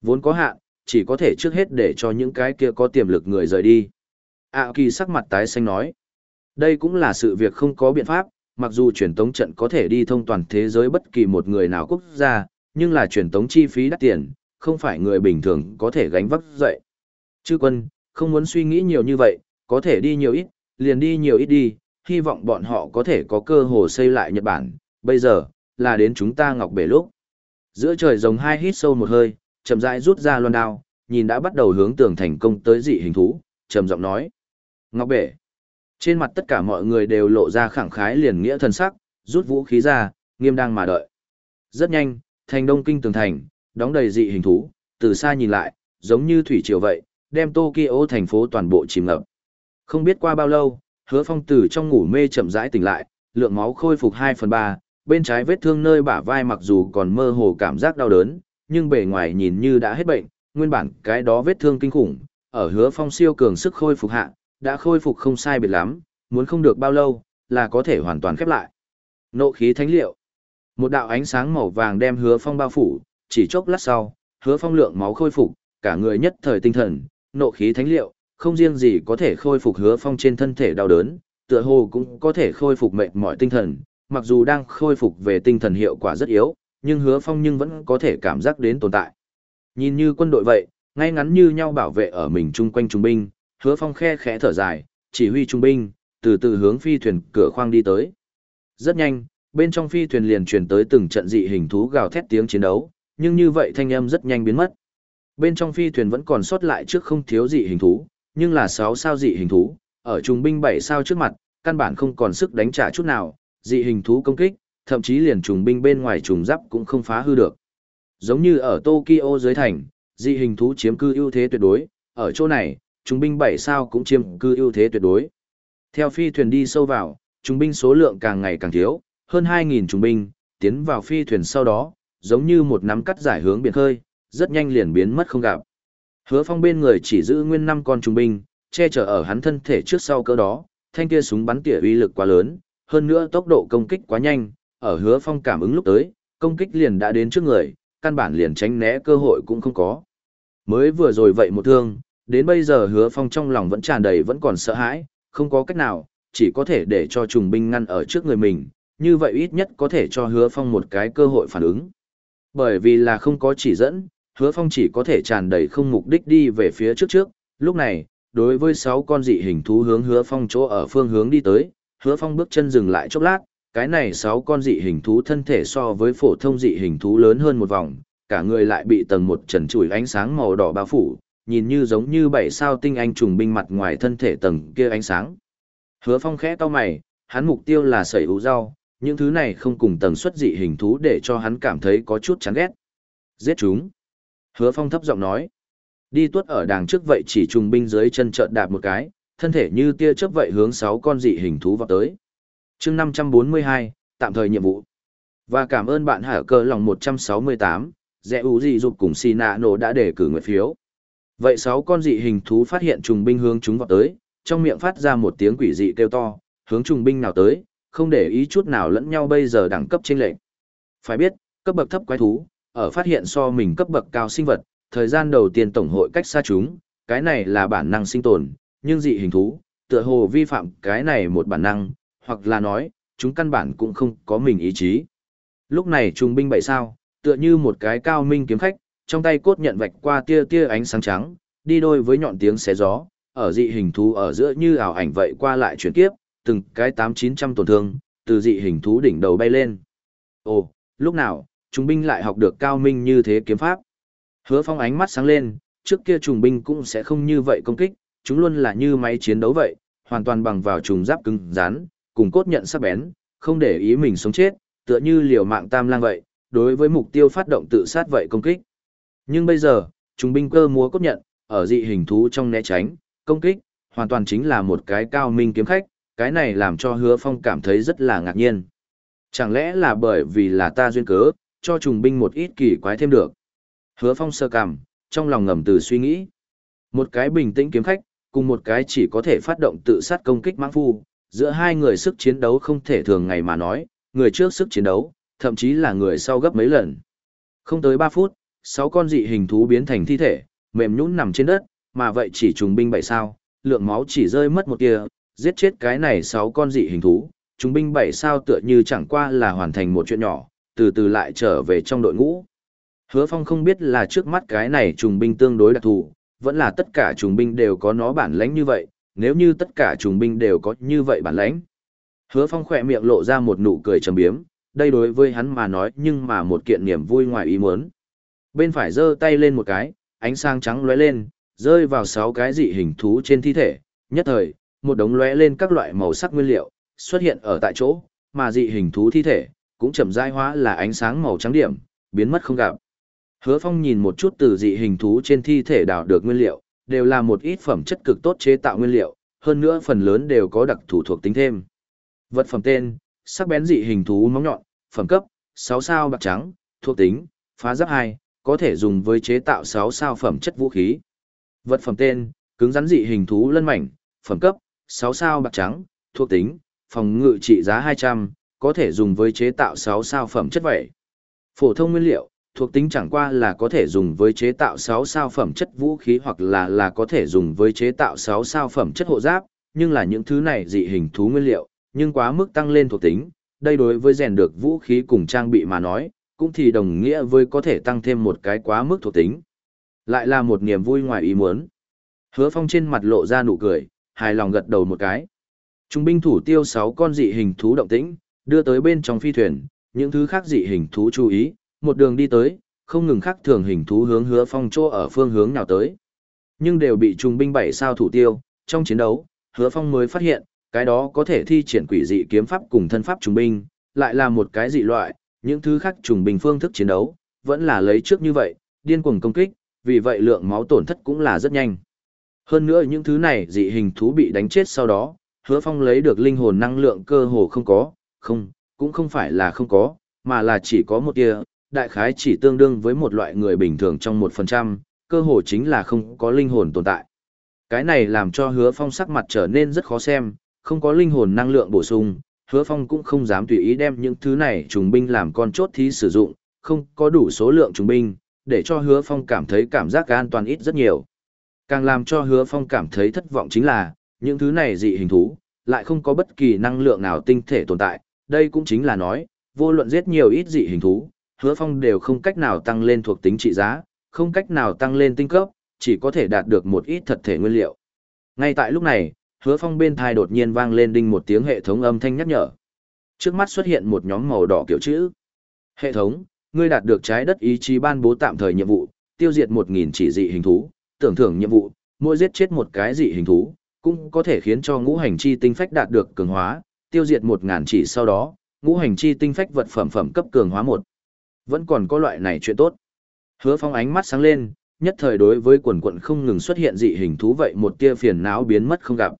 Vốn có hạn, chỉ có thể trước hết để cho những cái kia có tiềm lực người rời đi. ạ kỳ sắc mặt tái xanh nói. Đây cũng là sự việc không có biện pháp, mặc dù truyền tống trận có thể đi thông toàn thế giới bất kỳ một người nào quốc gia, nhưng là truyền tống chi phí đắt tiền, không phải người bình thường có thể gánh vác dậy. Chư quân, không muốn suy nghĩ nhiều như vậy, có thể đi nhiều ít, liền đi nhiều ít đi, hy vọng bọn họ có thể có cơ hội xây lại Nhật Bản, bây giờ, là đến chúng ta ngọc bể lúc. Giữa trời rồng hai hít sâu một hơi, chậm rãi rút ra loan đao, nhìn đã bắt đầu hướng tường thành công tới dị hình thú, trầm giọng nói. Ngọc bể. Trên mặt tất cả mọi người đều lộ ra khẳng khái liền nghĩa thần sắc, rút vũ khí ra, nghiêm đang mà đợi. Rất nhanh, thành đông kinh tường thành, đóng đầy dị hình thú, từ xa nhìn lại, giống như thủy triều vậy, đem Tokyo thành phố toàn bộ chìm ngập. Không biết qua bao lâu, hứa phong từ trong ngủ mê chậm rãi tỉnh lại, lượng máu khôi phục 2 phần 3, bên trái vết thương nơi bả vai mặc dù còn mơ hồ cảm giác đau đớn, nhưng bề ngoài nhìn như đã hết bệnh, nguyên bản cái đó vết thương kinh khủng, ở hứa phong siêu cường sức khôi phục hạ, đã khôi phục không sai biệt lắm, muốn không được bao lâu, là có thể hoàn toàn khép lại. Nộ khí thánh liệu. Một đạo ánh sáng màu vàng đem hứa phong bao phủ, chỉ chốc lát sau, hứa phong lượng máu khôi phục, cả người nhất thời tinh thần, nộ khí thánh liệu, không riêng gì có thể khôi phục hứa phong trên thân thể đau đớn, tựa hồ cũng có thể khôi phục mệt mỏi tinh thần, mặc dù đang khôi phục về tinh thần hiệu quả rất yếu, nhưng hứa phong nhưng vẫn có thể cảm giác đến tồn tại. Nhìn như quân đội vậy, ngay ngắn như nhau bảo vệ ở mình chung quanh trung binh, hứa phong khe khẽ thở dài, chỉ huy trung binh, từ từ hướng phi thuyền cửa khoang đi tới. Rất nhanh, bên trong phi thuyền liền truyền tới từng trận dị hình thú gào thét tiếng chiến đấu, nhưng như vậy thanh âm rất nhanh biến mất. Bên trong phi thuyền vẫn còn sót lại trước không thiếu dị hình thú, nhưng là 6 sao dị hình thú, ở trung binh 7 sao trước mặt, căn bản không còn sức đánh trả chút nào, dị hình thú công kích, thậm chí liền trùng binh bên ngoài trùng giáp cũng không phá hư được. Giống như ở Tokyo dưới thành, dị hình thú chiếm cư ưu thế tuyệt đối, ở chỗ này, trùng binh 7 sao cũng chiếm cư ưu thế tuyệt đối. Theo phi thuyền đi sâu vào, trùng binh số lượng càng ngày càng thiếu, hơn 2.000 trùng binh, tiến vào phi thuyền sau đó, giống như một nắm cắt giải hướng biển khơi, rất nhanh liền biến mất không gặp. Hứa phong bên người chỉ giữ nguyên năm con trùng binh, che chở ở hắn thân thể trước sau cỡ đó, thanh kia súng bắn tỉa uy lực quá lớn, hơn nữa tốc độ công kích quá nhanh, ở hứa phong cảm ứng lúc tới, công kích liền đã đến trước người, căn bản liền tránh né cơ hội cũng không có. Mới vừa rồi vậy một thương, đến bây giờ hứa phong trong lòng vẫn tràn đầy vẫn còn sợ hãi, không có cách nào, chỉ có thể để cho trùng binh ngăn ở trước người mình, như vậy ít nhất có thể cho hứa phong một cái cơ hội phản ứng. Bởi vì là không có chỉ dẫn, hứa phong chỉ có thể tràn đầy không mục đích đi về phía trước trước, lúc này, đối với sáu con dị hình thú hướng hứa phong chỗ ở phương hướng đi tới, hứa phong bước chân dừng lại chốc lát, cái này sáu con dị hình thú thân thể so với phổ thông dị hình thú lớn hơn một vòng, cả người lại bị tầng một trần trụi ánh sáng màu đỏ bao phủ, nhìn như giống như bảy sao tinh anh trùng binh mặt ngoài thân thể tầng kia ánh sáng. Hứa Phong khẽ to mày, hắn mục tiêu là sẩy ủ rau, những thứ này không cùng tầng suất dị hình thú để cho hắn cảm thấy có chút chán ghét. Giết chúng. Hứa Phong thấp giọng nói. Đi tuốt ở đàng trước vậy chỉ trùng binh dưới chân trợn đạp một cái, thân thể như tia chớp vậy hướng sáu con dị hình thú vào tới chương 542, tạm thời nhiệm vụ. Và cảm ơn bạn hở cơ lòng 168, dẹ ủ dị dục cùng xì nạ nổ đã để cử nguyện phiếu. Vậy sáu con dị hình thú phát hiện trùng binh hướng chúng vào tới, trong miệng phát ra một tiếng quỷ dị kêu to, hướng trùng binh nào tới, không để ý chút nào lẫn nhau bây giờ đẳng cấp trên lệnh. Phải biết, cấp bậc thấp quái thú, ở phát hiện so mình cấp bậc cao sinh vật, thời gian đầu tiên tổng hội cách xa chúng, cái này là bản năng sinh tồn, nhưng dị hình thú, tựa hồ vi phạm cái này một bản năng, hoặc là nói, chúng căn bản cũng không có mình ý chí. Lúc này trung binh bảy sao, tựa như một cái cao minh kiếm khách, trong tay cốt nhận vạch qua tia tia ánh sáng trắng, đi đôi với nhọn tiếng xé gió, ở dị hình thú ở giữa như ảo ảnh vậy qua lại chuyển kiếp, từng cái tám chín trăm tổn thương, từ dị hình thú đỉnh đầu bay lên. Ồ, lúc nào, trung binh lại học được cao minh như thế kiếm pháp. Hứa phong ánh mắt sáng lên, trước kia trùng binh cũng sẽ không như vậy công kích, chúng luôn là như máy chiến đấu vậy, hoàn toàn bằng vào trùng giáp cứng rắn, cùng cốt nhận sắc bén, không để ý mình sống chết, tựa như liều mạng tam lang vậy, đối với mục tiêu phát động tự sát vậy công kích. Nhưng bây giờ, trùng binh cơ múa cốt nhận, ở dị hình thú trong né tránh, công kích, hoàn toàn chính là một cái cao minh kiếm khách, cái này làm cho hứa phong cảm thấy rất là ngạc nhiên. Chẳng lẽ là bởi vì là ta duyên cớ, cho trùng binh một ít kỳ quái thêm được. Hứa phong sơ cảm, trong lòng ngầm từ suy nghĩ. Một cái bình tĩnh kiếm khách, cùng một cái chỉ có thể phát động tự sát công kích mãng phu, giữa hai người sức chiến đấu không thể thường ngày mà nói, người trước sức chiến đấu, thậm chí là người sau gấp mấy lần. Không tới 3 phút, sáu con dị hình thú biến thành thi thể, mềm nhũn nằm trên đất, mà vậy chỉ trùng binh bảy sao, lượng máu chỉ rơi mất một tia, giết chết cái này sáu con dị hình thú, trùng binh bảy sao tựa như chẳng qua là hoàn thành một chuyện nhỏ, từ từ lại trở về trong đội ngũ. Hứa Phong không biết là trước mắt cái này trùng binh tương đối đặc thù, vẫn là tất cả trùng binh đều có nó bản lãnh như vậy, nếu như tất cả trùng binh đều có như vậy bản lãnh. Hứa Phong khỏe miệng lộ ra một nụ cười trầm biếm, đây đối với hắn mà nói nhưng mà một kiện niềm vui ngoài ý muốn. Bên phải giơ tay lên một cái, ánh sáng trắng lóe lên, rơi vào sáu cái dị hình thú trên thi thể, nhất thời, một đống lóe lên các loại màu sắc nguyên liệu, xuất hiện ở tại chỗ, mà dị hình thú thi thể, cũng chậm rãi hóa là ánh sáng màu trắng điểm, biến mất không gặp. Hứa Phong nhìn một chút từ dị hình thú trên thi thể đào được nguyên liệu, đều là một ít phẩm chất cực tốt chế tạo nguyên liệu, hơn nữa phần lớn đều có đặc thủ thuộc tính thêm. Vật phẩm tên, sắc bén dị hình thú móng nhọn, phẩm cấp, 6 sao bạc trắng, thuộc tính, phá giáp 2, có thể dùng với chế tạo 6 sao phẩm chất vũ khí. Vật phẩm tên, cứng rắn dị hình thú lân mảnh, phẩm cấp, 6 sao bạc trắng, thuộc tính, phòng ngự trị giá 200, có thể dùng với chế tạo 6 sao phẩm chất vậy. Phổ thông nguyên liệu, thuộc tính chẳng qua là có thể dùng với chế tạo 6 sao phẩm chất vũ khí hoặc là là có thể dùng với chế tạo 6 sao phẩm chất hộ giáp, nhưng là những thứ này dị hình thú nguyên liệu, nhưng quá mức tăng lên thuộc tính, đây đối với rèn được vũ khí cùng trang bị mà nói, cũng thì đồng nghĩa với có thể tăng thêm một cái quá mức thuộc tính. Lại là một niềm vui ngoài ý muốn. Hứa Phong trên mặt lộ ra nụ cười, hài lòng gật đầu một cái. Trung binh thủ tiêu 6 con dị hình thú động tĩnh, đưa tới bên trong phi thuyền, những thứ khác dị hình thú chú ý, một đường đi tới, không ngừng khắc thường hình thú hướng Hứa Phong chỗ ở phương hướng nào tới. Nhưng đều bị trùng binh bảy sao thủ tiêu, trong chiến đấu, Hứa Phong mới phát hiện, cái đó có thể thi triển quỷ dị kiếm pháp cùng thân pháp trùng binh, lại là một cái dị loại, những thứ khác trùng binh phương thức chiến đấu, vẫn là lấy trước như vậy, điên cuồng công kích, vì vậy lượng máu tổn thất cũng là rất nhanh. Hơn nữa những thứ này dị hình thú bị đánh chết sau đó, hứa phong lấy được linh hồn năng lượng cơ hồ không có, không, cũng không phải là không có, mà là chỉ có một tia, đại khái chỉ tương đương với một loại người bình thường trong một phần trăm, cơ hồ chính là không có linh hồn tồn tại. Cái này làm cho hứa phong sắc mặt trở nên rất khó xem, không có linh hồn năng lượng bổ sung, hứa phong cũng không dám tùy ý đem những thứ này trùng binh làm con chốt thí sử dụng, không có đủ số lượng trùng binh, để cho hứa phong cảm thấy cảm giác an toàn ít rất nhiều. Càng làm cho hứa phong cảm thấy thất vọng chính là, những thứ này dị hình thú, lại không có bất kỳ năng lượng nào tinh thể tồn tại, đây cũng chính là nói, vô luận giết nhiều ít dị hình thú, hứa phong đều không cách nào tăng lên thuộc tính trị giá, không cách nào tăng lên tinh cấp, chỉ có thể đạt được một ít thật thể nguyên liệu. Ngay tại lúc này, hứa phong bên thai đột nhiên vang lên đinh một tiếng hệ thống âm thanh nhắc nhở. Trước mắt xuất hiện một nhóm màu đỏ kiểu chữ. Hệ thống, ngươi đạt được trái đất ý chí ban bố tạm thời nhiệm vụ, tiêu diệt một nghìn chỉ dị hình thú, tưởng thưởng nhiệm vụ, mỗi giết chết một cái dị hình thú, cũng có thể khiến cho ngũ hành chi tinh phách đạt được cường hóa, tiêu diệt một ngàn chỉ sau đó, ngũ hành chi tinh phách vật phẩm phẩm cấp cường hóa một. Vẫn còn có loại này chuyện tốt. Hứa Phong ánh mắt sáng lên, nhất thời đối với quần quận không ngừng xuất hiện dị hình thú vậy một tia phiền não biến mất không gặp.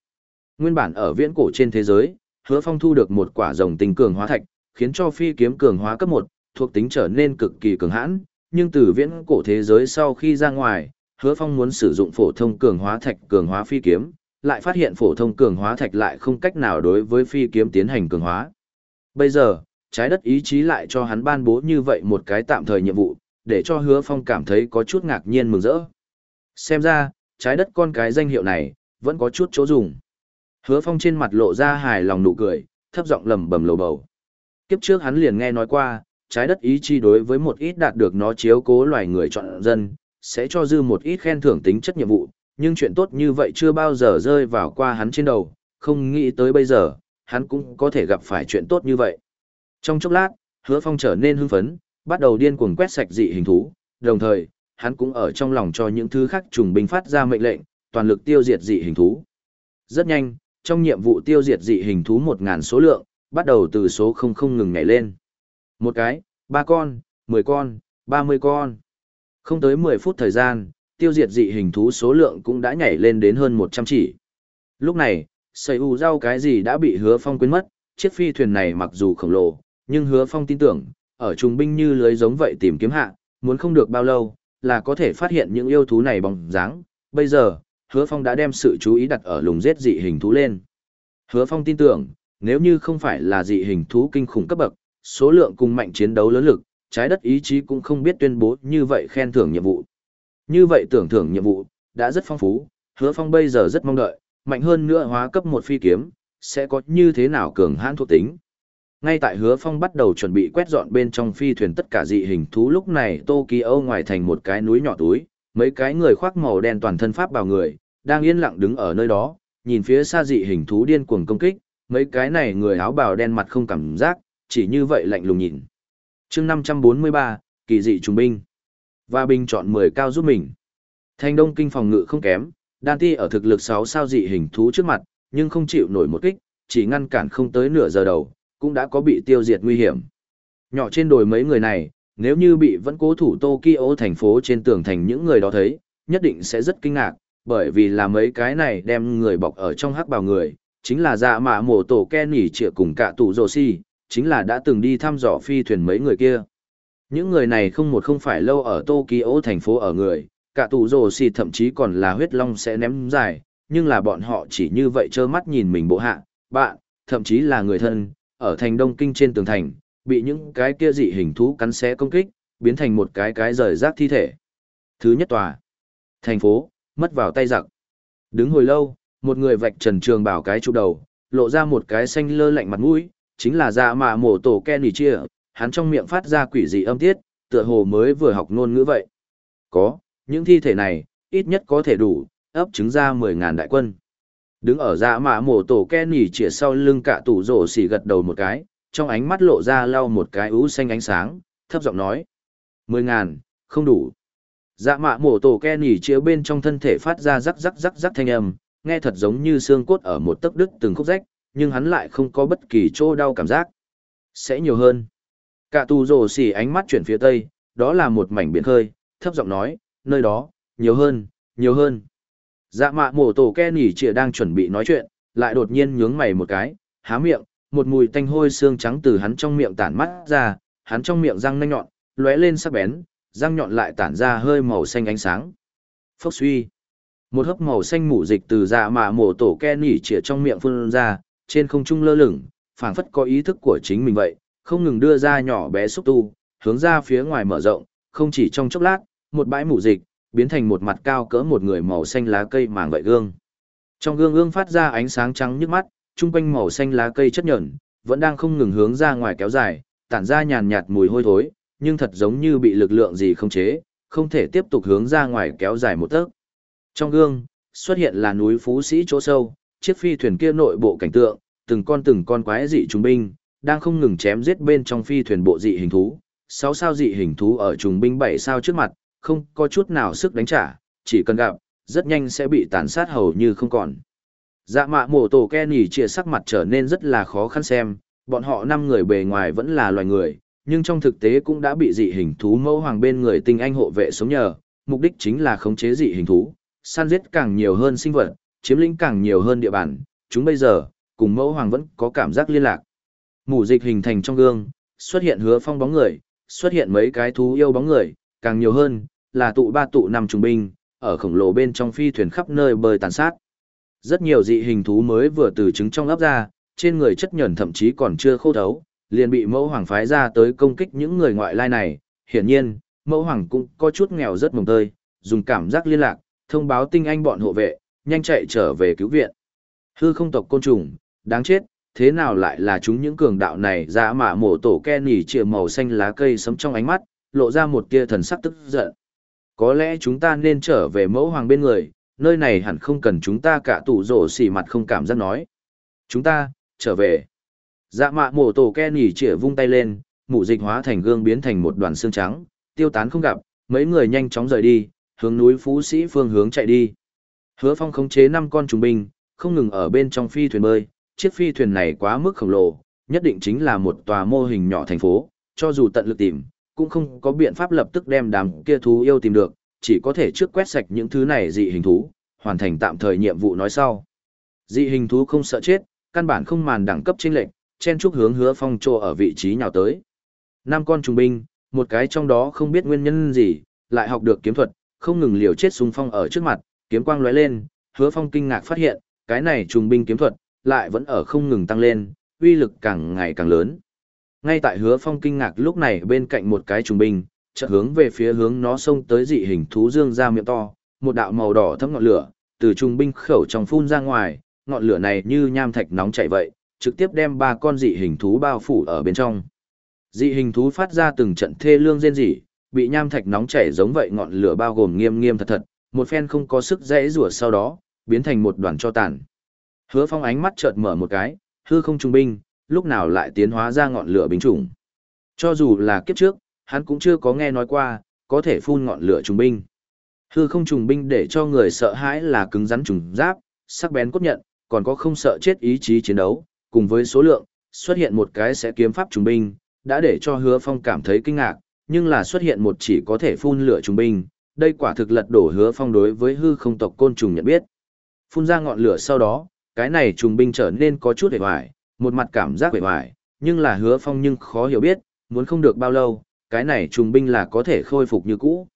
Nguyên bản ở viễn cổ trên thế giới, Hứa Phong thu được một quả rồng tinh cường hóa thạch, khiến cho phi kiếm cường hóa cấp 1, thuộc tính trở nên cực kỳ cường hãn, nhưng từ viễn cổ thế giới sau khi ra ngoài, Hứa Phong muốn sử dụng phổ thông cường hóa thạch cường hóa phi kiếm, lại phát hiện phổ thông cường hóa thạch lại không cách nào đối với phi kiếm tiến hành cường hóa. Bây giờ, trái đất ý chí lại cho hắn ban bố như vậy một cái tạm thời nhiệm vụ, để cho Hứa Phong cảm thấy có chút ngạc nhiên mừng rỡ. Xem ra, trái đất con cái danh hiệu này, vẫn có chút chỗ dùng. Hứa Phong trên mặt lộ ra hài lòng nụ cười, thấp giọng lẩm bẩm lầu bầu. Kiếp trước hắn liền nghe nói qua, trái đất ý chi đối với một ít đạt được nó chiếu cố loài người chọn dân, sẽ cho dư một ít khen thưởng tính chất nhiệm vụ, nhưng chuyện tốt như vậy chưa bao giờ rơi vào qua hắn trên đầu, không nghĩ tới bây giờ, hắn cũng có thể gặp phải chuyện tốt như vậy. Trong chốc lát, hứa phong trở nên hưng phấn, bắt đầu điên cuồng quét sạch dị hình thú, đồng thời, hắn cũng ở trong lòng cho những thứ khác trùng binh phát ra mệnh lệnh, toàn lực tiêu diệt dị hình thú. Rất nhanh, trong nhiệm vụ tiêu diệt dị hình thú 1.000 số lượng, bắt đầu từ số không không ngừng nhảy lên. Một cái, ba con, 10 con, 30 con. Không tới 10 phút thời gian, tiêu diệt dị hình thú số lượng cũng đã nhảy lên đến hơn 100 chỉ. Lúc này, sầy u rau cái gì đã bị hứa phong quên mất, chiếc phi thuyền này mặc dù khổng lồ, nhưng hứa phong tin tưởng, ở trung binh như lưới giống vậy tìm kiếm hạ, muốn không được bao lâu, là có thể phát hiện những yêu thú này bóng dáng. Bây giờ, hứa phong đã đem sự chú ý đặt ở lùng giết dị hình thú lên. Hứa phong tin tưởng, nếu như không phải là dị hình thú kinh khủng cấp bậc, số lượng cùng mạnh chiến đấu lớn lực, trái đất ý chí cũng không biết tuyên bố như vậy khen thưởng nhiệm vụ. Như vậy tưởng thưởng nhiệm vụ, đã rất phong phú, hứa phong bây giờ rất mong đợi, mạnh hơn nữa hóa cấp một phi kiếm, sẽ có như thế nào cường hãn thuộc tính. Ngay tại hứa phong bắt đầu chuẩn bị quét dọn bên trong phi thuyền tất cả dị hình thú lúc này Tokyo ngoài thành một cái núi nhỏ túi, mấy cái người khoác màu đen toàn thân pháp bào người, đang yên lặng đứng ở nơi đó, nhìn phía xa dị hình thú điên cuồng công kích, mấy cái này người áo bào đen mặt không cảm giác, chỉ như vậy lạnh lùng nhìn. chương 543, kỳ dị trùng binh. Và binh chọn 10 cao giúp mình. Thành đông kinh phòng ngự không kém, đan ti ở thực lực 6 sao dị hình thú trước mặt, nhưng không chịu nổi một kích, chỉ ngăn cản không tới nửa giờ đầu, cũng đã có bị tiêu diệt nguy hiểm. Nhỏ trên đồi mấy người này, nếu như bị vẫn cố thủ Tokyo thành phố trên tường thành những người đó thấy, nhất định sẽ rất kinh ngạc, bởi vì là mấy cái này đem người bọc ở trong hắc bào người, chính là dạ mạ mổ tổ Kenny trịa cùng cả tủ rồ si, chính là đã từng đi thăm dò phi thuyền mấy người kia. Những người này không một không phải lâu ở Tokyo thành phố ở người, cả tủ rồ si thậm chí còn là huyết long sẽ ném dài, nhưng là bọn họ chỉ như vậy trơ mắt nhìn mình bộ hạ, bạn, thậm chí là người thân, ở thành đông kinh trên tường thành, bị những cái kia dị hình thú cắn xé công kích, biến thành một cái cái rời rác thi thể. Thứ nhất tòa, thành phố, mất vào tay giặc. Đứng hồi lâu, một người vạch trần trường bảo cái trụ đầu, lộ ra một cái xanh lơ lạnh mặt mũi, chính là dạ mạ mổ tổ Kenny chia, hắn trong miệng phát ra quỷ dị âm tiết, tựa hồ mới vừa học ngôn ngữ vậy. Có, những thi thể này, ít nhất có thể đủ, ấp trứng ra 10.000 đại quân. Đứng ở dạ mạ mổ tổ Kenny chĩa sau lưng cả tủ rổ xỉ gật đầu một cái, trong ánh mắt lộ ra lau một cái ú xanh ánh sáng, thấp giọng nói. mười ngàn, không đủ. Dạ mạ mổ tổ Kenny chĩa bên trong thân thể phát ra rắc rắc rắc rắc thanh âm, nghe thật giống như xương cốt ở một tấc đứt từng khúc rách, nhưng hắn lại không có bất kỳ chỗ đau cảm giác. Sẽ nhiều hơn. Cả tù rổ xỉ ánh mắt chuyển phía tây, đó là một mảnh biển khơi, thấp giọng nói, nơi đó, nhiều hơn, nhiều hơn. Dạ mạ mổ tổ ke nỉ chìa đang chuẩn bị nói chuyện, lại đột nhiên nhướng mày một cái, há miệng, một mùi tanh hôi xương trắng từ hắn trong miệng tản mắt ra, hắn trong miệng răng nanh nhọn, lóe lên sắc bén, răng nhọn lại tản ra hơi màu xanh ánh sáng. Phốc suy. Một hớp màu xanh mủ dịch từ dạ mạ mổ tổ ke nỉ chìa trong miệng phun ra, trên không trung lơ lửng, phảng phất có ý thức của chính mình vậy, không ngừng đưa ra nhỏ bé xúc tu, hướng ra phía ngoài mở rộng, không chỉ trong chốc lát, một bãi mủ dịch, biến thành một mặt cao cỡ một người màu xanh lá cây màng vậy gương. Trong gương ương phát ra ánh sáng trắng nhức mắt, trung quanh màu xanh lá cây chất nhợn, vẫn đang không ngừng hướng ra ngoài kéo dài, tản ra nhàn nhạt mùi hôi thối, nhưng thật giống như bị lực lượng gì không chế, không thể tiếp tục hướng ra ngoài kéo dài một tấc. Trong gương, xuất hiện là núi Phú Sĩ chỗ sâu, chiếc phi thuyền kia nội bộ cảnh tượng, từng con từng con quái dị trùng binh, đang không ngừng chém giết bên trong phi thuyền bộ dị hình thú. Sáu sao dị hình thú ở trùng binh bảy sao trước mặt, không có chút nào sức đánh trả, chỉ cần gặp, rất nhanh sẽ bị tàn sát hầu như không còn. Dạ mạ mổ tổ Kenny chia sắc mặt trở nên rất là khó khăn xem, bọn họ năm người bề ngoài vẫn là loài người, nhưng trong thực tế cũng đã bị dị hình thú mẫu hoàng bên người tinh anh hộ vệ sống nhờ, mục đích chính là khống chế dị hình thú, săn giết càng nhiều hơn sinh vật, chiếm lĩnh càng nhiều hơn địa bàn, chúng bây giờ, cùng mẫu hoàng vẫn có cảm giác liên lạc. Mù dịch hình thành trong gương, xuất hiện hứa phong bóng người, xuất hiện mấy cái thú yêu bóng người, càng nhiều hơn, là tụ ba tụ năm trùng binh, ở khổng lồ bên trong phi thuyền khắp nơi bơi tàn sát. Rất nhiều dị hình thú mới vừa từ trứng trong ấp ra, trên người chất nhẫn thậm chí còn chưa khô thấu, liền bị mẫu hoàng phái ra tới công kích những người ngoại lai này. Hiển nhiên, mẫu hoàng cũng có chút nghèo rất mồng tơi, dùng cảm giác liên lạc, thông báo tinh anh bọn hộ vệ, nhanh chạy trở về cứu viện. Hư không tộc côn trùng, đáng chết, thế nào lại là chúng những cường đạo này ra mà mổ tổ ke nỉ chìa màu xanh lá cây sấm trong ánh mắt, lộ ra một tia thần sắc tức giận. Có lẽ chúng ta nên trở về mẫu hoàng bên người, nơi này hẳn không cần chúng ta cả tủ rổ xỉ mặt không cảm giác nói. Chúng ta, trở về. Dạ mạ mổ tổ ke nỉ chìa vung tay lên, mụ dịch hóa thành gương biến thành một đoàn xương trắng, tiêu tán không gặp, mấy người nhanh chóng rời đi, hướng núi Phú Sĩ phương hướng chạy đi. Hứa Phong khống chế năm con trùng binh, không ngừng ở bên trong phi thuyền bơi, chiếc phi thuyền này quá mức khổng lồ, nhất định chính là một tòa mô hình nhỏ thành phố, cho dù tận lực tìm, cũng không có biện pháp lập tức đem đám kia thú yêu tìm được, chỉ có thể trước quét sạch những thứ này dị hình thú, hoàn thành tạm thời nhiệm vụ nói sau. Dị hình thú không sợ chết, căn bản không màn đẳng cấp chênh lệnh, chen chúc hướng Hứa Phong trô ở vị trí nhào tới. Năm con trùng binh, một cái trong đó không biết nguyên nhân gì, lại học được kiếm thuật, không ngừng liều chết xung phong ở trước mặt, kiếm quang lóe lên, hứa phong kinh ngạc phát hiện, cái này trùng binh kiếm thuật, lại vẫn ở không ngừng tăng lên, uy lực càng ngày càng lớn. Ngay tại hứa phong kinh ngạc lúc này bên cạnh một cái trùng binh, chợt hướng về phía hướng nó xông tới dị hình thú dương ra miệng to, một đạo màu đỏ thấm ngọn lửa, từ trùng binh khẩu trong phun ra ngoài, ngọn lửa này như nham thạch nóng chảy vậy, trực tiếp đem ba con dị hình thú bao phủ ở bên trong. Dị hình thú phát ra từng trận thê lương rên rỉ, bị nham thạch nóng chảy giống vậy ngọn lửa bao gồm nghiêm nghiêm thật thật, một phen không có sức dễ rủa sau đó, biến thành một đoàn cho tàn. Hứa Phong ánh mắt chợt mở một cái, hư không trung binh, lúc nào lại tiến hóa ra ngọn lửa binh chủng. Cho dù là kiếp trước, hắn cũng chưa có nghe nói qua, có thể phun ngọn lửa trùng binh. Hư không trùng binh để cho người sợ hãi là cứng rắn trùng giáp, sắc bén cốt nhận, còn có không sợ chết ý chí chiến đấu, cùng với số lượng, xuất hiện một cái sẽ kiếm pháp trùng binh, đã để cho hứa phong cảm thấy kinh ngạc, nhưng là xuất hiện một chỉ có thể phun lửa trùng binh, đây quả thực lật đổ hứa phong đối với hư không tộc côn trùng nhận biết. Phun ra ngọn lửa sau đó, cái này trùng binh trở nên có chút hề hoài, một mặt cảm giác vẻ vải, nhưng là hứa phong nhưng khó hiểu biết, muốn không được bao lâu, cái này trùng binh là có thể khôi phục như cũ.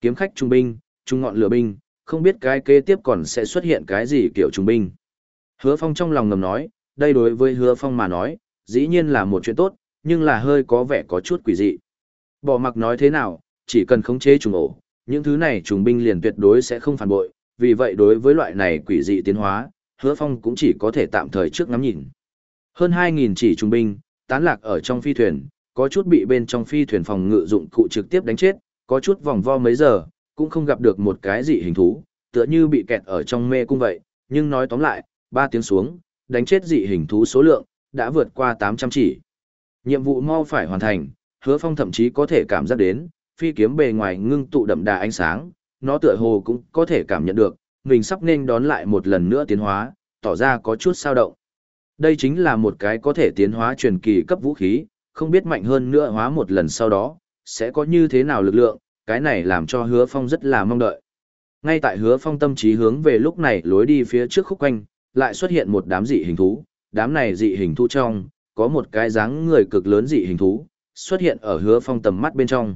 Kiếm khách trùng binh, trung ngọn lửa binh, không biết cái kế tiếp còn sẽ xuất hiện cái gì kiểu trùng binh. Hứa phong trong lòng ngầm nói, đây đối với hứa phong mà nói, dĩ nhiên là một chuyện tốt, nhưng là hơi có vẻ có chút quỷ dị. Bỏ mặc nói thế nào, chỉ cần khống chế trùng ổ, những thứ này trùng binh liền tuyệt đối sẽ không phản bội, vì vậy đối với loại này quỷ dị tiến hóa, hứa phong cũng chỉ có thể tạm thời trước ngắm nhìn. Hơn 2.000 chỉ trùng binh, tán lạc ở trong phi thuyền, có chút bị bên trong phi thuyền phòng ngự dụng cụ trực tiếp đánh chết, có chút vòng vo mấy giờ, cũng không gặp được một cái dị hình thú, tựa như bị kẹt ở trong mê cung vậy, nhưng nói tóm lại, 3 tiếng xuống, đánh chết dị hình thú số lượng, đã vượt qua 800 chỉ. Nhiệm vụ mau phải hoàn thành, hứa phong thậm chí có thể cảm giác đến, phi kiếm bề ngoài ngưng tụ đậm đà ánh sáng, nó tựa hồ cũng có thể cảm nhận được, mình sắp nên đón lại một lần nữa tiến hóa, tỏ ra có chút sao động. Đây chính là một cái có thể tiến hóa truyền kỳ cấp vũ khí, không biết mạnh hơn nữa hóa một lần sau đó, sẽ có như thế nào lực lượng, cái này làm cho hứa phong rất là mong đợi. Ngay tại hứa phong tâm trí hướng về lúc này lối đi phía trước khúc quanh, lại xuất hiện một đám dị hình thú, đám này dị hình thú trong, có một cái dáng người cực lớn dị hình thú, xuất hiện ở hứa phong tầm mắt bên trong.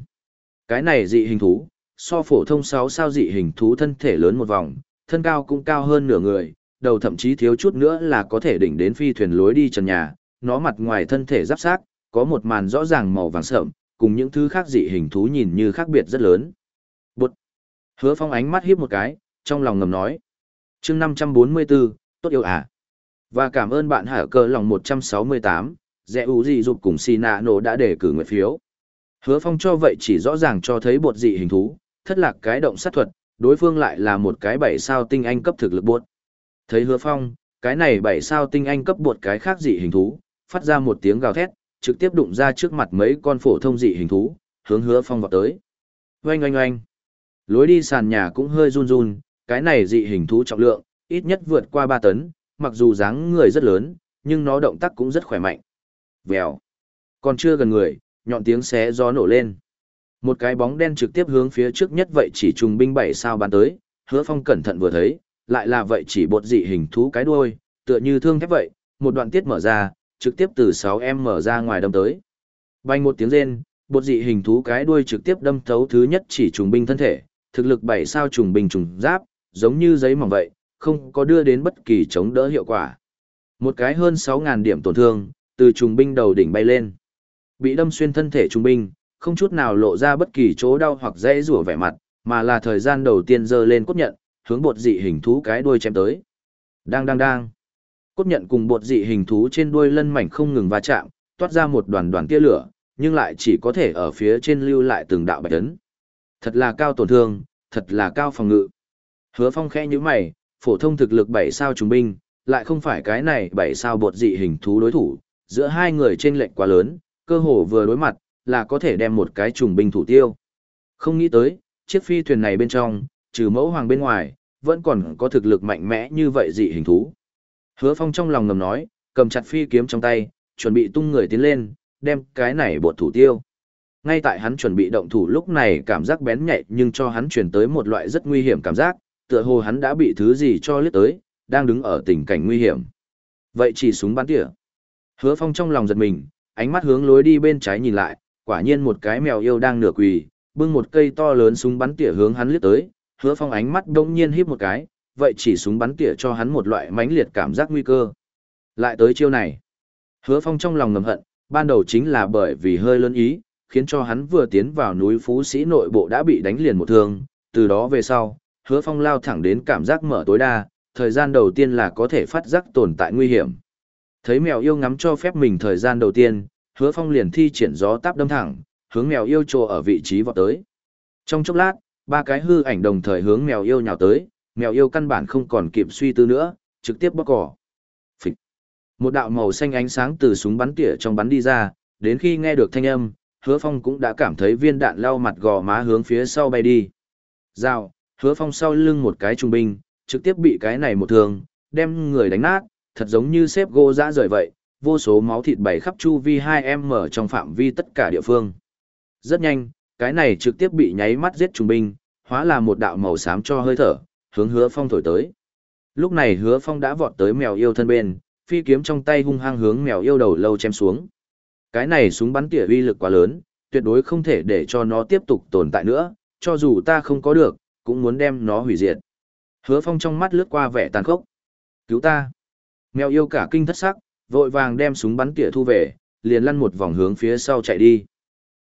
Cái này dị hình thú, so phổ thông 6 sao dị hình thú thân thể lớn một vòng, thân cao cũng cao hơn nửa người, đầu thậm chí thiếu chút nữa là có thể đỉnh đến phi thuyền lối đi trần nhà, nó mặt ngoài thân thể giáp xác, có một màn rõ ràng màu vàng sợm, cùng những thứ khác dị hình thú nhìn như khác biệt rất lớn. Bụt! Hứa phong ánh mắt hiếp một cái, trong lòng ngầm nói. chương 544, tốt yêu à? Và cảm ơn bạn hở cơ lòng 168, dẹ ủ dị dục cùng xì nạ nổ đã để cử nguyện phiếu. Hứa phong cho vậy chỉ rõ ràng cho thấy bột dị hình thú, thất lạc cái động sát thuật, đối phương lại là một cái bảy sao tinh anh cấp thực lực bột. Thấy hứa phong, cái này bảy sao tinh anh cấp bột cái khác dị hình thú, phát ra một tiếng gào thét, trực tiếp đụng ra trước mặt mấy con phổ thông dị hình thú, hướng hứa phong vào tới. Oanh oanh oanh. Lối đi sàn nhà cũng hơi run run, cái này dị hình thú trọng lượng, ít nhất vượt qua 3 tấn, mặc dù dáng người rất lớn, nhưng nó động tác cũng rất khỏe mạnh. Vèo. Còn chưa gần người, nhọn tiếng xé gió nổ lên. Một cái bóng đen trực tiếp hướng phía trước nhất vậy chỉ trùng binh bảy sao bắn tới, hứa phong cẩn thận vừa thấy, lại là vậy chỉ bột dị hình thú cái đuôi, tựa như thương thép vậy, một đoạn tiết mở ra, trực tiếp từ 6 em mở ra ngoài đâm tới. Bành một tiếng rên, bột dị hình thú cái đuôi trực tiếp đâm thấu thứ nhất chỉ trùng binh thân thể, thực lực bảy sao trùng binh trùng giáp, giống như giấy mỏng vậy, không có đưa đến bất kỳ chống đỡ hiệu quả. Một cái hơn 6.000 điểm tổn thương, từ trùng binh đầu đỉnh bay lên. Bị đâm xuyên thân thể trùng binh, không chút nào lộ ra bất kỳ chỗ đau hoặc dễ rủa vẻ mặt, mà là thời gian đầu tiên dơ lên cốt nhận, hướng bột dị hình thú cái đuôi chém tới. Đang đang đang. Cốt nhận cùng bột dị hình thú trên đuôi lân mảnh không ngừng va chạm, toát ra một đoàn đoàn tia lửa, nhưng lại chỉ có thể ở phía trên lưu lại từng đạo bạch ấn. Thật là cao tổn thương, thật là cao phòng ngự. Hứa Phong khẽ như mày, phổ thông thực lực 7 sao trùng binh, lại không phải cái này 7 sao bột dị hình thú đối thủ, giữa hai người trên lệnh quá lớn, cơ hồ vừa đối mặt, là có thể đem một cái trùng binh thủ tiêu. Không nghĩ tới, chiếc phi thuyền này bên trong, trừ mẫu hoàng bên ngoài, vẫn còn có thực lực mạnh mẽ như vậy dị hình thú. Hứa Phong trong lòng ngầm nói, cầm chặt phi kiếm trong tay, chuẩn bị tung người tiến lên, đem cái này bột thủ tiêu. Ngay tại hắn chuẩn bị động thủ lúc này cảm giác bén nhạy nhưng cho hắn chuyển tới một loại rất nguy hiểm cảm giác, tựa hồ hắn đã bị thứ gì cho liếc tới, đang đứng ở tình cảnh nguy hiểm. Vậy chỉ súng bắn tỉa. Hứa Phong trong lòng giật mình, ánh mắt hướng lối đi bên trái nhìn lại, quả nhiên một cái mèo yêu đang nửa quỳ, bưng một cây to lớn súng bắn tỉa hướng hắn liếc tới, Hứa Phong ánh mắt đông nhiên híp một cái, vậy chỉ súng bắn tỉa cho hắn một loại mãnh liệt cảm giác nguy cơ. Lại tới chiêu này. Hứa Phong trong lòng ngầm hận, Ban đầu chính là bởi vì hơi lớn ý, khiến cho hắn vừa tiến vào núi Phú Sĩ nội bộ đã bị đánh liền một thương, từ đó về sau, hứa phong lao thẳng đến cảm giác mở tối đa, thời gian đầu tiên là có thể phát giác tồn tại nguy hiểm. Thấy mèo yêu ngắm cho phép mình thời gian đầu tiên, hứa phong liền thi triển gió táp đâm thẳng, hướng mèo yêu trồ ở vị trí vọt tới. Trong chốc lát, ba cái hư ảnh đồng thời hướng mèo yêu nhào tới, mèo yêu căn bản không còn kịp suy tư nữa, trực tiếp bóc cỏ. Phịch. Một đạo màu xanh ánh sáng từ súng bắn tỉa trong bắn đi ra, đến khi nghe được thanh âm, hứa phong cũng đã cảm thấy viên đạn lao mặt gò má hướng phía sau bay đi. Rào, hứa phong sau lưng một cái trung binh, trực tiếp bị cái này một thường, đem người đánh nát, thật giống như xếp gỗ dã rời vậy, vô số máu thịt bảy khắp chu vi 2 m trong phạm vi tất cả địa phương. Rất nhanh, cái này trực tiếp bị nháy mắt giết trùng binh, hóa là một đạo màu xám cho hơi thở, hướng hứa phong thổi tới. Lúc này hứa phong đã vọt tới mèo yêu thân bên, phi kiếm trong tay hung hăng hướng mèo yêu đầu lâu chém xuống. Cái này súng bắn tỉa uy lực quá lớn, tuyệt đối không thể để cho nó tiếp tục tồn tại nữa, cho dù ta không có được, cũng muốn đem nó hủy diệt. Hứa phong trong mắt lướt qua vẻ tàn khốc. Cứu ta. Mèo yêu cả kinh thất sắc, vội vàng đem súng bắn tỉa thu về, liền lăn một vòng hướng phía sau chạy đi.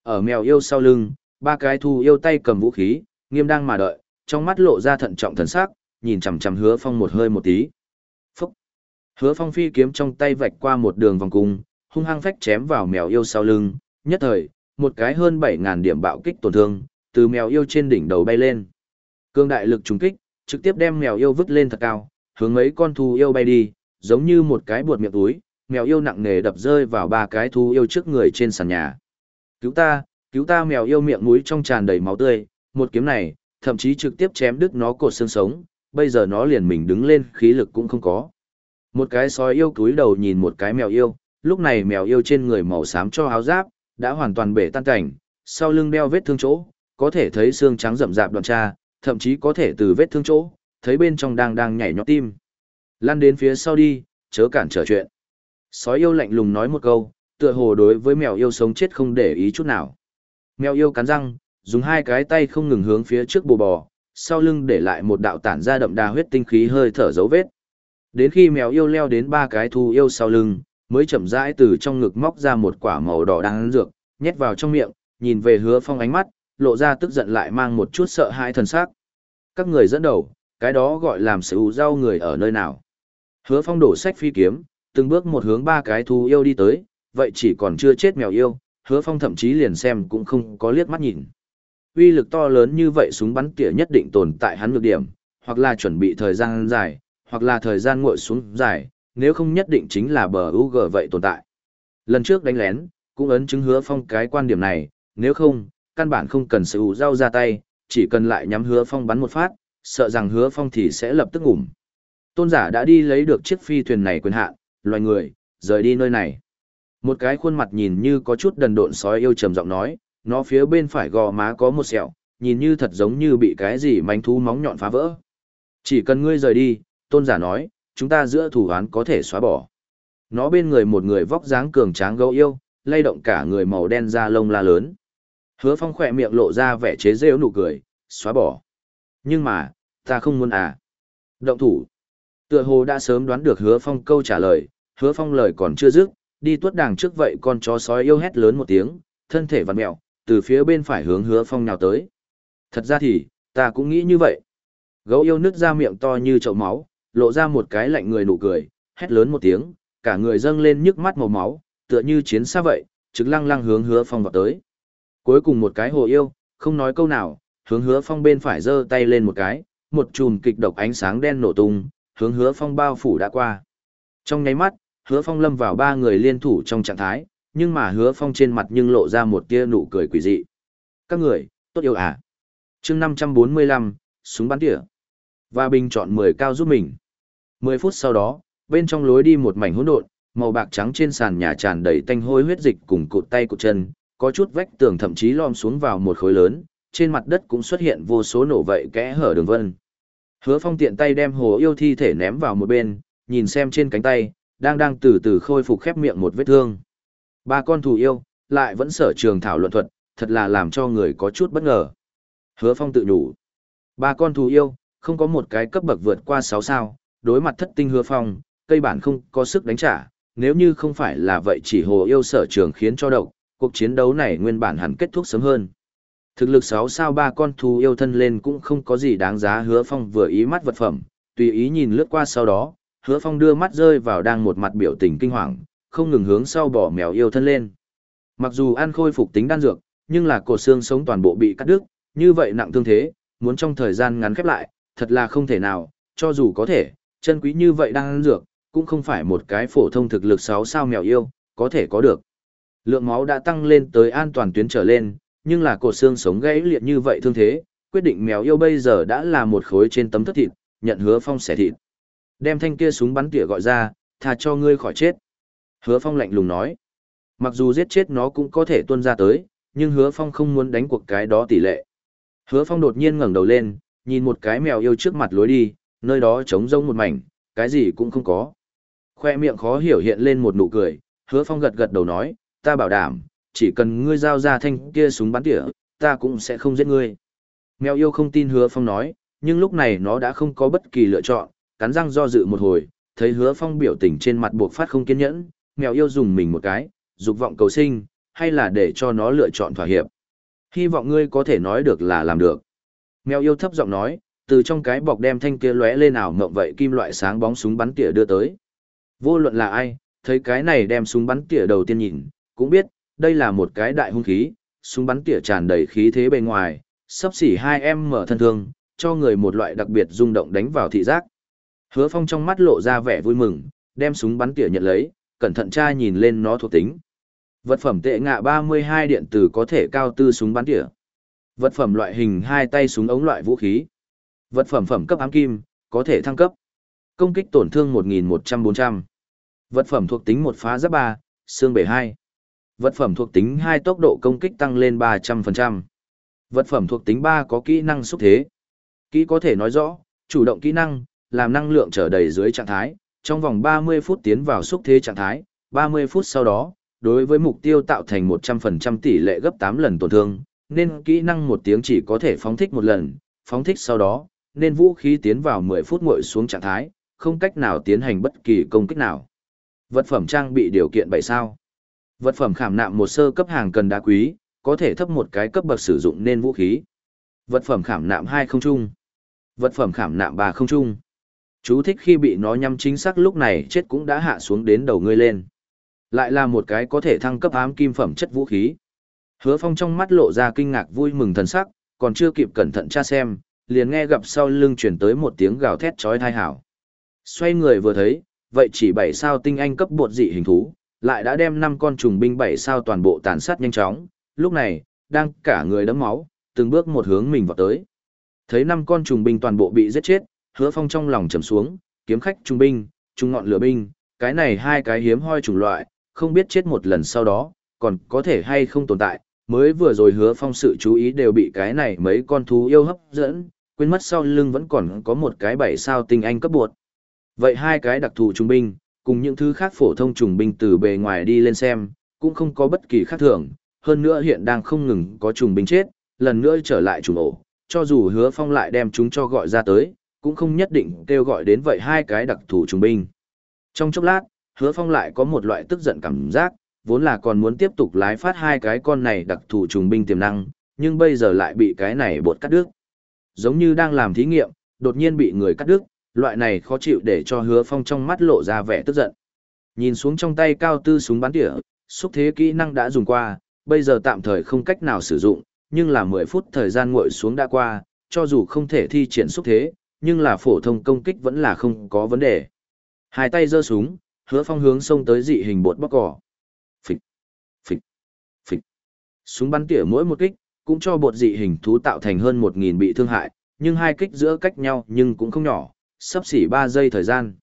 Ở mèo yêu sau lưng, ba cái thu yêu tay cầm vũ khí, nghiêm đang mà đợi, trong mắt lộ ra thận trọng thần sắc, nhìn chằm chằm hứa phong một hơi một tí. Phúc! Hứa phong phi kiếm trong tay vạch qua một đường vòng cung, hung hăng phách chém vào mèo yêu sau lưng, nhất thời, một cái hơn bảy ngàn điểm bạo kích tổn thương, từ mèo yêu trên đỉnh đầu bay lên. Cương đại lực trùng kích, trực tiếp đem mèo yêu vứt lên thật cao, hướng mấy con thú yêu bay đi, giống như một cái buột miệng túi, mèo yêu nặng nề đập rơi vào ba cái thú yêu trước người trên sàn nhà. Cứu ta, cứu ta mèo yêu miệng mũi trong tràn đầy máu tươi, một kiếm này, thậm chí trực tiếp chém đứt nó cột xương sống, bây giờ nó liền mình đứng lên khí lực cũng không có. Một cái sói yêu cúi đầu nhìn một cái mèo yêu, lúc này mèo yêu trên người màu xám cho áo giáp, đã hoàn toàn bể tan cảnh, sau lưng đeo vết thương chỗ, có thể thấy xương trắng rậm rạp đoạn tra, thậm chí có thể từ vết thương chỗ, thấy bên trong đang đang nhảy nhót tim. Lăn đến phía sau đi, chớ cản trở chuyện. Sói yêu lạnh lùng nói một câu, tựa hồ đối với mèo yêu sống chết không để ý chút nào. Mèo yêu cắn răng, dùng hai cái tay không ngừng hướng phía trước bồ bò, sau lưng để lại một đạo tản ra đậm đà huyết tinh khí hơi thở dấu vết. Đến khi mèo yêu leo đến ba cái thu yêu sau lưng, mới chậm rãi từ trong ngực móc ra một quả màu đỏ đang dược, nhét vào trong miệng, nhìn về hứa phong ánh mắt, lộ ra tức giận lại mang một chút sợ hãi thần sắc. Các người dẫn đầu, cái đó gọi làm sự rau người ở nơi nào. Hứa phong đổ sách phi kiếm, từng bước một hướng ba cái thú yêu đi tới, vậy chỉ còn chưa chết mèo yêu, hứa phong thậm chí liền xem cũng không có liếc mắt nhìn. Uy lực to lớn như vậy súng bắn tỉa nhất định tồn tại hắn nhược điểm, hoặc là chuẩn bị thời gian dài, hoặc là thời gian nguội xuống dài, nếu không nhất định chính là bờ UG vậy tồn tại. Lần trước đánh lén, cũng ấn chứng hứa phong cái quan điểm này, nếu không, căn bản không cần sự ủ rau ra tay, chỉ cần lại nhắm hứa phong bắn một phát, sợ rằng hứa phong thì sẽ lập tức ngủm. Tôn giả đã đi lấy được chiếc phi thuyền này quyền hạn, loài người, rời đi nơi này. Một cái khuôn mặt nhìn như có chút đần độn sói yêu trầm giọng nói, nó phía bên phải gò má có một sẹo, nhìn như thật giống như bị cái gì manh thú móng nhọn phá vỡ. Chỉ cần ngươi rời đi, tôn giả nói, chúng ta giữa thủ án có thể xóa bỏ. Nó bên người một người vóc dáng cường tráng gấu yêu, lay động cả người màu đen da lông la lớn. Hứa phong khỏe miệng lộ ra vẻ chế rêu nụ cười, xóa bỏ. Nhưng mà, ta không muốn à. Động thủ. Tựa hồ đã sớm đoán được hứa phong câu trả lời, hứa phong lời còn chưa dứt, đi tuốt đàng trước vậy con chó sói yêu hét lớn một tiếng, thân thể vặn mẹo, từ phía bên phải hướng hứa phong nào tới. Thật ra thì, ta cũng nghĩ như vậy. Gấu yêu nứt ra miệng to như chậu máu, lộ ra một cái lạnh người nụ cười, hét lớn một tiếng, cả người dâng lên nhức mắt màu máu, tựa như chiến xa vậy, trực lăng lăng hướng hứa phong vào tới. Cuối cùng một cái hồ yêu, không nói câu nào, hướng hứa phong bên phải giơ tay lên một cái, một chùm kịch độc ánh sáng đen nổ tung, hướng hứa phong bao phủ đã qua. Trong nháy mắt, hứa phong lâm vào ba người liên thủ trong trạng thái, nhưng mà hứa phong trên mặt nhưng lộ ra một tia nụ cười quỷ dị. Các người, tốt yêu à? chương năm trăm bốn mươi lăm súng bắn tỉa. Và bình chọn mười cao giúp mình. Mười phút sau đó, bên trong lối đi một mảnh hỗn độn, màu bạc trắng trên sàn nhà tràn đầy tanh hôi huyết dịch cùng cụt tay cụt chân, có chút vách tường thậm chí lom xuống vào một khối lớn, trên mặt đất cũng xuất hiện vô số nổ vậy kẽ hở đường vân. Hứa Phong tiện tay đem hồ yêu thi thể ném vào một bên, nhìn xem trên cánh tay, đang đang từ từ khôi phục khép miệng một vết thương. Ba con thù yêu, lại vẫn sở trường thảo luận thuật, thật là làm cho người có chút bất ngờ. Hứa Phong tự nhủ. Ba con thù yêu, không có một cái cấp bậc vượt qua 6 sao, đối mặt thất tinh hứa phong, cây bản không có sức đánh trả, nếu như không phải là vậy chỉ hồ yêu sở trường khiến cho độc, cuộc chiến đấu này nguyên bản hẳn kết thúc sớm hơn. Thực lực 6 sao ba con thú yêu thân lên cũng không có gì đáng giá hứa phong vừa ý mắt vật phẩm, tùy ý nhìn lướt qua sau đó, hứa phong đưa mắt rơi vào đang một mặt biểu tình kinh hoàng, không ngừng hướng sau bỏ mèo yêu thân lên. Mặc dù ăn khôi phục tính đan dược, nhưng là cổ xương sống toàn bộ bị cắt đứt, như vậy nặng thương thế, muốn trong thời gian ngắn khép lại, thật là không thể nào, cho dù có thể, chân quý như vậy đang ăn dược, cũng không phải một cái phổ thông thực lực 6 sao mèo yêu, có thể có được. Lượng máu đã tăng lên tới an toàn tuyến trở lên, nhưng là cổ xương sống gãy liệt như vậy thương thế, quyết định mèo yêu bây giờ đã là một khối trên tấm thất thịt, nhận hứa phong xẻ thịt. Đem thanh kia súng bắn tỉa gọi ra, thà cho ngươi khỏi chết. Hứa phong lạnh lùng nói. Mặc dù giết chết nó cũng có thể tuân ra tới, nhưng hứa phong không muốn đánh cuộc cái đó tỷ lệ. Hứa phong đột nhiên ngẩng đầu lên, nhìn một cái mèo yêu trước mặt lối đi, nơi đó trống rông một mảnh, cái gì cũng không có. Khoe miệng khó hiểu hiện lên một nụ cười, hứa phong gật gật đầu nói, ta bảo đảm, chỉ cần ngươi giao ra thanh kia súng bắn tỉa, ta cũng sẽ không giết ngươi. Mèo yêu không tin hứa phong nói, nhưng lúc này nó đã không có bất kỳ lựa chọn, cắn răng do dự một hồi, thấy hứa phong biểu tình trên mặt buộc phát không kiên nhẫn, mèo yêu dùng mình một cái, dục vọng cầu sinh, hay là để cho nó lựa chọn thỏa hiệp. Hy vọng ngươi có thể nói được là làm được. Mèo yêu thấp giọng nói, từ trong cái bọc đem thanh kia lóe lên ảo ngộng vậy kim loại sáng bóng súng bắn tỉa đưa tới. Vô luận là ai, thấy cái này đem súng bắn tỉa đầu tiên nhìn, cũng biết, đây là một cái đại hung khí, súng bắn tỉa tràn đầy khí thế bề ngoài, sắp xỉ hai em mở thân thương, cho người một loại đặc biệt rung động đánh vào thị giác. Hứa Phong trong mắt lộ ra vẻ vui mừng, đem súng bắn tỉa nhận lấy, cẩn thận tra nhìn lên nó thuộc tính. Vật phẩm tệ ngạ 32 điện tử có thể cao tư súng bắn tỉa. Vật phẩm loại hình hai tay súng ống loại vũ khí. Vật phẩm phẩm cấp ám kim, có thể thăng cấp. Công kích tổn thương 1.100-400. Vật phẩm thuộc tính một phá giáp 3, xương bể 2. Vật phẩm thuộc tính 2 tốc độ công kích tăng lên 300%. Vật phẩm thuộc tính 3 có kỹ năng xúc thế. Kỹ có thể nói rõ, chủ động kỹ năng, làm năng lượng trở đầy dưới trạng thái, trong vòng 30 phút tiến vào xúc thế trạng thái, 30 phút sau đó, đối với mục tiêu tạo thành 100% tỷ lệ gấp 8 lần tổn thương, nên kỹ năng một tiếng chỉ có thể phóng thích một lần, phóng thích sau đó, nên vũ khí tiến vào 10 phút nguội xuống trạng thái, không cách nào tiến hành bất kỳ công kích nào. Vật phẩm trang bị điều kiện 7 sao. Vật phẩm khảm nạm một sơ cấp hàng cần đá quý, có thể thấp một cái cấp bậc sử dụng nên vũ khí. Vật phẩm khảm nạm 2 không trung. Vật phẩm khảm nạm 3 không trung. Chú thích khi bị nó nhắm chính xác lúc này chết cũng đã hạ xuống đến đầu ngươi lên. Lại là một cái có thể thăng cấp ám kim phẩm chất vũ khí. Hứa Phong trong mắt lộ ra kinh ngạc vui mừng thần sắc, còn chưa kịp cẩn thận tra xem, liền nghe gặp sau lưng chuyển tới một tiếng gào thét chói tai hảo. Xoay người vừa thấy, vậy chỉ bảy sao tinh anh cấp bột dị hình thú, lại đã đem năm con trùng binh bảy sao toàn bộ tàn sát nhanh chóng, lúc này, đang cả người đấm máu, từng bước một hướng mình vào tới. Thấy năm con trùng binh toàn bộ bị giết chết, Hứa Phong trong lòng trầm xuống, kiếm khách trung binh, trung ngọn lửa binh, cái này hai cái hiếm hoi chủng loại, không biết chết một lần sau đó, còn có thể hay không tồn tại, mới vừa rồi hứa phong sự chú ý đều bị cái này mấy con thú yêu hấp dẫn, quên mất sau lưng vẫn còn có một cái bảy sao tinh anh cấp bột. Vậy hai cái đặc thù trung binh, cùng những thứ khác phổ thông trùng binh từ bề ngoài đi lên xem, cũng không có bất kỳ khác thường, hơn nữa hiện đang không ngừng có trùng binh chết, lần nữa trở lại trùng ổ, cho dù hứa phong lại đem chúng cho gọi ra tới, cũng không nhất định kêu gọi đến vậy hai cái đặc thù trung binh. Trong chốc lát, hứa phong lại có một loại tức giận cảm giác, vốn là còn muốn tiếp tục lái phát hai cái con này đặc thù trùng binh tiềm năng, nhưng bây giờ lại bị cái này bột cắt đứt. Giống như đang làm thí nghiệm, đột nhiên bị người cắt đứt, loại này khó chịu để cho hứa phong trong mắt lộ ra vẻ tức giận. Nhìn xuống trong tay cao tư súng bắn tỉa, xúc thế kỹ năng đã dùng qua, bây giờ tạm thời không cách nào sử dụng, nhưng là 10 phút thời gian nguội xuống đã qua, cho dù không thể thi triển xúc thế, nhưng là phổ thông công kích vẫn là không có vấn đề. Hai tay giơ súng, hứa phong hướng xông tới dị hình bột bóc cỏ. Phịch, phịch, phịch. Súng bắn tỉa mỗi một kích, cũng cho bột dị hình thú tạo thành hơn 1.000 bị thương hại, nhưng hai kích giữa cách nhau nhưng cũng không nhỏ, sắp xỉ 3 giây thời gian.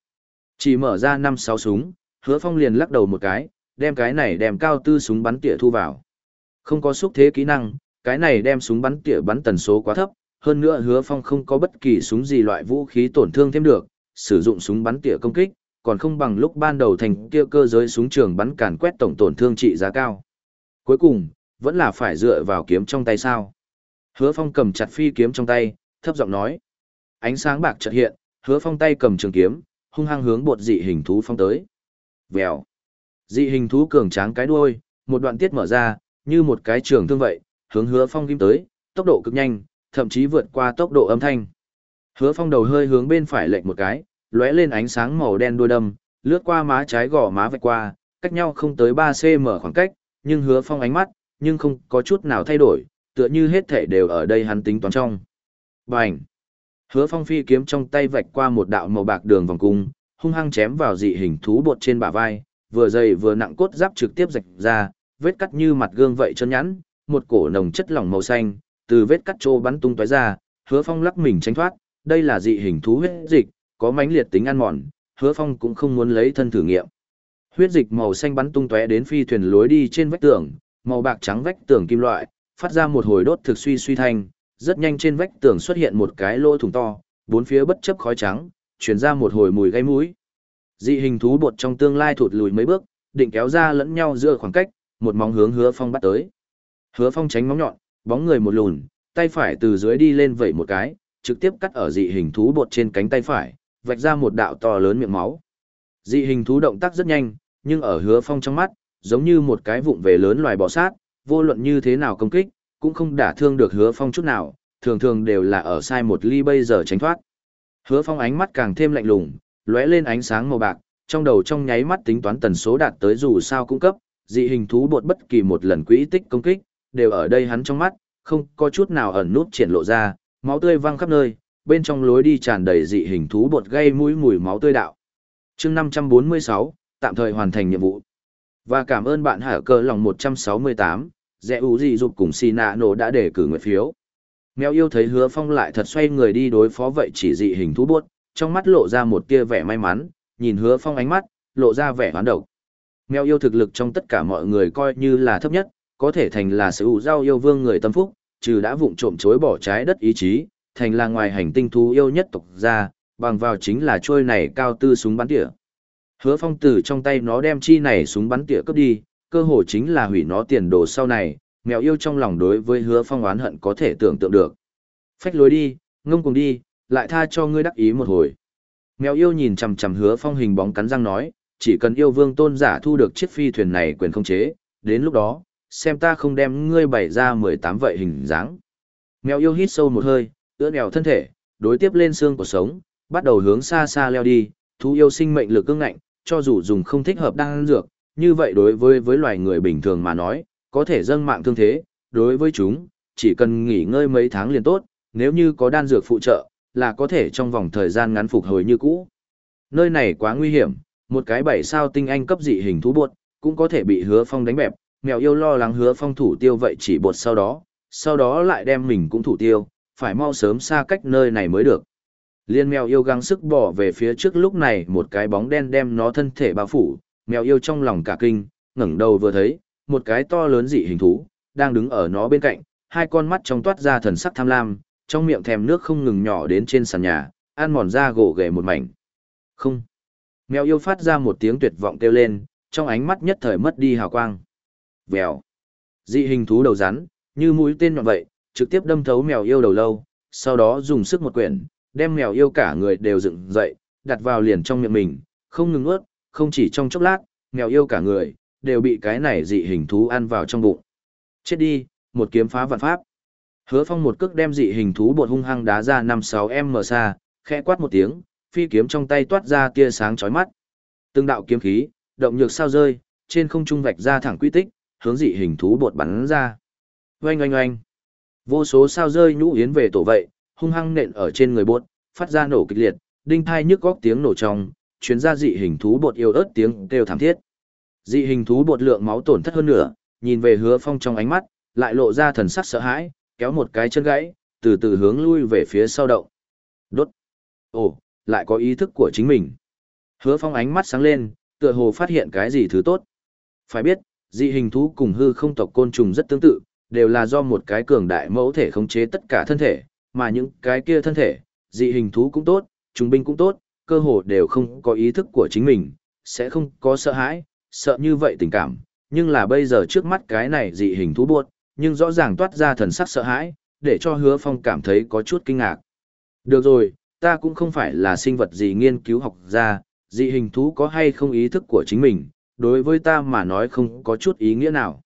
Chỉ mở ra 5-6 súng, hứa phong liền lắc đầu một cái, đem cái này đem cao tư súng bắn tỉa thu vào. Không có xúc thế kỹ năng, cái này đem súng bắn tỉa bắn tần số quá thấp, hơn nữa hứa phong không có bất kỳ súng gì loại vũ khí tổn thương thêm được, sử dụng súng bắn tỉa công kích, còn không bằng lúc ban đầu thành kia cơ giới súng trường bắn càn quét tổng tổn thương trị giá cao. Cuối cùng, vẫn là phải dựa vào kiếm trong tay sao. Hứa phong cầm chặt phi kiếm trong tay, thấp giọng nói. Ánh sáng bạc chợt hiện, hứa phong tay cầm trường kiếm, hung hăng hướng bột dị hình thú phong tới. Vèo. Dị hình thú cường tráng cái đuôi, một đoạn tiết mở ra, như một cái trường thương vậy, hướng hứa phong kim tới, tốc độ cực nhanh, thậm chí vượt qua tốc độ âm thanh. Hứa phong đầu hơi hướng bên phải lệch một cái, lóe lên ánh sáng màu đen đuôi đâm, lướt qua má trái gò má vạch qua, cách nhau không tới 3cm khoảng cách, nhưng hứa phong ánh mắt, nhưng không có chút nào thay đổi, tựa như hết thể đều ở đây hắn tính toán trong. Bành! Hứa phong phi kiếm trong tay vạch qua một đạo màu bạc đường vòng cung, hung hăng chém vào dị hình thú bột trên bả vai, vừa dày vừa nặng cốt giáp trực tiếp rạch ra, vết cắt như mặt gương vậy chân nhẵn, một cổ nồng chất lỏng màu xanh, từ vết cắt trô bắn tung tóe ra, hứa phong lắc mình tránh thoát, đây là dị hình thú huyết dịch, có mãnh liệt tính ăn mòn, hứa phong cũng không muốn lấy thân thử nghiệm. Huyết dịch màu xanh bắn tung tóe đến phi thuyền lối đi trên vách tường, màu bạc trắng vách tường kim loại, phát ra một hồi đốt thực suy suy thanh, rất nhanh trên vách tường xuất hiện một cái lỗ thủng to, bốn phía bất chấp khói trắng, truyền ra một hồi mùi gây mũi. Dị hình thú bột trong tương lai thụt lùi mấy bước, định kéo ra lẫn nhau giữa khoảng cách, một móng hướng Hứa Phong bắt tới. Hứa Phong tránh móng nhọn, bóng người một lùn, tay phải từ dưới đi lên vẩy một cái, trực tiếp cắt ở dị hình thú bột trên cánh tay phải, vạch ra một đạo to lớn miệng máu. Dị hình thú động tác rất nhanh, nhưng ở Hứa Phong trong mắt, giống như một cái vụng về lớn loài bò sát, vô luận như thế nào công kích, cũng không đả thương được Hứa Phong chút nào, thường thường đều là ở sai một ly bây giờ tránh thoát. Hứa Phong ánh mắt càng thêm lạnh lùng, lóe lên ánh sáng màu bạc, trong đầu trong nháy mắt tính toán tần số đạt tới dù sao cung cấp, dị hình thú bột bất kỳ một lần quỹ tích công kích, đều ở đây hắn trong mắt, không có chút nào ẩn nút triển lộ ra, máu tươi văng khắp nơi, bên trong lối đi tràn đầy dị hình thú bột gây mũi mùi máu tươi đạo. Chương 546, tạm thời hoàn thành nhiệm vụ. Và cảm ơn bạn hả Cơ lòng 168, dẹ ủ gì dục cùng xì nạ nổ đã để cử nguyện phiếu. Mèo yêu thấy hứa phong lại thật xoay người đi đối phó vậy chỉ dị hình thú bột, trong mắt lộ ra một tia vẻ may mắn, nhìn hứa phong ánh mắt, lộ ra vẻ hoán độc. Mèo yêu thực lực trong tất cả mọi người coi như là thấp nhất, có thể thành là sự ủ giao yêu vương người tâm phúc, trừ đã vụng trộm chối bỏ trái đất ý chí, thành là ngoài hành tinh thú yêu nhất tộc ra, bằng vào chính là trôi này cao tư súng bắn tỉa. Hứa phong từ trong tay nó đem chi này súng bắn tỉa cướp đi, cơ hội chính là hủy nó tiền đồ sau này, mèo yêu trong lòng đối với hứa phong oán hận có thể tưởng tượng được. Phách lối đi, ngông cùng đi, lại tha cho ngươi đắc ý một hồi. Mèo yêu nhìn chằm chằm hứa phong hình bóng cắn răng nói, chỉ cần yêu vương tôn giả thu được chiếc phi thuyền này quyền không chế, đến lúc đó, xem ta không đem ngươi bày ra mười tám vậy hình dáng. Mèo yêu hít sâu một hơi, ưỡn mèo thân thể, đối tiếp lên xương của sống, bắt đầu hướng xa xa leo đi, thú yêu sinh mệnh lực cương ngạnh, cho dù dùng không thích hợp đang dược, như vậy đối với với loài người bình thường mà nói, có thể dâng mạng thương thế, đối với chúng, chỉ cần nghỉ ngơi mấy tháng liền tốt, nếu như có đan dược phụ trợ, là có thể trong vòng thời gian ngắn phục hồi như cũ. Nơi này quá nguy hiểm, một cái bảy sao tinh anh cấp dị hình thú buột, cũng có thể bị hứa phong đánh bẹp, mèo yêu lo lắng hứa phong thủ tiêu vậy chỉ bột sau đó, sau đó lại đem mình cũng thủ tiêu, phải mau sớm xa cách nơi này mới được. Liên mèo yêu gắng sức bỏ về phía trước lúc này một cái bóng đen đem nó thân thể bao phủ, mèo yêu trong lòng cả kinh, ngẩng đầu vừa thấy, một cái to lớn dị hình thú, đang đứng ở nó bên cạnh, hai con mắt trong toát ra thần sắc tham lam, trong miệng thèm nước không ngừng nhỏ đến trên sàn nhà, ăn mòn da gỗ ghề một mảnh. Không. Mèo yêu phát ra một tiếng tuyệt vọng kêu lên, trong ánh mắt nhất thời mất đi hào quang. Vèo. Dị hình thú đầu rắn, như mũi tên nhọn vậy, trực tiếp đâm thấu mèo yêu đầu lâu, sau đó dùng sức một quyển, đem mèo yêu cả người đều dựng dậy, đặt vào liền trong miệng mình, không ngừng ướt, không chỉ trong chốc lát, mèo yêu cả người, đều bị cái này dị hình thú ăn vào trong bụng. Chết đi, một kiếm phá vạn pháp. Hứa phong một cước đem dị hình thú bột hung hăng đá ra 5-6 m xa, khẽ quát một tiếng, phi kiếm trong tay toát ra tia sáng chói mắt. Từng đạo kiếm khí, động nhược sao rơi, trên không trung vạch ra thẳng quy tích, hướng dị hình thú bột bắn ra. Oanh oanh oanh. Vô số sao rơi nhũ yến về tổ vậy, hung hăng nện ở trên người bột, phát ra nổ kịch liệt, đinh thai nhức góc tiếng nổ trong, chuyến ra dị hình thú bột yêu ớt tiếng kêu thảm thiết. Dị hình thú bột lượng máu tổn thất hơn nữa, nhìn về hứa phong trong ánh mắt, lại lộ ra thần sắc sợ hãi, kéo một cái chân gãy, từ từ hướng lui về phía sau động. Đốt. Ồ, lại có ý thức của chính mình. Hứa phong ánh mắt sáng lên, tựa hồ phát hiện cái gì thứ tốt. Phải biết, dị hình thú cùng hư không tộc côn trùng rất tương tự, đều là do một cái cường đại mẫu thể khống chế tất cả thân thể, mà những cái kia thân thể, dị hình thú cũng tốt, trùng binh cũng tốt, cơ hồ đều không có ý thức của chính mình, sẽ không có sợ hãi, sợ như vậy tình cảm, nhưng là bây giờ trước mắt cái này dị hình thú buột, nhưng rõ ràng toát ra thần sắc sợ hãi, để cho hứa phong cảm thấy có chút kinh ngạc. Được rồi, ta cũng không phải là sinh vật gì nghiên cứu học ra, dị hình thú có hay không ý thức của chính mình, đối với ta mà nói không có chút ý nghĩa nào.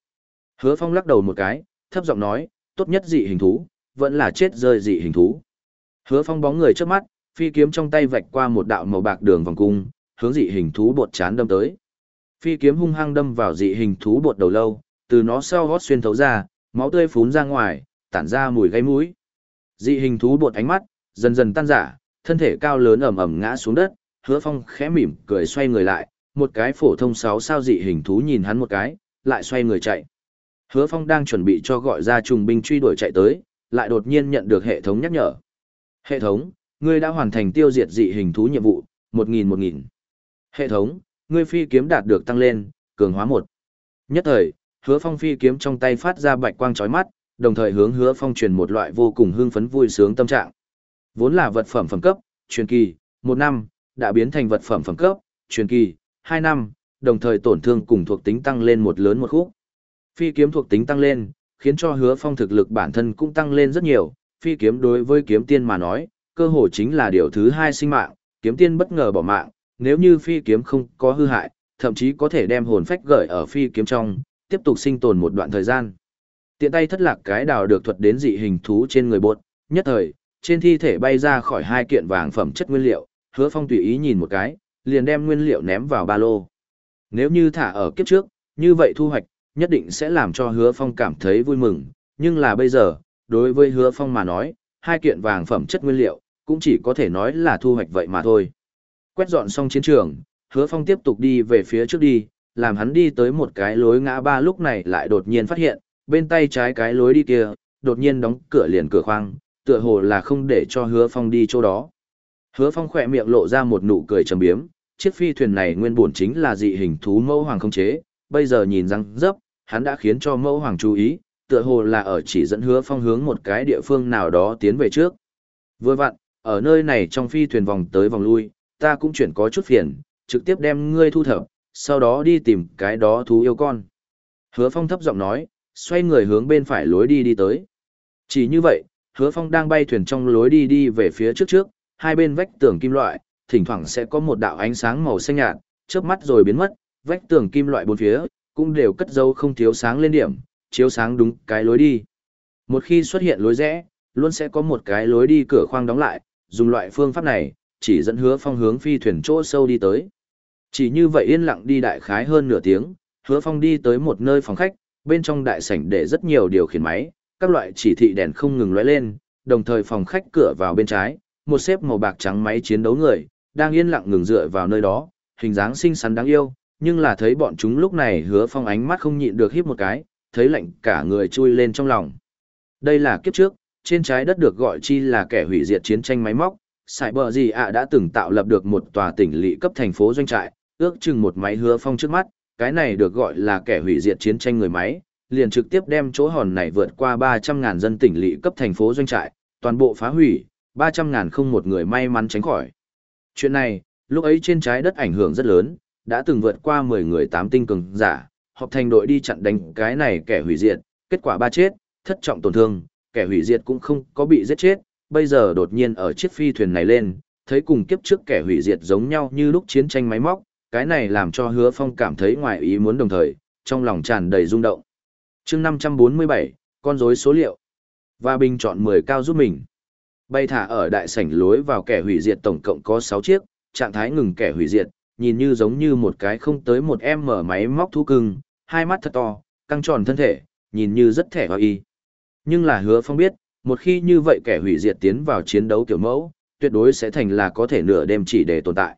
Hứa Phong lắc đầu một cái, thấp giọng nói, tốt nhất dị hình thú, vẫn là chết rơi dị hình thú. Hứa Phong bóng người trước mắt, phi kiếm trong tay vạch qua một đạo màu bạc đường vòng cung, hướng dị hình thú bột chán đâm tới. Phi kiếm hung hăng đâm vào dị hình thú bột đầu lâu, từ nó sau gót xuyên thấu ra, máu tươi phún ra ngoài, tản ra mùi gây mũi. Dị hình thú bột ánh mắt, dần dần tan giả, thân thể cao lớn ẩm ẩm ngã xuống đất, hứa phong khẽ mỉm cười xoay người lại, một cái phổ thông sáu sao dị hình thú nhìn hắn một cái, lại xoay người chạy. Hứa phong đang chuẩn bị cho gọi ra trùng binh truy đuổi chạy tới, lại đột nhiên nhận được hệ thống nhắc nhở. Hệ thống, ngươi đã hoàn thành tiêu diệt dị hình thú nhiệm vụ, một nghìn một nghìn. Hệ thống, ngươi phi kiếm đạt được tăng lên, cường hóa một. Nhất thời, hứa phong phi kiếm trong tay phát ra bạch quang chói mắt, đồng thời hướng hứa phong truyền một loại vô cùng hưng phấn vui sướng tâm trạng. Vốn là vật phẩm phẩm cấp, truyền kỳ, một năm, đã biến thành vật phẩm phẩm cấp, truyền kỳ, hai năm, đồng thời tổn thương cùng thuộc tính tăng lên một lớn một khúc. Phi kiếm thuộc tính tăng lên, khiến cho hứa phong thực lực bản thân cũng tăng lên rất nhiều, phi kiếm đối với kiếm tiên mà nói, cơ hội chính là điều thứ hai sinh mạng, kiếm tiên bất ngờ bỏ mạng, nếu như phi kiếm không có hư hại, thậm chí có thể đem hồn phách gửi ở phi kiếm trong, tiếp tục sinh tồn một đoạn thời gian. Tiện tay thất lạc cái đào được thuật đến dị hình thú trên người bột, nhất thời, trên thi thể bay ra khỏi hai kiện vàng phẩm chất nguyên liệu, hứa phong tùy ý nhìn một cái, liền đem nguyên liệu ném vào ba lô. Nếu như thả ở kiếp trước, như vậy thu hoạch, nhất định sẽ làm cho hứa phong cảm thấy vui mừng, nhưng là bây giờ, đối với hứa phong mà nói, hai kiện vàng phẩm chất nguyên liệu, cũng chỉ có thể nói là thu hoạch vậy mà thôi. Quét dọn xong chiến trường, hứa phong tiếp tục đi về phía trước đi, làm hắn đi tới một cái lối ngã ba lúc này lại đột nhiên phát hiện, bên tay trái cái lối đi kia, đột nhiên đóng cửa liền cửa khoang, tựa hồ là không để cho hứa phong đi chỗ đó. Hứa phong khỏe miệng lộ ra một nụ cười trầm biếm, chiếc phi thuyền này nguyên bổn chính là dị hình thú mẫu hoàng không chế, bây giờ nhìn răng dấp, hắn đã khiến cho mẫu hoàng chú ý, tựa hồ là ở chỉ dẫn hứa phong hướng một cái địa phương nào đó tiến về trước. Vừa vặn, ở nơi này trong phi thuyền vòng tới vòng lui, ta cũng chuyển có chút phiền, trực tiếp đem ngươi thu thập, sau đó đi tìm cái đó thú yêu con. Hứa phong thấp giọng nói, xoay người hướng bên phải lối đi đi tới. Chỉ như vậy, hứa phong đang bay thuyền trong lối đi đi về phía trước trước, hai bên vách tường kim loại, thỉnh thoảng sẽ có một đạo ánh sáng màu xanh nhạt, chớp mắt rồi biến mất, vách tường kim loại bốn phía, cũng đều cất dấu không thiếu sáng lên điểm, chiếu sáng đúng cái lối đi. Một khi xuất hiện lối rẽ, luôn sẽ có một cái lối đi cửa khoang đóng lại, dùng loại phương pháp này, chỉ dẫn hứa phong hướng phi thuyền chỗ sâu đi tới. Chỉ như vậy yên lặng đi đại khái hơn nửa tiếng, hứa phong đi tới một nơi phòng khách, bên trong đại sảnh để rất nhiều điều khiển máy, các loại chỉ thị đèn không ngừng lóe lên, đồng thời phòng khách cửa vào bên trái, một xếp màu bạc trắng máy chiến đấu người, đang yên lặng ngừng dựa vào nơi đó, hình dáng xinh xắn đáng yêu, nhưng là thấy bọn chúng lúc này hứa phong ánh mắt không nhịn được híp một cái, thấy lạnh cả người chui lên trong lòng. Đây là kiếp trước, trên trái đất được gọi chi là kẻ hủy diệt chiến tranh máy móc, Sải bờ gì ạ đã từng tạo lập được một tòa tỉnh lỵ cấp thành phố doanh trại, ước chừng một máy hứa phong trước mắt, cái này được gọi là kẻ hủy diệt chiến tranh người máy, liền trực tiếp đem chỗ hòn này vượt qua 300.000 dân tỉnh lỵ cấp thành phố doanh trại, toàn bộ phá hủy, Ba trăm ngàn không một người may mắn tránh khỏi. Chuyện này, lúc ấy trên trái đất ảnh hưởng rất lớn, đã từng vượt qua 10 người tám tinh cường giả, họp thành đội đi chặn đánh cái này kẻ hủy diệt, kết quả ba chết, thất trọng tổn thương, kẻ hủy diệt cũng không có bị giết chết, bây giờ đột nhiên ở chiếc phi thuyền này lên, thấy cùng kiếp trước kẻ hủy diệt giống nhau như lúc chiến tranh máy móc, cái này làm cho hứa phong cảm thấy ngoài ý muốn đồng thời, trong lòng tràn đầy rung động. chương 547, con rối số liệu. Và bình chọn 10 cao giúp mình. Bay thả ở đại sảnh lối vào kẻ hủy diệt tổng cộng có 6 chiếc, trạng thái ngừng kẻ hủy diệt, nhìn như giống như một cái không tới một em mở máy móc thú cưng, hai mắt thật to, căng tròn thân thể, nhìn như rất thẻ hoa y. Nhưng là hứa phong biết, một khi như vậy kẻ hủy diệt tiến vào chiến đấu kiểu mẫu, tuyệt đối sẽ thành là có thể nửa đêm chỉ để tồn tại.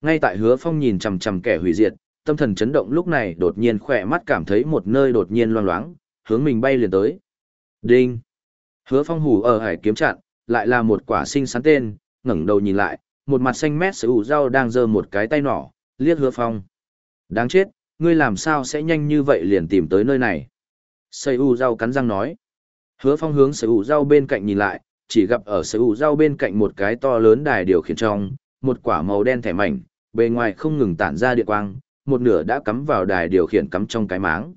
Ngay tại hứa phong nhìn chằm chằm kẻ hủy diệt, tâm thần chấn động lúc này đột nhiên khỏe mắt cảm thấy một nơi đột nhiên loang loáng, hướng mình bay liền tới. Đinh! Hứa phong hủ ở hải kiếm chặn, lại là một quả sinh sắn tên, ngẩng đầu nhìn lại, một mặt xanh mét sở hữu rau đang giơ một cái tay nỏ, liếc hứa phong. Đáng chết, ngươi làm sao sẽ nhanh như vậy liền tìm tới nơi này. Sở u rau cắn răng nói. Hứa phong hướng sở hữu rau bên cạnh nhìn lại, chỉ gặp ở sở hữu rau bên cạnh một cái to lớn đài điều khiển trong, một quả màu đen thẻ mảnh, bề ngoài không ngừng tản ra điện quang, một nửa đã cắm vào đài điều khiển cắm trong cái máng.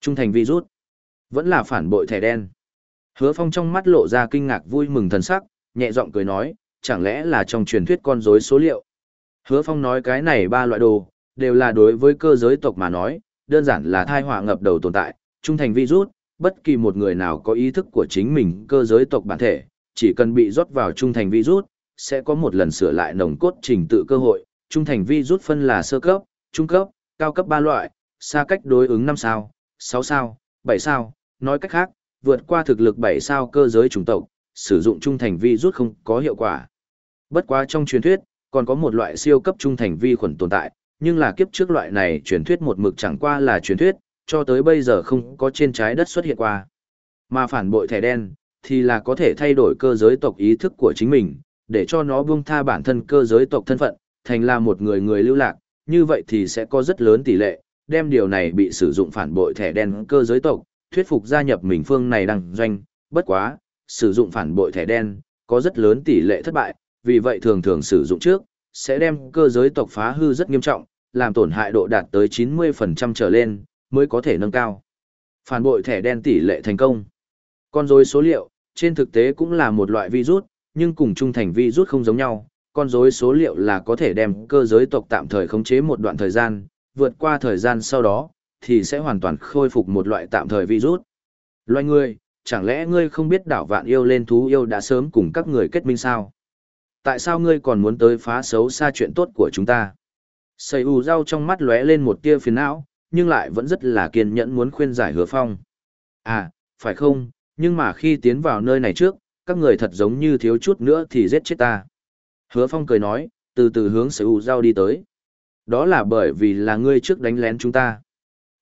Trung thành virus, vẫn là phản bội thẻ đen. Hứa Phong trong mắt lộ ra kinh ngạc vui mừng thần sắc, nhẹ giọng cười nói, chẳng lẽ là trong truyền thuyết con rối số liệu. Hứa Phong nói cái này ba loại đồ, đều là đối với cơ giới tộc mà nói, đơn giản là thai họa ngập đầu tồn tại, trung thành virus, bất kỳ một người nào có ý thức của chính mình cơ giới tộc bản thể, chỉ cần bị rót vào trung thành virus, sẽ có một lần sửa lại nồng cốt trình tự cơ hội, trung thành virus phân là sơ cấp, trung cấp, cao cấp ba loại, xa cách đối ứng 5 sao, 6 sao, 7 sao, nói cách khác, vượt qua thực lực bảy sao cơ giới chủng tộc, sử dụng trung thành vi rút không có hiệu quả. Bất quá trong truyền thuyết, còn có một loại siêu cấp trung thành vi khuẩn tồn tại, nhưng là kiếp trước loại này truyền thuyết một mực chẳng qua là truyền thuyết, cho tới bây giờ không có trên trái đất xuất hiện qua. Mà phản bội thẻ đen, thì là có thể thay đổi cơ giới tộc ý thức của chính mình, để cho nó buông tha bản thân cơ giới tộc thân phận, thành là một người người lưu lạc, như vậy thì sẽ có rất lớn tỷ lệ, đem điều này bị sử dụng phản bội thẻ đen cơ giới tộc, thuyết phục gia nhập mình phương này đăng doanh, bất quá, sử dụng phản bội thẻ đen, có rất lớn tỷ lệ thất bại, vì vậy thường thường sử dụng trước, sẽ đem cơ giới tộc phá hư rất nghiêm trọng, làm tổn hại độ đạt tới 90% trở lên, mới có thể nâng cao. Phản bội thẻ đen tỷ lệ thành công. Con rối số liệu, trên thực tế cũng là một loại virus, nhưng cùng trung thành virus không giống nhau. Con rối số liệu là có thể đem cơ giới tộc tạm thời khống chế một đoạn thời gian, vượt qua thời gian sau đó, thì sẽ hoàn toàn khôi phục một loại tạm thời virus. Loài ngươi, chẳng lẽ ngươi không biết đảo vạn yêu lên thú yêu đã sớm cùng các người kết minh sao? Tại sao ngươi còn muốn tới phá xấu xa chuyện tốt của chúng ta? Sầy ù rau trong mắt lóe lên một tia phiền não, nhưng lại vẫn rất là kiên nhẫn muốn khuyên giải hứa phong. À, phải không, nhưng mà khi tiến vào nơi này trước, các người thật giống như thiếu chút nữa thì giết chết ta. Hứa phong cười nói, từ từ hướng sầy ù rau đi tới. Đó là bởi vì là ngươi trước đánh lén chúng ta.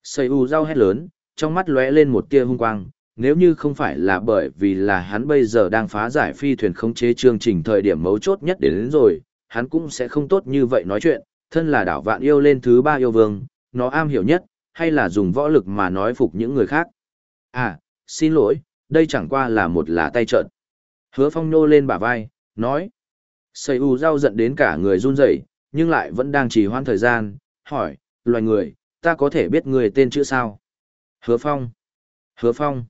Sầy u rau hét lớn, trong mắt lóe lên một tia hung quang, nếu như không phải là bởi vì là hắn bây giờ đang phá giải phi thuyền khống chế chương trình thời điểm mấu chốt nhất đến, đến rồi, hắn cũng sẽ không tốt như vậy nói chuyện, thân là đảo vạn yêu lên thứ ba yêu vương, nó am hiểu nhất, hay là dùng võ lực mà nói phục những người khác. À, xin lỗi, đây chẳng qua là một là tay trợn. Hứa phong nô lên bả vai, nói. Sầy u rau giận đến cả người run rẩy, nhưng lại vẫn đang trì hoãn thời gian, hỏi, loài người, ta có thể biết người tên chữ sao? Hứa phong. Hứa phong.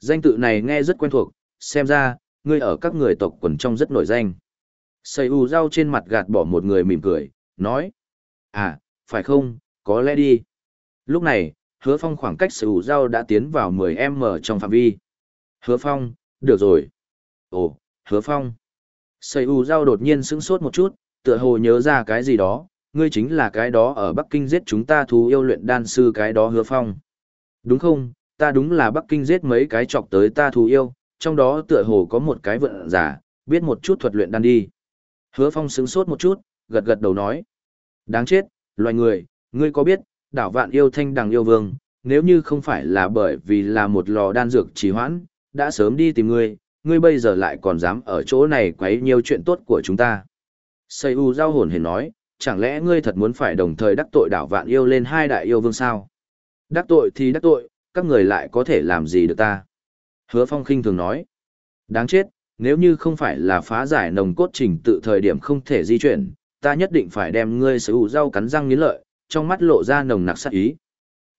Danh tự này nghe rất quen thuộc, xem ra, ngươi ở các người tộc quần trong rất nổi danh. Sầy ù rau trên mặt gạt bỏ một người mỉm cười, nói. À, phải không, có lẽ đi. Lúc này, hứa phong khoảng cách sầy ù rau đã tiến vào 10m trong phạm vi. Hứa phong, được rồi. Ồ, hứa phong. Sầy ù rau đột nhiên sững sốt một chút, tựa hồ nhớ ra cái gì đó, ngươi chính là cái đó ở Bắc Kinh giết chúng ta thú yêu luyện đan sư cái đó hứa phong. Đúng không, ta đúng là Bắc Kinh giết mấy cái chọc tới ta thù yêu, trong đó tựa hồ có một cái vận giả, biết một chút thuật luyện đan đi. Hứa Phong sững sốt một chút, gật gật đầu nói. Đáng chết, loài người, ngươi có biết, đảo vạn yêu thanh đằng yêu vương, nếu như không phải là bởi vì là một lò đan dược trì hoãn, đã sớm đi tìm ngươi, ngươi bây giờ lại còn dám ở chỗ này quấy nhiều chuyện tốt của chúng ta. Xây U giao hồn hề nói, chẳng lẽ ngươi thật muốn phải đồng thời đắc tội đảo vạn yêu lên hai đại yêu vương sao? Đắc tội thì đắc tội, các người lại có thể làm gì được ta? Hứa Phong khinh thường nói. Đáng chết, nếu như không phải là phá giải nồng cốt trình tự thời điểm không thể di chuyển, ta nhất định phải đem ngươi sở hữu rau cắn răng nghiến lợi, trong mắt lộ ra nồng nặc sát ý.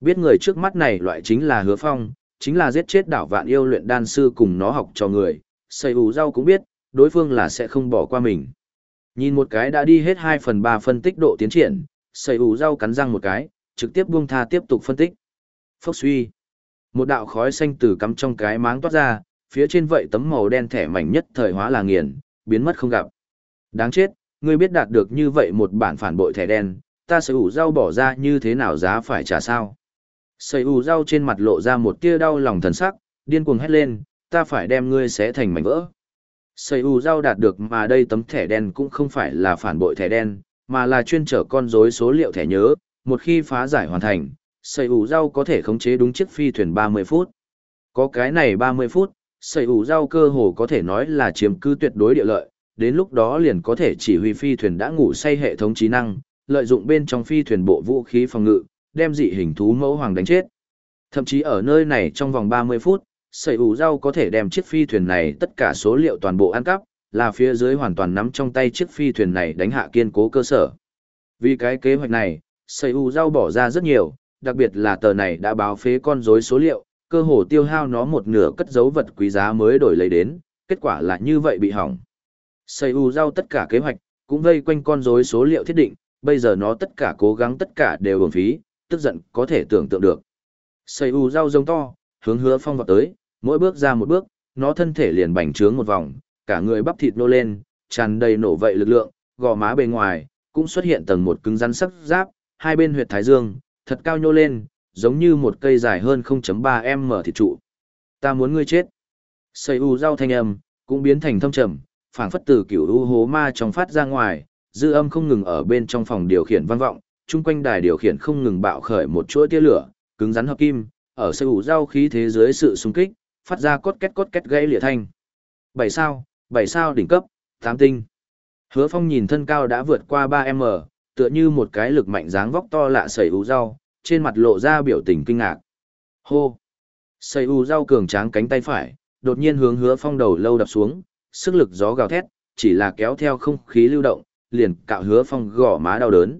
Biết người trước mắt này loại chính là Hứa Phong, chính là giết chết đảo vạn yêu luyện đan sư cùng nó học cho người, sở hữu rau cũng biết, đối phương là sẽ không bỏ qua mình. Nhìn một cái đã đi hết 2 phần 3 phân tích độ tiến triển, sẩy ủ rau cắn răng một cái, trực tiếp buông tha tiếp tục phân tích. Phốc suy. Một đạo khói xanh từ cắm trong cái máng toát ra, phía trên vậy tấm màu đen thẻ mảnh nhất thời hóa là nghiền, biến mất không gặp. Đáng chết, ngươi biết đạt được như vậy một bản phản bội thẻ đen, ta sẽ ủ rau bỏ ra như thế nào giá phải trả sao? Sầy ủ rau trên mặt lộ ra một tia đau lòng thần sắc, điên cuồng hét lên, ta phải đem ngươi xé thành mảnh vỡ. Sầy ủ rau đạt được mà đây tấm thẻ đen cũng không phải là phản bội thẻ đen, mà là chuyên trở con rối số liệu thẻ nhớ, một khi phá giải hoàn thành, sầy ủ rau có thể khống chế đúng chiếc phi thuyền 30 phút. Có cái này 30 phút, sầy ủ rau cơ hồ có thể nói là chiếm cứ tuyệt đối địa lợi, đến lúc đó liền có thể chỉ huy phi thuyền đã ngủ say hệ thống trí năng, lợi dụng bên trong phi thuyền bộ vũ khí phòng ngự, đem dị hình thú mẫu hoàng đánh chết. Thậm chí ở nơi này trong vòng 30 phút, Sẩy ủ rau có thể đem chiếc phi thuyền này tất cả số liệu toàn bộ ăn cắp, là phía dưới hoàn toàn nắm trong tay chiếc phi thuyền này đánh hạ kiên cố cơ sở. Vì cái kế hoạch này, sẩy ủ rau bỏ ra rất nhiều, đặc biệt là tờ này đã báo phế con rối số liệu, cơ hồ tiêu hao nó một nửa cất dấu vật quý giá mới đổi lấy đến, kết quả là như vậy bị hỏng. Sẩy ủ rau tất cả kế hoạch, cũng vây quanh con rối số liệu thiết định, bây giờ nó tất cả cố gắng tất cả đều uổng phí, tức giận có thể tưởng tượng được. Sẩy ủ rau rông to, hướng hứa phong vào tới, mỗi bước ra một bước, nó thân thể liền bành trướng một vòng, cả người bắp thịt nô lên, tràn đầy nổ vậy lực lượng, gò má bề ngoài, cũng xuất hiện tầng một cứng rắn sắc giáp, hai bên huyệt thái dương, thật cao nhô lên, giống như một cây dài hơn 0.3m thịt trụ. Ta muốn ngươi chết. Xây u rau thanh âm, cũng biến thành thâm trầm, phảng phất từ kiểu u hố ma trong phát ra ngoài, dư âm không ngừng ở bên trong phòng điều khiển vang vọng, chung quanh đài điều khiển không ngừng bạo khởi một chuỗi tia lửa, cứng rắn hợp kim, ở xây u rau khí thế dưới sự xung kích, phát ra cốt két cốt két gãy lìa thanh. Bảy sao, bảy sao đỉnh cấp, tám tinh. Hứa Phong nhìn thân cao đã vượt qua 3m, tựa như một cái lực mạnh dáng vóc to lạ sẩy ú rau, trên mặt lộ ra biểu tình kinh ngạc. Hô! Sẩy ú rau cường tráng cánh tay phải, đột nhiên hướng Hứa Phong đầu lâu đập xuống, sức lực gió gào thét, chỉ là kéo theo không khí lưu động, liền cạo Hứa Phong gò má đau đớn.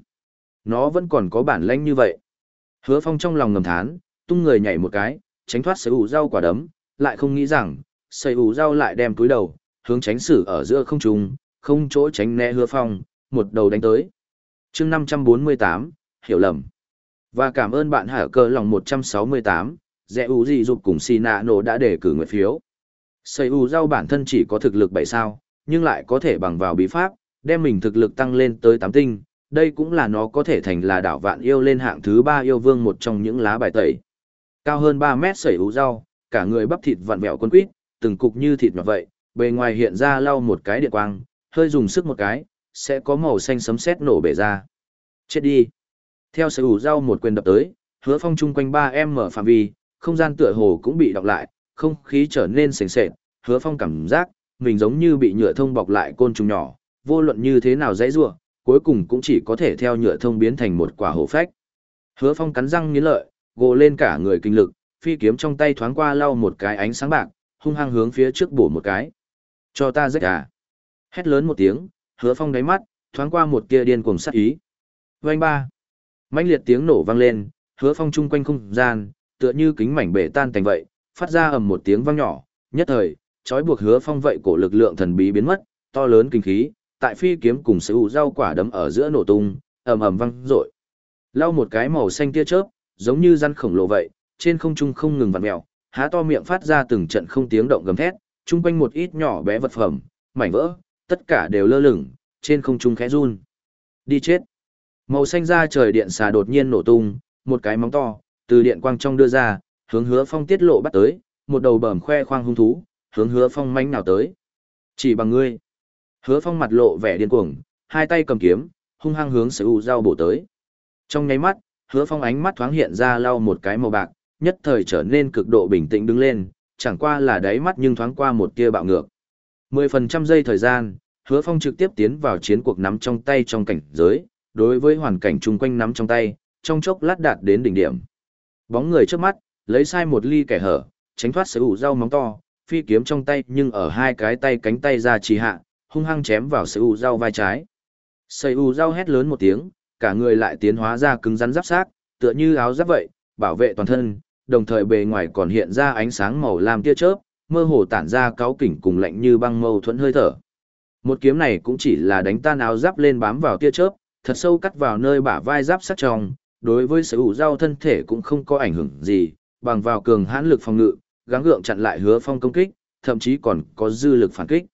Nó vẫn còn có bản lĩnh như vậy. Hứa Phong trong lòng ngầm thán, tung người nhảy một cái, tránh thoát sẩy ú rau quả đấm, lại không nghĩ rằng, xây ủ rau lại đem túi đầu, hướng tránh xử ở giữa không trung, không chỗ tránh né Hứa Phong, một đầu đánh tới. chương 548, hiểu lầm. Và cảm ơn bạn hải cơ lòng 168, dẹ ủ gì dục cùng xì nạ nổ đã để cử nguyện phiếu. Xây ủ rau bản thân chỉ có thực lực 7 sao, nhưng lại có thể bằng vào bí pháp, đem mình thực lực tăng lên tới 8 tinh, đây cũng là nó có thể thành là đảo vạn yêu lên hạng thứ ba yêu vương một trong những lá bài tẩy. Cao hơn 3 mét sẩy ủ rau, cả người bắp thịt vặn vẹo quân quýt, từng cục như thịt mà vậy, bề ngoài hiện ra lau một cái điện quang, hơi dùng sức một cái, sẽ có màu xanh sấm sét nổ bể ra. Chết đi. Theo sở hữu rau một quyền đập tới, hứa phong chung quanh ba em mở phạm vi, không gian tựa hồ cũng bị đọc lại, không khí trở nên sền sệt, hứa phong cảm giác, mình giống như bị nhựa thông bọc lại côn trùng nhỏ, vô luận như thế nào dãy rủa, cuối cùng cũng chỉ có thể theo nhựa thông biến thành một quả hổ phách. Hứa Phong cắn răng nghiến lợi, gồ lên cả người kinh lực, phi kiếm trong tay thoáng qua lau một cái ánh sáng bạc, hung hăng hướng phía trước bổ một cái. Cho ta rách à. Hét lớn một tiếng, Hứa Phong đáy mắt, thoáng qua một tia điên cuồng sát ý. Vành ba. mãnh liệt tiếng nổ vang lên, Hứa Phong chung quanh không gian, tựa như kính mảnh bể tan thành vậy, phát ra ầm một tiếng vang nhỏ, nhất thời, trói buộc Hứa Phong vậy cổ lực lượng thần bí biến mất, to lớn kinh khí, tại phi kiếm cùng sự ủ rau quả đấm ở giữa nổ tung, ầm ầm vang rội. Lau một cái màu xanh tia chớp, giống như rắn khổng lồ vậy, trên không trung không ngừng vặn mèo, há to miệng phát ra từng trận không tiếng động gầm thét, chung quanh một ít nhỏ bé vật phẩm, mảnh vỡ, tất cả đều lơ lửng, trên không trung khẽ run. Đi chết. Màu xanh da trời điện xà đột nhiên nổ tung, một cái móng to, từ điện quang trong đưa ra, hướng hứa phong tiết lộ bắt tới, một đầu bẩm khoe khoang hung thú, hướng hứa phong manh nào tới. Chỉ bằng ngươi. Hứa Phong mặt lộ vẻ điên cuồng, hai tay cầm kiếm, hung hăng hướng Sở U Dao bổ tới. Trong nháy mắt, Hứa Phong ánh mắt thoáng hiện ra lau một cái màu bạc, nhất thời trở nên cực độ bình tĩnh đứng lên, chẳng qua là đáy mắt nhưng thoáng qua một tia bạo ngược. 10% giây thời gian, Hứa Phong trực tiếp tiến vào chiến cuộc nắm trong tay trong cảnh giới, đối với hoàn cảnh chung quanh nắm trong tay, trong chốc lát đạt đến đỉnh điểm. Bóng người trước mắt, lấy sai một ly kẻ hở, tránh thoát sở hữu rau móng to, phi kiếm trong tay nhưng ở hai cái tay cánh tay ra trì hạ, hung hăng chém vào sở u rau vai trái. Sở u rau hét lớn một tiếng, cả người lại tiến hóa ra cứng rắn giáp sát, tựa như áo giáp vậy, bảo vệ toàn thân, đồng thời bề ngoài còn hiện ra ánh sáng màu lam tia chớp, mơ hồ tản ra cáo kỉnh cùng lạnh như băng mâu thuẫn hơi thở. Một kiếm này cũng chỉ là đánh tan áo giáp lên bám vào tia chớp, thật sâu cắt vào nơi bả vai giáp sắt trong, đối với sở hữu giao thân thể cũng không có ảnh hưởng gì, bằng vào cường hãn lực phòng ngự, gắng gượng chặn lại hứa phong công kích, thậm chí còn có dư lực phản kích.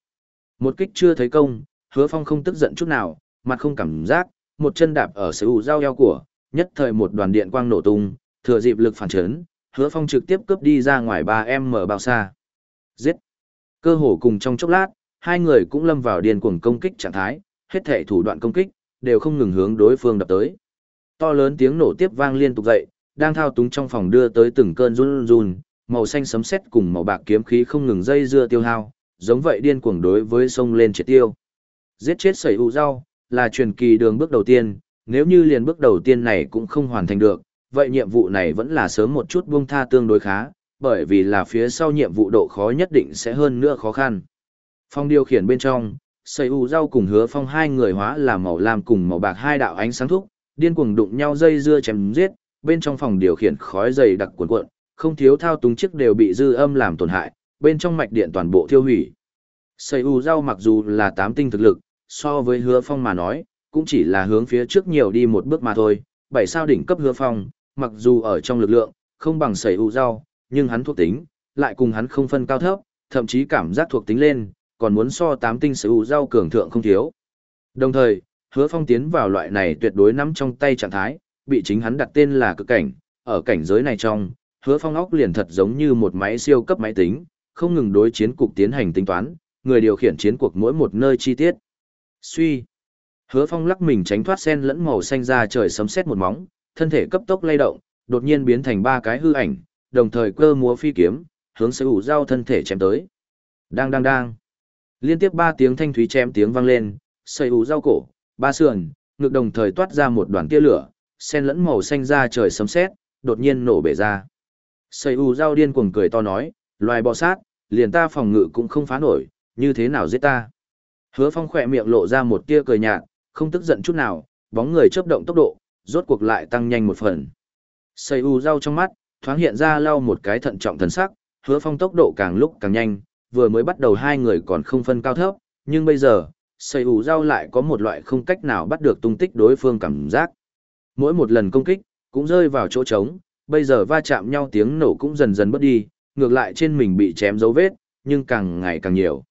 Một kích chưa thấy công, hứa phong không tức giận chút nào, mặt không cảm giác, một chân đạp ở sở hữu giao eo của, nhất thời một đoàn điện quang nổ tung, thừa dịp lực phản chấn, hứa phong trực tiếp cướp đi ra ngoài ba em mở bao xa. Giết! Cơ hồ cùng trong chốc lát, hai người cũng lâm vào điên cuồng công kích trạng thái, hết thể thủ đoạn công kích, đều không ngừng hướng đối phương đập tới. To lớn tiếng nổ tiếp vang liên tục dậy, đang thao túng trong phòng đưa tới từng cơn run run, màu xanh sấm sét cùng màu bạc kiếm khí không ngừng dây dưa tiêu hao, giống vậy điên cuồng đối với sông lên triệt tiêu. Giết chết sẩy ụ rau, là truyền kỳ đường bước đầu tiên, nếu như liền bước đầu tiên này cũng không hoàn thành được, vậy nhiệm vụ này vẫn là sớm một chút buông tha tương đối khá, bởi vì là phía sau nhiệm vụ độ khó nhất định sẽ hơn nữa khó khăn. Phong điều khiển bên trong, sẩy U rau cùng hứa phong hai người hóa là màu lam cùng màu bạc hai đạo ánh sáng thúc, điên cuồng đụng nhau dây dưa chém giết, bên trong phòng điều khiển khói dày đặc cuộn cuộn, không thiếu thao túng chiếc đều bị dư âm làm tổn hại, bên trong mạch điện toàn bộ thiêu hủy. Sầy U Giao mặc dù là tám tinh thực lực, so với hứa phong mà nói, cũng chỉ là hướng phía trước nhiều đi một bước mà thôi. Bảy sao đỉnh cấp hứa phong, mặc dù ở trong lực lượng, không bằng sẩy u rau, nhưng hắn thuộc tính, lại cùng hắn không phân cao thấp, thậm chí cảm giác thuộc tính lên, còn muốn so tám tinh sẩy u rau cường thượng không thiếu. Đồng thời, hứa phong tiến vào loại này tuyệt đối nắm trong tay trạng thái, bị chính hắn đặt tên là cực cảnh, ở cảnh giới này trong, hứa phong óc liền thật giống như một máy siêu cấp máy tính, không ngừng đối chiến cục tiến hành tính toán, người điều khiển chiến cuộc mỗi một nơi chi tiết. Suy. Hứa phong lắc mình tránh thoát sen lẫn màu xanh ra trời sấm sét một móng, thân thể cấp tốc lay động, đột nhiên biến thành ba cái hư ảnh, đồng thời cơ múa phi kiếm, hướng sở hữu giao thân thể chém tới. Đang đang đang. Liên tiếp ba tiếng thanh thúy chém tiếng vang lên, sở hữu giao cổ, ba sườn, ngực đồng thời toát ra một đoàn tia lửa, sen lẫn màu xanh ra trời sấm sét, đột nhiên nổ bể ra. Sở hữu giao điên cuồng cười to nói, loài bò sát, liền ta phòng ngự cũng không phá nổi, như thế nào giết ta. Hứa phong khỏe miệng lộ ra một tia cười nhạt, không tức giận chút nào, bóng người chớp động tốc độ, rốt cuộc lại tăng nhanh một phần. Xây u rau trong mắt, thoáng hiện ra lau một cái thận trọng thần sắc, hứa phong tốc độ càng lúc càng nhanh, vừa mới bắt đầu hai người còn không phân cao thấp, nhưng bây giờ, xây u rau lại có một loại không cách nào bắt được tung tích đối phương cảm giác. Mỗi một lần công kích, cũng rơi vào chỗ trống, bây giờ va chạm nhau tiếng nổ cũng dần dần bớt đi, ngược lại trên mình bị chém dấu vết, nhưng càng ngày càng nhiều.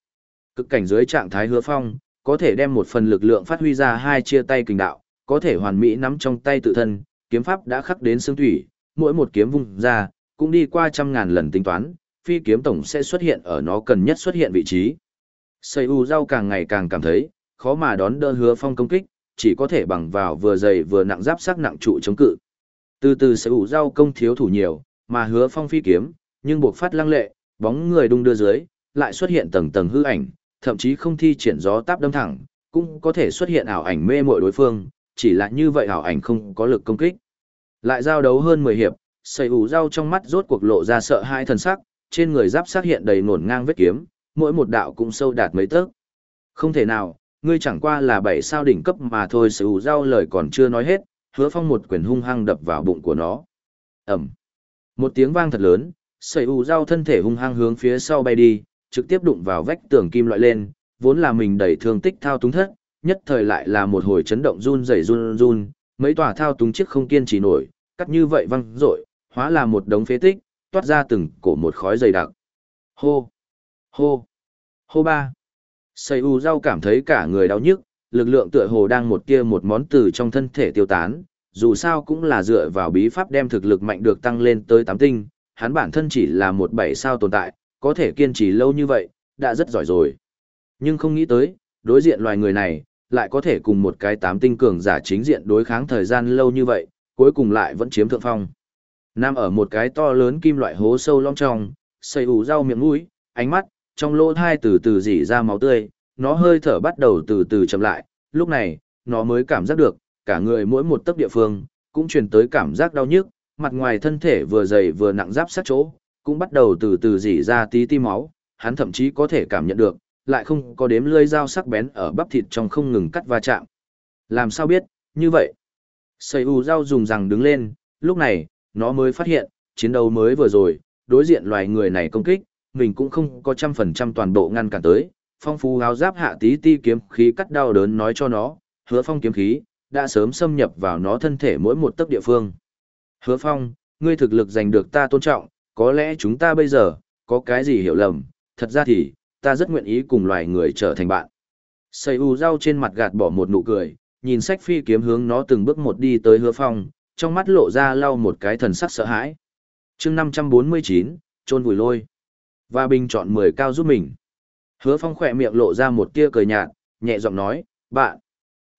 Cực cảnh dưới trạng thái hứa phong, có thể đem một phần lực lượng phát huy ra hai chia tay kình đạo, có thể hoàn mỹ nắm trong tay tự thân, kiếm pháp đã khắc đến xương thủy, mỗi một kiếm vung ra, cũng đi qua trăm ngàn lần tính toán, phi kiếm tổng sẽ xuất hiện ở nó cần nhất xuất hiện vị trí. Sầy u Giao càng ngày càng cảm thấy, khó mà đón đỡ hứa phong công kích, chỉ có thể bằng vào vừa dày vừa nặng giáp sắc nặng trụ chống cự. Từ từ Sầy u Giao công thiếu thủ nhiều, mà hứa phong phi kiếm, nhưng buộc phát lăng lệ, bóng người đung đưa dưới, lại xuất hiện tầng tầng hư ảnh, thậm chí không thi triển gió táp đâm thẳng, cũng có thể xuất hiện ảo ảnh mê muội đối phương, chỉ là như vậy ảo ảnh không có lực công kích. Lại giao đấu hơn 10 hiệp, sầy ủ rau trong mắt rốt cuộc lộ ra sợ hai thần sắc, trên người giáp sát hiện đầy nổn ngang vết kiếm, mỗi một đạo cũng sâu đạt mấy tấc. Không thể nào, ngươi chẳng qua là bảy sao đỉnh cấp mà thôi sầy ủ rau lời còn chưa nói hết, hứa phong một quyền hung hăng đập vào bụng của nó. Ẩm. Một tiếng vang thật lớn, sầy ủ rau thân thể hung hăng hướng phía sau bay đi, trực tiếp đụng vào vách tường kim loại lên, vốn là mình đẩy thương tích thao túng thất, nhất thời lại là một hồi chấn động run rẩy run run, mấy tòa thao túng chiếc không kiên trì nổi, cắt như vậy văng rội, hóa là một đống phế tích, toát ra từng cổ một khói dày đặc. Hô! Hô! Hô ba! Sầy u rau cảm thấy cả người đau nhức, lực lượng tựa hồ đang một kia một món từ trong thân thể tiêu tán, dù sao cũng là dựa vào bí pháp đem thực lực mạnh được tăng lên tới tám tinh, hắn bản thân chỉ là một bảy sao tồn tại, có thể kiên trì lâu như vậy, đã rất giỏi rồi. Nhưng không nghĩ tới, đối diện loài người này, lại có thể cùng một cái tám tinh cường giả chính diện đối kháng thời gian lâu như vậy, cuối cùng lại vẫn chiếm thượng phong. Nam ở một cái to lớn kim loại hố sâu long trong, xây ủ rau miệng mũi, ánh mắt, trong lỗ thai từ từ dỉ ra máu tươi, nó hơi thở bắt đầu từ từ chậm lại, lúc này, nó mới cảm giác được, cả người mỗi một tấc địa phương, cũng truyền tới cảm giác đau nhức, mặt ngoài thân thể vừa dày vừa nặng giáp sát chỗ, cũng bắt đầu từ từ dỉ ra tí ti máu, hắn thậm chí có thể cảm nhận được, lại không có đếm lưỡi dao sắc bén ở bắp thịt trong không ngừng cắt va chạm. Làm sao biết, như vậy? Sầy ù dao dùng rằng đứng lên, lúc này, nó mới phát hiện, chiến đấu mới vừa rồi, đối diện loài người này công kích, mình cũng không có trăm phần trăm toàn bộ ngăn cản tới. Phong phú áo giáp hạ tí ti kiếm khí cắt đau đớn nói cho nó, hứa phong kiếm khí, đã sớm xâm nhập vào nó thân thể mỗi một tấc địa phương. Hứa phong, ngươi thực lực giành được ta tôn trọng, có lẽ chúng ta bây giờ, có cái gì hiểu lầm, thật ra thì, ta rất nguyện ý cùng loài người trở thành bạn. Sầy u rau trên mặt gạt bỏ một nụ cười, nhìn sách phi kiếm hướng nó từng bước một đi tới hứa phong, trong mắt lộ ra lau một cái thần sắc sợ hãi. chương 549, trôn vùi lôi. Và bình chọn 10 cao giúp mình. Hứa phong khỏe miệng lộ ra một tia cười nhạt, nhẹ giọng nói, bạn.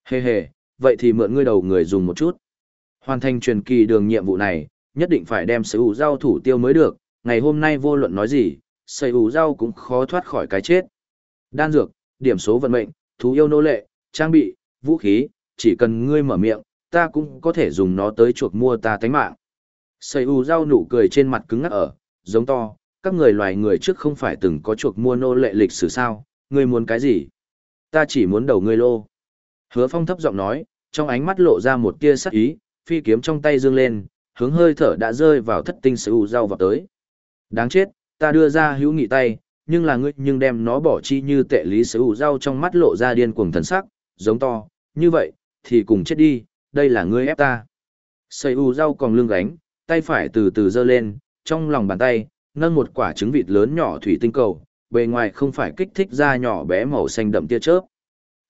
Hề hề, vậy thì mượn ngươi đầu người dùng một chút. Hoàn thành truyền kỳ đường nhiệm vụ này, nhất định phải đem sở hữu rau thủ tiêu mới được, ngày hôm nay vô luận nói gì, xây ủ rau cũng khó thoát khỏi cái chết. Đan dược, điểm số vận mệnh, thú yêu nô lệ, trang bị, vũ khí, chỉ cần ngươi mở miệng, ta cũng có thể dùng nó tới chuộc mua ta tánh mạng. Xây ủ rau nụ cười trên mặt cứng ngắc ở, giống to, các người loài người trước không phải từng có chuộc mua nô lệ lịch sử sao, ngươi muốn cái gì? Ta chỉ muốn đầu ngươi lô. Hứa phong thấp giọng nói, trong ánh mắt lộ ra một tia sắc ý, phi kiếm trong tay dương lên, hướng hơi thở đã rơi vào thất tinh sự rau vào tới. Đáng chết, ta đưa ra hữu nghị tay, nhưng là ngươi nhưng đem nó bỏ chi như tệ lý sự rau trong mắt lộ ra điên cuồng thần sắc, giống to, như vậy, thì cùng chết đi, đây là ngươi ép ta. Sở u rau còn lưng gánh, tay phải từ từ giơ lên, trong lòng bàn tay, nâng một quả trứng vịt lớn nhỏ thủy tinh cầu, bề ngoài không phải kích thích ra nhỏ bé màu xanh đậm tia chớp.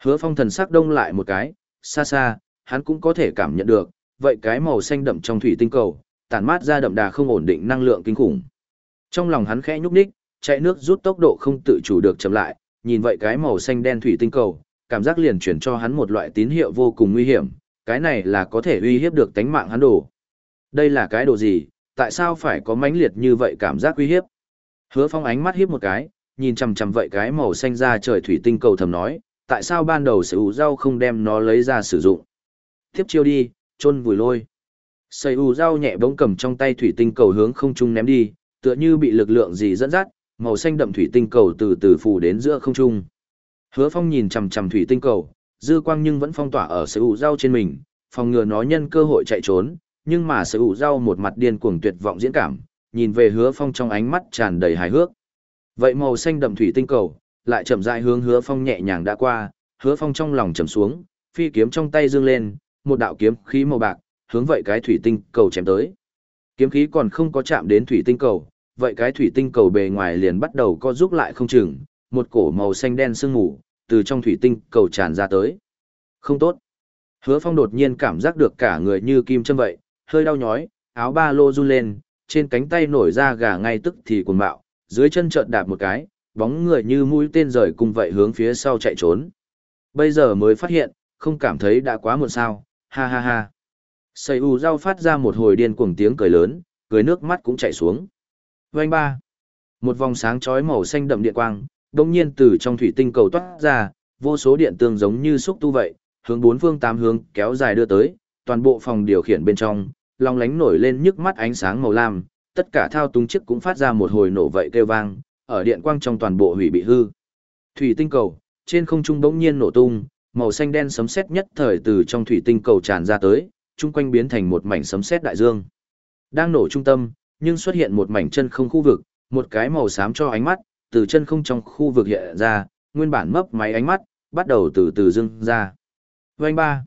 Hứa phong thần sắc đông lại một cái, xa xa, hắn cũng có thể cảm nhận được, vậy cái màu xanh đậm trong thủy tinh cầu, tản mát ra đậm đà không ổn định năng lượng kinh khủng. Trong lòng hắn khẽ nhúc nhích, chạy nước rút tốc độ không tự chủ được chậm lại, nhìn vậy cái màu xanh đen thủy tinh cầu, cảm giác liền chuyển cho hắn một loại tín hiệu vô cùng nguy hiểm, cái này là có thể uy hiếp được tánh mạng hắn đồ. Đây là cái đồ gì, tại sao phải có mãnh liệt như vậy cảm giác uy hiếp? Hứa Phong ánh mắt hiếp một cái, nhìn chằm chằm vậy cái màu xanh ra trời thủy tinh cầu thầm nói, tại sao ban đầu sử ủ rau không đem nó lấy ra sử dụng? Tiếp chiêu đi, chôn vùi lôi. Sầy ủ rau nhẹ bỗng cầm trong tay thủy tinh cầu hướng không trung ném đi, tựa như bị lực lượng gì dẫn dắt, màu xanh đậm thủy tinh cầu từ từ phủ đến giữa không trung. Hứa Phong nhìn chằm chằm thủy tinh cầu, dư quang nhưng vẫn phong tỏa ở sợi ủ rau trên mình, phòng ngừa nó nhân cơ hội chạy trốn, nhưng mà sợi ủ rau một mặt điên cuồng tuyệt vọng diễn cảm, nhìn về Hứa Phong trong ánh mắt tràn đầy hài hước. Vậy màu xanh đậm thủy tinh cầu, lại chậm rãi hướng Hứa Phong nhẹ nhàng đã qua, Hứa Phong trong lòng trầm xuống, phi kiếm trong tay dương lên, một đạo kiếm khí màu bạc, hướng vậy cái thủy tinh cầu chém tới. Kiếm khí còn không có chạm đến thủy tinh cầu, vậy cái thủy tinh cầu bề ngoài liền bắt đầu co rút lại không chừng, một cổ màu xanh đen sương mù từ trong thủy tinh cầu tràn ra tới. Không tốt. Hứa Phong đột nhiên cảm giác được cả người như kim châm vậy, hơi đau nhói, áo ba lô run lên, trên cánh tay nổi ra gà ngay tức thì cuồng bạo, dưới chân chợt đạp một cái, bóng người như mũi tên rời cùng vậy hướng phía sau chạy trốn. Bây giờ mới phát hiện, không cảm thấy đã quá muộn sao, ha ha ha. Sầy u rau phát ra một hồi điên cuồng tiếng cười lớn, cười nước mắt cũng chảy xuống. Vành ba. Một vòng sáng chói màu xanh đậm điện quang, đồng nhiên từ trong thủy tinh cầu toát ra, vô số điện tương giống như xúc tu vậy, hướng bốn phương tám hướng kéo dài đưa tới, toàn bộ phòng điều khiển bên trong, long lánh nổi lên nhức mắt ánh sáng màu lam, tất cả thao túng chiếc cũng phát ra một hồi nổ vậy kêu vang, ở điện quang trong toàn bộ hủy bị hư. Thủy tinh cầu, trên không trung bỗng nhiên nổ tung, màu xanh đen sấm sét nhất thời từ trong thủy tinh cầu tràn ra tới, chung quanh biến thành một mảnh sấm sét đại dương. Đang nổ trung tâm, nhưng xuất hiện một mảnh chân không khu vực, một cái màu xám cho ánh mắt, từ chân không trong khu vực hiện ra, nguyên bản mấp máy ánh mắt, bắt đầu từ từ dưng ra. Vành ba,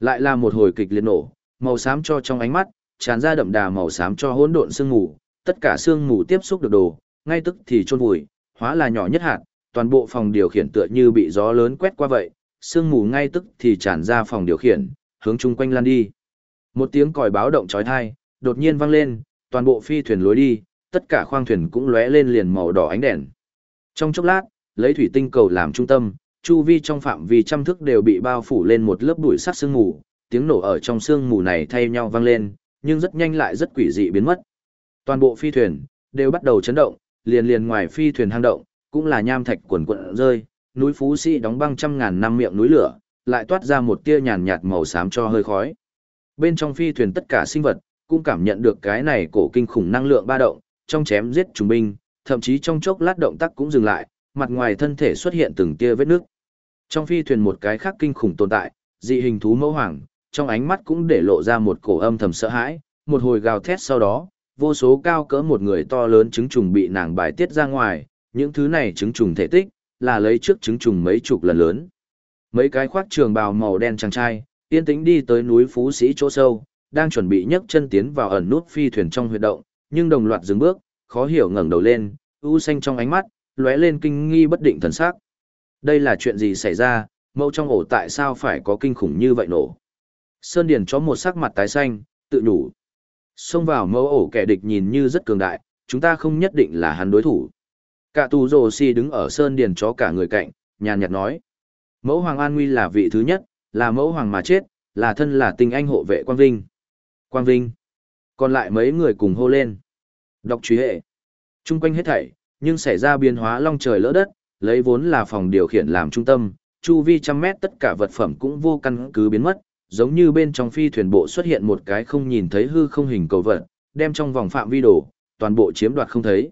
lại là một hồi kịch liệt nổ, màu xám cho trong ánh mắt, tràn ra đậm đà màu xám cho hỗn độn sương mù, tất cả sương mù tiếp xúc được đồ, ngay tức thì chôn vùi, hóa là nhỏ nhất hạt, toàn bộ phòng điều khiển tựa như bị gió lớn quét qua vậy, sương mù ngay tức thì tràn ra phòng điều khiển, hướng chung quanh lan đi. Một tiếng còi báo động chói tai, đột nhiên vang lên, toàn bộ phi thuyền lối đi, tất cả khoang thuyền cũng lóe lên liền màu đỏ ánh đèn. Trong chốc lát, lấy thủy tinh cầu làm trung tâm, chu vi trong phạm vi trăm thước đều bị bao phủ lên một lớp bụi sắt sương mù, tiếng nổ ở trong sương mù này thay nhau vang lên, nhưng rất nhanh lại rất quỷ dị biến mất. Toàn bộ phi thuyền đều bắt đầu chấn động, liền liền ngoài phi thuyền hang động, cũng là nham thạch quần quần rơi, núi Phú Sĩ đóng băng trăm ngàn năm miệng núi lửa, lại toát ra một tia nhàn nhạt màu xám cho hơi khói. Bên trong phi thuyền tất cả sinh vật cũng cảm nhận được cái này cổ kinh khủng năng lượng ba động, trong chém giết trùng binh, thậm chí trong chốc lát động tác cũng dừng lại, mặt ngoài thân thể xuất hiện từng tia vết nước. Trong phi thuyền một cái khác kinh khủng tồn tại, dị hình thú mẫu hoàng, trong ánh mắt cũng để lộ ra một cổ âm thầm sợ hãi, một hồi gào thét sau đó, vô số cao cỡ một người to lớn trứng trùng bị nàng bài tiết ra ngoài, những thứ này trứng trùng thể tích, là lấy trước trứng trùng mấy chục lần lớn. Mấy cái khoác trường bào màu đen chàng trai, yên tĩnh đi tới núi Phú Sĩ chỗ sâu, đang chuẩn bị nhấc chân tiến vào ẩn nút phi thuyền trong huyệt động, nhưng đồng loạt dừng bước, khó hiểu ngẩng đầu lên, u xanh trong ánh mắt, lóe lên kinh nghi bất định thần sắc. Đây là chuyện gì xảy ra, mẫu trong ổ tại sao phải có kinh khủng như vậy nổ? Sơn Điền cho một sắc mặt tái xanh, tự nhủ. Xông vào mẫu ổ kẻ địch nhìn như rất cường đại, chúng ta không nhất định là hắn đối thủ. Cả tù rồ si đứng ở Sơn Điền chó cả người cạnh, nhàn nhạt nói. Mẫu Hoàng An Nguy là vị thứ nhất, là mẫu Hoàng mà chết, là thân là tình anh hộ vệ Quang Vinh. Quang Vinh. Còn lại mấy người cùng hô lên. Đọc truy hệ. Trung quanh hết thảy, nhưng xảy ra biến hóa long trời lỡ đất, lấy vốn là phòng điều khiển làm trung tâm, chu vi trăm mét tất cả vật phẩm cũng vô căn cứ biến mất, giống như bên trong phi thuyền bộ xuất hiện một cái không nhìn thấy hư không hình cầu vật, đem trong vòng phạm vi đổ, toàn bộ chiếm đoạt không thấy.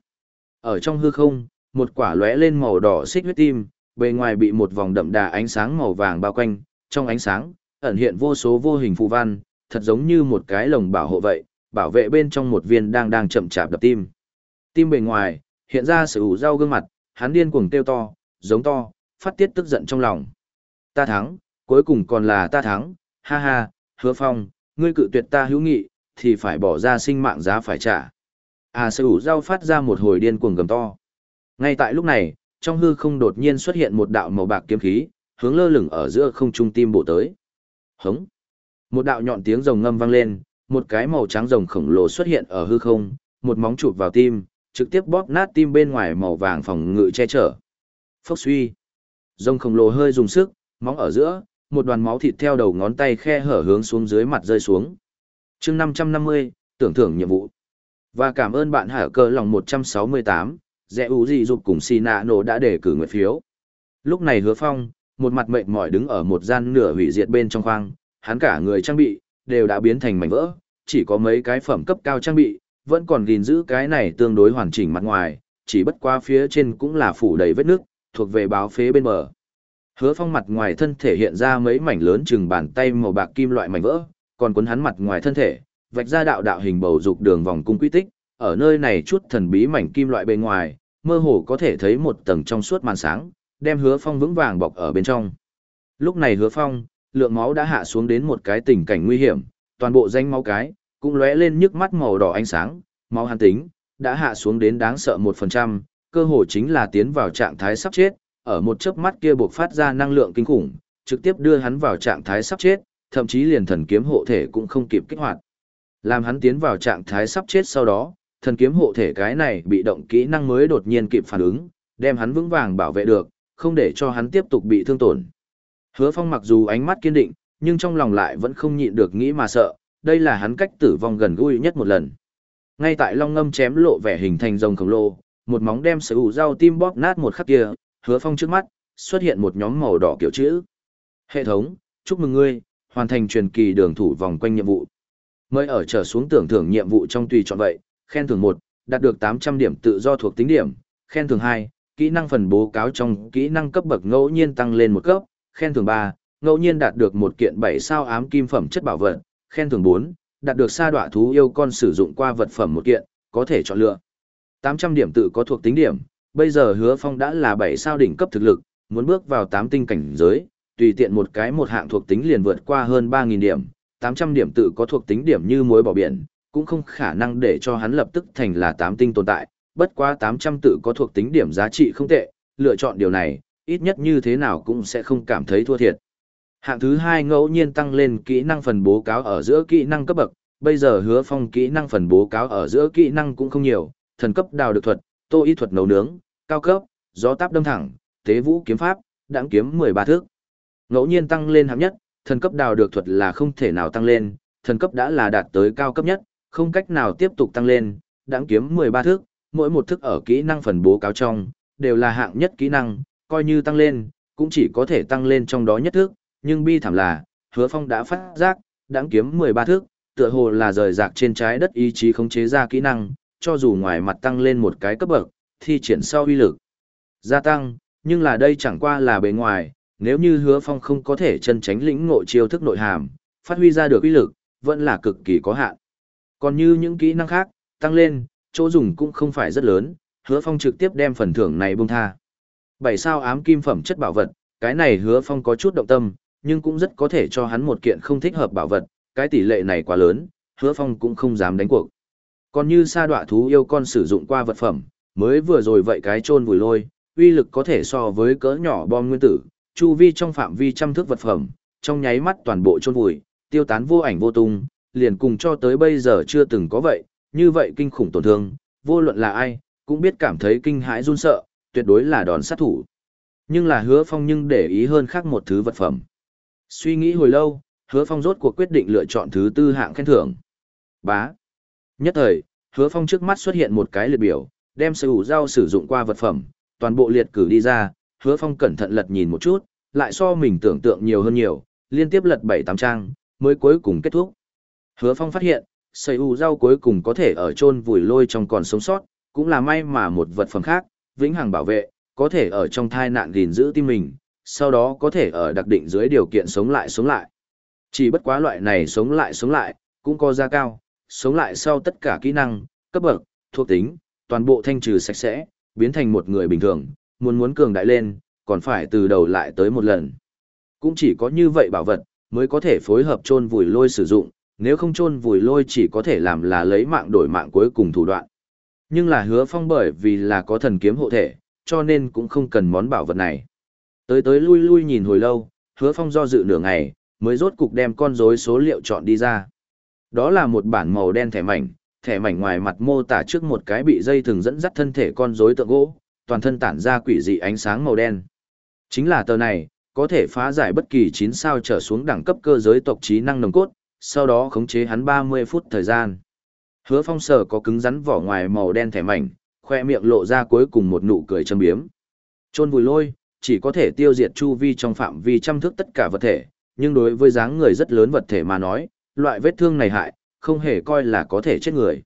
Ở trong hư không, một quả lóe lên màu đỏ xích huyết tim, bề ngoài bị một vòng đậm đà ánh sáng màu vàng bao quanh, trong ánh sáng, ẩn hiện vô số vô hình phù văn, thật giống như một cái lồng bảo hộ vậy, bảo vệ bên trong một viên đang đang chậm chạp đập tim. Tim bề ngoài, hiện ra sự ủ rau gương mặt, hắn điên cuồng kêu to, giống to, phát tiết tức giận trong lòng. Ta thắng, cuối cùng còn là ta thắng, ha ha, hứa phong, ngươi cự tuyệt ta hữu nghị, thì phải bỏ ra sinh mạng giá phải trả. À sự ủ rau phát ra một hồi điên cuồng gầm to. Ngay tại lúc này, trong hư không đột nhiên xuất hiện một đạo màu bạc kiếm khí, hướng lơ lửng ở giữa không trung tim bộ tới. Hống. Một đạo nhọn tiếng rồng ngâm vang lên, một cái màu trắng rồng khổng lồ xuất hiện ở hư không, một móng chụp vào tim, trực tiếp bóp nát tim bên ngoài màu vàng phòng ngự che chở. Phốc suy. Rồng khổng lồ hơi dùng sức, móng ở giữa, một đoàn máu thịt theo đầu ngón tay khe hở hướng xuống dưới mặt rơi xuống. chương 550, tưởng thưởng nhiệm vụ. Và cảm ơn bạn hải cơ lòng 168, dẹ ủ gì dục cùng Sina nạ nổ đã để cử nguyện phiếu. Lúc này hứa phong, một mặt mệt mỏi đứng ở một gian nửa hủy diệt bên trong khoang, hắn cả người trang bị, đều đã biến thành mảnh vỡ, chỉ có mấy cái phẩm cấp cao trang bị, vẫn còn gìn giữ cái này tương đối hoàn chỉnh mặt ngoài, chỉ bất qua phía trên cũng là phủ đầy vết nước, thuộc về báo phế bên bờ. Hứa phong mặt ngoài thân thể hiện ra mấy mảnh lớn chừng bàn tay màu bạc kim loại mảnh vỡ, còn cuốn hắn mặt ngoài thân thể, vạch ra đạo đạo hình bầu dục đường vòng cung quy tích, ở nơi này chút thần bí mảnh kim loại bên ngoài, mơ hồ có thể thấy một tầng trong suốt màn sáng, đem hứa phong vững vàng bọc ở bên trong. Lúc này hứa phong, lượng máu đã hạ xuống đến một cái tình cảnh nguy hiểm, toàn bộ danh máu cái, cũng lóe lên nhức mắt màu đỏ ánh sáng, máu hàn tính, đã hạ xuống đến đáng sợ một phần trăm, cơ hồ chính là tiến vào trạng thái sắp chết, ở một chớp mắt kia buộc phát ra năng lượng kinh khủng, trực tiếp đưa hắn vào trạng thái sắp chết, thậm chí liền thần kiếm hộ thể cũng không kịp kích hoạt. Làm hắn tiến vào trạng thái sắp chết sau đó, thần kiếm hộ thể cái này bị động kỹ năng mới đột nhiên kịp phản ứng, đem hắn vững vàng bảo vệ được, không để cho hắn tiếp tục bị thương tổn. Hứa Phong mặc dù ánh mắt kiên định, nhưng trong lòng lại vẫn không nhịn được nghĩ mà sợ, đây là hắn cách tử vong gần gũi nhất một lần. Ngay tại long ngâm chém lộ vẻ hình thành rồng khổng lồ, một móng đem sở hữu dao tim bóp nát một khắc kia, Hứa Phong trước mắt xuất hiện một nhóm màu đỏ kiểu chữ. Hệ thống, chúc mừng ngươi, hoàn thành truyền kỳ đường thủ vòng quanh nhiệm vụ. Mới ở trở xuống tưởng thưởng nhiệm vụ trong tùy chọn vậy, khen thưởng 1, đạt được 800 điểm tự do thuộc tính điểm, khen thưởng 2, kỹ năng phần bố cáo trong kỹ năng cấp bậc ngẫu nhiên tăng lên một cấp, khen thưởng 3, ngẫu nhiên đạt được một kiện 7 sao ám kim phẩm chất bảo vật, khen thưởng 4, đạt được sa đọa thú yêu con sử dụng qua vật phẩm một kiện, có thể chọn lựa. 800 điểm tự có thuộc tính điểm, bây giờ hứa phong đã là 7 sao đỉnh cấp thực lực, muốn bước vào 8 tinh cảnh giới, tùy tiện một cái một hạng thuộc tính liền vượt qua hơn ba nghìn điểm, 800 điểm tự có thuộc tính điểm như muối bỏ biển, cũng không khả năng để cho hắn lập tức thành là 8 tinh tồn tại, bất quá 800 tự có thuộc tính điểm giá trị không tệ, lựa chọn điều này, ít nhất như thế nào cũng sẽ không cảm thấy thua thiệt. Hạng thứ hai ngẫu nhiên tăng lên kỹ năng phần bố cáo ở giữa kỹ năng cấp bậc, bây giờ hứa phong kỹ năng phần bố cáo ở giữa kỹ năng cũng không nhiều, thần cấp đào được thuật, tô y thuật nấu nướng, cao cấp, gió táp đâm thẳng, tế vũ kiếm pháp, đãng kiếm 13 thước. Ngẫu nhiên tăng lên hạng nhất, thần cấp đào được thuật là không thể nào tăng lên, thần cấp đã là đạt tới cao cấp nhất, không cách nào tiếp tục tăng lên, đãng kiếm 13 thước, mỗi một thức ở kỹ năng phần bố cáo trong, đều là hạng nhất kỹ năng, coi như tăng lên, cũng chỉ có thể tăng lên trong đó nhất thức, nhưng bi thảm là, hứa phong đã phát giác, đáng kiếm 13 thức, tựa hồ là rời rạc trên trái đất ý chí khống chế ra kỹ năng, cho dù ngoài mặt tăng lên một cái cấp bậc, thi triển sau uy lực gia tăng, nhưng là đây chẳng qua là bề ngoài, nếu như hứa phong không có thể chân tránh lĩnh ngộ chiêu thức nội hàm, phát huy ra được uy lực, vẫn là cực kỳ có hạn. Còn như những kỹ năng khác, tăng lên, chỗ dùng cũng không phải rất lớn, hứa phong trực tiếp đem phần thưởng này bông tha. Bảy sao ám kim phẩm chất bảo vật, cái này hứa phong có chút động tâm, nhưng cũng rất có thể cho hắn một kiện không thích hợp bảo vật, cái tỷ lệ này quá lớn, hứa phong cũng không dám đánh cuộc. Còn như sa đọa thú yêu con sử dụng qua vật phẩm, mới vừa rồi vậy cái chôn vùi lôi, uy lực có thể so với cỡ nhỏ bom nguyên tử, chu vi trong phạm vi trăm thước vật phẩm, trong nháy mắt toàn bộ chôn vùi, tiêu tán vô ảnh vô tung, liền cùng cho tới bây giờ chưa từng có vậy, như vậy kinh khủng tổn thương, vô luận là ai, cũng biết cảm thấy kinh hãi run sợ, tuyệt đối là đòn sát thủ. Nhưng là hứa phong nhưng để ý hơn khác một thứ vật phẩm. Suy nghĩ hồi lâu, hứa phong rốt cuộc quyết định lựa chọn thứ tư hạng khen thưởng. Bá. Nhất thời, hứa phong trước mắt xuất hiện một cái liệt biểu, đem sở hữu rau sử dụng qua vật phẩm, toàn bộ liệt cử đi ra, hứa phong cẩn thận lật nhìn một chút, lại so mình tưởng tượng nhiều hơn nhiều, liên tiếp lật bảy tám trang, mới cuối cùng kết thúc. Hứa phong phát hiện, sợi u rau cuối cùng có thể ở chôn vùi lôi trong còn sống sót, cũng là may mà một vật phẩm khác, vĩnh hằng bảo vệ, có thể ở trong thai nạn gìn giữ tim mình, sau đó có thể ở đặc định dưới điều kiện sống lại sống lại. Chỉ bất quá loại này sống lại sống lại, cũng có giá cao, sống lại sau tất cả kỹ năng, cấp bậc, thuộc tính, toàn bộ thanh trừ sạch sẽ, biến thành một người bình thường, muốn muốn cường đại lên, còn phải từ đầu lại tới một lần. Cũng chỉ có như vậy bảo vật, mới có thể phối hợp chôn vùi lôi sử dụng, nếu không chôn vùi lôi chỉ có thể làm là lấy mạng đổi mạng cuối cùng thủ đoạn. Nhưng là hứa phong bởi vì là có thần kiếm hộ thể, cho nên cũng không cần món bảo vật này. Tới tới lui lui nhìn hồi lâu, hứa phong do dự nửa ngày, mới rốt cục đem con rối số liệu chọn đi ra. Đó là một bản màu đen thẻ mảnh, thẻ mảnh ngoài mặt mô tả trước một cái bị dây thừng dẫn dắt thân thể con rối tượng gỗ, toàn thân tản ra quỷ dị ánh sáng màu đen. Chính là tờ này, có thể phá giải bất kỳ 9 sao trở xuống đẳng cấp cơ giới tộc trí năng nồng cốt, sau đó khống chế hắn 30 phút thời gian. Hứa phong sở có cứng rắn vỏ ngoài màu đen thẻ mảnh, khoe miệng lộ ra cuối cùng một nụ cười châm biếm. Trôn vùi lôi, chỉ có thể tiêu diệt chu vi trong phạm vi trăm thước tất cả vật thể, nhưng đối với dáng người rất lớn vật thể mà nói, loại vết thương này hại, không hề coi là có thể chết người.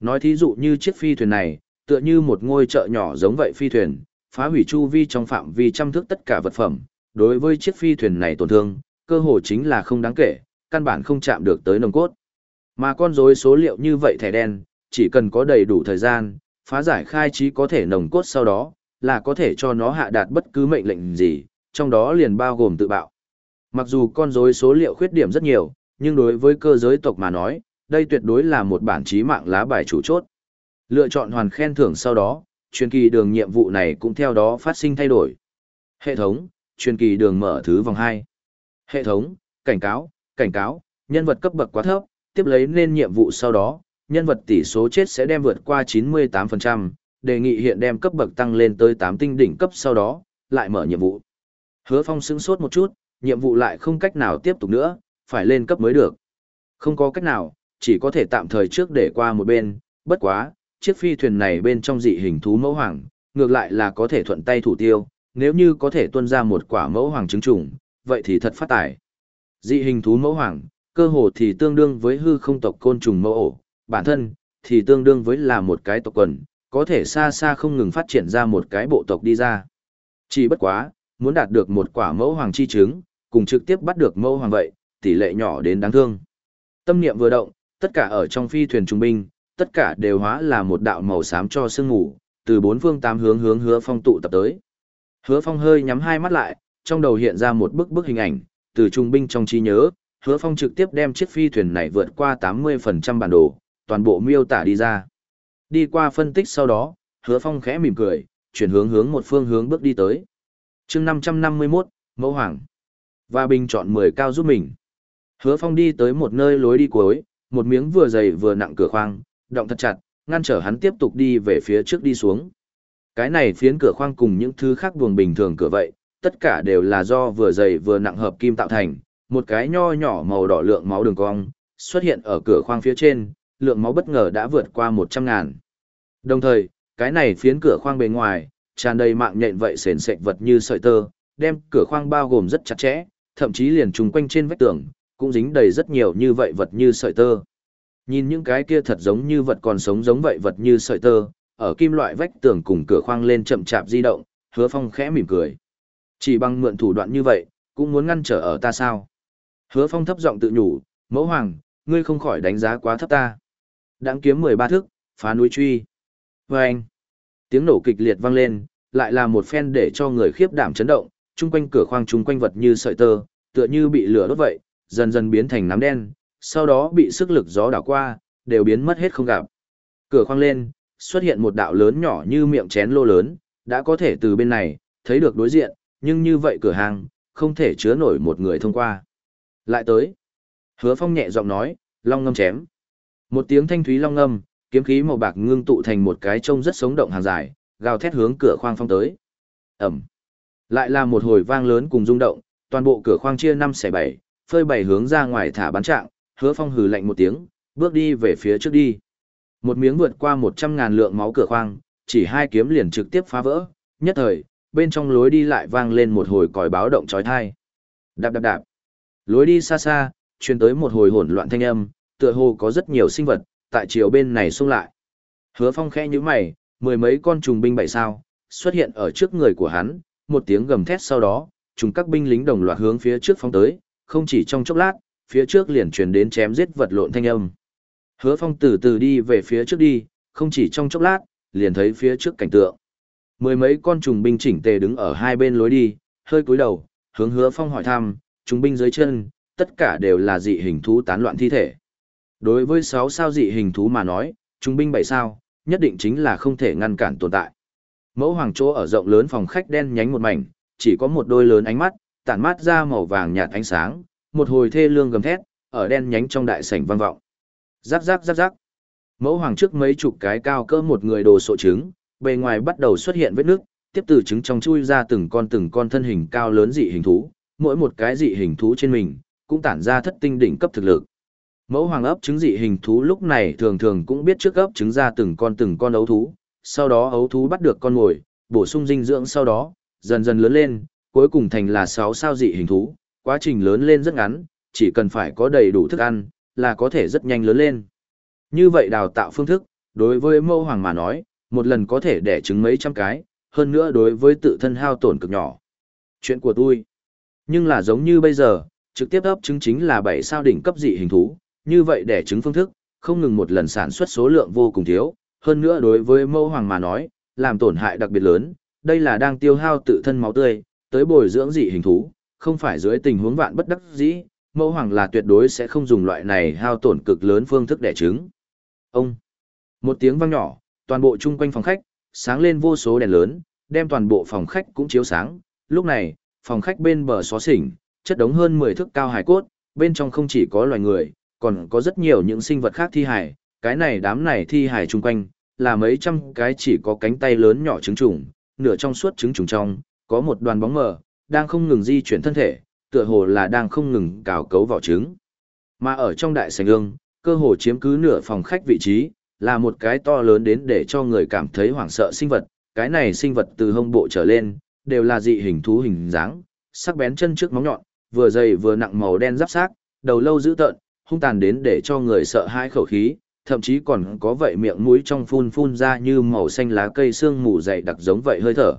Nói thí dụ như chiếc phi thuyền này, tựa như một ngôi chợ nhỏ giống vậy phi thuyền, phá hủy chu vi trong phạm vi trăm thước tất cả vật phẩm, đối với chiếc phi thuyền này tổn thương, cơ hồ chính là không đáng kể, căn bản không chạm được tới nồng cốt. Mà con rối số liệu như vậy thẻ đen, chỉ cần có đầy đủ thời gian, phá giải khai trí có thể nồng cốt sau đó, là có thể cho nó hạ đạt bất cứ mệnh lệnh gì, trong đó liền bao gồm tự bạo. Mặc dù con rối số liệu khuyết điểm rất nhiều, nhưng đối với cơ giới tộc mà nói, đây tuyệt đối là một bản trí mạng lá bài chủ chốt. Lựa chọn hoàn khen thưởng sau đó, truyền kỳ đường nhiệm vụ này cũng theo đó phát sinh thay đổi. Hệ thống, truyền kỳ đường mở thứ vòng 2. Hệ thống, cảnh cáo, cảnh cáo, nhân vật cấp bậc quá thấp, tiếp lấy nên nhiệm vụ sau đó, nhân vật tỷ số chết sẽ đem vượt qua 98%, đề nghị hiện đem cấp bậc tăng lên tới 8 tinh đỉnh cấp sau đó, lại mở nhiệm vụ. Hứa Phong sững sốt một chút, nhiệm vụ lại không cách nào tiếp tục nữa, phải lên cấp mới được. Không có cách nào, chỉ có thể tạm thời trước để qua một bên, bất quá, chiếc phi thuyền này bên trong dị hình thú mẫu hoàng, ngược lại là có thể thuận tay thủ tiêu, nếu như có thể tuân ra một quả mẫu hoàng trứng trùng, vậy thì thật phát tài. Dị hình thú mẫu hoàng, cơ hồ thì tương đương với hư không tộc côn trùng mẫu ổ, bản thân thì tương đương với là một cái tộc quần, có thể xa xa không ngừng phát triển ra một cái bộ tộc đi ra. Chỉ bất quá, muốn đạt được một quả mẫu hoàng chi trứng, cùng trực tiếp bắt được mẫu hoàng vậy, tỷ lệ nhỏ đến đáng thương. Tâm niệm vừa động, tất cả ở trong phi thuyền trung binh, tất cả đều hóa là một đạo màu xám cho sương ngủ, từ bốn phương tám hướng hướng hứa phong tụ tập tới. Hứa phong hơi nhắm hai mắt lại, trong đầu hiện ra một bức bức hình ảnh, từ trung binh trong trí nhớ, hứa phong trực tiếp đem chiếc phi thuyền này vượt qua 80% bản đồ, toàn bộ miêu tả đi ra. Đi qua phân tích sau đó, hứa phong khẽ mỉm cười, chuyển hướng hướng một phương hướng bước đi tới. chương 551, Mẫu Hoàng. Và bình chọn 10 cao giúp mình. Hứa phong đi tới một nơi lối đi cuối, một miếng vừa dày vừa nặng cửa khoang, động thật chặt, ngăn trở hắn tiếp tục đi về phía trước đi xuống. Cái này phiến cửa khoang cùng những thứ khác buồng bình thường cửa vậy, tất cả đều là do vừa dày vừa nặng hợp kim tạo thành, một cái nho nhỏ màu đỏ lượng máu đường cong, xuất hiện ở cửa khoang phía trên, lượng máu bất ngờ đã vượt qua 100 ngàn. Đồng thời, cái này phiến cửa khoang bề ngoài, tràn đầy mạng nhện vậy sền sệt vật như sợi tơ, đem cửa khoang bao gồm rất chặt chẽ, thậm chí liền trùng quanh trên vách tường, cũng dính đầy rất nhiều như vậy vật như sợi tơ. Nhìn những cái kia thật giống như vật còn sống giống vậy vật như sợi tơ, ở kim loại vách tường cùng cửa khoang lên chậm chạp di động, hứa phong khẽ mỉm cười. Chỉ bằng mượn thủ đoạn như vậy, cũng muốn ngăn trở ở ta sao? Hứa phong thấp giọng tự nhủ, mẫu hoàng, ngươi không khỏi đánh giá quá thấp ta. Đáng kiếm mười ba thước, phá núi truy. Và anh, tiếng nổ kịch liệt vang lên, lại là một phen để cho người khiếp đảm chấn động, chung quanh cửa khoang chung quanh vật như sợi tơ, tựa như bị lửa đốt vậy, dần dần biến thành nám đen, sau đó bị sức lực gió đảo qua, đều biến mất hết không gặp. Cửa khoang lên, xuất hiện một đạo lớn nhỏ như miệng chén lô lớn, đã có thể từ bên này, thấy được đối diện, nhưng như vậy cửa hàng, không thể chứa nổi một người thông qua. Lại tới. Hứa phong nhẹ giọng nói, long ngâm chém. Một tiếng thanh thúy long ngâm, kiếm khí màu bạc ngưng tụ thành một cái trông rất sống động hàng dài, gào thét hướng cửa khoang phong tới. Ẩm. Lại là một hồi vang lớn cùng rung động, toàn bộ cửa khoang chia năm xẻ bảy, phơi bảy hướng ra ngoài thả bắn trạng, hứa phong hừ lạnh một tiếng, bước đi về phía trước đi. Một miếng vượt qua một trăm ngàn lượng máu cửa khoang, chỉ hai kiếm liền trực tiếp phá vỡ, nhất thời, bên trong lối đi lại vang lên một hồi còi báo động chói tai. Đạp đạp đạp. Lối đi xa xa, truyền tới một hồi hỗn loạn thanh âm, tựa hồ có rất nhiều sinh vật tại chiều bên này xung lại. Hứa Phong khẽ nhíu mày, mười mấy con trùng binh bảy sao xuất hiện ở trước người của hắn, một tiếng gầm thét sau đó, chúng các binh lính đồng loạt hướng phía trước phóng tới, không chỉ trong chốc lát, phía trước liền truyền đến chém giết vật lộn thanh âm. Hứa Phong từ từ đi về phía trước đi, không chỉ trong chốc lát, liền thấy phía trước cảnh tượng. Mười mấy con trùng binh chỉnh tề đứng ở hai bên lối đi, hơi cúi đầu, hướng Hứa Phong hỏi thăm, trùng binh dưới chân, tất cả đều là dị hình thú tán loạn thi thể. Đối với sáu sao dị hình thú mà nói, trung binh bảy sao, nhất định chính là không thể ngăn cản tồn tại. Mẫu hoàng chỗ ở rộng lớn phòng khách đen nhánh một mảnh, chỉ có một đôi lớn ánh mắt, tản mát ra màu vàng nhạt ánh sáng, một hồi thê lương gầm thét, ở đen nhánh trong đại sảnh vang vọng. Rắc rắc rắc rắc. Mẫu hoàng trước mấy chục cái cao cỡ một người đồ sộ trứng, bề ngoài bắt đầu xuất hiện vết nước, tiếp từ trứng trong chui ra từng con từng con thân hình cao lớn dị hình thú, mỗi một cái dị hình thú trên mình cũng tản ra thất tinh đỉnh cấp thực lực. Mẫu hoàng ấp trứng dị hình thú lúc này thường thường cũng biết trước ấp trứng ra từng con từng con ấu thú, sau đó ấu thú bắt được con ngồi, bổ sung dinh dưỡng sau đó, dần dần lớn lên, cuối cùng thành là 6 sao dị hình thú, quá trình lớn lên rất ngắn, chỉ cần phải có đầy đủ thức ăn, là có thể rất nhanh lớn lên. Như vậy đào tạo phương thức, đối với mẫu hoàng mà nói, một lần có thể đẻ trứng mấy trăm cái, hơn nữa đối với tự thân hao tổn cực nhỏ. Chuyện của tôi. Nhưng là giống như bây giờ, trực tiếp ấp trứng chính là 7 sao đỉnh cấp dị hình thú, như vậy đẻ trứng phương thức, không ngừng một lần sản xuất số lượng vô cùng thiếu, hơn nữa đối với mẫu hoàng mà nói, làm tổn hại đặc biệt lớn, đây là đang tiêu hao tự thân máu tươi, tới bồi dưỡng dị hình thú, không phải dưới tình huống vạn bất đắc dĩ, mẫu hoàng là tuyệt đối sẽ không dùng loại này hao tổn cực lớn phương thức đẻ trứng. Ông, một tiếng vang nhỏ, toàn bộ chung quanh phòng khách, sáng lên vô số đèn lớn, đem toàn bộ phòng khách cũng chiếu sáng, lúc này, phòng khách bên bờ xó xỉnh, chất đống hơn 10 thước cao hải cốt, bên trong không chỉ có loài người, còn có rất nhiều những sinh vật khác thi hải, cái này đám này thi hải chung quanh, là mấy trăm cái chỉ có cánh tay lớn nhỏ trứng trùng, nửa trong suốt trứng trùng trong, có một đoàn bóng mờ, đang không ngừng di chuyển thân thể, tựa hồ là đang không ngừng cào cấu vỏ trứng. Mà ở trong đại sảnh ương, cơ hồ chiếm cứ nửa phòng khách vị trí, là một cái to lớn đến để cho người cảm thấy hoảng sợ sinh vật, cái này sinh vật từ hông bộ trở lên, đều là dị hình thú hình dáng, sắc bén chân trước móng nhọn, vừa dày vừa nặng màu đen giáp xác, đầu lâu dữ tợn, hung tàn đến để cho người sợ hãi khẩu khí, thậm chí còn có vậy miệng mũi trong phun phun ra như màu xanh lá cây xương mù dày đặc giống vậy hơi thở.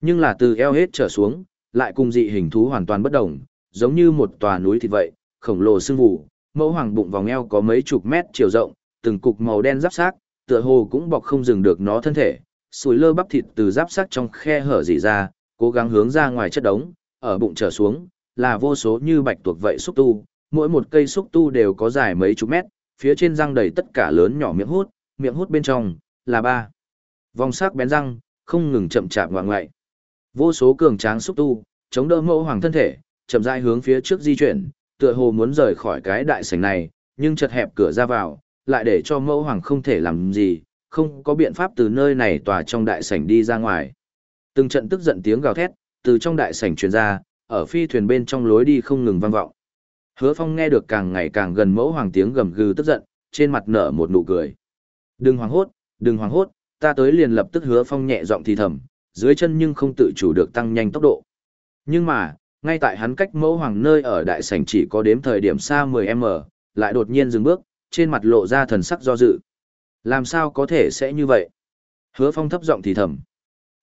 Nhưng là từ eo hết trở xuống, lại cùng dị hình thú hoàn toàn bất đồng, giống như một tòa núi thịt vậy, khổng lồ xương vụ, mẫu hoàng bụng vòng eo có mấy chục mét chiều rộng, từng cục màu đen giáp xác, tựa hồ cũng bọc không dừng được nó thân thể, sùi lơ bắp thịt từ giáp xác trong khe hở rỉ ra, cố gắng hướng ra ngoài chất đống, ở bụng trở xuống, là vô số như bạch tuộc vậy xúc tu, mỗi một cây xúc tu đều có dài mấy chục mét, phía trên răng đầy tất cả lớn nhỏ miệng hút, miệng hút bên trong là ba vòng sắc bén răng, không ngừng chậm chạp ngoạng ngoại. Vô số cường tráng xúc tu, chống đỡ mẫu hoàng thân thể, chậm rãi hướng phía trước di chuyển, tựa hồ muốn rời khỏi cái đại sảnh này, nhưng chật hẹp cửa ra vào, lại để cho mẫu hoàng không thể làm gì, không có biện pháp từ nơi này tòa trong đại sảnh đi ra ngoài. Từng trận tức giận tiếng gào thét, từ trong đại sảnh truyền ra, ở phi thuyền bên trong lối đi không ngừng vang vọng. Hứa Phong nghe được càng ngày càng gần mẫu hoàng tiếng gầm gừ tức giận, trên mặt nở một nụ cười. Đừng hoảng hốt, đừng hoảng hốt, ta tới liền lập tức Hứa Phong nhẹ giọng thì thầm, dưới chân nhưng không tự chủ được tăng nhanh tốc độ. Nhưng mà, ngay tại hắn cách mẫu hoàng nơi ở đại sảnh chỉ có đếm thời điểm xa 10m, lại đột nhiên dừng bước, trên mặt lộ ra thần sắc do dự. Làm sao có thể sẽ như vậy? Hứa Phong thấp giọng thì thầm.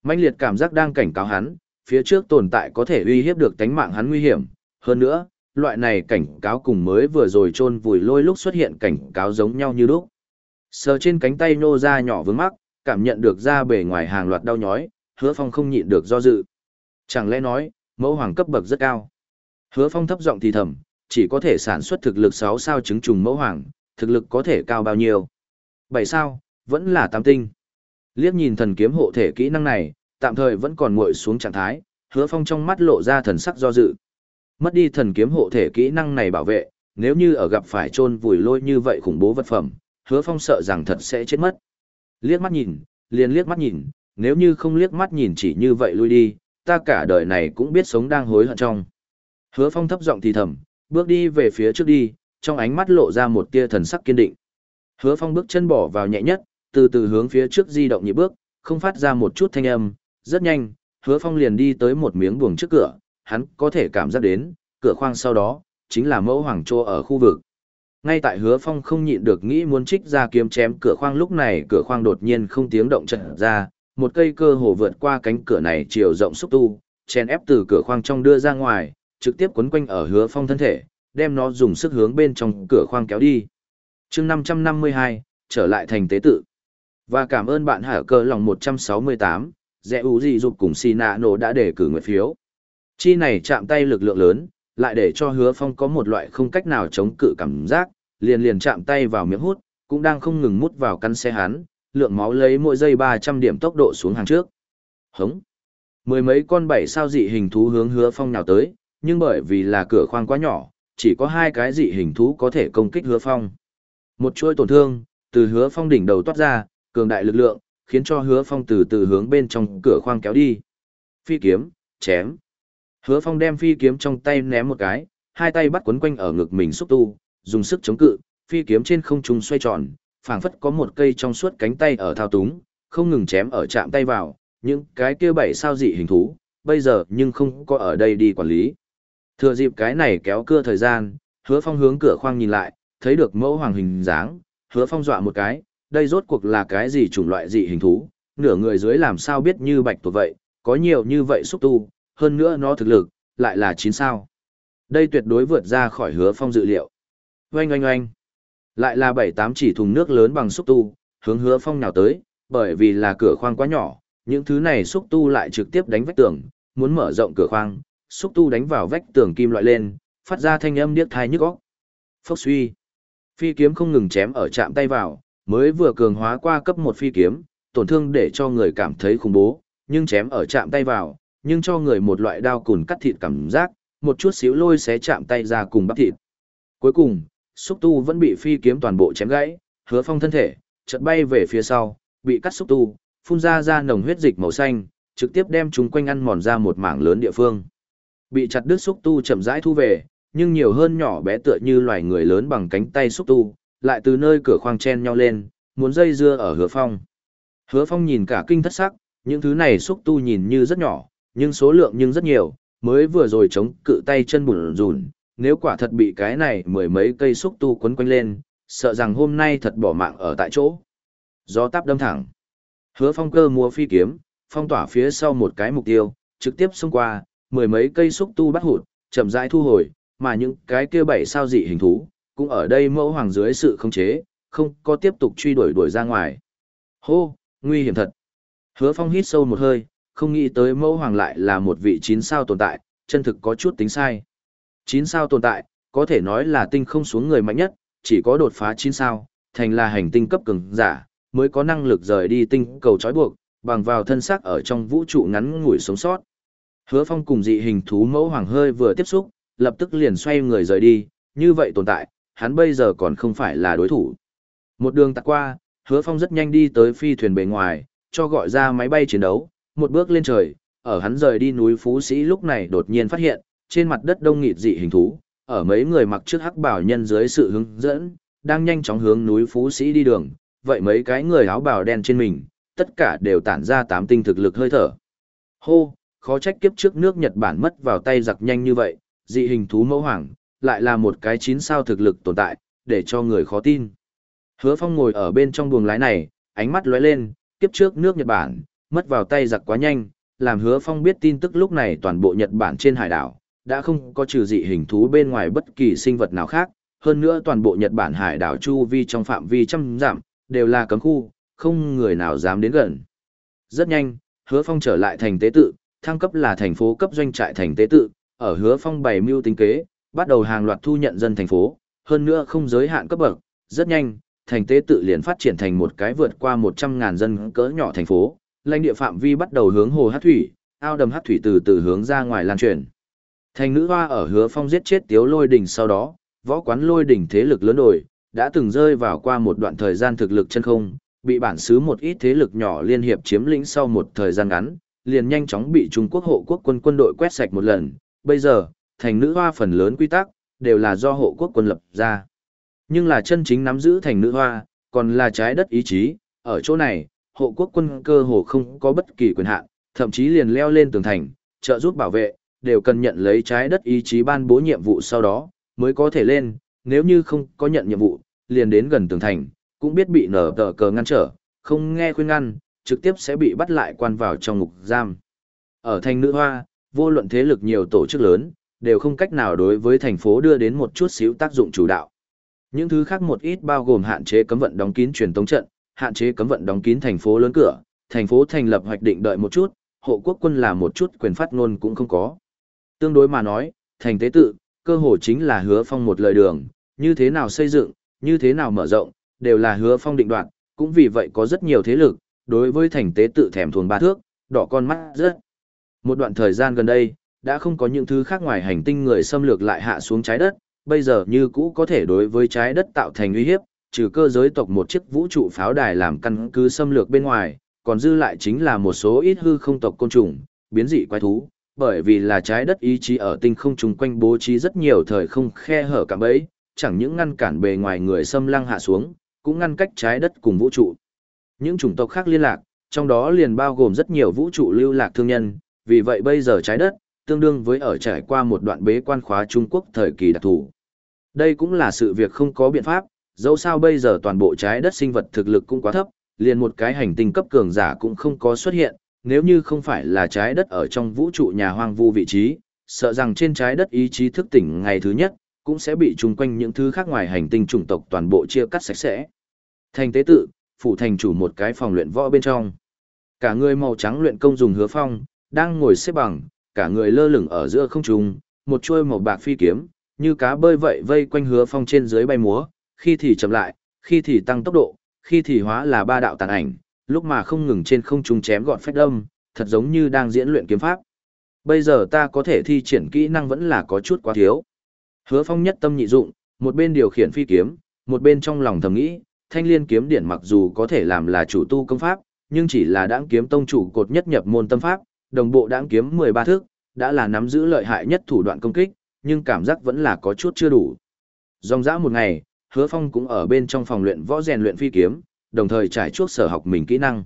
Mạnh liệt cảm giác đang cảnh cáo hắn, phía trước tồn tại có thể uy hiếp được tánh mạng hắn nguy hiểm. Hơn nữa, loại này cảnh cáo cùng mới vừa rồi chôn vùi lôi lúc xuất hiện cảnh cáo giống nhau như lúc. Sờ trên cánh tay nô ra nhỏ vướng mắc, cảm nhận được ra bề ngoài hàng loạt đau nhói, hứa phong không nhịn được do dự. Chẳng lẽ nói, mẫu hoàng cấp bậc rất cao. Hứa phong thấp giọng thì thầm, chỉ có thể sản xuất thực lực 6 sao trứng trùng mẫu hoàng, thực lực có thể cao bao nhiêu. Bảy sao, vẫn là tam tinh. Liếc nhìn thần kiếm hộ thể kỹ năng này, tạm thời vẫn còn nguội xuống trạng thái, hứa phong trong mắt lộ ra thần sắc do dự. Mất đi thần kiếm hộ thể kỹ năng này bảo vệ, nếu như ở gặp phải chôn vùi lôi như vậy khủng bố vật phẩm, hứa phong sợ rằng thật sẽ chết mất. Liếc mắt nhìn, liền liếc mắt nhìn, nếu như không liếc mắt nhìn chỉ như vậy lui đi, ta cả đời này cũng biết sống đang hối hận trong. Hứa phong thấp giọng thì thầm, bước đi về phía trước đi, trong ánh mắt lộ ra một tia thần sắc kiên định. Hứa phong bước chân bỏ vào nhẹ nhất, từ từ hướng phía trước di động nhịp bước, không phát ra một chút thanh âm, rất nhanh, hứa phong liền đi tới một miếng buồng trước cửa, hắn có thể cảm giác đến, cửa khoang sau đó, chính là mẫu hoàng trô ở khu vực. Ngay tại hứa phong không nhịn được nghĩ muốn trích ra kiếm chém cửa khoang lúc này cửa khoang đột nhiên không tiếng động chợt ra, một cây cơ hồ vượt qua cánh cửa này chiều rộng xúc tu, chen ép từ cửa khoang trong đưa ra ngoài, trực tiếp quấn quanh ở hứa phong thân thể, đem nó dùng sức hướng bên trong cửa khoang kéo đi. chương 552, trở lại thành tế tự. Và cảm ơn bạn hở cơ lòng 168, dẹ ủ gì dục cùng xì nạ nổ đã đề cử nguyện phiếu. Chi này chạm tay lực lượng lớn, lại để cho hứa phong có một loại không cách nào chống cự cảm giác, liền liền chạm tay vào miệng hút, cũng đang không ngừng mút vào căn xe hắn, lượng máu lấy mỗi giây 300 điểm tốc độ xuống hàng trước. Hống! Mười mấy con bảy sao dị hình thú hướng hứa phong nào tới, nhưng bởi vì là cửa khoang quá nhỏ, chỉ có hai cái dị hình thú có thể công kích hứa phong. Một chuỗi tổn thương, từ hứa phong đỉnh đầu toát ra, cường đại lực lượng, khiến cho hứa phong từ từ hướng bên trong cửa khoang kéo đi. Phi kiếm, chém. Hứa phong đem phi kiếm trong tay ném một cái, hai tay bắt quấn quanh ở ngực mình xúc tu, dùng sức chống cự, phi kiếm trên không trung xoay tròn, phảng phất có một cây trong suốt cánh tay ở thao túng, không ngừng chém ở chạm tay vào, những cái kia bảy sao dị hình thú, bây giờ nhưng không có ở đây đi quản lý. Thừa dịp cái này kéo cưa thời gian, hứa phong hướng cửa khoang nhìn lại, thấy được mẫu hoàng hình dáng, hứa phong dọa một cái, đây rốt cuộc là cái gì chủng loại dị hình thú, nửa người dưới làm sao biết như bạch tuộc vậy, có nhiều như vậy xúc tu, hơn nữa nó thực lực, lại là chín sao. Đây tuyệt đối vượt ra khỏi hứa phong dự liệu. Oanh oanh oanh. Lại là bảy tám chỉ thùng nước lớn bằng xúc tu, hướng hứa phong nào tới, bởi vì là cửa khoang quá nhỏ, những thứ này xúc tu lại trực tiếp đánh vách tường, muốn mở rộng cửa khoang, xúc tu đánh vào vách tường kim loại lên, phát ra thanh âm điếc thai nhức óc. Phốc suy. Phi kiếm không ngừng chém ở chạm tay vào, mới vừa cường hóa qua cấp một phi kiếm, tổn thương để cho người cảm thấy khủng bố, nhưng chém ở chạm tay vào, nhưng cho người một loại đao cùn cắt thịt cảm giác, một chút xíu lôi xé chạm tay ra cùng bắp thịt. Cuối cùng, xúc tu vẫn bị phi kiếm toàn bộ chém gãy, hứa phong thân thể, chợt bay về phía sau, bị cắt xúc tu, phun ra ra nồng huyết dịch màu xanh, trực tiếp đem chúng quanh ăn mòn ra một mảng lớn địa phương. Bị chặt đứt xúc tu chậm rãi thu về, nhưng nhiều hơn nhỏ bé tựa như loài người lớn bằng cánh tay xúc tu, lại từ nơi cửa khoang chen nhau lên, muốn dây dưa ở hứa phong. Hứa phong nhìn cả kinh thất sắc, những thứ này xúc tu nhìn như rất nhỏ, nhưng số lượng nhưng rất nhiều, mới vừa rồi chống cự tay chân bùn rùn, nếu quả thật bị cái này mười mấy cây xúc tu quấn quanh lên, sợ rằng hôm nay thật bỏ mạng ở tại chỗ. Gió táp đâm thẳng. Hứa phong cơ mua phi kiếm, phong tỏa phía sau một cái mục tiêu, trực tiếp xông qua, mười mấy cây xúc tu bắt hụt, chậm rãi thu hồi, mà những cái kia bảy sao dị hình thú, cũng ở đây mẫu hoàng dưới sự khống chế, không có tiếp tục truy đuổi đuổi ra ngoài. Hô, nguy hiểm thật. Hứa phong hít sâu một hơi, không nghĩ tới mẫu hoàng lại là một vị chín sao tồn tại, chân thực có chút tính sai. Chín sao tồn tại, có thể nói là tinh không xuống người mạnh nhất, chỉ có đột phá chín sao, thành là hành tinh cấp cường giả, mới có năng lực rời đi tinh cầu trói buộc, bằng vào thân xác ở trong vũ trụ ngắn ngủi sống sót. Hứa Phong cùng dị hình thú mẫu hoàng hơi vừa tiếp xúc, lập tức liền xoay người rời đi, như vậy tồn tại, hắn bây giờ còn không phải là đối thủ. Một đường tạc qua, Hứa Phong rất nhanh đi tới phi thuyền bề ngoài, cho gọi ra máy bay chiến đấu, một bước lên trời, ở hắn rời đi núi Phú Sĩ lúc này đột nhiên phát hiện, trên mặt đất đông nghịt dị hình thú, ở mấy người mặc trước hắc bảo nhân dưới sự hướng dẫn, đang nhanh chóng hướng núi Phú Sĩ đi đường, vậy mấy cái người áo bào đen trên mình, tất cả đều tản ra tám tinh thực lực hơi thở. Hô, khó trách kiếp trước nước Nhật Bản mất vào tay giặc nhanh như vậy, dị hình thú mẫu hoàng, lại là một cái chín sao thực lực tồn tại, để cho người khó tin. Hứa Phong ngồi ở bên trong buồng lái này, ánh mắt lóe lên, kiếp trước nước Nhật Bản, mất vào tay giặc quá nhanh, làm Hứa Phong biết tin tức lúc này toàn bộ Nhật Bản trên hải đảo, đã không có trừ dị hình thú bên ngoài bất kỳ sinh vật nào khác, hơn nữa toàn bộ Nhật Bản hải đảo chu vi trong phạm vi trăm dặm, đều là cấm khu, không người nào dám đến gần. Rất nhanh, Hứa Phong trở lại thành tế tự, thăng cấp là thành phố cấp doanh trại thành tế tự, ở Hứa Phong bày mưu tính kế, bắt đầu hàng loạt thu nhận dân thành phố, hơn nữa không giới hạn cấp bậc, rất nhanh, thành tế tự liền phát triển thành một cái vượt qua 100.000 dân cỡ nhỏ thành phố, lãnh địa phạm vi bắt đầu hướng hồ hát thủy, ao đầm hát thủy từ từ hướng ra ngoài lan truyền. Thành nữ hoa ở Hứa Phong giết chết Tiếu Lôi đỉnh sau đó, võ quán Lôi đỉnh thế lực lớn đổi, đã từng rơi vào qua một đoạn thời gian thực lực chân không, bị bản xứ một ít thế lực nhỏ liên hiệp chiếm lĩnh sau một thời gian ngắn, liền nhanh chóng bị Trung Quốc hộ quốc quân quân đội quét sạch một lần. Bây giờ, thành nữ hoa phần lớn quy tắc, đều là do hộ quốc quân lập ra. Nhưng là chân chính nắm giữ thành nữ hoa, còn là trái đất ý chí, ở chỗ này, hộ quốc quân cơ hồ không có bất kỳ quyền hạn, thậm chí liền leo lên tường thành, trợ giúp bảo vệ, đều cần nhận lấy trái đất ý chí ban bố nhiệm vụ sau đó, mới có thể lên, nếu như không có nhận nhiệm vụ, liền đến gần tường thành, cũng biết bị nở tờ cờ ngăn trở, không nghe khuyên ngăn, trực tiếp sẽ bị bắt lại quan vào trong ngục giam. Ở thành nữ hoa, vô luận thế lực nhiều tổ chức lớn, đều không cách nào đối với thành phố đưa đến một chút xíu tác dụng chủ đạo. Những thứ khác một ít bao gồm hạn chế cấm vận đóng kín truyền tống trận, hạn chế cấm vận đóng kín thành phố lớn cửa, thành phố thành lập hoạch định đợi một chút, hộ quốc quân là một chút quyền phát ngôn cũng không có. Tương đối mà nói, thành tế tự, cơ hội chính là hứa phong một lời đường, như thế nào xây dựng, như thế nào mở rộng, đều là hứa phong định đoạt, cũng vì vậy có rất nhiều thế lực, đối với thành tế tự thèm thuồng ba thước, đỏ con mắt rất. Một đoạn thời gian gần đây, đã không có những thứ khác ngoài hành tinh người xâm lược lại hạ xuống trái đất, bây giờ như cũ có thể đối với trái đất tạo thành uy hiếp, trừ cơ giới tộc một chiếc vũ trụ pháo đài làm căn cứ xâm lược bên ngoài, còn dư lại chính là một số ít hư không tộc côn trùng, biến dị quái thú, bởi vì là trái đất ý chí ở tinh không trùng quanh bố trí rất nhiều thời không khe hở cả bấy, chẳng những ngăn cản bề ngoài người xâm lăng hạ xuống, cũng ngăn cách trái đất cùng vũ trụ. Những chủng tộc khác liên lạc, trong đó liền bao gồm rất nhiều vũ trụ lưu lạc thương nhân, vì vậy bây giờ trái đất, tương đương với ở trải qua một đoạn bế quan khóa Trung Quốc thời kỳ đặc thù. Đây cũng là sự việc không có biện pháp, dẫu sao bây giờ toàn bộ trái đất sinh vật thực lực cũng quá thấp, liền một cái hành tinh cấp cường giả cũng không có xuất hiện, nếu như không phải là trái đất ở trong vũ trụ nhà hoang vu vị trí, sợ rằng trên trái đất ý chí thức tỉnh ngày thứ nhất, cũng sẽ bị chung quanh những thứ khác ngoài hành tinh chủng tộc toàn bộ chia cắt sạch sẽ. Thành tế tự, phụ thành chủ một cái phòng luyện võ bên trong. Cả người màu trắng luyện công dùng hứa phong, đang ngồi xếp bằng, cả người lơ lửng ở giữa không trung, một chuôi màu bạc phi kiếm, như cá bơi vậy vây quanh hứa phong trên dưới bay múa, khi thì chậm lại, khi thì tăng tốc độ, khi thì hóa là ba đạo tàn ảnh, lúc mà không ngừng trên không trung chém gọn phách đâm, thật giống như đang diễn luyện kiếm pháp. Bây giờ ta có thể thi triển kỹ năng vẫn là có chút quá thiếu. Hứa Phong nhất tâm nhị dụng, một bên điều khiển phi kiếm, một bên trong lòng thầm nghĩ, Thanh Liên kiếm điển mặc dù có thể làm là chủ tu công pháp, nhưng chỉ là đáng kiếm tông chủ cột nhất nhập môn tâm pháp, đồng bộ đáng kiếm 13 thước, đã là nắm giữ lợi hại nhất thủ đoạn công kích, nhưng cảm giác vẫn là có chút chưa đủ. Dòng dã một ngày, Hứa Phong cũng ở bên trong phòng luyện võ rèn luyện phi kiếm, đồng thời trải chuốc sở học mình kỹ năng.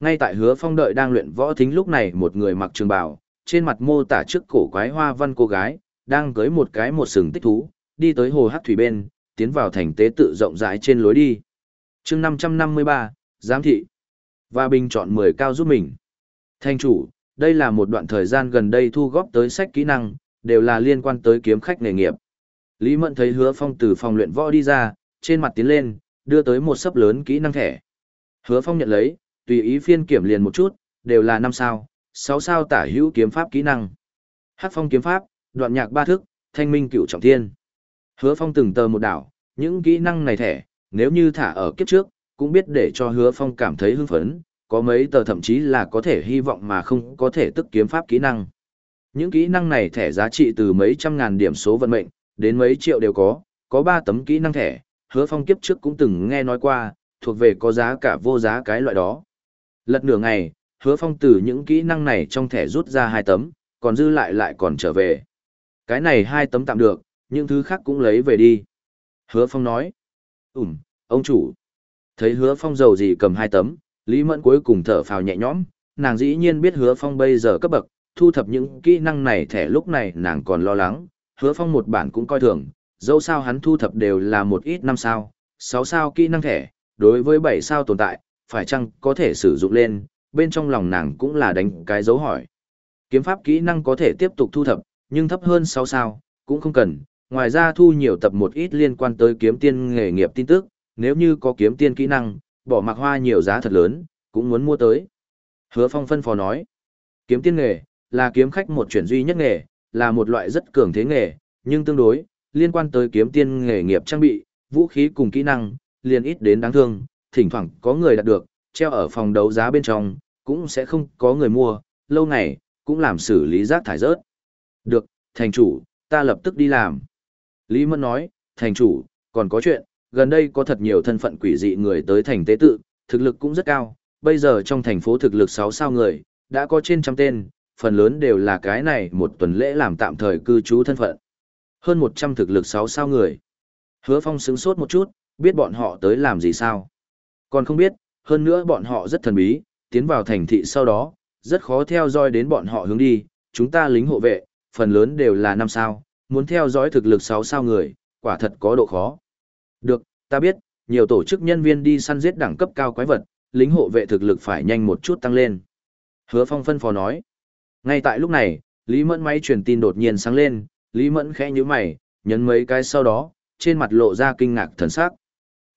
Ngay tại Hứa Phong đợi đang luyện võ thính lúc này một người mặc trường bào, trên mặt mô tả trước cổ quái hoa văn cô gái, đang cưới một cái một sừng tích thú, đi tới hồ hát thủy bên, tiến vào thành tế tự rộng rãi trên lối đi chương 553, Giám thị. Và bình chọn 10 cao giúp mình. Thanh chủ, đây là một đoạn thời gian gần đây thu góp tới sách kỹ năng, đều là liên quan tới kiếm khách nghề nghiệp. Lý Mẫn thấy hứa phong từ phòng luyện võ đi ra, trên mặt tiến lên, đưa tới một sấp lớn kỹ năng thẻ. Hứa phong nhận lấy, tùy ý phiên kiểm liền một chút, đều là 5 sao, 6 sao tả hữu kiếm pháp kỹ năng. hát phong kiếm pháp, đoạn nhạc ba thức, thanh minh cựu trọng thiên. Hứa phong từng tờ một đảo, những kỹ năng này thẻ, nếu như thả ở kiếp trước, cũng biết để cho hứa phong cảm thấy hưng phấn, có mấy tờ thậm chí là có thể hy vọng mà không có thể tức kiếm pháp kỹ năng. Những kỹ năng này thẻ giá trị từ mấy trăm ngàn điểm số vận mệnh, đến mấy triệu đều có, có 3 tấm kỹ năng thẻ, hứa phong kiếp trước cũng từng nghe nói qua, thuộc về có giá cả vô giá cái loại đó. Lật nửa ngày, hứa phong từ những kỹ năng này trong thẻ rút ra hai tấm, còn dư lại lại còn trở về. Cái này hai tấm tạm được, những thứ khác cũng lấy về đi. Hứa phong nói. Ừm, ông chủ. Thấy hứa phong giàu gì cầm hai tấm, Lý Mẫn cuối cùng thở phào nhẹ nhõm, nàng dĩ nhiên biết hứa phong bây giờ cấp bậc, thu thập những kỹ năng này thẻ lúc này nàng còn lo lắng, hứa phong một bản cũng coi thường, dẫu sao hắn thu thập đều là một ít năm sao, sáu sao kỹ năng thẻ, đối với bảy sao tồn tại, phải chăng có thể sử dụng lên, bên trong lòng nàng cũng là đánh cái dấu hỏi. Kiếm pháp kỹ năng có thể tiếp tục thu thập, nhưng thấp hơn sáu sao, cũng không cần, ngoài ra thu nhiều tập một ít liên quan tới kiếm tiên nghề nghiệp tin tức, nếu như có kiếm tiên kỹ năng, bỏ mặc hoa nhiều giá thật lớn, cũng muốn mua tới. Hứa Phong phân phó nói, kiếm tiên nghề, là kiếm khách một chuyển duy nhất nghề, là một loại rất cường thế nghề, nhưng tương đối, liên quan tới kiếm tiên nghề nghiệp trang bị, vũ khí cùng kỹ năng, liền ít đến đáng thương, thỉnh thoảng có người đạt được, treo ở phòng đấu giá bên trong, cũng sẽ không có người mua, lâu ngày, cũng làm xử lý rác thải rớt. Được, thành chủ, ta lập tức đi làm. Lý Mẫn nói, thành chủ, còn có chuyện, gần đây có thật nhiều thân phận quỷ dị người tới thành tế tự, thực lực cũng rất cao, bây giờ trong thành phố thực lực 6 sao người, đã có trên trăm tên, phần lớn đều là cái này một tuần lễ làm tạm thời cư trú thân phận. Hơn 100 thực lực 6 sao người. Hứa Phong sững sốt một chút, biết bọn họ tới làm gì sao. Còn không biết, hơn nữa bọn họ rất thần bí, tiến vào thành thị sau đó, rất khó theo dõi đến bọn họ hướng đi, chúng ta lính hộ vệ, phần lớn đều là năm sao, muốn theo dõi thực lực 6 sao người, quả thật có độ khó. Được, ta biết, nhiều tổ chức nhân viên đi săn giết đẳng cấp cao quái vật, lính hộ vệ thực lực phải nhanh một chút tăng lên. Hứa Phong phân phó nói. Ngay tại lúc này, Lý Mẫn máy truyền tin đột nhiên sáng lên, Lý Mẫn khẽ nhíu mày, nhấn mấy cái sau đó, trên mặt lộ ra kinh ngạc thần sắc.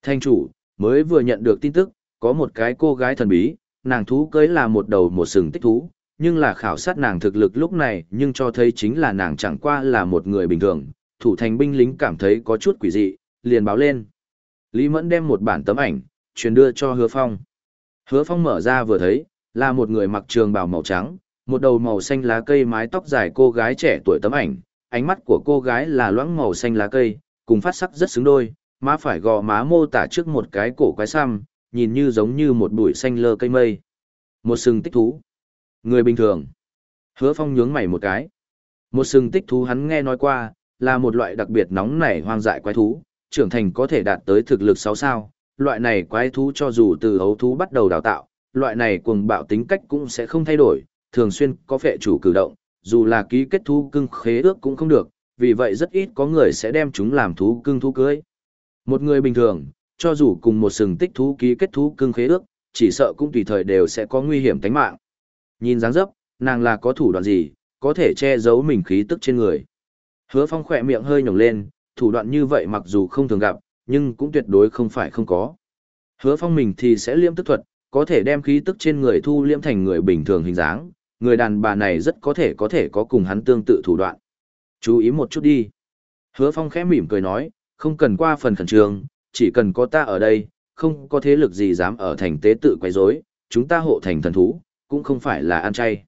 Thanh chủ, mới vừa nhận được tin tức, có một cái cô gái thần bí, nàng thú cưới là một đầu một sừng tích thú, nhưng là khảo sát nàng thực lực lúc này nhưng cho thấy chính là nàng chẳng qua là một người bình thường, thủ thành binh lính cảm thấy có chút quỷ dị, liền báo lên. Lý Mẫn đem một bản tấm ảnh, truyền đưa cho Hứa Phong. Hứa Phong mở ra vừa thấy, là một người mặc trường bào màu trắng, một đầu màu xanh lá cây mái tóc dài cô gái trẻ tuổi tấm ảnh, ánh mắt của cô gái là loãng màu xanh lá cây, cùng phát sắc rất xứng đôi, má phải gò má mô tả trước một cái cổ quái xăm, nhìn như giống như một bụi xanh lơ cây mây. Một sừng tích thú. Người bình thường. Hứa Phong nhướng mày một cái. Một sừng tích thú hắn nghe nói qua, là một loại đặc biệt nóng nảy hoang dại quái thú, trưởng thành có thể đạt tới thực lực 6 sao. Loại này quái thú cho dù từ hấu thú bắt đầu đào tạo, loại này cuồng bạo tính cách cũng sẽ không thay đổi, thường xuyên có phệ chủ cử động, dù là ký kết thú cưng khế ước cũng không được, vì vậy rất ít có người sẽ đem chúng làm thú cưng thú cưới. Một người bình thường, cho dù cùng một sừng tích thú ký kết thú cưng khế ước, chỉ sợ cũng tùy thời đều sẽ có nguy hiểm tính mạng. Nhìn dáng dấp, nàng là có thủ đoạn gì, có thể che giấu mình khí tức trên người. Hứa Phong khỏe miệng hơi nhổng lên, thủ đoạn như vậy mặc dù không thường gặp, nhưng cũng tuyệt đối không phải không có. Hứa Phong mình thì sẽ liêm tức thuật, có thể đem khí tức trên người thu liêm thành người bình thường hình dáng, người đàn bà này rất có thể có thể có cùng hắn tương tự thủ đoạn. Chú ý một chút đi. Hứa Phong khẽ mỉm cười nói, không cần qua phần khẩn trương, chỉ cần có ta ở đây, không có thế lực gì dám ở thành tế tự quấy rối, chúng ta hộ thành thần thú, cũng không phải là ăn chay.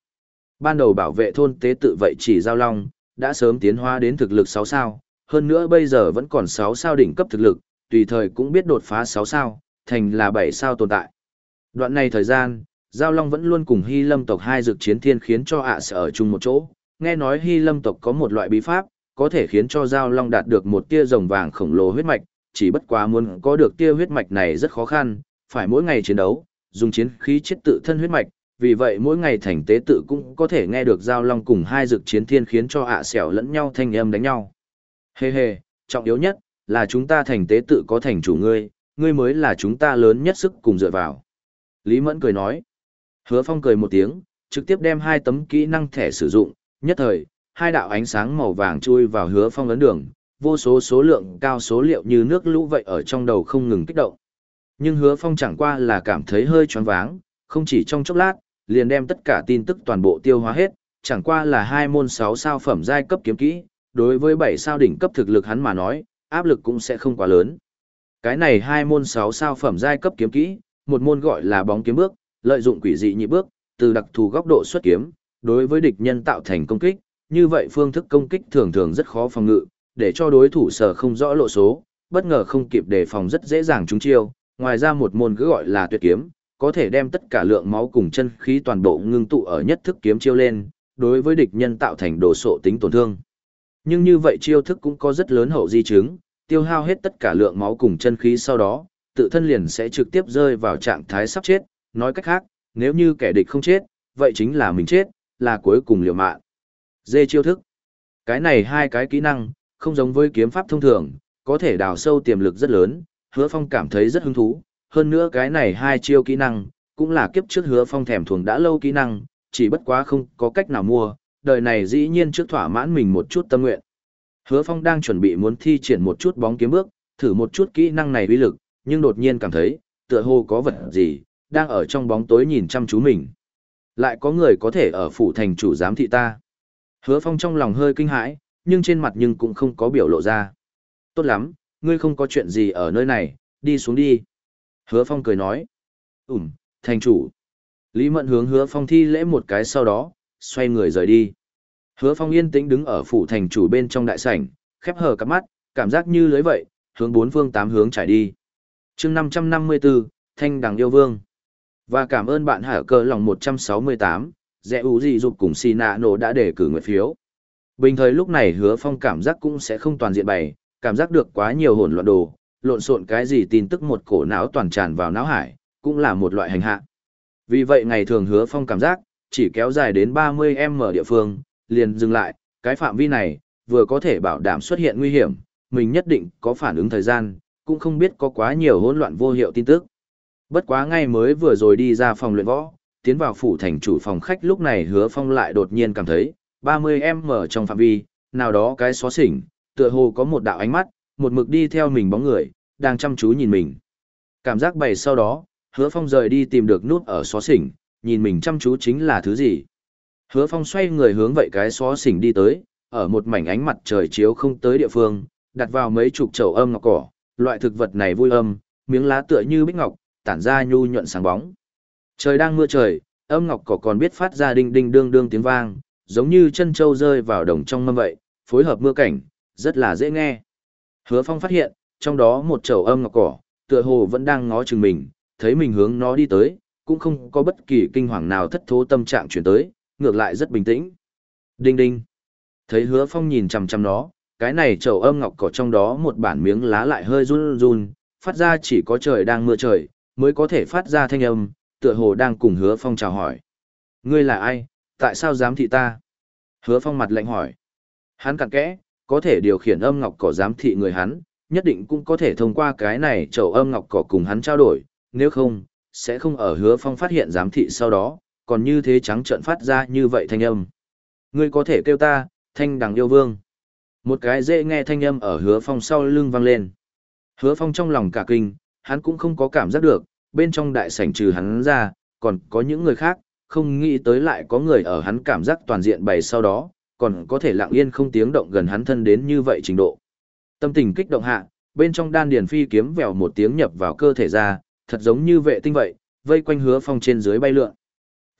Ban đầu bảo vệ thôn tế tự vậy chỉ giao long, đã sớm tiến hóa đến thực lực 6 sao, hơn nữa bây giờ vẫn còn 6 sao đỉnh cấp thực lực, tùy thời cũng biết đột phá 6 sao, thành là 7 sao tồn tại. Đoạn này thời gian, Giao Long vẫn luôn cùng Hy Lâm tộc hai dược chiến thiên khiến cho ạ sẽ ở chung một chỗ. Nghe nói Hy Lâm tộc có một loại bí pháp, có thể khiến cho Giao Long đạt được một tia rồng vàng khổng lồ huyết mạch, chỉ bất quá muốn có được tia huyết mạch này rất khó khăn, phải mỗi ngày chiến đấu, dùng chiến khí chết tự thân huyết mạch, vì vậy mỗi ngày thành tế tự cũng có thể nghe được Giao Long cùng hai dực chiến thiên khiến cho ạ xẻo lẫn nhau thanh âm đánh nhau. Hê hê, trọng yếu nhất là chúng ta thành tế tự có thành chủ ngươi, ngươi mới là chúng ta lớn nhất sức cùng dựa vào. Lý Mẫn cười nói. Hứa Phong cười một tiếng, trực tiếp đem hai tấm kỹ năng thẻ sử dụng, nhất thời, hai đạo ánh sáng màu vàng chui vào Hứa Phong ấn đường, vô số số lượng cao số liệu như nước lũ vậy ở trong đầu không ngừng kích động. Nhưng Hứa Phong chẳng qua là cảm thấy hơi choáng váng, không chỉ trong chốc lát, liền đem tất cả tin tức toàn bộ tiêu hóa hết, chẳng qua là hai môn 6 sao phẩm giai cấp kiếm kỹ, đối với 7 sao đỉnh cấp thực lực hắn mà nói, áp lực cũng sẽ không quá lớn. Cái này hai môn 6 sao phẩm giai cấp kiếm kỹ, một môn gọi là bóng kiếm bước, lợi dụng quỷ dị nhị bước, từ đặc thù góc độ xuất kiếm, đối với địch nhân tạo thành công kích, như vậy phương thức công kích thường thường rất khó phòng ngự, để cho đối thủ sở không rõ lộ số, bất ngờ không kịp đề phòng rất dễ dàng trúng chiêu, ngoài ra một môn cứ gọi là tuyệt kiếm, có thể đem tất cả lượng máu cùng chân khí toàn bộ ngưng tụ ở nhất thức kiếm chiêu lên, đối với địch nhân tạo thành đồ sộ tính tổn thương. Nhưng như vậy chiêu thức cũng có rất lớn hậu di chứng, tiêu hao hết tất cả lượng máu cùng chân khí sau đó, tự thân liền sẽ trực tiếp rơi vào trạng thái sắp chết, nói cách khác, nếu như kẻ địch không chết, vậy chính là mình chết, là cuối cùng liều mạng. Dê chiêu thức. Cái này hai cái kỹ năng, không giống với kiếm pháp thông thường, có thể đào sâu tiềm lực rất lớn, hứa phong cảm thấy rất hứng thú. Hơn nữa cái này hai chiêu kỹ năng, cũng là kiếp trước hứa phong thèm thuồng đã lâu kỹ năng, chỉ bất quá không có cách nào mua, đời này dĩ nhiên trước thỏa mãn mình một chút tâm nguyện. Hứa phong đang chuẩn bị muốn thi triển một chút bóng kiếm bước, thử một chút kỹ năng này uy lực, nhưng đột nhiên cảm thấy, tựa hồ có vật gì, đang ở trong bóng tối nhìn chăm chú mình. Lại có người có thể ở phủ thành chủ giám thị ta. Hứa Phong trong lòng hơi kinh hãi, nhưng trên mặt nhưng cũng không có biểu lộ ra. Tốt lắm, ngươi không có chuyện gì ở nơi này, đi xuống đi. Hứa Phong cười nói. Ừm, thành chủ. Lý Mận hướng Hứa Phong thi lễ một cái sau đó, xoay người rời đi. Hứa Phong yên tĩnh đứng ở phủ thành chủ bên trong đại sảnh, khép hờ cặp mắt, cảm giác như lưới vậy, hướng bốn phương tám hướng trải đi. chương 554, Thanh Đằng Yêu Vương. Và cảm ơn bạn Hải Cơ lòng 168, dẹ ủ gì dục cùng xì nạ nổ đã để cử nguyện phiếu. Bình thời lúc này hứa phong cảm giác cũng sẽ không toàn diện bày, cảm giác được quá nhiều hỗn loạn đồ, lộn xộn cái gì tin tức một cổ não toàn tràn vào não hải, cũng là một loại hành hạ. Vì vậy ngày thường hứa phong cảm giác, chỉ kéo dài đến 30m địa phương, liền dừng lại, cái phạm vi này, vừa có thể bảo đảm xuất hiện nguy hiểm, mình nhất định có phản ứng thời gian, cũng không biết có quá nhiều hỗn loạn vô hiệu tin tức. Bất quá ngay mới vừa rồi đi ra phòng luyện võ, tiến vào phủ thành chủ phòng khách lúc này hứa phong lại đột nhiên cảm thấy, 30 em mở trong phạm vi, nào đó cái xóa xỉnh, tựa hồ có một đạo ánh mắt, một mực đi theo mình bóng người, đang chăm chú nhìn mình. Cảm giác bày sau đó, hứa phong rời đi tìm được nút ở xó xỉnh, nhìn mình chăm chú chính là thứ gì. Hứa phong xoay người hướng vậy cái xó xỉnh đi tới, ở một mảnh ánh mặt trời chiếu không tới địa phương, đặt vào mấy chục chậu âm ngọc cỏ, loại thực vật này vui âm, miếng lá tựa như bích ngọc, tản ra nhu nhuận sáng bóng. Trời đang mưa trời, âm ngọc cỏ còn biết phát ra đinh đinh đương đương tiếng vang, giống như chân trâu rơi vào đồng trong mâm vậy, phối hợp mưa cảnh, rất là dễ nghe. Hứa Phong phát hiện, trong đó một chậu âm ngọc cỏ, tựa hồ vẫn đang ngó chừng mình, thấy mình hướng nó đi tới, cũng không có bất kỳ kinh hoàng nào thất thố tâm trạng chuyển tới, ngược lại rất bình tĩnh. Đinh đinh. Thấy Hứa Phong nhìn chằm chằm nó, cái này chậu âm ngọc cỏ trong đó một bản miếng lá lại hơi run run, phát ra chỉ có trời đang mưa trời, mới có thể phát ra thanh âm, tựa hồ đang cùng hứa phong chào hỏi. Ngươi là ai, tại sao dám thị ta? Hứa phong mặt lạnh hỏi. Hắn cặn kẽ, có thể điều khiển âm ngọc cỏ giám thị người hắn, nhất định cũng có thể thông qua cái này chậu âm ngọc cỏ cùng hắn trao đổi, nếu không, sẽ không ở hứa phong phát hiện giám thị sau đó, còn như thế trắng trợn phát ra như vậy thanh âm. Ngươi có thể kêu ta, thanh đằng yêu vương. Một cái dễ nghe thanh âm ở hứa phong sau lưng vang lên. Hứa phong trong lòng cả kinh, hắn cũng không có cảm giác được, bên trong đại sảnh trừ hắn ra, còn có những người khác, không nghĩ tới lại có người ở hắn cảm giác toàn diện bày sau đó, còn có thể lặng yên không tiếng động gần hắn thân đến như vậy trình độ. Tâm tình kích động hạ, bên trong đan điền phi kiếm vèo một tiếng nhập vào cơ thể ra, thật giống như vệ tinh vậy, vây quanh hứa phong trên dưới bay lượn.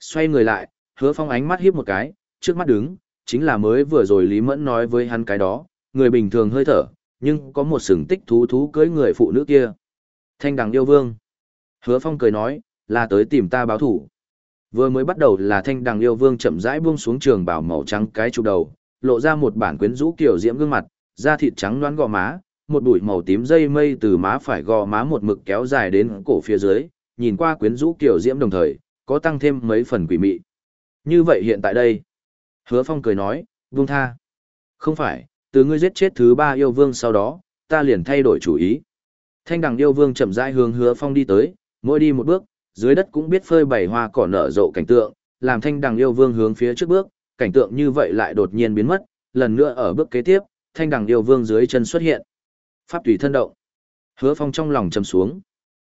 Xoay người lại, hứa phong ánh mắt hiếp một cái, trước mắt đứng, chính là mới vừa rồi Lý Mẫn nói với hắn cái đó, người bình thường hơi thở, nhưng có một sừng tích thú thú cưới người phụ nữ kia. Thanh đằng yêu vương. Hứa Phong cười nói, là tới tìm ta báo thủ. Vừa mới bắt đầu là thanh đằng yêu vương chậm rãi buông xuống trường bảo màu trắng cái trụ đầu, lộ ra một bản quyến rũ kiểu diễm gương mặt, da thịt trắng loáng gò má, một bụi màu tím dây mây từ má phải gò má một mực kéo dài đến cổ phía dưới, nhìn qua quyến rũ kiểu diễm đồng thời, có tăng thêm mấy phần quỷ mị. Như vậy hiện tại đây, Hứa Phong cười nói, vương tha. Không phải, từ ngươi giết chết thứ ba yêu vương sau đó, ta liền thay đổi chủ ý. Thanh đằng yêu vương chậm rãi hướng Hứa Phong đi tới, mỗi đi một bước, dưới đất cũng biết phơi bày hoa cỏ nở rộ cảnh tượng, làm thanh đằng yêu vương hướng phía trước bước, cảnh tượng như vậy lại đột nhiên biến mất, lần nữa ở bước kế tiếp, thanh đằng yêu vương dưới chân xuất hiện. Pháp tùy thân động. Hứa Phong trong lòng trầm xuống.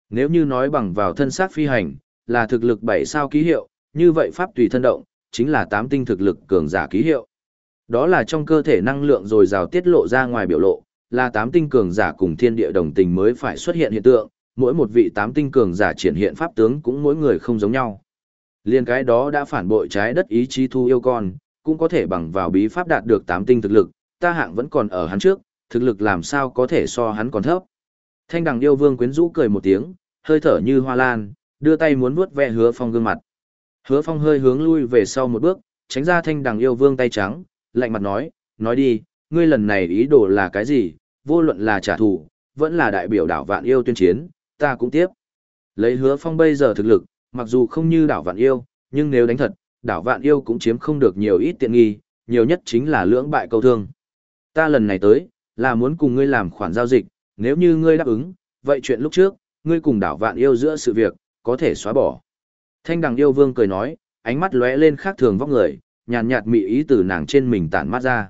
Nếu như nói bằng vào thân xác phi hành, là thực lực bảy sao ký hiệu, như vậy pháp tùy thân động, chính là tám tinh thực lực cường giả ký hiệu. Đó là trong cơ thể năng lượng dồi dào tiết lộ ra ngoài biểu lộ, là tám tinh cường giả cùng thiên địa đồng tình mới phải xuất hiện hiện tượng, mỗi một vị tám tinh cường giả triển hiện pháp tướng cũng mỗi người không giống nhau. Liên cái đó đã phản bội trái đất ý chí thu yêu con, cũng có thể bằng vào bí pháp đạt được tám tinh thực lực, ta hạng vẫn còn ở hắn trước, thực lực làm sao có thể so hắn còn thấp. Thanh đằng yêu vương quyến rũ cười một tiếng, hơi thở như hoa lan, đưa tay muốn vuốt ve hứa phong gương mặt. Hứa phong hơi hướng lui về sau một bước, tránh ra thanh đằng yêu vương tay trắng, lạnh mặt nói, nói đi, ngươi lần này ý đồ là cái gì, vô luận là trả thù, vẫn là đại biểu đảo vạn yêu tuyên chiến, ta cũng tiếp. Lấy hứa phong bây giờ thực lực, mặc dù không như đảo vạn yêu, nhưng nếu đánh thật, đảo vạn yêu cũng chiếm không được nhiều ít tiện nghi, nhiều nhất chính là lưỡng bại câu thương. Ta lần này tới, là muốn cùng ngươi làm khoản giao dịch, nếu như ngươi đáp ứng, vậy chuyện lúc trước, ngươi cùng đảo vạn yêu giữa sự việc, có thể xóa bỏ. Thanh đằng yêu vương cười nói, ánh mắt lóe lên khác thường vóc người, nhàn nhạt mị ý từ nàng trên mình tản mắt ra.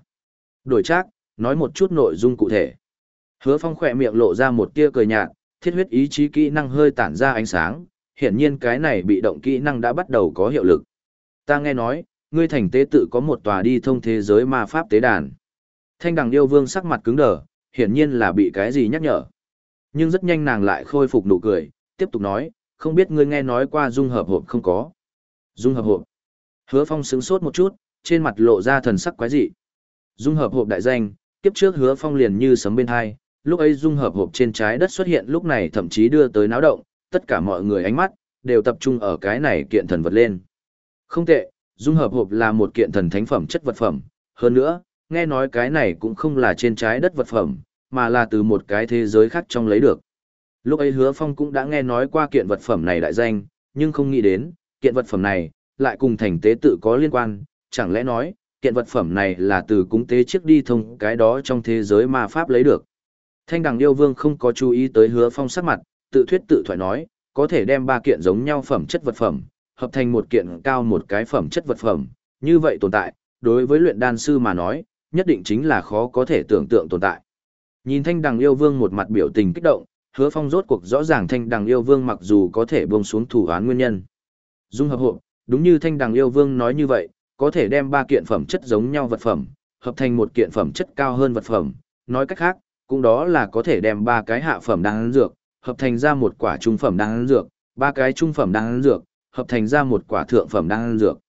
Đổi trác, nói một chút nội dung cụ thể. Hứa phong khỏe miệng lộ ra một tia cười nhạt, thiết huyết ý chí kỹ năng hơi tản ra ánh sáng, hiển nhiên cái này bị động kỹ năng đã bắt đầu có hiệu lực. Ta nghe nói, ngươi thành tế tự có một tòa đi thông thế giới ma pháp tế đàn. Thanh đằng yêu vương sắc mặt cứng đờ, hiển nhiên là bị cái gì nhắc nhở. Nhưng rất nhanh nàng lại khôi phục nụ cười, tiếp tục nói, không biết ngươi nghe nói qua dung hợp hộp không có. Dung hợp hộp. Hứa Phong sững sốt một chút, trên mặt lộ ra thần sắc quái dị. Dung hợp hộp đại danh, tiếp trước Hứa Phong liền như sấm bên hai, lúc ấy dung hợp hộp trên trái đất xuất hiện lúc này thậm chí đưa tới náo động, tất cả mọi người ánh mắt đều tập trung ở cái này kiện thần vật lên. Không tệ, dung hợp hộp là một kiện thần thánh phẩm chất vật phẩm, hơn nữa, nghe nói cái này cũng không là trên trái đất vật phẩm, mà là từ một cái thế giới khác trong lấy được. Lúc ấy Hứa Phong cũng đã nghe nói qua kiện vật phẩm này đại danh, nhưng không nghĩ đến, kiện vật phẩm này lại cùng thành tế tự có liên quan, chẳng lẽ nói, kiện vật phẩm này là từ cúng tế trước đi thông cái đó trong thế giới ma pháp lấy được. Thanh đằng yêu vương không có chú ý tới hứa phong sắc mặt, tự thuyết tự thoại nói, có thể đem ba kiện giống nhau phẩm chất vật phẩm, hợp thành một kiện cao một cái phẩm chất vật phẩm, như vậy tồn tại, đối với luyện đan sư mà nói, nhất định chính là khó có thể tưởng tượng tồn tại. Nhìn thanh đằng yêu vương một mặt biểu tình kích động, hứa phong rốt cuộc rõ ràng thanh đằng yêu vương mặc dù có thể buông xuống thủ án nguyên nhân. Dung hợp hộ, đúng như thanh đằng yêu vương nói như vậy, có thể đem ba kiện phẩm chất giống nhau vật phẩm, hợp thành một kiện phẩm chất cao hơn vật phẩm, nói cách khác, cũng đó là có thể đem ba cái hạ phẩm đan dược, hợp thành ra một quả trung phẩm đan dược, ba cái trung phẩm đan dược, hợp thành ra một quả thượng phẩm đan dược.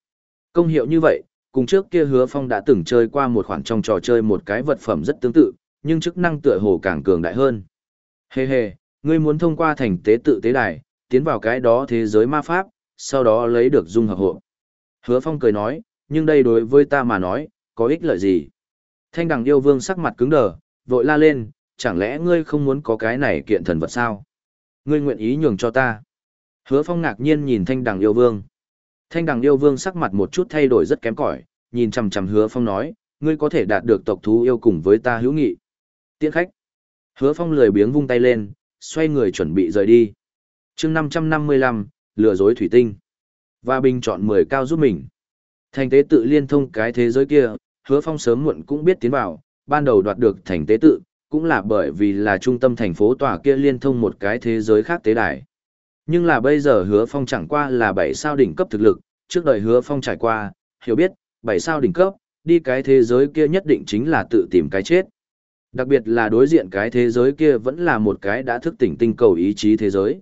Công hiệu như vậy, cùng trước kia hứa phong đã từng chơi qua một khoản trong trò chơi một cái vật phẩm rất tương tự, nhưng chức năng tựa hồ càng cường đại hơn. Hê hê, ngươi muốn thông qua thành tế tự tế đài, tiến vào cái đó thế giới ma pháp, sau đó lấy được dung hợp hộ. Hứa phong cười nói, nhưng đây đối với ta mà nói, có ích lợi gì? Thanh đằng yêu vương sắc mặt cứng đờ, vội la lên, chẳng lẽ ngươi không muốn có cái này kiện thần vật sao? Ngươi nguyện ý nhường cho ta. Hứa phong ngạc nhiên nhìn thanh đằng yêu vương. Thanh đằng yêu vương sắc mặt một chút thay đổi rất kém cỏi, nhìn chằm chằm hứa phong nói, ngươi có thể đạt được tộc thú yêu cùng với ta hữu nghị. Tiễn khách. Hứa phong lười biếng vung tay lên, xoay người chuẩn bị rời đi. chương năm trăm năm mươi lăm, lừa dối thủy tinh. Và bình chọn mười cao giúp mình. Thành tế tự liên thông cái thế giới kia, hứa phong sớm muộn cũng biết tiến vào, ban đầu đoạt được thành tế tự, cũng là bởi vì là trung tâm thành phố tòa kia liên thông một cái thế giới khác tế đài. Nhưng là bây giờ hứa phong chẳng qua là bảy sao đỉnh cấp thực lực, trước đời hứa phong trải qua, hiểu biết, bảy sao đỉnh cấp, đi cái thế giới kia nhất định chính là tự tìm cái chết. Đặc biệt là đối diện cái thế giới kia vẫn là một cái đã thức tỉnh tinh cầu ý chí thế giới.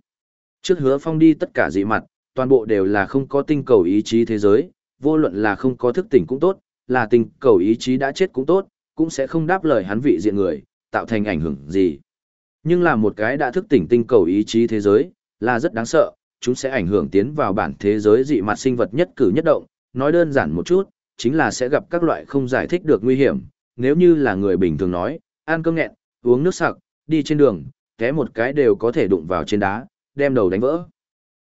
Trước hứa phong đi tất cả dị mặt, toàn bộ đều là không có tinh cầu ý chí thế giới, vô luận là không có thức tỉnh cũng tốt, là tinh cầu ý chí đã chết cũng tốt, cũng sẽ không đáp lời hắn vị diện người, tạo thành ảnh hưởng gì. Nhưng là một cái đã thức tỉnh tinh cầu ý chí thế giới, là rất đáng sợ, chúng sẽ ảnh hưởng tiến vào bản thế giới dị mặt sinh vật nhất cử nhất động, nói đơn giản một chút, chính là sẽ gặp các loại không giải thích được nguy hiểm, nếu như là người bình thường nói, ăn cơm nghẹn, uống nước sặc, đi trên đường, té một cái đều có thể đụng vào trên đá, đem đầu đánh vỡ.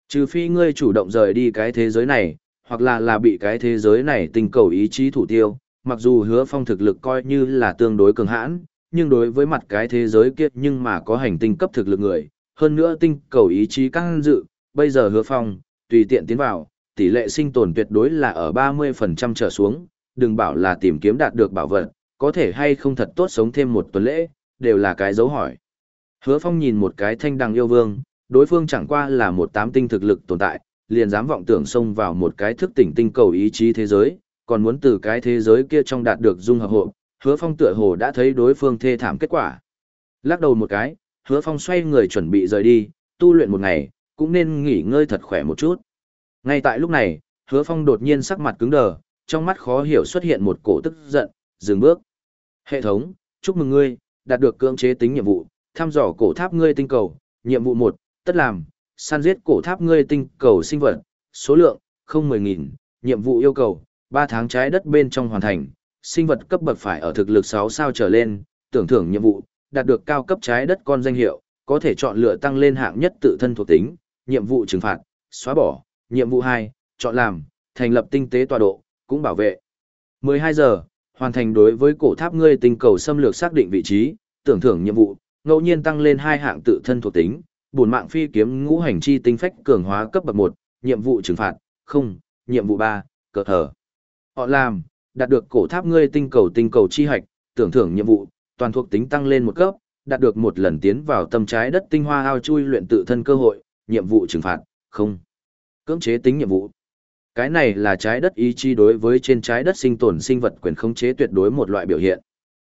Trừ phi ngươi chủ động rời đi cái thế giới này, hoặc là là bị cái thế giới này tình cầu ý chí thủ tiêu, mặc dù hứa phong thực lực coi như là tương đối cường hãn, nhưng đối với mặt cái thế giới kia nhưng mà có hành tinh cấp thực lực người, hơn nữa tinh cầu ý chí căng dự, bây giờ hứa phong, tùy tiện tiến vào, tỷ lệ sinh tồn tuyệt đối là ở 30% trở xuống, đừng bảo là tìm kiếm đạt được bảo vật, có thể hay không thật tốt sống thêm một tuần lễ, đều là cái dấu hỏi. Hứa phong nhìn một cái thanh đằng yêu vương, đối phương chẳng qua là một tám tinh thực lực tồn tại, liền dám vọng tưởng xông vào một cái thức tỉnh tinh cầu ý chí thế giới, còn muốn từ cái thế giới kia trong đạt được dung hợp hộ, hứa phong tựa hồ đã thấy đối phương thê thảm kết quả. Lắc đầu một cái, hứa phong xoay người chuẩn bị rời đi, tu luyện một ngày, cũng nên nghỉ ngơi thật khỏe một chút. Ngay tại lúc này, hứa phong đột nhiên sắc mặt cứng đờ, trong mắt khó hiểu xuất hiện một cổ tức giận, dừng bước. Hệ thống, chúc mừng ngươi, đạt được cưỡng chế tính nhiệm vụ, thăm dò cổ tháp ngươi tinh cầu, nhiệm vụ một, tất làm, săn giết cổ tháp ngươi tinh cầu sinh vật, số lượng, không mười nghìn, nhiệm vụ yêu cầu, ba tháng trái đất bên trong hoàn thành, sinh vật cấp bậc phải ở thực lực sáu sao trở lên, tưởng thưởng nhiệm vụ, đạt được cao cấp trái đất con danh hiệu, có thể chọn lựa tăng lên hạng nhất tự thân thuộc tính, nhiệm vụ trừng phạt, xóa bỏ, nhiệm vụ hai, chọn làm, thành lập tinh tế tọa độ, cũng bảo vệ. 12 giờ, hoàn thành đối với cổ tháp ngươi tinh cầu xâm lược xác định vị trí, tưởng thưởng nhiệm vụ, ngẫu nhiên tăng lên hai hạng tự thân thuộc tính, bổn mạng phi kiếm ngũ hành chi tinh phách cường hóa cấp bậc 1, nhiệm vụ trừng phạt, không, nhiệm vụ 3, cờ thở. Họ làm, đạt được cổ tháp ngươi tinh cầu tinh cầu chi hạch, tưởng thưởng nhiệm vụ, toàn thuộc tính tăng lên một cấp, đạt được một lần tiến vào tâm trái đất tinh hoa ao chui luyện tự thân cơ hội, nhiệm vụ trừng phạt, không. Cưỡng chế tính nhiệm vụ. Cái này là trái đất ý chí đối với trên trái đất sinh tồn sinh vật quyền khống chế tuyệt đối một loại biểu hiện.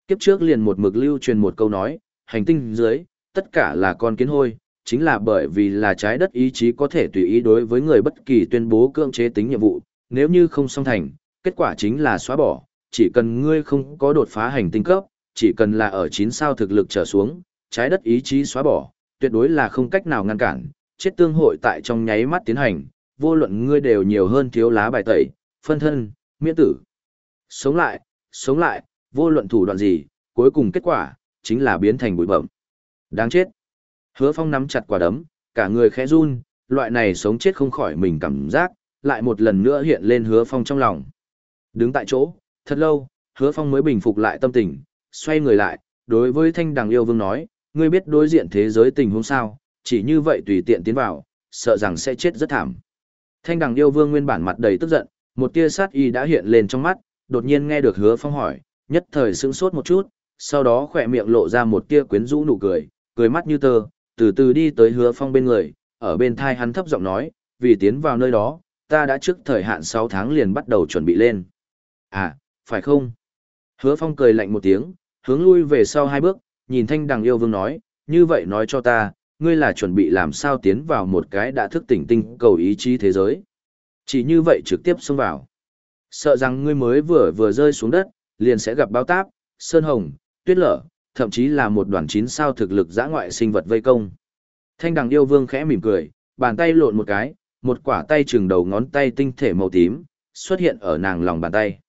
Kiếp trước liền một mực lưu truyền một câu nói, hành tinh dưới, tất cả là con kiến hôi, chính là bởi vì là trái đất ý chí có thể tùy ý đối với người bất kỳ tuyên bố cưỡng chế tính nhiệm vụ, nếu như không song thành, kết quả chính là xóa bỏ, chỉ cần ngươi không có đột phá hành tinh cấp, chỉ cần là ở 9 sao thực lực trở xuống, trái đất ý chí xóa bỏ, tuyệt đối là không cách nào ngăn cản, chết tương hội tại trong nháy mắt tiến hành, vô luận ngươi đều nhiều hơn thiếu lá bài tẩy, phân thân, miễn tử. Sống lại, sống lại, vô luận thủ đoạn gì, cuối cùng kết quả, chính là biến thành bụi bẩm. Đáng chết. Hứa phong nắm chặt quả đấm, cả người khẽ run, loại này sống chết không khỏi mình cảm giác, lại một lần nữa hiện lên hứa phong trong lòng. Đứng tại chỗ, thật lâu, hứa phong mới bình phục lại tâm tình, xoay người lại, đối với thanh đằng yêu vương nói, ngươi biết đối diện thế giới tình huống sao, chỉ như vậy tùy tiện tiến vào, sợ rằng sẽ chết rất thảm. Thanh đằng yêu vương nguyên bản mặt đầy tức giận, một tia sát y đã hiện lên trong mắt, đột nhiên nghe được hứa phong hỏi, nhất thời sững sốt một chút, sau đó khỏe miệng lộ ra một tia quyến rũ nụ cười, cười mắt như tơ, từ từ đi tới hứa phong bên người, ở bên thai hắn thấp giọng nói, vì tiến vào nơi đó, ta đã trước thời hạn 6 tháng liền bắt đầu chuẩn bị lên. À, phải không? Hứa Phong cười lạnh một tiếng, hướng lui về sau hai bước, nhìn thanh đằng yêu vương nói, như vậy nói cho ta, ngươi là chuẩn bị làm sao tiến vào một cái đã thức tỉnh tinh cầu ý chí thế giới. Chỉ như vậy trực tiếp xông vào. Sợ rằng ngươi mới vừa vừa rơi xuống đất, liền sẽ gặp bao táp, sơn hồng, tuyết lở, thậm chí là một đoàn chín sao thực lực giã ngoại sinh vật vây công. Thanh đằng yêu vương khẽ mỉm cười, bàn tay lộn một cái, một quả tay trừng đầu ngón tay tinh thể màu tím, xuất hiện ở nàng lòng bàn tay.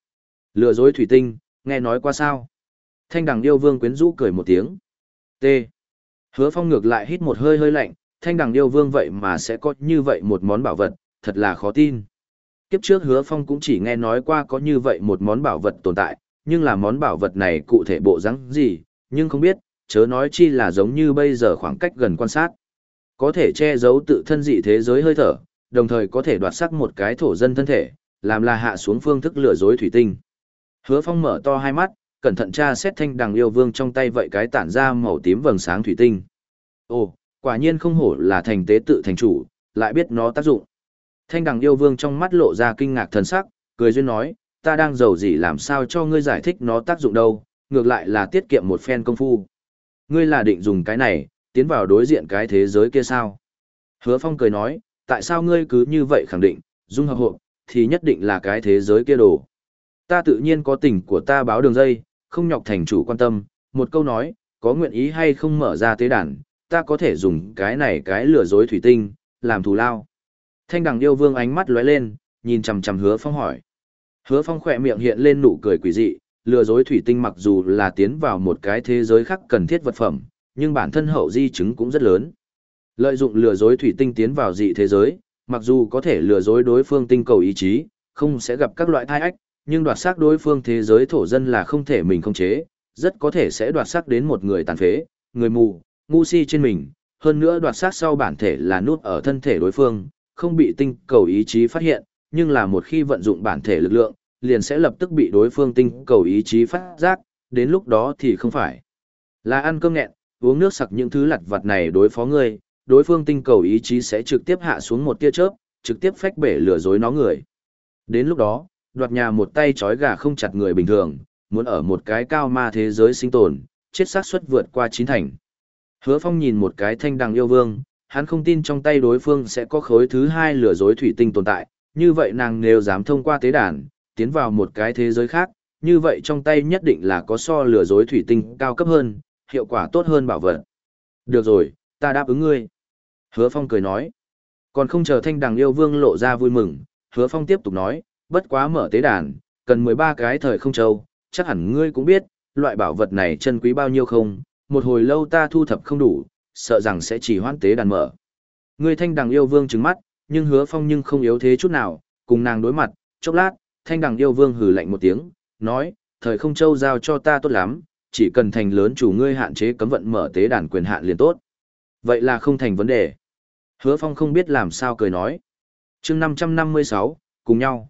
Lừa dối thủy tinh, nghe nói qua sao? Thanh đằng yêu vương quyến rũ cười một tiếng. T. Hứa phong ngược lại hít một hơi hơi lạnh, thanh đằng yêu vương vậy mà sẽ có như vậy một món bảo vật, thật là khó tin. Kiếp trước hứa phong cũng chỉ nghe nói qua có như vậy một món bảo vật tồn tại, nhưng là món bảo vật này cụ thể bộ rắn gì, nhưng không biết, chớ nói chi là giống như bây giờ khoảng cách gần quan sát. Có thể che giấu tự thân dị thế giới hơi thở, đồng thời có thể đoạt sắc một cái thổ dân thân thể, làm là hạ xuống phương thức lừa dối thủy tinh. Hứa Phong mở to hai mắt, cẩn thận tra xét thanh đằng yêu vương trong tay vậy cái tản ra màu tím vầng sáng thủy tinh. Ồ, quả nhiên không hổ là thành tế tự thành chủ, lại biết nó tác dụng. Thanh đằng yêu vương trong mắt lộ ra kinh ngạc thần sắc, cười duyên nói, ta đang giàu gì làm sao cho ngươi giải thích nó tác dụng đâu, ngược lại là tiết kiệm một phen công phu. Ngươi là định dùng cái này, tiến vào đối diện cái thế giới kia sao? Hứa Phong cười nói, tại sao ngươi cứ như vậy khẳng định, dung hợp hộ, thì nhất định là cái thế giới kia đồ. Ta tự nhiên có tình của ta báo đường dây, không nhọc thành chủ quan tâm, một câu nói, có nguyện ý hay không mở ra tế đàn, ta có thể dùng cái này cái lừa dối thủy tinh, làm thù lao. Thanh đằng yêu vương ánh mắt lóe lên, nhìn chằm chằm hứa phong hỏi. Hứa phong khỏe miệng hiện lên nụ cười quỷ dị, lừa dối thủy tinh mặc dù là tiến vào một cái thế giới khác cần thiết vật phẩm, nhưng bản thân hậu di chứng cũng rất lớn. Lợi dụng lừa dối thủy tinh tiến vào dị thế giới, mặc dù có thể lừa dối đối phương tinh cầu ý chí, không sẽ gặp các loại thai ách, nhưng đoạt xác đối phương thế giới thổ dân là không thể mình không chế, rất có thể sẽ đoạt xác đến một người tàn phế, người mù, ngu si trên mình, hơn nữa đoạt xác sau bản thể là nút ở thân thể đối phương, không bị tinh cầu ý chí phát hiện, nhưng là một khi vận dụng bản thể lực lượng, liền sẽ lập tức bị đối phương tinh cầu ý chí phát giác, đến lúc đó thì không phải là ăn cơm nghẹn, uống nước sặc những thứ lặt vặt này đối phó ngươi, đối phương tinh cầu ý chí sẽ trực tiếp hạ xuống một tia chớp, trực tiếp phách bể lừa dối nó người. Đến lúc đó, đoạt nhà một tay trói gà không chặt người bình thường, muốn ở một cái cao ma thế giới sinh tồn, chết xác suất vượt qua chín thành. Hứa Phong nhìn một cái thanh đằng yêu vương, hắn không tin trong tay đối phương sẽ có khối thứ hai lừa dối thủy tinh tồn tại, như vậy nàng nếu dám thông qua tế đàn, tiến vào một cái thế giới khác, như vậy trong tay nhất định là có so lừa dối thủy tinh cao cấp hơn, hiệu quả tốt hơn bảo vật. Được rồi, ta đáp ứng ngươi. Hứa Phong cười nói. Còn không chờ thanh đằng yêu vương lộ ra vui mừng, Hứa Phong tiếp tục nói, bất quá mở tế đàn, cần 13 cái thời không châu, chắc hẳn ngươi cũng biết, loại bảo vật này chân quý bao nhiêu không, một hồi lâu ta thu thập không đủ, sợ rằng sẽ chỉ hoãn tế đàn mở. Ngươi thanh đằng yêu vương trừng mắt, nhưng hứa phong nhưng không yếu thế chút nào, cùng nàng đối mặt, chốc lát, thanh đằng yêu vương hừ lạnh một tiếng, nói, thời không châu giao cho ta tốt lắm, chỉ cần thành lớn chủ ngươi hạn chế cấm vận mở tế đàn quyền hạn liền tốt. Vậy là không thành vấn đề. Hứa phong không biết làm sao cười nói. chương 556, cùng nhau.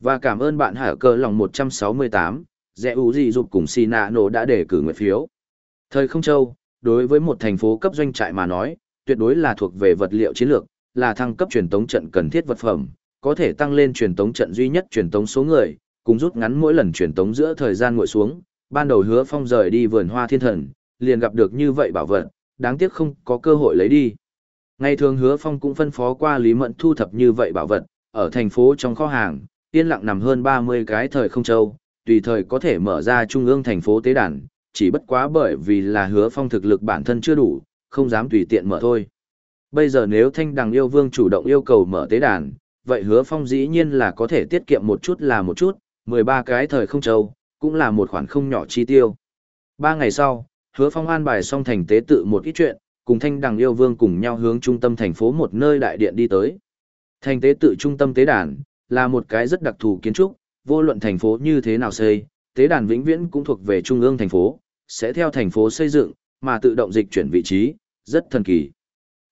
Và cảm ơn bạn hở cơ lòng 168, rẽ ú gì dục cùng xì nạ nổ đã để cử nguyện phiếu. Thời không châu, đối với một thành phố cấp doanh trại mà nói, tuyệt đối là thuộc về vật liệu chiến lược, là thăng cấp truyền tống trận cần thiết vật phẩm, có thể tăng lên truyền tống trận duy nhất truyền tống số người, cùng rút ngắn mỗi lần truyền tống giữa thời gian ngồi xuống. Ban đầu hứa phong rời đi vườn hoa thiên thần, liền gặp được như vậy bảo vật, đáng tiếc không có cơ hội lấy đi. Ngày thường hứa phong cũng phân phó qua Lý Mận thu thập như vậy bảo vật, ở thành phố trong kho hàng, yên lặng nằm hơn 30 cái thời không châu, tùy thời có thể mở ra trung ương thành phố tế đàn, chỉ bất quá bởi vì là hứa phong thực lực bản thân chưa đủ, không dám tùy tiện mở thôi. Bây giờ nếu thanh đằng yêu vương chủ động yêu cầu mở tế đàn, vậy hứa phong dĩ nhiên là có thể tiết kiệm một chút là một chút, 13 cái thời không châu, cũng là một khoản không nhỏ chi tiêu. Ba ngày sau, hứa phong an bài xong thành tế tự một ít chuyện, cùng thanh đằng yêu vương cùng nhau hướng trung tâm thành phố một nơi đại điện đi tới. Thành tế tự trung tâm tế đàn, là một cái rất đặc thù kiến trúc, vô luận thành phố như thế nào xây, tế đàn vĩnh viễn cũng thuộc về trung ương thành phố, sẽ theo thành phố xây dựng, mà tự động dịch chuyển vị trí, rất thần kỳ.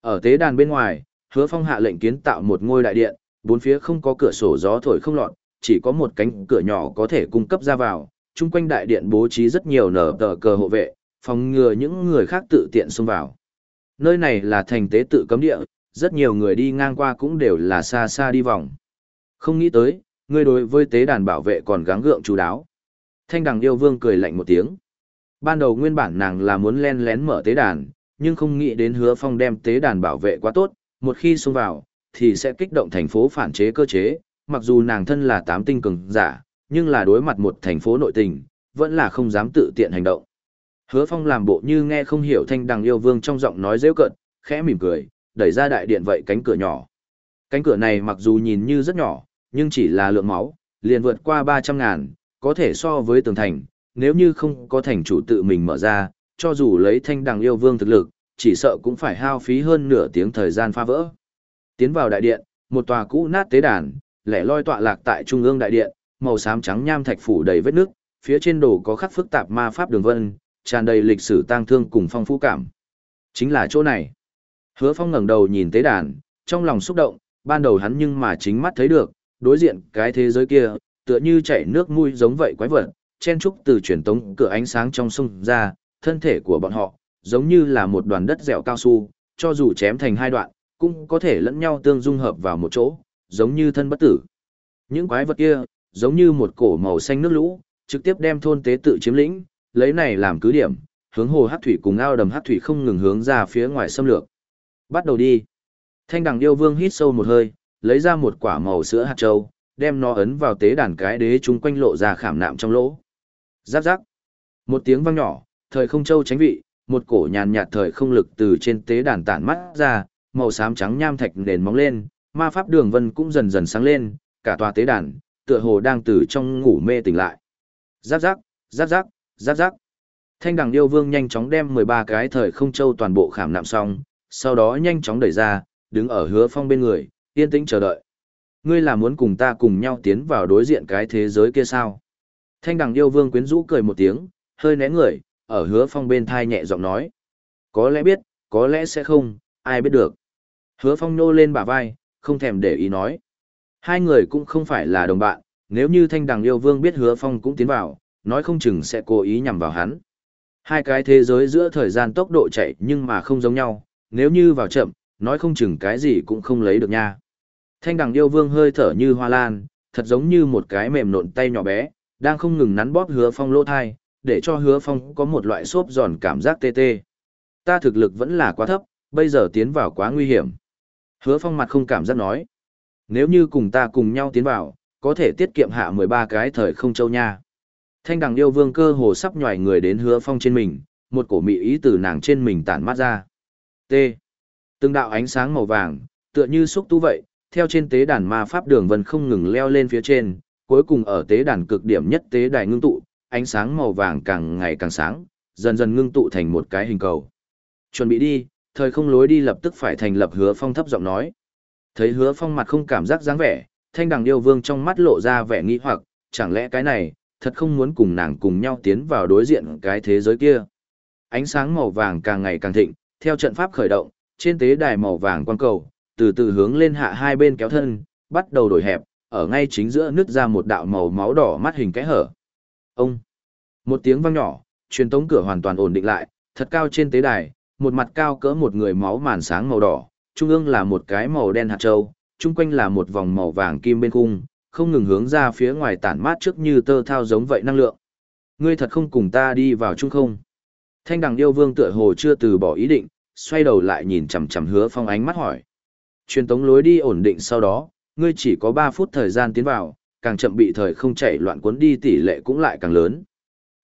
Ở tế đàn bên ngoài, hứa phong hạ lệnh kiến tạo một ngôi đại điện, bốn phía không có cửa sổ gió thổi không lọt, chỉ có một cánh cửa nhỏ có thể cung cấp ra vào, chung quanh đại điện bố trí rất nhiều nở tờ cờ hộ vệ, phòng ngừa những người khác tự tiện xông vào. Nơi này là thành tế tự cấm địa, rất nhiều người đi ngang qua cũng đều là xa xa đi vòng. Không nghĩ tới, ngươi đối với tế đàn bảo vệ còn gắng gượng chú đáo. Thanh đằng yêu vương cười lạnh một tiếng. Ban đầu nguyên bản nàng là muốn len lén mở tế đàn, nhưng không nghĩ đến hứa phong đem tế đàn bảo vệ quá tốt, một khi xông vào, thì sẽ kích động thành phố phản chế cơ chế, mặc dù nàng thân là tám tinh cường giả, nhưng là đối mặt một thành phố nội tình, vẫn là không dám tự tiện hành động. Hứa phong làm bộ như nghe không hiểu thanh đằng yêu vương trong giọng nói rêu cận, khẽ mỉm cười, đẩy ra đại điện vậy cánh cửa nhỏ. Cánh cửa này mặc dù nhìn như rất nhỏ, nhưng chỉ là lượng máu, liền vượt qua 300 ngàn, có thể so với tường thành, nếu như không có thành chủ tự mình mở ra, cho dù lấy thanh đằng yêu vương thực lực, chỉ sợ cũng phải hao phí hơn nửa tiếng thời gian phá vỡ. Tiến vào đại điện, một tòa cũ nát tế đàn, lẻ loi tọa lạc tại trung ương đại điện, màu xám trắng nham thạch phủ đầy vết nước, phía trên đồ có khắc phức tạp ma pháp đường vân, tràn đầy lịch sử tang thương cùng phong phú cảm. Chính là chỗ này. Hứa Phong ngẩng đầu nhìn tế đàn, trong lòng xúc động, ban đầu hắn nhưng mà chính mắt thấy được, đối diện cái thế giới kia, tựa như chảy nước mũi giống vậy quái vật, chen trúc từ truyền tống cửa ánh sáng trong sông ra, thân thể của bọn họ, giống như là một đoàn đất dẻo cao su, cho dù chém thành hai đoạn, cũng có thể lẫn nhau tương dung hợp vào một chỗ, giống như thân bất tử. Những quái vật kia, giống như một cổ màu xanh nước lũ, trực tiếp đem thôn tế tự chiếm lĩnh, lấy này làm cứ điểm, hướng hồ hát thủy cùng ao đầm hát thủy không ngừng hướng ra phía ngoài xâm lược. Bắt đầu đi. Thanh đằng yêu vương hít sâu một hơi, lấy ra một quả màu sữa hạt châu, đem nó ấn vào tế đàn cái đế chúng quanh lộ ra khảm nạm trong lỗ. Giáp giáp. Một tiếng vang nhỏ, thời không châu tránh vị, một cổ nhàn nhạt thời không lực từ trên tế đàn tản mắt ra, màu xám trắng nham thạch nền móng lên, ma pháp đường vân cũng dần dần sáng lên, cả tòa tế đàn, tựa hồ đang từ trong ngủ mê tỉnh lại. Giáp giáp, giáp giáp, giáp giáp. Thanh đằng yêu vương nhanh chóng đem 13 cái thời không châu toàn bộ khảm nạm xong, sau đó nhanh chóng đẩy ra, đứng ở hứa phong bên người, yên tĩnh chờ đợi. Ngươi là muốn cùng ta cùng nhau tiến vào đối diện cái thế giới kia sao? Thanh đằng yêu vương quyến rũ cười một tiếng, hơi né người, ở hứa phong bên thai nhẹ giọng nói. Có lẽ biết, có lẽ sẽ không, ai biết được. Hứa phong nô lên bả vai, không thèm để ý nói. Hai người cũng không phải là đồng bạn, nếu như thanh đằng yêu vương biết hứa phong cũng tiến vào, nói không chừng sẽ cố ý nhằm vào hắn. Hai cái thế giới giữa thời gian tốc độ chạy nhưng mà không giống nhau, nếu như vào chậm, nói không chừng cái gì cũng không lấy được nha. Thanh đằng yêu vương hơi thở như hoa lan, thật giống như một cái mềm nộn tay nhỏ bé, đang không ngừng nắn bóp hứa phong lỗ thai, để cho hứa phong có một loại xốp giòn cảm giác tê tê. Ta thực lực vẫn là quá thấp, bây giờ tiến vào quá nguy hiểm. Hứa phong mặt không cảm giác nói. Nếu như cùng ta cùng nhau tiến vào, có thể tiết kiệm hạ 13 cái thời không châu nha. Thanh đằng yêu vương cơ hồ sắp nhòi người đến hứa phong trên mình, một cổ mị ý từ nàng trên mình tản mát ra. T. Từng đạo ánh sáng màu vàng, tựa như xúc tu vậy, theo trên tế đàn ma pháp đường vân không ngừng leo lên phía trên, cuối cùng ở tế đàn cực điểm nhất tế đài ngưng tụ, ánh sáng màu vàng càng ngày càng sáng, dần dần ngưng tụ thành một cái hình cầu. Chuẩn bị đi, thời không lối đi lập tức phải thành lập hứa phong thấp giọng nói. Thấy hứa phong mặt không cảm giác dáng vẻ, thanh đằng yêu vương trong mắt lộ ra vẻ nghi hoặc, chẳng lẽ cái này, thật không muốn cùng nàng cùng nhau tiến vào đối diện cái thế giới kia. Ánh sáng màu vàng càng ngày càng thịnh, theo trận pháp khởi động, trên tế đài màu vàng quang cầu, từ từ hướng lên hạ hai bên kéo thân, bắt đầu đổi hẹp, ở ngay chính giữa nứt ra một đạo màu máu đỏ mắt hình cái hở. Ông! Một tiếng vang nhỏ, truyền tống cửa hoàn toàn ổn định lại, thật cao trên tế đài, một mặt cao cỡ một người máu màn sáng màu đỏ, trung ương là một cái màu đen hạt châu, chung quanh là một vòng màu vàng kim bên cung, không ngừng hướng ra phía ngoài tản mát trước như tơ thao giống vậy năng lượng. Ngươi thật không cùng ta đi vào chung không? Thanh đằng yêu vương tựa hồ chưa từ bỏ ý định, xoay đầu lại nhìn chằm chằm hứa phong ánh mắt hỏi. Truyền tống lối đi ổn định sau đó, ngươi chỉ có ba phút thời gian tiến vào, càng chậm bị thời không chạy loạn cuốn đi tỷ lệ cũng lại càng lớn.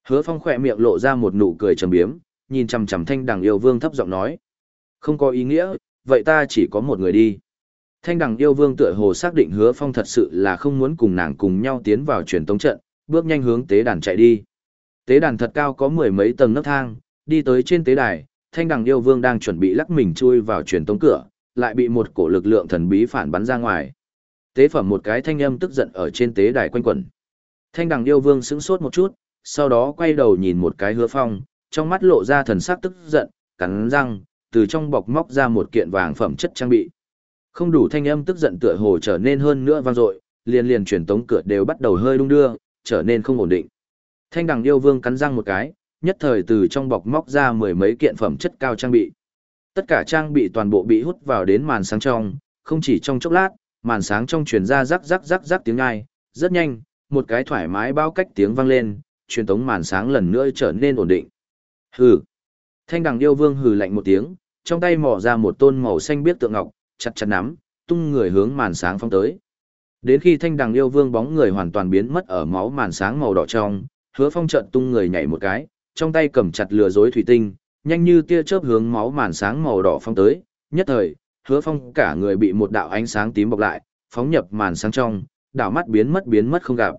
Hứa phong khỏe miệng lộ ra một nụ cười trầm biếm, nhìn chằm chằm thanh đằng yêu vương thấp giọng nói. Không có ý nghĩa, vậy ta chỉ có một người đi. Thanh đằng yêu vương tựa hồ xác định hứa phong thật sự là không muốn cùng nàng cùng nhau tiến vào truyền tống trận, bước nhanh hướng tế đàn chạy đi. Tế đàn thật cao có mười mấy tầng nấc thang, đi tới trên tế đài, thanh đằng yêu vương đang chuẩn bị lắc mình chui vào truyền tống cửa, lại bị một cổ lực lượng thần bí phản bắn ra ngoài. Tế phẩm một cái thanh âm tức giận ở trên tế đài quanh quẩn. Thanh đằng yêu vương sững sốt một chút, sau đó quay đầu nhìn một cái hứa phong, trong mắt lộ ra thần sắc tức giận, cắn răng, từ trong bọc móc ra một kiện vàng phẩm chất trang bị. Không đủ thanh âm tức giận tựa hồ trở nên hơn nữa vang dội, liền liền truyền tống cửa đều bắt đầu hơi đung đưa, trở nên không ổn định. Thanh đằng yêu vương cắn răng một cái, nhất thời từ trong bọc móc ra mười mấy kiện phẩm chất cao trang bị. Tất cả trang bị toàn bộ bị hút vào đến màn sáng trong, không chỉ trong chốc lát, màn sáng trong truyền ra rắc rắc rắc rắc tiếng ai, rất nhanh, một cái thoải mái bao cách tiếng vang lên, truyền tống màn sáng lần nữa trở nên ổn định. Hừ. Thanh đằng yêu vương hừ lạnh một tiếng, trong tay mỏ ra một tôn màu xanh biếc tượng ngọc, chặt chặt nắm, tung người hướng màn sáng phong tới. Đến khi thanh đằng yêu vương bóng người hoàn toàn biến mất ở máu màn sáng màu đỏ trong, hứa phong trận tung người nhảy một cái, trong tay cầm chặt lừa dối thủy tinh, nhanh như tia chớp hướng máu màn sáng màu đỏ phong tới, nhất thời, hứa phong cả người bị một đạo ánh sáng tím bọc lại, phóng nhập màn sáng trong, đảo mắt biến mất biến mất không gặp.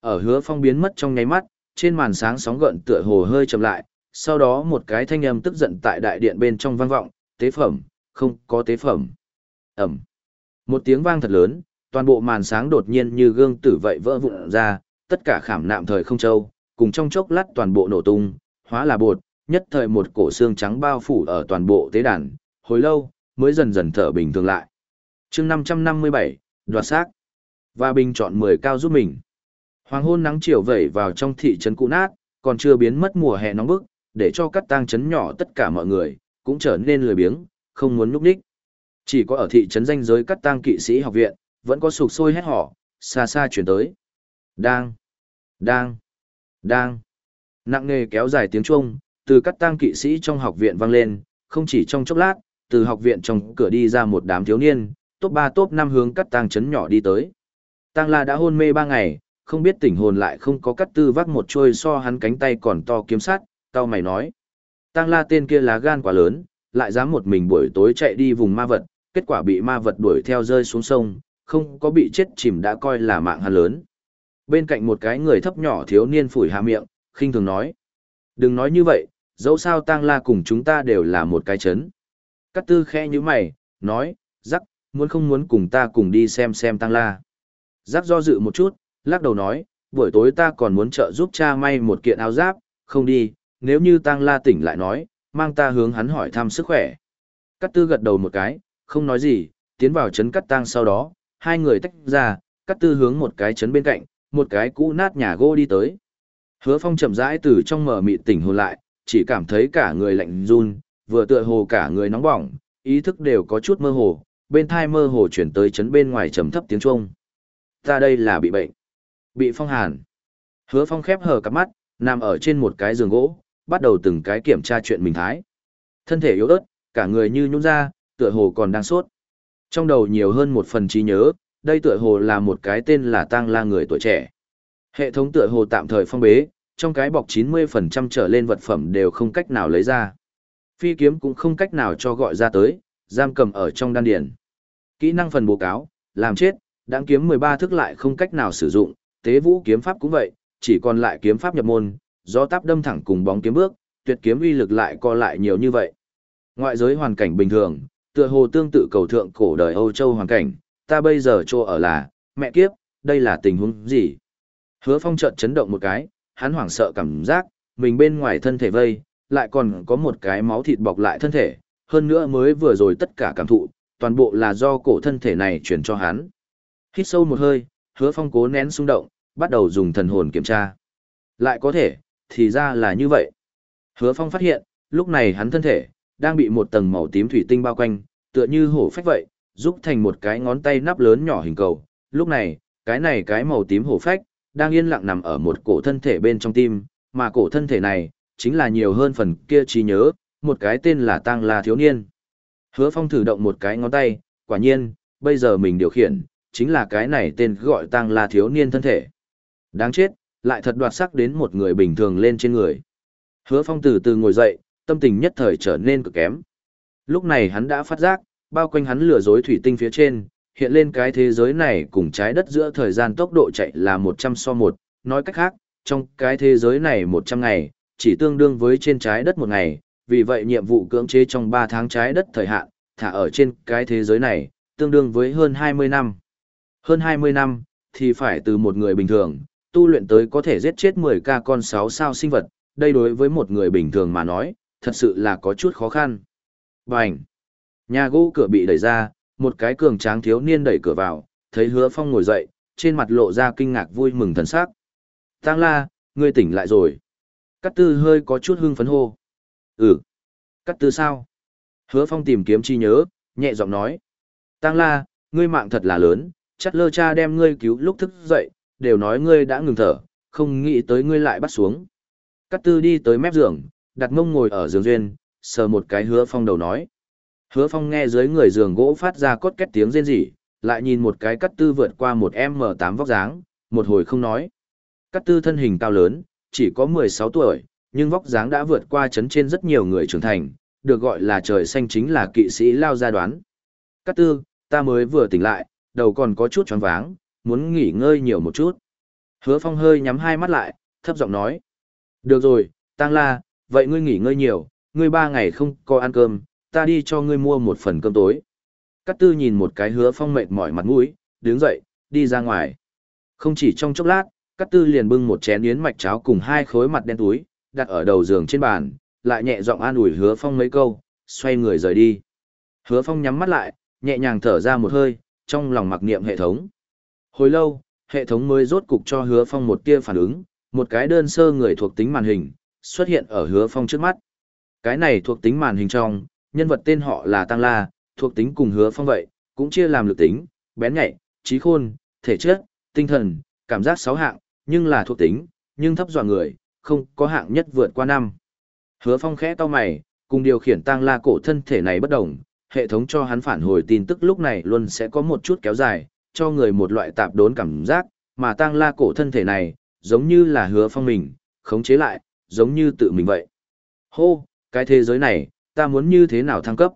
Ở hứa phong biến mất trong nháy mắt, trên màn sáng sóng gợn tựa hồ hơi chậm lại, sau đó một cái thanh âm tức giận tại đại điện bên trong vang vọng, tế phẩm, không có tế phẩm. Ẩm. Một tiếng vang thật lớn, toàn bộ màn sáng đột nhiên như gương tử vậy vỡ vụn ra, tất cả khảm nạm thời không châu, cùng trong chốc lát toàn bộ nổ tung, hóa là bột, nhất thời một cổ xương trắng bao phủ ở toàn bộ tế đàn, hồi lâu, mới dần dần thở bình thường lại. chương 557, đoạt xác và bình chọn 10 cao giúp mình. Hoàng hôn nắng chiều vẩy vào trong thị trấn cũ nát, còn chưa biến mất mùa hè nóng bức, để cho các tang trấn nhỏ tất cả mọi người, cũng trở nên lười biếng, không muốn núp đích. Chỉ có ở thị trấn danh giới các tang kỵ sĩ học viện, vẫn có sụp sôi hét họ, xa xa chuyển tới. Đang, đang, đang. Nặng nề kéo dài tiếng chuông, từ các tang kỵ sĩ trong học viện vang lên, không chỉ trong chốc lát, từ học viện trong cửa đi ra một đám thiếu niên, top ba top năm hướng các tang chấn nhỏ đi tới. Tang La đã hôn mê ba ngày, không biết tỉnh hồn lại không có cắt tư vác một trôi so hắn cánh tay còn to kiếm sát, Tao mày nói. Tang La tên kia lá gan quá lớn, lại dám một mình buổi tối chạy đi vùng ma vật, kết quả bị ma vật đuổi theo rơi xuống sông, không có bị chết chìm đã coi là mạng hắn lớn. Bên cạnh một cái người thấp nhỏ thiếu niên phủi hạ miệng, khinh thường nói. Đừng nói như vậy, dẫu sao tang la cùng chúng ta đều là một cái chấn. Cát tư khẽ như mày, nói, rắc, muốn không muốn cùng ta cùng đi xem xem tang la. Rắc do dự một chút, lắc đầu nói, buổi tối ta còn muốn trợ giúp cha may một kiện áo giáp, không đi, nếu như tang la tỉnh lại nói, mang ta hướng hắn hỏi thăm sức khỏe. Cát tư gật đầu một cái, không nói gì, tiến vào chấn cắt tang sau đó, hai người tách ra, cắt tư hướng một cái chấn bên cạnh, một cái cũ nát nhà gỗ đi tới. Hứa phong chậm rãi từ trong mở mịt tỉnh hồn lại, chỉ cảm thấy cả người lạnh run, vừa tựa hồ cả người nóng bỏng, ý thức đều có chút mơ hồ, bên thai mơ hồ chuyển tới chấn bên ngoài trầm thấp tiếng Trung. Ta đây là bị bệnh. Bị phong hàn. Hứa phong khép hờ cặp mắt, nằm ở trên một cái giường gỗ, bắt đầu từng cái kiểm tra chuyện mình thái. Thân thể yếu ớt, cả người như nhũn ra, tựa hồ còn đang sốt. Trong đầu nhiều hơn một phần trí nhớ, đây tựa hồ là một cái tên là Tang La người tuổi trẻ. Hệ thống tựa hồ tạm thời phong bế, trong cái bọc 90% trở lên vật phẩm đều không cách nào lấy ra. Phi kiếm cũng không cách nào cho gọi ra tới, giam cầm ở trong đan điển. Kỹ năng phần bố cáo, làm chết, đáng kiếm 13 thức lại không cách nào sử dụng, tế vũ kiếm pháp cũng vậy, chỉ còn lại kiếm pháp nhập môn, do táp đâm thẳng cùng bóng kiếm bước, tuyệt kiếm uy lực lại co lại nhiều như vậy. Ngoại giới hoàn cảnh bình thường, tựa hồ tương tự cầu thượng cổ đời Âu Châu hoàn cảnh, ta bây giờ chỗ ở là, mẹ kiếp, đây là tình huống gì? Hứa phong chợt chấn động một cái, hắn hoảng sợ cảm giác, mình bên ngoài thân thể vây, lại còn có một cái máu thịt bọc lại thân thể, hơn nữa mới vừa rồi tất cả cảm thụ, toàn bộ là do cổ thân thể này chuyển cho hắn. Hít sâu một hơi, hứa phong cố nén xung động, bắt đầu dùng thần hồn kiểm tra. Lại có thể, thì ra là như vậy. Hứa phong phát hiện, lúc này hắn thân thể, đang bị một tầng màu tím thủy tinh bao quanh, tựa như hổ phách vậy, giúp thành một cái ngón tay nắp lớn nhỏ hình cầu. Lúc này, cái này cái màu tím hổ phách, đang yên lặng nằm ở một cổ thân thể bên trong tim, mà cổ thân thể này, chính là nhiều hơn phần kia trí nhớ, một cái tên là Tăng La Thiếu Niên. Hứa Phong thử động một cái ngón tay, quả nhiên, bây giờ mình điều khiển, chính là cái này tên gọi Tăng La Thiếu Niên thân thể. Đáng chết, lại thật đoạt sắc đến một người bình thường lên trên người. Hứa Phong từ từ ngồi dậy, tâm tình nhất thời trở nên cực kém. Lúc này hắn đã phát giác, bao quanh hắn lừa dối thủy tinh phía trên, hiện lên cái thế giới này cùng trái đất giữa thời gian tốc độ chạy là 100 so 1, nói cách khác, trong cái thế giới này 100 ngày, chỉ tương đương với trên trái đất một ngày, vì vậy nhiệm vụ cưỡng chế trong 3 tháng trái đất thời hạn, thả ở trên cái thế giới này, tương đương với hơn 20 năm. Hơn 20 năm, thì phải từ một người bình thường, tu luyện tới có thể giết chết 10 ca con 6 sao sinh vật, đây đối với một người bình thường mà nói, thật sự là có chút khó khăn. Bành! Nhà gỗ cửa bị đẩy ra, một cái cường tráng thiếu niên đẩy cửa vào, thấy hứa phong ngồi dậy, trên mặt lộ ra kinh ngạc vui mừng thần sắc. Tăng la, ngươi tỉnh lại rồi. Cát tư hơi có chút hưng phấn hô. Ừ. Cát tư sao? Hứa phong tìm kiếm chi nhớ, nhẹ giọng nói. Tăng la, ngươi mạng thật là lớn, chắt lơ cha đem ngươi cứu lúc thức dậy, đều nói ngươi đã ngừng thở, không nghĩ tới ngươi lại bắt xuống. Cát tư đi tới mép giường, đặt mông ngồi ở giường duyên, sờ một cái hứa phong đầu nói. Hứa phong nghe dưới người giường gỗ phát ra cốt két tiếng rên rỉ, lại nhìn một cái cắt tư vượt qua một m tám vóc dáng, một hồi không nói. Cắt tư thân hình cao lớn, chỉ có mười sáu tuổi, nhưng vóc dáng đã vượt qua chấn trên rất nhiều người trưởng thành, được gọi là trời xanh chính là kỵ sĩ lao gia đoán. Cắt tư, ta mới vừa tỉnh lại, đầu còn có chút choáng váng, muốn nghỉ ngơi nhiều một chút. Hứa phong hơi nhắm hai mắt lại, thấp giọng nói. Được rồi, Tăng La, vậy ngươi nghỉ ngơi nhiều, ngươi ba ngày không có ăn cơm, ta đi cho ngươi mua một phần cơm tối. Cát tư nhìn một cái hứa phong mệt mỏi mặt mũi, đứng dậy, đi ra ngoài. Không chỉ trong chốc lát, Cát tư liền bưng một chén yến mạch cháo cùng hai khối mặt đen túi, đặt ở đầu giường trên bàn, lại nhẹ giọng an ủi hứa phong mấy câu, xoay người rời đi. Hứa phong nhắm mắt lại, nhẹ nhàng thở ra một hơi, trong lòng mặc niệm hệ thống. Hồi lâu, hệ thống mới rốt cục cho hứa phong một tia phản ứng, một cái đơn sơ người thuộc tính màn hình, xuất hiện ở hứa phong trước mắt. Cái này thuộc tính màn hình trong, nhân vật tên họ là Tăng La, thuộc tính cùng hứa phong vậy, cũng chia làm lực tính, bén nhạy, trí khôn, thể chất, tinh thần, cảm giác sáu hạng, nhưng là thuộc tính, nhưng thấp dọa người, không có hạng nhất vượt qua năm. Hứa phong khẽ to mày, cùng điều khiển Tăng La cổ thân thể này bất đồng, hệ thống cho hắn phản hồi tin tức lúc này luôn sẽ có một chút kéo dài, cho người một loại tạp đốn cảm giác, mà Tăng La cổ thân thể này, giống như là hứa phong mình, khống chế lại, giống như tự mình vậy. Hô, cái thế giới này, ta muốn như thế nào thăng cấp?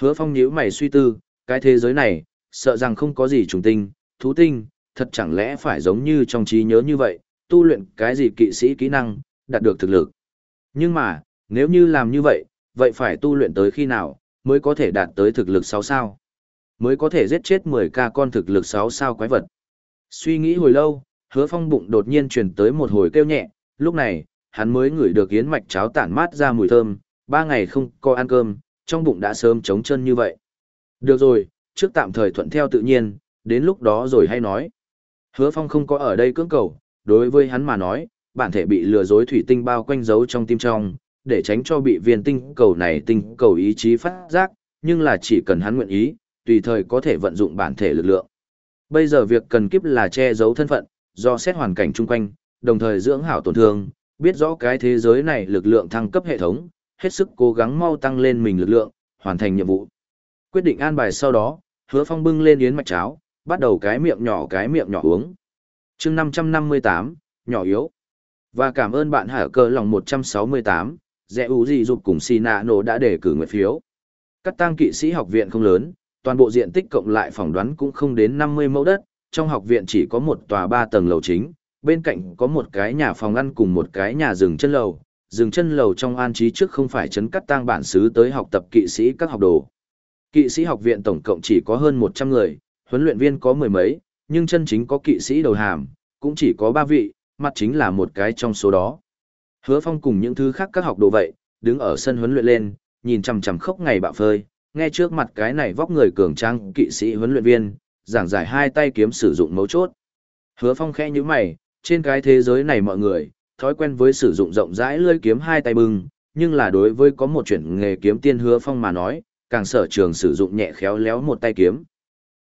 Hứa phong nhíu mày suy tư, cái thế giới này, sợ rằng không có gì trùng tinh, thú tinh, thật chẳng lẽ phải giống như trong trí nhớ như vậy, tu luyện cái gì kỵ sĩ kỹ năng, đạt được thực lực. Nhưng mà, nếu như làm như vậy, vậy phải tu luyện tới khi nào, mới có thể đạt tới thực lực 6 sao? Mới có thể giết chết 10k con thực lực 6 sao quái vật. Suy nghĩ hồi lâu, hứa phong bụng đột nhiên truyền tới một hồi kêu nhẹ, lúc này, hắn mới ngửi được yến mạch cháo tản mát ra mùi thơm, ba ngày không có ăn cơm, trong bụng đã sớm trống chân như vậy. Được rồi, trước tạm thời thuận theo tự nhiên, đến lúc đó rồi hay nói. Hứa Phong không có ở đây cưỡng cầu, đối với hắn mà nói, bản thể bị lừa dối thủy tinh bao quanh giấu trong tim trong, để tránh cho bị viên tinh cầu này tinh cầu ý chí phát giác, nhưng là chỉ cần hắn nguyện ý, tùy thời có thể vận dụng bản thể lực lượng. Bây giờ việc cần kiếp là che giấu thân phận, do xét hoàn cảnh chung quanh, đồng thời dưỡng hảo tổn thương, biết rõ cái thế giới này lực lượng thăng cấp hệ thống, hết sức cố gắng mau tăng lên mình lực lượng, hoàn thành nhiệm vụ. Quyết định an bài sau đó, hứa phong bưng lên yến mạch cháo, bắt đầu cái miệng nhỏ cái miệng nhỏ uống. chương 558, nhỏ yếu. Và cảm ơn bạn hở cơ lòng 168, dẹ ú gì dục cùng si nạ nổ đã đề cử nguyện phiếu. Các tăng kỵ sĩ học viện không lớn, toàn bộ diện tích cộng lại phỏng đoán cũng không đến 50 mẫu đất, trong học viện chỉ có một tòa 3 tầng lầu chính, bên cạnh có một cái nhà phòng ăn cùng một cái nhà rừng chân lầu, dừng chân lầu trong an trí trước không phải chấn cắt tang bản xứ tới học tập kỵ sĩ các học đồ. Kỵ sĩ học viện tổng cộng chỉ có hơn 100 người, huấn luyện viên có mười mấy, nhưng chân chính có kỵ sĩ đầu hàm, cũng chỉ có ba vị, mặt chính là một cái trong số đó. Hứa Phong cùng những thứ khác các học đồ vậy, đứng ở sân huấn luyện lên, nhìn chằm chằm khốc ngày bạo phơi, nghe trước mặt cái này vóc người cường trang kỵ sĩ huấn luyện viên, giảng giải hai tay kiếm sử dụng mấu chốt. Hứa Phong khẽ như mày, trên cái thế giới này mọi người, thói quen với sử dụng rộng rãi lưỡi kiếm hai tay bưng, nhưng là đối với có một chuyển nghề kiếm tiên hứa phong mà nói, càng sở trường sử dụng nhẹ khéo léo một tay kiếm.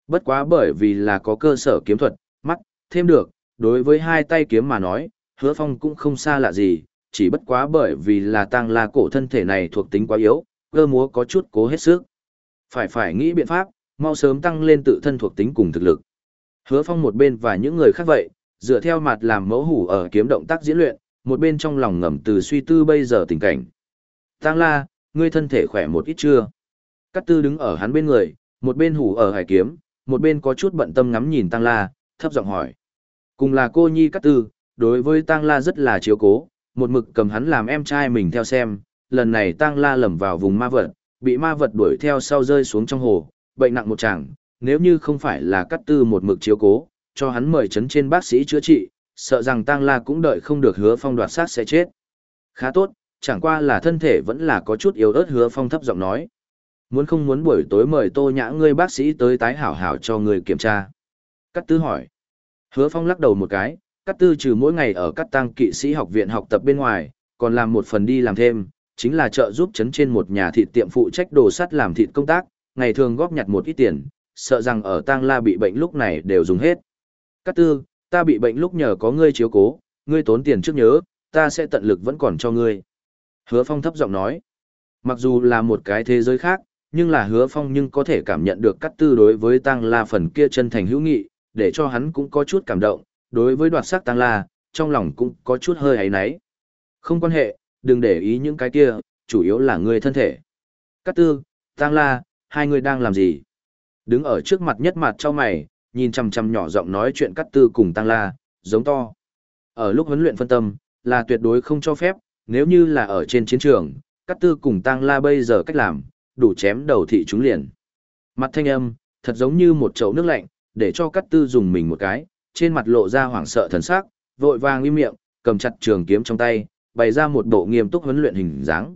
Bất quá bởi vì là có cơ sở kiếm thuật, mắt, thêm được, đối với hai tay kiếm mà nói, hứa phong cũng không xa lạ gì, chỉ bất quá bởi vì là tăng la cổ thân thể này thuộc tính quá yếu, cơ múa có chút cố hết sức. Phải phải nghĩ biện pháp, mau sớm tăng lên tự thân thuộc tính cùng thực lực. Hứa phong một bên và những người khác vậy, dựa theo mặt làm mẫu hủ ở kiếm động tác diễn luyện, một bên trong lòng ngầm từ suy tư bây giờ tình cảnh. Tăng la, ngươi thân thể khỏe một ít chưa? Cát tư đứng ở hắn bên người, một bên hủ ở hải kiếm, một bên có chút bận tâm ngắm nhìn Tăng la, thấp giọng hỏi. Cùng là cô nhi Cát tư, đối với Tăng la rất là chiếu cố, một mực cầm hắn làm em trai mình theo xem, lần này Tăng la lầm vào vùng ma vật, bị ma vật đuổi theo sau rơi xuống trong hồ, bệnh nặng một chàng, nếu như không phải là Cát tư một mực chiếu cố, cho hắn mời chấn trên bác sĩ chữa trị, sợ rằng Tang La cũng đợi không được hứa phong đoạt sát sẽ chết. Khá tốt, chẳng qua là thân thể vẫn là có chút yếu ớt hứa phong thấp giọng nói. Muốn không muốn buổi tối mời tô nhã ngươi bác sĩ tới tái hảo hảo cho người kiểm tra. Cát tư hỏi. Hứa phong lắc đầu một cái, Cát tư trừ mỗi ngày ở cắt tăng kỵ sĩ học viện học tập bên ngoài, còn làm một phần đi làm thêm, chính là trợ giúp chấn trên một nhà thịt tiệm phụ trách đồ sắt làm thịt công tác, ngày thường góp nhặt một ít tiền, sợ rằng ở tang la bị bệnh lúc này đều dùng hết. Cát tư, ta bị bệnh lúc nhờ có ngươi chiếu cố, ngươi tốn tiền trước nhớ, ta sẽ tận lực vẫn còn cho ngươi. Hứa Phong thấp giọng nói, mặc dù là một cái thế giới khác, nhưng là hứa phong nhưng có thể cảm nhận được cắt tư đối với tăng la phần kia chân thành hữu nghị, để cho hắn cũng có chút cảm động, đối với đoạt sắc tăng la, trong lòng cũng có chút hơi ấy náy. Không quan hệ, đừng để ý những cái kia, chủ yếu là ngươi thân thể. Cắt tư, tăng la, hai người đang làm gì? Đứng ở trước mặt nhất mặt cho mày, nhìn chằm chằm nhỏ giọng nói chuyện cắt tư cùng tăng la, giống to. Ở lúc huấn luyện phân tâm, là tuyệt đối không cho phép, nếu như là ở trên chiến trường, cắt tư cùng tăng la bây giờ cách làm, đủ chém đầu thị chúng liền. Mặt thanh âm, thật giống như một chậu nước lạnh, để cho cắt tư dùng mình một cái, trên mặt lộ ra hoảng sợ thần sắc, vội vàng im miệng, cầm chặt trường kiếm trong tay, bày ra một bộ nghiêm túc huấn luyện hình dáng.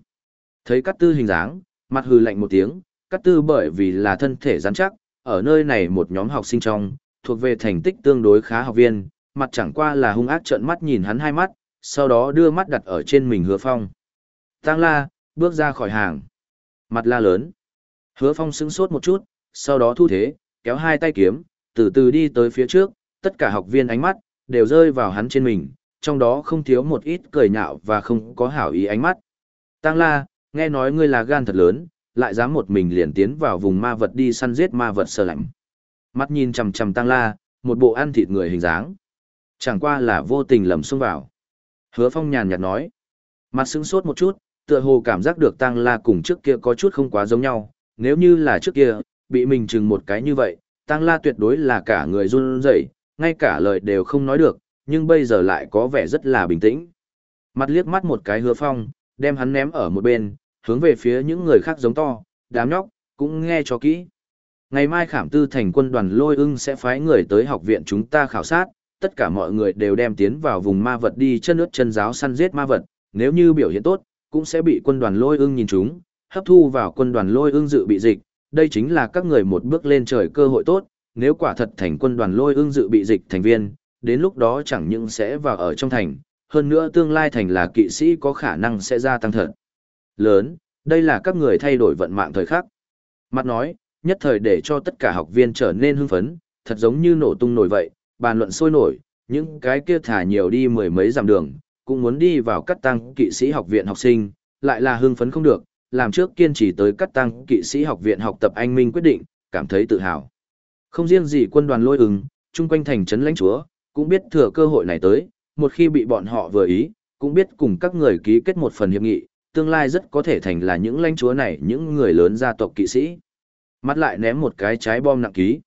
Thấy cắt tư hình dáng, mặt hừ lạnh một tiếng, cắt tư bởi vì là thân thể rắn chắc, ở nơi này một nhóm học sinh trong, thuộc về thành tích tương đối khá học viên, mặt chẳng qua là hung ác trợn mắt nhìn hắn hai mắt, sau đó đưa mắt đặt ở trên mình hứa phong. Tăng la, bước ra khỏi hàng. Mặt la lớn. Hứa phong sững sốt một chút, sau đó thu thế, kéo hai tay kiếm, từ từ đi tới phía trước, tất cả học viên ánh mắt, đều rơi vào hắn trên mình, trong đó không thiếu một ít cười nhạo và không có hảo ý ánh mắt. Tăng la, nghe nói ngươi là gan thật lớn, lại dám một mình liền tiến vào vùng ma vật đi săn giết ma vật sơ lạnh. Mắt nhìn chằm chằm tăng la, một bộ ăn thịt người hình dáng. Chẳng qua là vô tình lầm xông vào. Hứa phong nhàn nhạt nói. Mặt sững sốt một chút, tựa hồ cảm giác được tăng la cùng trước kia có chút không quá giống nhau, nếu như là trước kia, bị mình chừng một cái như vậy, tăng la tuyệt đối là cả người run rẩy, ngay cả lời đều không nói được, nhưng bây giờ lại có vẻ rất là bình tĩnh. Mặt liếc mắt một cái hứa phong, đem hắn ném ở một bên, hướng về phía những người khác giống to, đám nhóc, cũng nghe cho kỹ. Ngày mai khảm tư thành quân đoàn lôi ưng sẽ phái người tới học viện chúng ta khảo sát, tất cả mọi người đều đem tiến vào vùng ma vật đi chân ướt chân giáo săn giết ma vật, nếu như biểu hiện tốt, cũng sẽ bị quân đoàn lôi ưng nhìn chúng, hấp thu vào quân đoàn lôi ưng dự bị dịch, đây chính là các người một bước lên trời cơ hội tốt, nếu quả thật thành quân đoàn lôi ưng dự bị dịch thành viên, đến lúc đó chẳng những sẽ vào ở trong thành, hơn nữa tương lai thành là kỵ sĩ có khả năng sẽ gia tăng thật. Lớn, đây là các người thay đổi vận mạng thời khắc. Mặt nói, nhất thời để cho tất cả học viên trở nên hưng phấn, thật giống như nổ tung nổi vậy, bàn luận sôi nổi, những cái kia thả nhiều đi mười mấy dặm đường, cũng muốn đi vào cắt tăng kỵ sĩ học viện học sinh, lại là hưng phấn không được, làm trước kiên trì tới cắt tăng kỵ sĩ học viện học tập anh minh quyết định, cảm thấy tự hào. Không riêng gì quân đoàn lôi ứng, chung quanh thành trấn lãnh chúa, cũng biết thừa cơ hội này tới, một khi bị bọn họ vừa ý, cũng biết cùng các người ký kết một phần hiệp nghị, tương lai rất có thể thành là những lãnh chúa này những người lớn gia tộc kỵ sĩ. Mắt lại ném một cái trái bom nặng ký.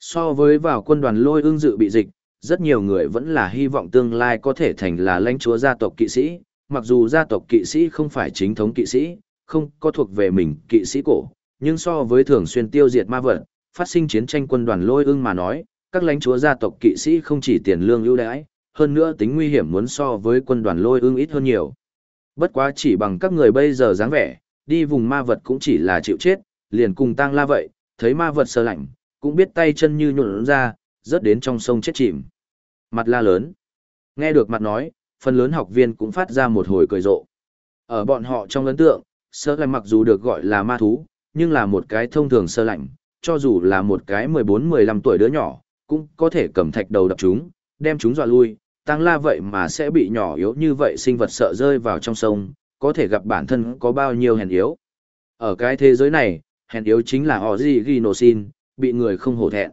So với vào quân đoàn lôi ương dự bị dịch, rất nhiều người vẫn là hy vọng tương lai có thể thành là lãnh chúa gia tộc kỵ sĩ, mặc dù gia tộc kỵ sĩ không phải chính thống kỵ sĩ, không có thuộc về mình kỵ sĩ cổ, nhưng so với thường xuyên tiêu diệt ma vật, phát sinh chiến tranh quân đoàn lôi ương mà nói, các lãnh chúa gia tộc kỵ sĩ không chỉ tiền lương ưu đãi, hơn nữa tính nguy hiểm muốn so với quân đoàn lôi ương ít hơn nhiều. Bất quá chỉ bằng các người bây giờ dáng vẻ, đi vùng ma vật cũng chỉ là chịu chết, liền cùng tang la vậy, thấy ma vật sơ lạnh, cũng biết tay chân như nhuộn ra, rớt đến trong sông chết chìm. Mặt la lớn. Nghe được mặt nói, phần lớn học viên cũng phát ra một hồi cười rộ. Ở bọn họ trong ấn tượng, sơ lạnh mặc dù được gọi là ma thú, nhưng là một cái thông thường sơ lạnh, cho dù là một cái 14-15 tuổi đứa nhỏ, cũng có thể cầm thạch đầu đập chúng, đem chúng dọa lui, tăng la vậy mà sẽ bị nhỏ yếu như vậy sinh vật sợ rơi vào trong sông, có thể gặp bản thân có bao nhiêu hèn yếu. Ở cái thế giới này, hèn yếu chính là họ gì ghi nổ xin, bị người không hổ thẹn.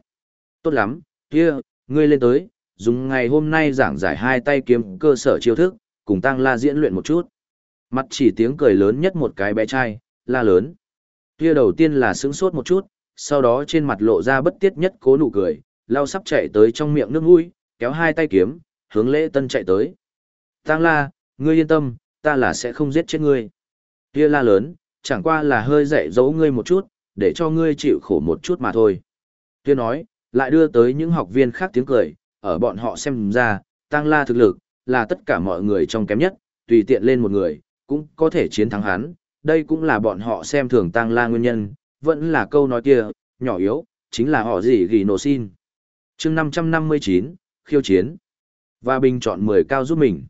Tốt lắm, kia, ngươi lên tới, dùng ngày hôm nay giảng giải hai tay kiếm cơ sở chiêu thức, cùng tăng la diễn luyện một chút. Mặt chỉ tiếng cười lớn nhất một cái bé trai, la lớn. Kia đầu tiên là sững sốt một chút, sau đó trên mặt lộ ra bất tiết nhất cố nụ cười, lao sắp chạy tới trong miệng nước mũi, kéo hai tay kiếm, hướng lễ tân chạy tới. Tăng la, ngươi yên tâm, ta là sẽ không giết chết ngươi. Kia la lớn, chẳng qua là hơi dạy dỗ ngươi một chút, để cho ngươi chịu khổ một chút mà thôi. Kia nói, lại đưa tới những học viên khác tiếng cười, ở bọn họ xem ra, tăng la thực lực, là tất cả mọi người trong kém nhất, tùy tiện lên một người, cũng có thể chiến thắng hắn, đây cũng là bọn họ xem thường tăng la nguyên nhân, vẫn là câu nói kia, nhỏ yếu, chính là họ gì ghi nổ xin. chương 559, khiêu chiến. Và bình chọn 10 cao giúp mình.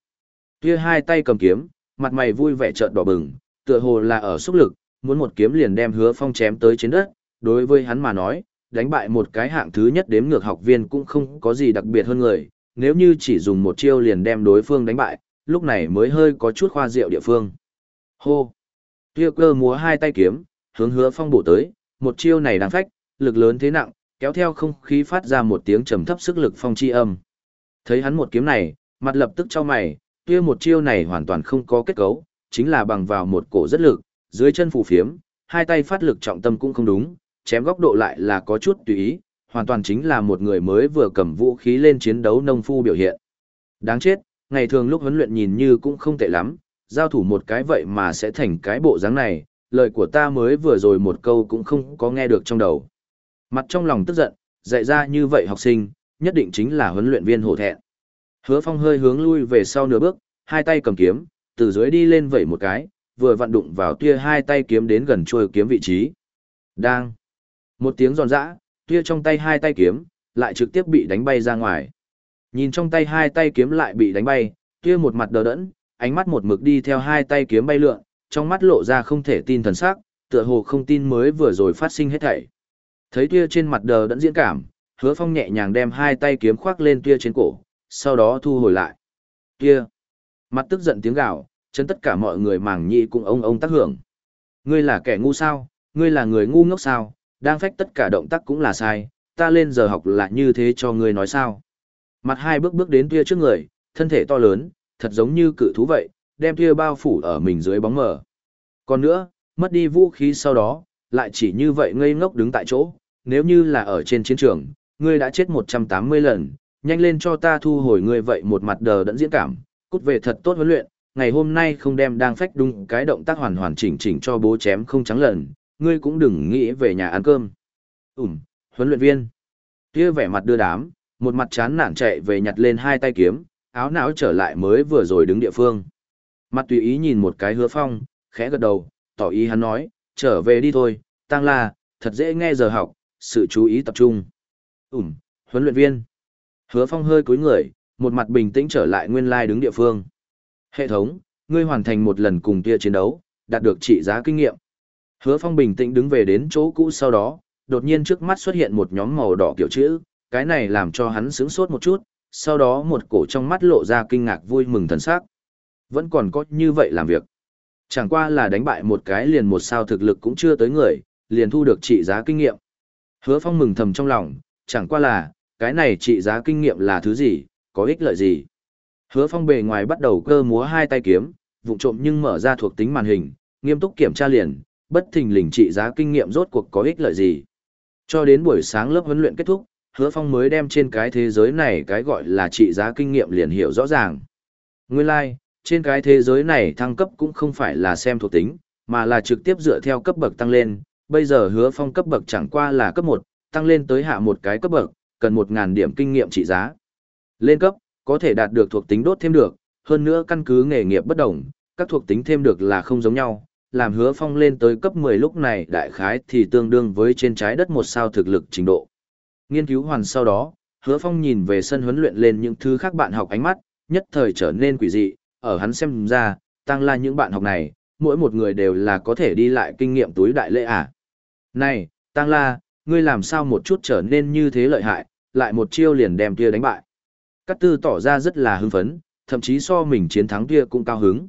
Kia hai tay cầm kiếm, mặt mày vui vẻ trợn đỏ bừng, tựa hồ là ở xúc lực, muốn một kiếm liền đem hứa phong chém tới trên đất. Đối với hắn mà nói, đánh bại một cái hạng thứ nhất đếm ngược học viên cũng không có gì đặc biệt hơn người, nếu như chỉ dùng một chiêu liền đem đối phương đánh bại, lúc này mới hơi có chút khoa diệu địa phương. Hô! Tuyê cơ múa hai tay kiếm, hướng hứa phong bổ tới, một chiêu này đáng phách, lực lớn thế nặng, kéo theo không khí phát ra một tiếng trầm thấp sức lực phong chi âm. Thấy hắn một kiếm này, mặt lập tức cho mày, kia một chiêu này hoàn toàn không có kết cấu, chính là bằng vào một cổ rất lực, dưới chân phù phiếm, hai tay phát lực trọng tâm cũng không đúng, chém góc độ lại là có chút tùy ý, hoàn toàn chính là một người mới vừa cầm vũ khí lên chiến đấu nông phu biểu hiện. Đáng chết, ngày thường lúc huấn luyện nhìn như cũng không tệ lắm, giao thủ một cái vậy mà sẽ thành cái bộ dáng này, lời của ta mới vừa rồi một câu cũng không có nghe được trong đầu. Mặt trong lòng tức giận, dạy ra như vậy học sinh, nhất định chính là huấn luyện viên hổ thẹn. Hứa Phong hơi hướng lui về sau nửa bước, hai tay cầm kiếm, từ dưới đi lên vẩy một cái, vừa vặn đụng vào tia hai tay kiếm đến gần trôi kiếm vị trí. Đang. Một tiếng giòn giã, tia trong tay hai tay kiếm, lại trực tiếp bị đánh bay ra ngoài. Nhìn trong tay hai tay kiếm lại bị đánh bay, tia một mặt đờ đẫn, ánh mắt một mực đi theo hai tay kiếm bay lượn, trong mắt lộ ra không thể tin thần sắc, tựa hồ không tin mới vừa rồi phát sinh hết thảy. Thấy tia trên mặt đờ đẫn diễn cảm, hứa phong nhẹ nhàng đem hai tay kiếm khoác lên tia trên cổ, sau đó thu hồi lại. Tia, mặt tức giận tiếng gào, chân tất cả mọi người màng nhị cũng ông ông tác hưởng. Ngươi là kẻ ngu sao, ngươi là người ngu ngốc sao, đang phách tất cả động tác cũng là sai, ta lên giờ học là như thế cho ngươi nói sao. Mặt hai bước bước đến tia trước người, thân thể to lớn, thật giống như cự thú vậy, đem tia bao phủ ở mình dưới bóng mờ. Còn nữa, mất đi vũ khí sau đó, lại chỉ như vậy ngây ngốc đứng tại chỗ, nếu như là ở trên chiến trường, ngươi đã chết 180 lần, nhanh lên cho ta thu hồi ngươi vậy một mặt đờ đẫn diễn cảm, cút về thật tốt huấn luyện, ngày hôm nay không đem đang phách đúng cái động tác hoàn hoàn chỉnh chỉnh cho bố chém không trắng lần, ngươi cũng đừng nghĩ về nhà ăn cơm. Ừm, huấn luyện viên. Kia vẻ mặt đưa đám, một mặt chán nản chạy về nhặt lên hai tay kiếm, áo não trở lại mới vừa rồi đứng địa phương. Mặt tùy ý nhìn một cái hứa phong, khẽ gật đầu, tỏ ý hắn nói, trở về đi thôi, tăng la, thật dễ nghe giờ học, sự chú ý tập trung. Ừm, huấn luyện viên. Hứa phong hơi cúi người, một mặt bình tĩnh trở lại nguyên lai đứng địa phương. Hệ thống, ngươi hoàn thành một lần cùng tia chiến đấu, đạt được trị giá kinh nghiệm. Hứa phong bình tĩnh đứng về đến chỗ cũ sau đó, đột nhiên trước mắt xuất hiện một nhóm màu đỏ kiểu chữ, cái này làm cho hắn sướng sốt một chút, sau đó một cổ trong mắt lộ ra kinh ngạc vui mừng thần sắc. Vẫn còn có như vậy làm việc. Chẳng qua là đánh bại một cái liền một sao thực lực cũng chưa tới người, liền thu được trị giá kinh nghiệm. Hứa Phong mừng thầm trong lòng, chẳng qua là, cái này trị giá kinh nghiệm là thứ gì, có ích lợi gì. Hứa Phong bề ngoài bắt đầu cơ múa hai tay kiếm, vụng trộm nhưng mở ra thuộc tính màn hình, nghiêm túc kiểm tra liền, bất thình lình trị giá kinh nghiệm rốt cuộc có ích lợi gì. Cho đến buổi sáng lớp huấn luyện kết thúc, Hứa Phong mới đem trên cái thế giới này cái gọi là trị giá kinh nghiệm liền hiểu rõ ràng. Nguyên lai, like, trên cái thế giới này thăng cấp cũng không phải là xem thuộc tính, mà là trực tiếp dựa theo cấp bậc tăng lên. Bây giờ hứa phong cấp bậc chẳng qua là cấp 1, tăng lên tới hạ một cái cấp bậc, cần 1000 điểm kinh nghiệm trị giá. Lên cấp, có thể đạt được thuộc tính đốt thêm được, hơn nữa căn cứ nghề nghiệp bất đồng, các thuộc tính thêm được là không giống nhau. Làm hứa phong lên tới cấp 10 lúc này đại khái thì tương đương với trên trái đất một sao thực lực trình độ. Nghiên cứu hoàn sau đó, hứa phong nhìn về sân huấn luyện lên những thứ khác bạn học ánh mắt, nhất thời trở nên quỷ dị, ở hắn xem ra, tăng la những bạn học này, mỗi một người đều là có thể đi lại kinh nghiệm túi đại lễ à. Này, tăng la, ngươi làm sao một chút trở nên như thế lợi hại, lại một chiêu liền đem kia đánh bại. Cát tư tỏ ra rất là hưng phấn, thậm chí so mình chiến thắng kia cũng cao hứng.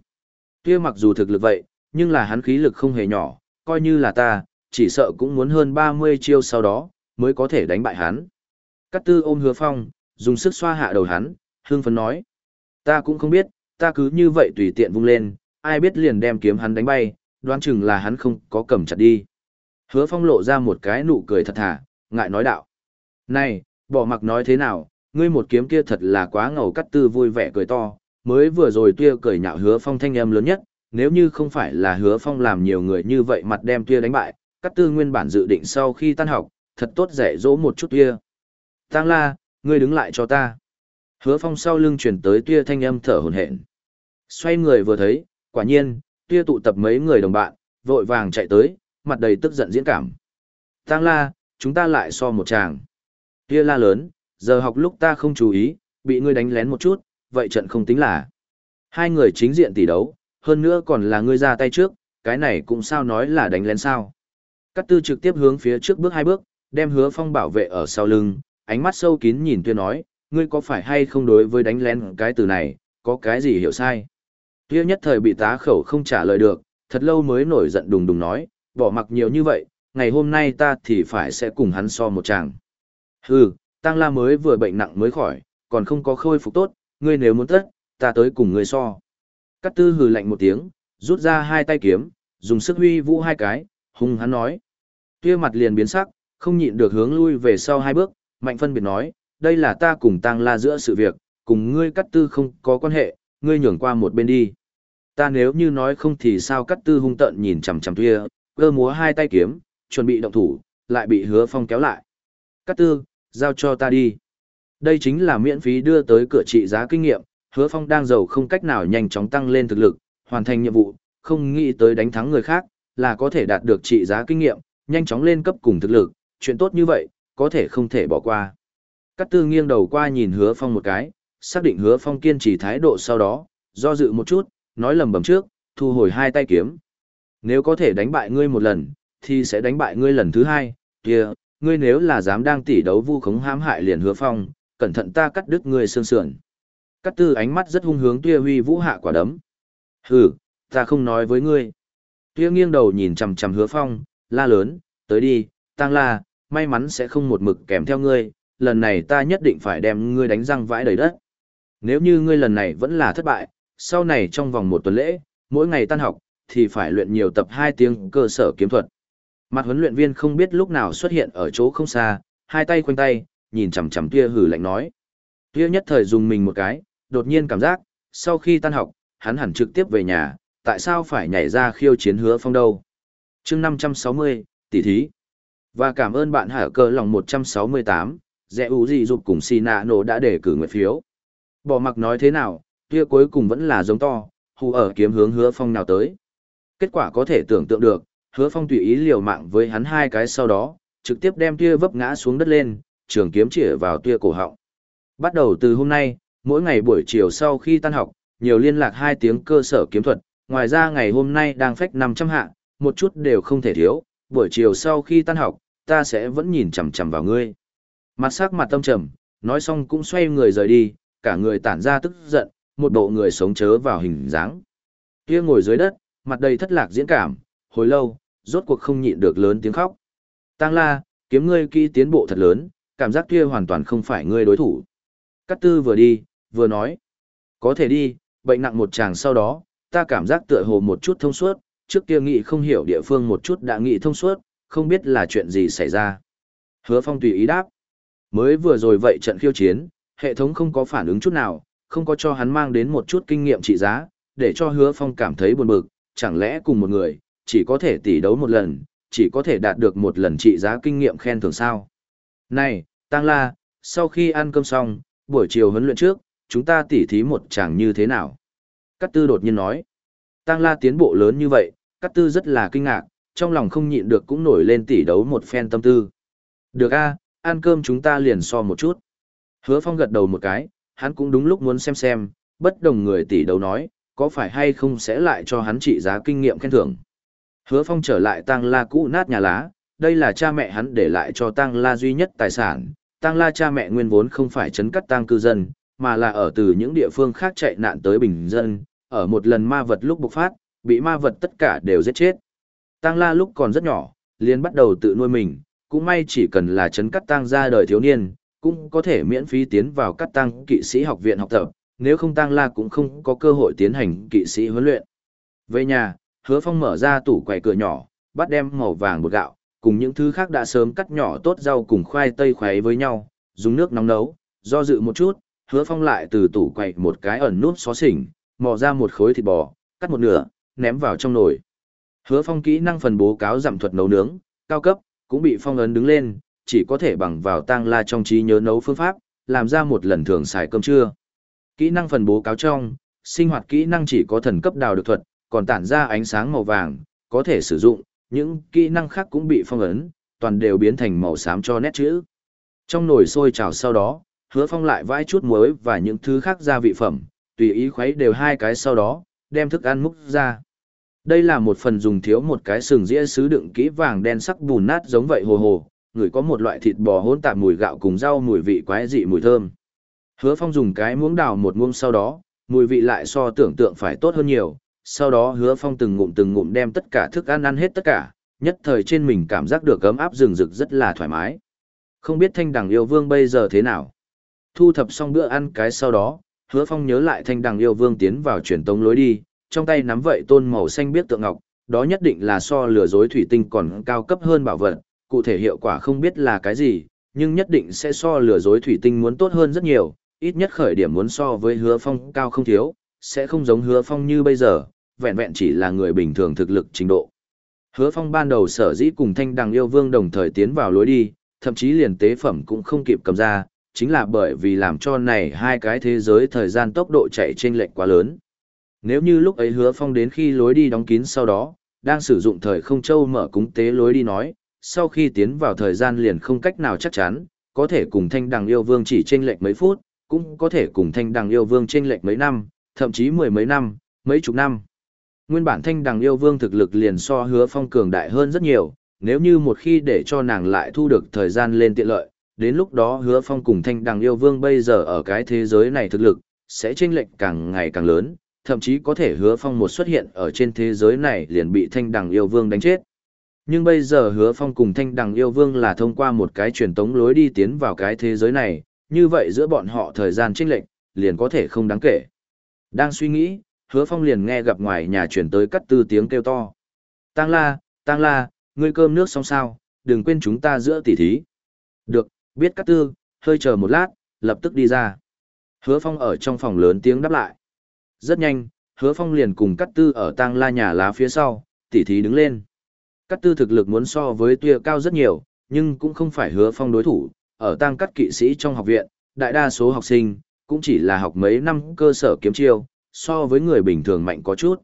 Kia mặc dù thực lực vậy, nhưng là hắn khí lực không hề nhỏ, coi như là ta, chỉ sợ cũng muốn hơn 30 chiêu sau đó, mới có thể đánh bại hắn. Cát tư ôm hứa phong, dùng sức xoa hạ đầu hắn, hưng phấn nói. Ta cũng không biết, ta cứ như vậy tùy tiện vung lên, ai biết liền đem kiếm hắn đánh bay, đoán chừng là hắn không có cầm chặt đi. Hứa phong lộ ra một cái nụ cười thật thà, ngại nói đạo. Này, bỏ mặc nói thế nào, ngươi một kiếm kia thật là quá ngầu cắt tư vui vẻ cười to, mới vừa rồi tuya cười nhạo hứa phong thanh âm lớn nhất, nếu như không phải là hứa phong làm nhiều người như vậy mặt đem tuya đánh bại, cắt tư nguyên bản dự định sau khi tan học, thật tốt dạy dỗ một chút tuya. Tăng la, ngươi đứng lại cho ta. Hứa phong sau lưng chuyển tới tuya thanh âm thở hồn hển. Xoay người vừa thấy, quả nhiên, tuya tụ tập mấy người đồng bạn, vội vàng chạy tới, mặt đầy tức giận diễn cảm. Tăng la, chúng ta lại so một chàng. Kia la lớn, giờ học lúc ta không chú ý, bị ngươi đánh lén một chút, vậy trận không tính là. Hai người chính diện tỷ đấu, hơn nữa còn là ngươi ra tay trước, cái này cũng sao nói là đánh lén sao. Cát tư trực tiếp hướng phía trước bước hai bước, đem hứa phong bảo vệ ở sau lưng, ánh mắt sâu kín nhìn tuyên nói, ngươi có phải hay không đối với đánh lén cái từ này, có cái gì hiểu sai? Tuyên nhất thời bị tá khẩu không trả lời được, thật lâu mới nổi giận đùng đùng nói, bỏ mặc nhiều như vậy, ngày hôm nay ta thì phải sẽ cùng hắn so một chàng. Hừ, Tăng La mới vừa bệnh nặng mới khỏi, còn không có khôi phục tốt, ngươi nếu muốn tất, ta tới cùng ngươi so. Cát tư hừ lạnh một tiếng, rút ra hai tay kiếm, dùng sức huy vũ hai cái, hung hắn nói. Kia mặt liền biến sắc, không nhịn được hướng lui về sau hai bước, mạnh phân biệt nói, đây là ta cùng Tăng La giữa sự việc, cùng ngươi cắt tư không có quan hệ, ngươi nhường qua một bên đi. Ta nếu như nói không thì sao cắt tư hung tận nhìn chằm chằm kia, cơ múa hai tay kiếm, chuẩn bị động thủ, lại bị hứa phong kéo lại. Cát tư, giao cho ta đi. Đây chính là miễn phí đưa tới cửa trị giá kinh nghiệm, hứa phong đang giàu không cách nào nhanh chóng tăng lên thực lực, hoàn thành nhiệm vụ, không nghĩ tới đánh thắng người khác, là có thể đạt được trị giá kinh nghiệm, nhanh chóng lên cấp cùng thực lực, chuyện tốt như vậy, có thể không thể bỏ qua. Cát tư nghiêng đầu qua nhìn hứa phong một cái, xác định hứa phong kiên trì thái độ sau đó, do dự một chút, nói lầm bầm trước, thu hồi hai tay kiếm. Nếu có thể đánh bại ngươi một lần, thì sẽ đánh bại ngươi lần thứ hai, kia, ngươi nếu là dám đang tỉ đấu vu khống hãm hại liền hứa phong, cẩn thận ta cắt đứt ngươi xương sườn. Cát tư ánh mắt rất hung hướng tuya huy vũ hạ quả đấm. Hừ, ta không nói với ngươi. Tuya nghiêng đầu nhìn chằm chằm hứa phong, la lớn, tới đi, tăng la, may mắn sẽ không một mực kèm theo ngươi, lần này ta nhất định phải đem ngươi đánh răng vãi đầy đất. Nếu như ngươi lần này vẫn là thất bại, sau này trong vòng một tuần lễ, mỗi ngày tan học, thì phải luyện nhiều tập 2 tiếng cơ sở kiếm thuật. Mặt huấn luyện viên không biết lúc nào xuất hiện ở chỗ không xa, hai tay quanh tay, nhìn chằm chằm tia hử lạnh nói. Tia nhất thời dùng mình một cái, đột nhiên cảm giác, sau khi tan học, hắn hẳn trực tiếp về nhà, tại sao phải nhảy ra khiêu chiến hứa phong đâu. chương 560, tỷ thí. Và cảm ơn bạn hả cơ lòng 168, dẹ ủ gì dục cùng si nạ nổ đã để cử nguyện phiếu. Bỏ mặc nói thế nào, tia cuối cùng vẫn là giống to, hù ở kiếm hướng hứa phong nào tới. Kết quả có thể tưởng tượng được, hứa phong tùy ý liều mạng với hắn hai cái sau đó, trực tiếp đem tia vấp ngã xuống đất lên, trường kiếm chĩa vào tia cổ họng. Bắt đầu từ hôm nay, mỗi ngày buổi chiều sau khi tan học, nhiều liên lạc hai tiếng cơ sở kiếm thuật, ngoài ra ngày hôm nay đang phách 500 hạ, một chút đều không thể thiếu, buổi chiều sau khi tan học, ta sẽ vẫn nhìn chằm chằm vào ngươi. Mặt sắc mặt tâm trầm, nói xong cũng xoay người rời đi, cả người tản ra tức giận, một bộ người sống chớ vào hình dáng. Kia ngồi dưới đất, mặt đầy thất lạc diễn cảm, hồi lâu, rốt cuộc không nhịn được lớn tiếng khóc. Tăng la, kiếm ngươi kỹ tiến bộ thật lớn, cảm giác kia hoàn toàn không phải ngươi đối thủ. Cát tư vừa đi, vừa nói. Có thể đi, bệnh nặng một chàng sau đó, ta cảm giác tựa hồ một chút thông suốt, trước kia nghĩ không hiểu địa phương một chút đã nghĩ thông suốt, không biết là chuyện gì xảy ra. Hứa phong tùy ý đáp. Mới vừa rồi vậy trận khiêu chiến, hệ thống không có phản ứng chút nào, không có cho hắn mang đến một chút kinh nghiệm trị giá, để cho hứa phong cảm thấy buồn bực, chẳng lẽ cùng một người, chỉ có thể tỷ đấu một lần, chỉ có thể đạt được một lần trị giá kinh nghiệm khen thưởng sao. Này, Tăng La, sau khi ăn cơm xong, buổi chiều huấn luyện trước, chúng ta tỉ thí một chàng như thế nào? Cát tư đột nhiên nói. Tăng La tiến bộ lớn như vậy, Cát tư rất là kinh ngạc, trong lòng không nhịn được cũng nổi lên tỉ đấu một phen tâm tư. Được a, ăn cơm chúng ta liền so một chút. Hứa Phong gật đầu một cái, hắn cũng đúng lúc muốn xem xem, bất đồng người tỷ đấu nói, có phải hay không sẽ lại cho hắn trị giá kinh nghiệm khen thưởng. Hứa Phong trở lại Tăng La cũ nát nhà lá, đây là cha mẹ hắn để lại cho Tăng La duy nhất tài sản. Tăng La cha mẹ nguyên vốn không phải chấn cắt tăng cư dân, mà là ở từ những địa phương khác chạy nạn tới bình dân, ở một lần ma vật lúc bộc phát, bị ma vật tất cả đều giết chết. Tăng La lúc còn rất nhỏ, liền bắt đầu tự nuôi mình, cũng may chỉ cần là chấn cắt tăng ra đời thiếu niên, cũng có thể miễn phí tiến vào cắt tăng kỵ sĩ học viện học tập, nếu không tăng la cũng không có cơ hội tiến hành kỵ sĩ huấn luyện. Về nhà, hứa phong mở ra tủ quầy cửa nhỏ, bắt đem màu vàng bột gạo, cùng những thứ khác đã sớm cắt nhỏ tốt rau cùng khoai tây khoái với nhau, dùng nước nóng nấu, do dự một chút, hứa phong lại từ tủ quầy một cái ẩn nút xó xỉnh, mò ra một khối thịt bò, cắt một nửa, ném vào trong nồi. Hứa phong kỹ năng phần bố cáo giảm thuật nấu nướng, cao cấp, cũng bị phong ấn đứng lên, chỉ có thể bằng vào tang la trong trí nhớ nấu phương pháp, làm ra một lần thường xài cơm trưa. Kỹ năng phần bố cáo trong, sinh hoạt kỹ năng chỉ có thần cấp đào được thuật, còn tản ra ánh sáng màu vàng, có thể sử dụng, những kỹ năng khác cũng bị phong ấn, toàn đều biến thành màu xám cho nét chữ. Trong nồi sôi trào sau đó, hứa phong lại vãi chút muối và những thứ khác gia vị phẩm, tùy ý khuấy đều hai cái sau đó, đem thức ăn múc ra. Đây là một phần dùng thiếu một cái sừng dĩa sứ đựng kỹ vàng đen sắc bùn nát giống vậy hồ hồ, người có một loại thịt bò hỗn tạp mùi gạo cùng rau mùi vị quái dị mùi thơm. Hứa Phong dùng cái muỗng đào một muỗng sau đó, mùi vị lại so tưởng tượng phải tốt hơn nhiều, sau đó Hứa Phong từng ngụm từng ngụm đem tất cả thức ăn ăn hết tất cả, nhất thời trên mình cảm giác được ấm áp rừng rực rất là thoải mái. Không biết thanh đằng yêu vương bây giờ thế nào. Thu thập xong bữa ăn cái sau đó, hứa phong nhớ lại thanh đằng yêu vương tiến vào truyền tống lối đi, trong tay nắm vậy tôn màu xanh biết tượng ngọc, đó nhất định là so lừa dối thủy tinh còn cao cấp hơn bảo vật, cụ thể hiệu quả không biết là cái gì, nhưng nhất định sẽ so lừa dối thủy tinh muốn tốt hơn rất nhiều, ít nhất khởi điểm muốn so với hứa phong cao không thiếu, sẽ không giống hứa phong như bây giờ, vẹn vẹn chỉ là người bình thường thực lực trình độ. Hứa phong ban đầu sở dĩ cùng thanh đằng yêu vương đồng thời tiến vào lối đi, thậm chí liền tế phẩm cũng không kịp cầm ra, chính là bởi vì làm cho này hai cái thế giới thời gian tốc độ chạy chênh lệch quá lớn. Nếu như lúc ấy hứa phong đến khi lối đi đóng kín sau đó, đang sử dụng thời không châu mở cúng tế lối đi nói, sau khi tiến vào thời gian liền không cách nào chắc chắn, có thể cùng thanh đằng yêu vương chỉ chênh lệch mấy phút, cũng có thể cùng thanh đằng yêu vương tranh lệch mấy năm, thậm chí mười mấy năm, mấy chục năm. Nguyên bản thanh đằng yêu vương thực lực liền so hứa phong cường đại hơn rất nhiều, nếu như một khi để cho nàng lại thu được thời gian lên tiện lợi, đến lúc đó hứa phong cùng thanh đằng yêu vương bây giờ ở cái thế giới này thực lực, sẽ chênh lệch càng ngày càng lớn, thậm chí có thể hứa phong một xuất hiện ở trên thế giới này liền bị thanh đằng yêu vương đánh chết. Nhưng bây giờ hứa phong cùng thanh đằng yêu vương là thông qua một cái truyền tống lối đi tiến vào cái thế giới này, như vậy giữa bọn họ thời gian chênh lệch, liền có thể không đáng kể. Đang suy nghĩ, hứa phong liền nghe gặp ngoài nhà chuyển tới cắt tư tiếng kêu to. Tăng la, tăng la, ngươi cơm nước xong sao, đừng quên chúng ta giữa tỉ thí. Được, biết cắt tư, hơi chờ một lát, lập tức đi ra. Hứa phong ở trong phòng lớn tiếng đáp lại. Rất nhanh, hứa phong liền cùng cắt tư ở Tăng la nhà lá phía sau, tỉ thí đứng lên. Cắt tư thực lực muốn so với tuya cao rất nhiều, nhưng cũng không phải hứa phong đối thủ, ở tăng cắt kỵ sĩ trong học viện, đại đa số học sinh, cũng chỉ là học mấy năm cơ sở kiếm chiêu, so với người bình thường mạnh có chút.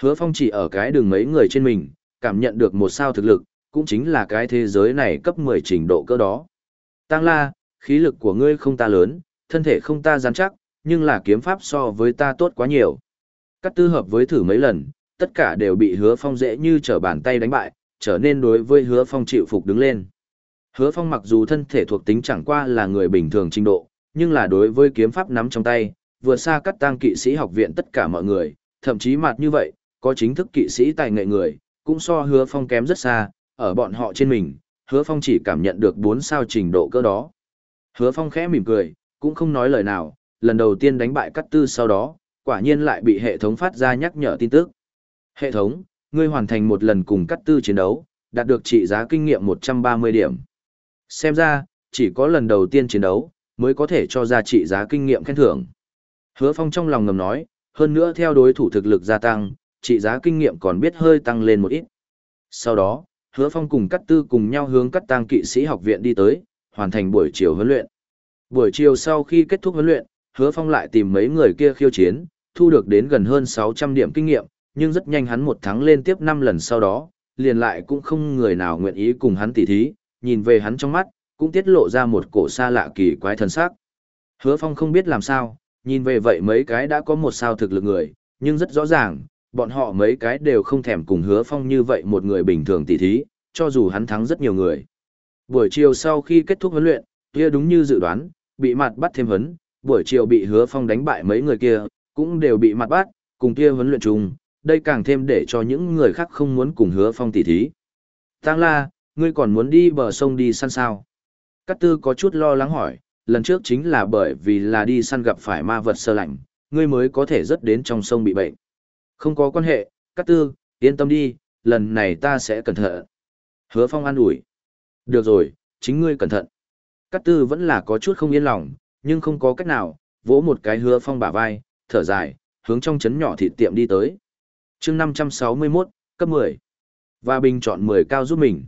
Hứa phong chỉ ở cái đường mấy người trên mình, cảm nhận được một sao thực lực, cũng chính là cái thế giới này cấp 10 trình độ cơ đó. Tăng la, khí lực của ngươi không ta lớn, thân thể không ta rắn chắc, nhưng là kiếm pháp so với ta tốt quá nhiều. Cắt tư hợp với thử mấy lần, tất cả đều bị hứa phong dễ như trở bàn tay đánh bại, trở nên đối với hứa phong chịu phục đứng lên. Hứa phong mặc dù thân thể thuộc tính chẳng qua là người bình thường trình độ, nhưng là đối với kiếm pháp nắm trong tay, vừa xa cắt tăng kỵ sĩ học viện tất cả mọi người, thậm chí mặt như vậy, có chính thức kỵ sĩ tài nghệ người, cũng so hứa phong kém rất xa, ở bọn họ trên mình, hứa phong chỉ cảm nhận được bốn sao trình độ cơ đó. Hứa phong khẽ mỉm cười, cũng không nói lời nào, lần đầu tiên đánh bại cắt tư sau đó, quả nhiên lại bị hệ thống phát ra nhắc nhở tin tức. Hệ thống, ngươi hoàn thành một lần cùng cắt tư chiến đấu, đạt được trị giá kinh nghiệm một trăm ba mươi điểm. Xem ra, chỉ có lần đầu tiên chiến đấu, mới có thể cho ra trị giá kinh nghiệm khen thưởng. Hứa Phong trong lòng ngầm nói, hơn nữa theo đối thủ thực lực gia tăng, trị giá kinh nghiệm còn biết hơi tăng lên một ít. Sau đó, Hứa Phong cùng Cát Tư cùng nhau hướng Cắt Tăng Kỵ sĩ học viện đi tới, hoàn thành buổi chiều huấn luyện. Buổi chiều sau khi kết thúc huấn luyện, Hứa Phong lại tìm mấy người kia khiêu chiến, thu được đến gần hơn 600 điểm kinh nghiệm, nhưng rất nhanh hắn một tháng lên tiếp 5 lần sau đó, liền lại cũng không người nào nguyện ý cùng hắn tỉ thí, nhìn về hắn trong mắt, cũng tiết lộ ra một cổ xa lạ kỳ quái thần sắc. Hứa Phong không biết làm sao, nhìn về vậy mấy cái đã có một sao thực lực người, nhưng rất rõ ràng, bọn họ mấy cái đều không thèm cùng hứa phong như vậy một người bình thường tỉ thí, cho dù hắn thắng rất nhiều người. Buổi chiều sau khi kết thúc huấn luyện, kia đúng như dự đoán, bị mặt bắt thêm hấn, buổi chiều bị hứa phong đánh bại mấy người kia, cũng đều bị mặt bắt, cùng kia huấn luyện chung, đây càng thêm để cho những người khác không muốn cùng hứa phong tỉ thí. Tăng la, ngươi còn muốn đi bờ sông đi săn sao? Cát tư có chút lo lắng hỏi, lần trước chính là bởi vì là đi săn gặp phải ma vật sơ lạnh, ngươi mới có thể rớt đến trong sông bị bệnh. Không có quan hệ, Cát Tư, yên tâm đi, lần này ta sẽ cẩn thận. Hứa Phong an ủi. Được rồi, chính ngươi cẩn thận. Cát Tư vẫn là có chút không yên lòng, nhưng không có cách nào, vỗ một cái Hứa Phong bả vai, thở dài, hướng trong chấn nhỏ thịt tiệm đi tới. chương 561, cấp 10. Và bình chọn 10 cao giúp mình.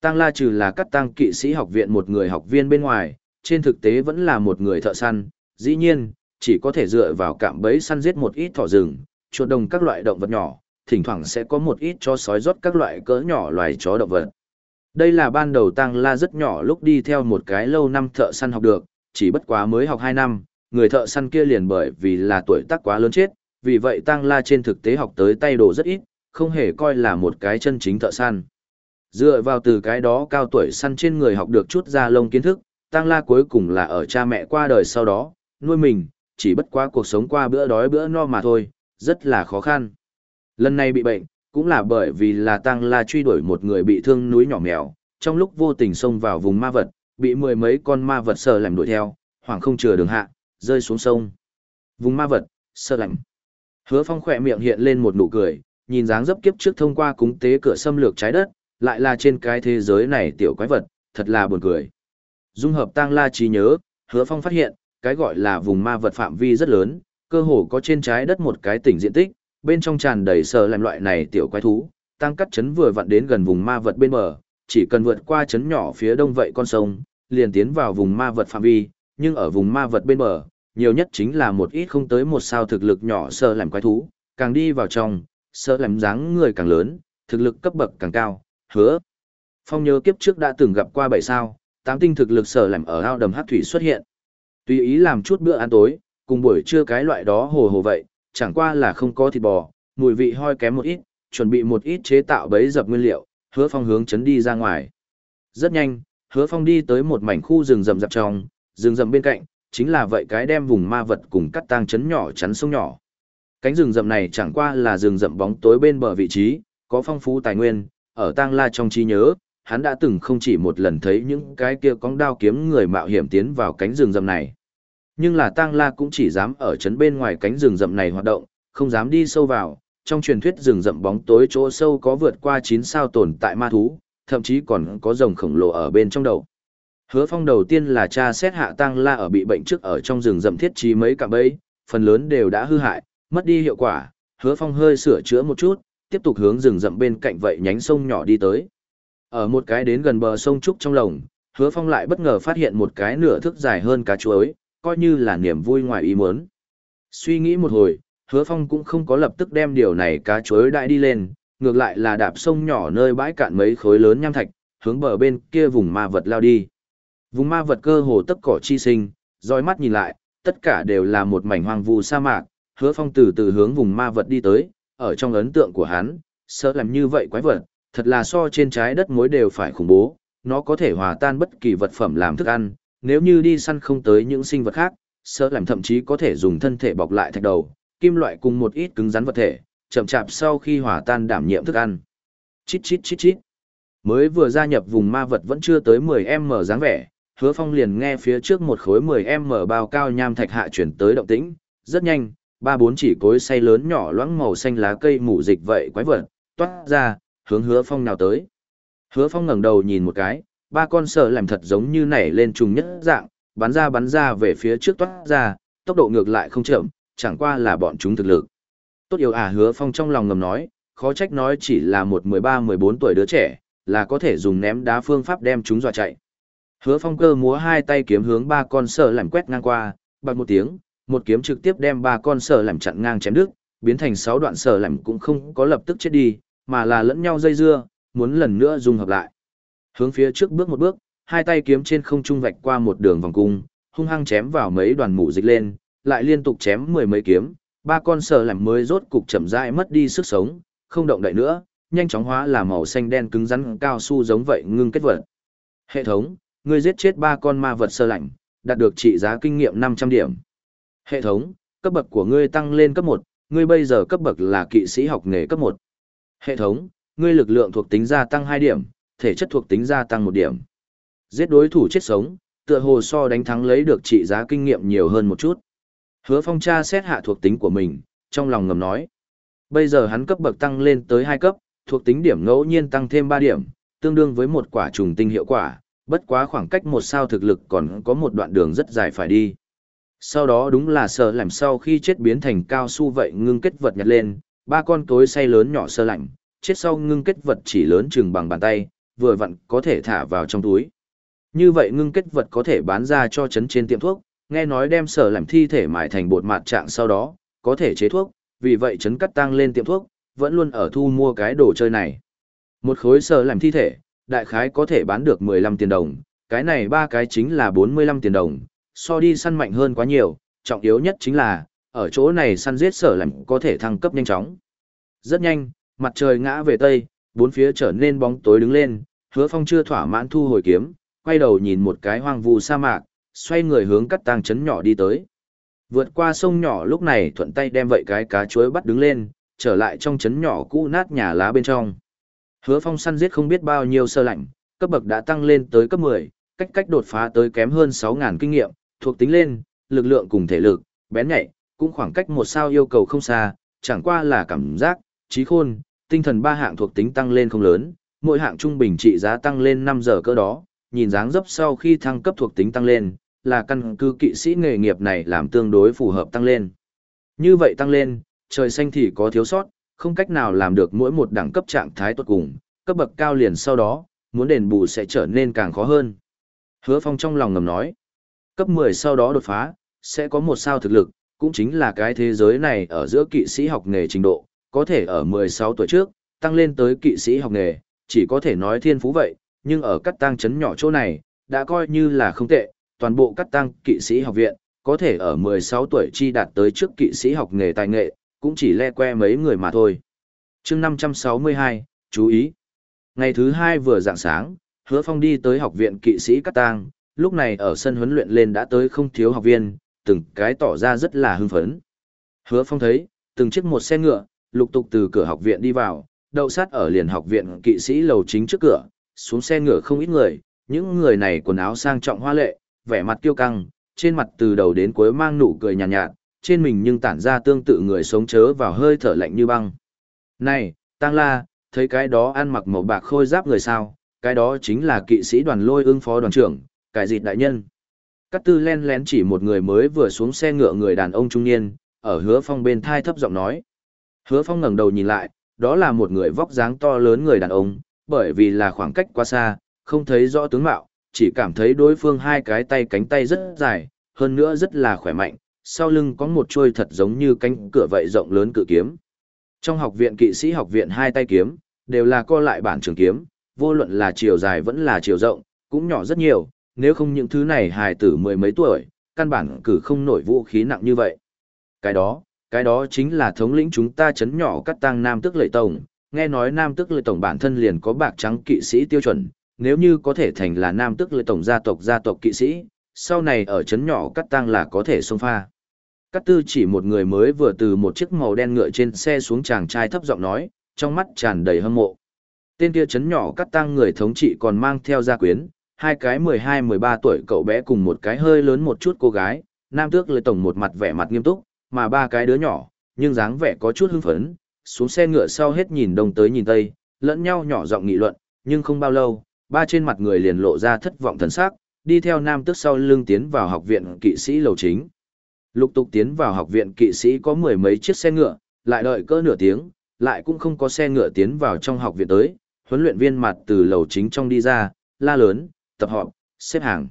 Tăng La trừ là cắt tăng kỵ sĩ học viện một người học viên bên ngoài, trên thực tế vẫn là một người thợ săn, dĩ nhiên, chỉ có thể dựa vào cạm bẫy săn giết một ít thỏ rừng, chuột đồng các loại động vật nhỏ, thỉnh thoảng sẽ có một ít cho sói rót các loại cỡ nhỏ loài chó động vật. Đây là ban đầu Tăng La rất nhỏ lúc đi theo một cái lâu năm thợ săn học được, chỉ bất quá mới học 2 năm, người thợ săn kia liền bởi vì là tuổi tác quá lớn chết, vì vậy Tăng La trên thực tế học tới tay đồ rất ít, không hề coi là một cái chân chính thợ săn. Dựa vào từ cái đó cao tuổi săn trên người học được chút ra lông kiến thức, Tăng La cuối cùng là ở cha mẹ qua đời sau đó, nuôi mình, chỉ bất quá cuộc sống qua bữa đói bữa no mà thôi, rất là khó khăn. Lần này bị bệnh, cũng là bởi vì là Tăng La truy đuổi một người bị thương núi nhỏ mèo, trong lúc vô tình xông vào vùng ma vật, bị mười mấy con ma vật sờ làm đuổi theo, hoảng không chừa đường hạ, rơi xuống sông. Vùng ma vật, sợ lạnh. Hứa Phong khỏe miệng hiện lên một nụ cười, nhìn dáng dấp kiếp trước thông qua cúng tế cửa xâm lược trái đất, lại là trên cái thế giới này tiểu quái vật, thật là buồn cười. Dung hợp tăng la trí nhớ, Hứa Phong phát hiện, cái gọi là vùng ma vật phạm vi rất lớn, cơ hồ có trên trái đất một cái tỉnh diện tích, bên trong tràn đầy sờ làm loại này tiểu quái thú, tăng cắt chấn vừa vặn đến gần vùng ma vật bên bờ, chỉ cần vượt qua chấn nhỏ phía đông vậy con sông, liền tiến vào vùng ma vật phạm vi, nhưng ở vùng ma vật bên bờ, nhiều nhất chính là một ít không tới một sao thực lực nhỏ sơ làm quái thú, càng đi vào trong, sơ làm dáng người càng lớn, thực lực cấp bậc càng cao, hứa. Phong nhớ kiếp trước đã từng gặp qua bảy sao, tám tinh thực lực sở làm ở ao đầm hát thủy xuất hiện. Tùy ý làm chút bữa ăn tối, cùng buổi trưa cái loại đó hồ hồ vậy, chẳng qua là không có thịt bò, mùi vị hoi kém một ít, chuẩn bị một ít chế tạo bấy dập nguyên liệu, hứa phong hướng chấn đi ra ngoài. Rất nhanh, hứa phong đi tới một mảnh khu rừng rậm rạp trong, rừng rậm bên cạnh, chính là vậy cái đem vùng ma vật cùng cắt tang chấn nhỏ chắn sông nhỏ. Cánh rừng rậm này chẳng qua là rừng rậm bóng tối bên bờ vị trí, có phong phú tài nguyên, ở tang la trong trí nhớ, hắn đã từng không chỉ một lần thấy những cái kia cóng đao kiếm người mạo hiểm tiến vào cánh rừng rậm này. Nhưng là tang la cũng chỉ dám ở chấn bên ngoài cánh rừng rậm này hoạt động, không dám đi sâu vào, trong truyền thuyết rừng rậm bóng tối chỗ sâu có vượt qua 9 sao tồn tại ma thú, thậm chí còn có rồng khổng lồ ở bên trong đầu. Hứa phong đầu tiên là cha xét hạ tăng la ở bị bệnh trước ở trong rừng rậm thiết trí mấy cạm bẫy, phần lớn đều đã hư hại, mất đi hiệu quả, hứa phong hơi sửa chữa một chút, tiếp tục hướng rừng rậm bên cạnh vậy nhánh sông nhỏ đi tới. Ở một cái đến gần bờ sông Trúc trong lồng, hứa phong lại bất ngờ phát hiện một cái nửa thước dài hơn cá chuối, coi như là niềm vui ngoài ý muốn. Suy nghĩ một hồi, hứa phong cũng không có lập tức đem điều này cá chuối đại đi lên, ngược lại là đạp sông nhỏ nơi bãi cạn mấy khối lớn nham thạch, hướng bờ bên kia vùng ma vật lao đi. Vùng ma vật cơ hồ tất cỏ chi sinh, dõi mắt nhìn lại, tất cả đều là một mảnh hoang vu sa mạc, hứa phong từ từ hướng vùng ma vật đi tới, ở trong ấn tượng của hắn, sợ làm như vậy quái vật, thật là so trên trái đất mối đều phải khủng bố, nó có thể hòa tan bất kỳ vật phẩm làm thức ăn, nếu như đi săn không tới những sinh vật khác, sợ làm thậm chí có thể dùng thân thể bọc lại thạch đầu, kim loại cùng một ít cứng rắn vật thể, chậm chạp sau khi hòa tan đảm nhiệm thức ăn. Chít chít chít chít. Mới vừa gia nhập vùng ma vật vẫn chưa tới 10m dáng vẻ, hứa phong liền nghe phía trước một khối 10m bao cao nham thạch hạ chuyển tới động tĩnh, rất nhanh, ba bốn chỉ cối say lớn nhỏ loãng màu xanh lá cây mủ dịch vậy quái vật, toát ra, hướng hứa phong nào tới. Hứa phong ngẩng đầu nhìn một cái, ba con sợ làm thật giống như nảy lên trùng nhất dạng, bắn ra bắn ra về phía trước toát ra, tốc độ ngược lại không chậm, chẳng qua là bọn chúng thực lực. Tốt yêu à hứa phong trong lòng ngầm nói, khó trách nói chỉ là một 13-14 tuổi đứa trẻ, là có thể dùng ném đá phương pháp đem chúng dọa chạy. Hứa phong cơ múa hai tay kiếm hướng ba con sợ làm quét ngang qua, bật một tiếng, một kiếm trực tiếp đem ba con sở làm chặn ngang chém đứt, biến thành sáu đoạn sở làm cũng không có lập tức chết đi, mà là lẫn nhau dây dưa, muốn lần nữa dung hợp lại. Hướng phía trước bước một bước, hai tay kiếm trên không trung vạch qua một đường vòng cung, hung hăng chém vào mấy đoàn mũ dịch lên, lại liên tục chém mười mấy kiếm, ba con sở làm mới rốt cục chậm rãi mất đi sức sống, không động đậy nữa, nhanh chóng hóa là màu xanh đen cứng rắn cao su giống vậy ngưng kết vật. Hệ thống, ngươi giết chết ba con ma vật sơ lạnh, đạt được trị giá kinh nghiệm 500 điểm. Hệ thống, cấp bậc của ngươi tăng lên cấp 1, ngươi bây giờ cấp bậc là kỵ sĩ học nghề cấp 1. Hệ thống, ngươi lực lượng thuộc tính gia tăng 2 điểm, thể chất thuộc tính gia tăng 1 điểm. Giết đối thủ chết sống, tựa hồ so đánh thắng lấy được trị giá kinh nghiệm nhiều hơn một chút. Hứa phong tra xét hạ thuộc tính của mình, trong lòng ngầm nói. Bây giờ hắn cấp bậc tăng lên tới 2 cấp, thuộc tính điểm ngẫu nhiên tăng thêm 3 điểm, tương đương với một quả trùng tinh hiệu quả, bất quá khoảng cách một sao thực lực còn có một đoạn đường rất dài phải đi. Sau đó đúng là sờ lạnh sau khi chết biến thành cao su vậy ngưng kết vật nhặt lên, ba con tối say lớn nhỏ sơ lạnh, chết sau ngưng kết vật chỉ lớn chừng bằng bàn tay, vừa vặn có thể thả vào trong túi. Như vậy ngưng kết vật có thể bán ra cho chấn trên tiệm thuốc, nghe nói đem sở làm thi thể mài thành bột mạt trạng sau đó, có thể chế thuốc, vì vậy chấn cắt tăng lên tiệm thuốc, vẫn luôn ở thu mua cái đồ chơi này. Một khối sở làm thi thể, đại khái có thể bán được 15 tiền đồng, cái này ba cái chính là 45 tiền đồng, so đi săn mạnh hơn quá nhiều, trọng yếu nhất chính là, ở chỗ này săn giết sở lạnh có thể thăng cấp nhanh chóng. Rất nhanh, mặt trời ngã về tây, bốn phía trở nên bóng tối đứng lên, hứa phong chưa thỏa mãn thu hồi kiếm, quay đầu nhìn một cái hoang vu sa mạc, xoay người hướng cắt tang chấn nhỏ đi tới. Vượt qua sông nhỏ lúc này thuận tay đem vậy cái cá chuối bắt đứng lên, trở lại trong chấn nhỏ cũ nát nhà lá bên trong. Hứa phong săn giết không biết bao nhiêu sơ lạnh, cấp bậc đã tăng lên tới cấp 10, cách cách đột phá tới kém hơn 6.000 kinh nghiệm, thuộc tính lên, lực lượng cùng thể lực, bén nhạy, cũng khoảng cách một sao yêu cầu không xa, chẳng qua là cảm giác, trí khôn, tinh thần ba hạng thuộc tính tăng lên không lớn, mỗi hạng trung bình trị giá tăng lên 5 giờ cơ đó, nhìn dáng dấp sau khi thăng cấp thuộc tính tăng lên, là căn cứ kỵ sĩ nghề nghiệp này làm tương đối phù hợp tăng lên. Như vậy tăng lên, trời xanh thì có thiếu sót, không cách nào làm được mỗi một đẳng cấp trạng thái tốt cùng, cấp bậc cao liền sau đó, muốn đền bù sẽ trở nên càng khó hơn. Hứa Phong trong lòng ngầm nói, cấp 10 sau đó đột phá, sẽ có một sao thực lực, cũng chính là cái thế giới này ở giữa kỵ sĩ học nghề trình độ, có thể ở 16 tuổi trước, tăng lên tới kỵ sĩ học nghề, chỉ có thể nói thiên phú vậy, nhưng ở cắt tăng chấn nhỏ chỗ này, đã coi như là không tệ, toàn bộ cắt tăng kỵ sĩ học viện, có thể ở 16 tuổi chi đạt tới trước kỵ sĩ học nghề tài nghệ, cũng chỉ le que mấy người mà thôi. chương 562, chú ý. Ngày thứ hai vừa dạng sáng, hứa phong đi tới học viện kỵ sĩ Cát tăng lúc này ở sân huấn luyện lên đã tới không thiếu học viên, từng cái tỏ ra rất là hưng phấn. Hứa phong thấy, từng chiếc một xe ngựa, lục tục từ cửa học viện đi vào, đậu sát ở liền học viện kỵ sĩ lầu chính trước cửa, xuống xe ngựa không ít người, những người này quần áo sang trọng hoa lệ, vẻ mặt kiêu căng, trên mặt từ đầu đến cuối mang nụ cười nhàn nhạt, nhạt, trên mình nhưng tản ra tương tự người sống chớ vào hơi thở lạnh như băng. Này, Tăng La, thấy cái đó ăn mặc màu bạc khôi giáp người sao, cái đó chính là kỵ sĩ đoàn lôi ương phó đoàn trưởng, cải dịt đại nhân. Cát tư len lén chỉ một người mới vừa xuống xe ngựa người đàn ông trung niên, ở hứa phong bên thai thấp giọng nói. Hứa phong ngẩng đầu nhìn lại, đó là một người vóc dáng to lớn người đàn ông, bởi vì là khoảng cách quá xa, không thấy rõ tướng mạo, chỉ cảm thấy đối phương hai cái tay cánh tay rất dài, hơn nữa rất là khỏe mạnh, sau lưng có một chuôi thật giống như cánh cửa vậy rộng lớn cự kiếm. Trong học viện kỵ sĩ học viện hai tay kiếm, đều là co lại bản trường kiếm, vô luận là chiều dài vẫn là chiều rộng, cũng nhỏ rất nhiều, nếu không những thứ này hài tử mười mấy tuổi, căn bản cử không nổi vũ khí nặng như vậy. Cái đó, cái đó chính là thống lĩnh chúng ta chấn nhỏ cắt tăng nam tức lợi tổng, nghe nói nam tức lợi tổng bản thân liền có bạc trắng kỵ sĩ tiêu chuẩn, nếu như có thể thành là nam tức lợi tổng gia tộc gia tộc kỵ sĩ, sau này ở chấn nhỏ cắt tăng là có thể xông pha. Cắt tư chỉ một người mới vừa từ một chiếc màu đen ngựa trên xe xuống chàng trai thấp giọng nói, trong mắt tràn đầy hâm mộ. Tên kia chấn nhỏ cắt tăng người thống trị còn mang theo gia quyến, hai cái 12-13 tuổi cậu bé cùng một cái hơi lớn một chút cô gái, nam tước lời tổng một mặt vẻ mặt nghiêm túc, mà ba cái đứa nhỏ, nhưng dáng vẻ có chút hưng phấn, xuống xe ngựa sau hết nhìn đông tới nhìn tây, lẫn nhau nhỏ giọng nghị luận, nhưng không bao lâu, ba trên mặt người liền lộ ra thất vọng thần sắc, đi theo nam tước sau lưng tiến vào học viện kỵ sĩ lầu chính. Lục tục tiến vào học viện kỵ sĩ có mười mấy chiếc xe ngựa, lại đợi cỡ nửa tiếng, lại cũng không có xe ngựa tiến vào trong học viện tới, huấn luyện viên mặt từ lầu chính trong đi ra, la lớn, tập họp, xếp hàng.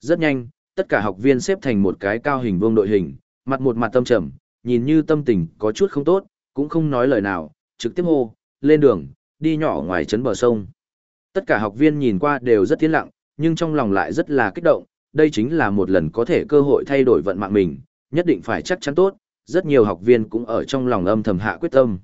Rất nhanh, tất cả học viên xếp thành một cái cao hình vuông đội hình, mặt một mặt tâm trầm, nhìn như tâm tình có chút không tốt, cũng không nói lời nào, trực tiếp hô, lên đường, đi nhỏ ngoài trấn bờ sông. Tất cả học viên nhìn qua đều rất tiến lặng, nhưng trong lòng lại rất là kích động, đây chính là một lần có thể cơ hội thay đổi vận mạng mình, nhất định phải chắc chắn tốt, rất nhiều học viên cũng ở trong lòng âm thầm hạ quyết tâm.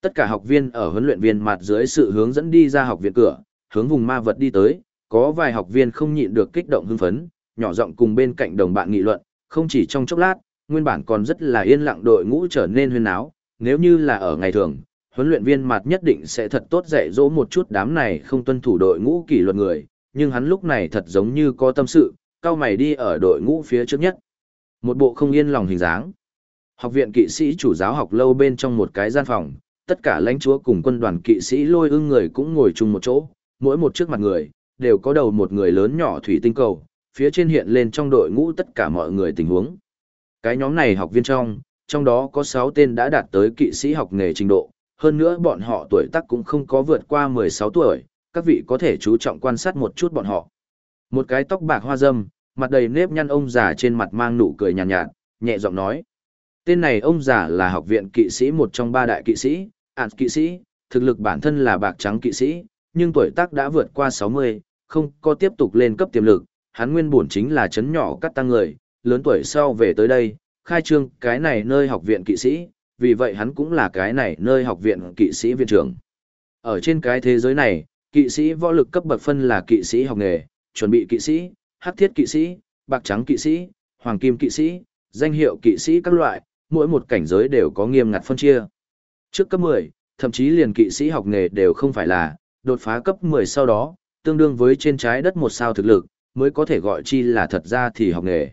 Tất cả học viên ở huấn luyện viên mặt dưới sự hướng dẫn đi ra học viện cửa, hướng vùng ma vật đi tới, có vài học viên không nhịn được kích động hưng phấn, nhỏ giọng cùng bên cạnh đồng bạn nghị luận, không chỉ trong chốc lát, nguyên bản còn rất là yên lặng đội ngũ trở nên huyên áo, nếu như là ở ngày thường, huấn luyện viên mặt nhất định sẽ thật tốt dạy dỗ một chút đám này không tuân thủ đội ngũ kỷ luật người, nhưng hắn lúc này thật giống như có tâm sự, cao mày đi ở đội ngũ phía trước nhất. Một bộ không yên lòng hình dáng. Học viện kỵ sĩ chủ giáo học lâu bên trong một cái gian phòng, tất cả lãnh chúa cùng quân đoàn kỵ sĩ lôi ưng người cũng ngồi chung một chỗ, mỗi một trước mặt người, đều có đầu một người lớn nhỏ thủy tinh cầu, phía trên hiện lên trong đội ngũ tất cả mọi người tình huống. Cái nhóm này học viên trong, trong đó có 6 tên đã đạt tới kỵ sĩ học nghề trình độ, hơn nữa bọn họ tuổi tác cũng không có vượt qua 16 tuổi, các vị có thể chú trọng quan sát một chút bọn họ. Một cái tóc bạc hoa râm, mặt đầy nếp nhăn ông già trên mặt mang nụ cười nhàn nhạt, nhạt, nhẹ giọng nói. Tên này ông già là học viện kỵ sĩ một trong ba đại kỵ sĩ, ản kỵ sĩ, thực lực bản thân là bạc trắng kỵ sĩ, nhưng tuổi tác đã vượt qua 60, không có tiếp tục lên cấp tiềm lực, hắn nguyên bổn chính là chấn nhỏ cắt tăng người, lớn tuổi sau về tới đây, khai trương cái này nơi học viện kỵ sĩ, vì vậy hắn cũng là cái này nơi học viện kỵ sĩ viện trưởng. Ở trên cái thế giới này, kỵ sĩ võ lực cấp bậc phân là kỵ sĩ học nghề, chuẩn bị kỵ sĩ, hắc thiết kỵ sĩ, bạc trắng kỵ sĩ, hoàng kim kỵ sĩ, danh hiệu kỵ sĩ các loại, mỗi một cảnh giới đều có nghiêm ngặt phân chia. Trước cấp 10, thậm chí liền kỵ sĩ học nghề đều không phải là, đột phá cấp 10 sau đó, tương đương với trên trái đất một sao thực lực, mới có thể gọi chi là thật ra thì học nghề.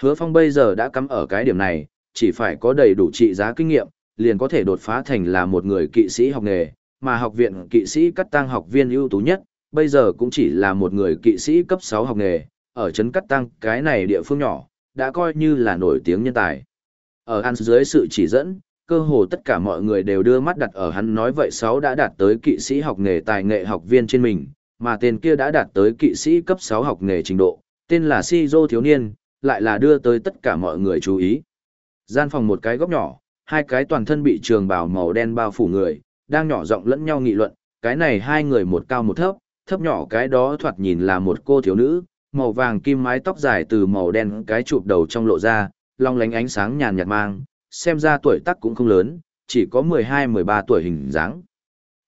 Hứa Phong bây giờ đã cắm ở cái điểm này, chỉ phải có đầy đủ trị giá kinh nghiệm, liền có thể đột phá thành là một người kỵ sĩ học nghề, mà học viện kỵ sĩ cắt tăng học viên ưu tú nhất, bây giờ cũng chỉ là một người kỵ sĩ cấp 6 học nghề, ở trấn cắt tăng cái này địa phương nhỏ, đã coi như là nổi tiếng nhân tài. Ở An dưới sự chỉ dẫn, cơ hồ tất cả mọi người đều đưa mắt đặt ở hắn nói vậy sáu đã đạt tới kỵ sĩ học nghề tài nghệ học viên trên mình, mà tên kia đã đạt tới kỵ sĩ cấp sáu học nghề trình độ, tên là Shizo thiếu niên, lại là đưa tới tất cả mọi người chú ý. Gian phòng một cái góc nhỏ, hai cái toàn thân bị trường bào màu đen bao phủ người, đang nhỏ giọng lẫn nhau nghị luận, cái này hai người một cao một thấp, thấp nhỏ cái đó thoạt nhìn là một cô thiếu nữ, màu vàng kim mái tóc dài từ màu đen cái chụp đầu trong lộ ra, long lánh ánh sáng nhàn nhạt mang, xem ra tuổi tác cũng không lớn, chỉ có 12-13 tuổi hình dáng.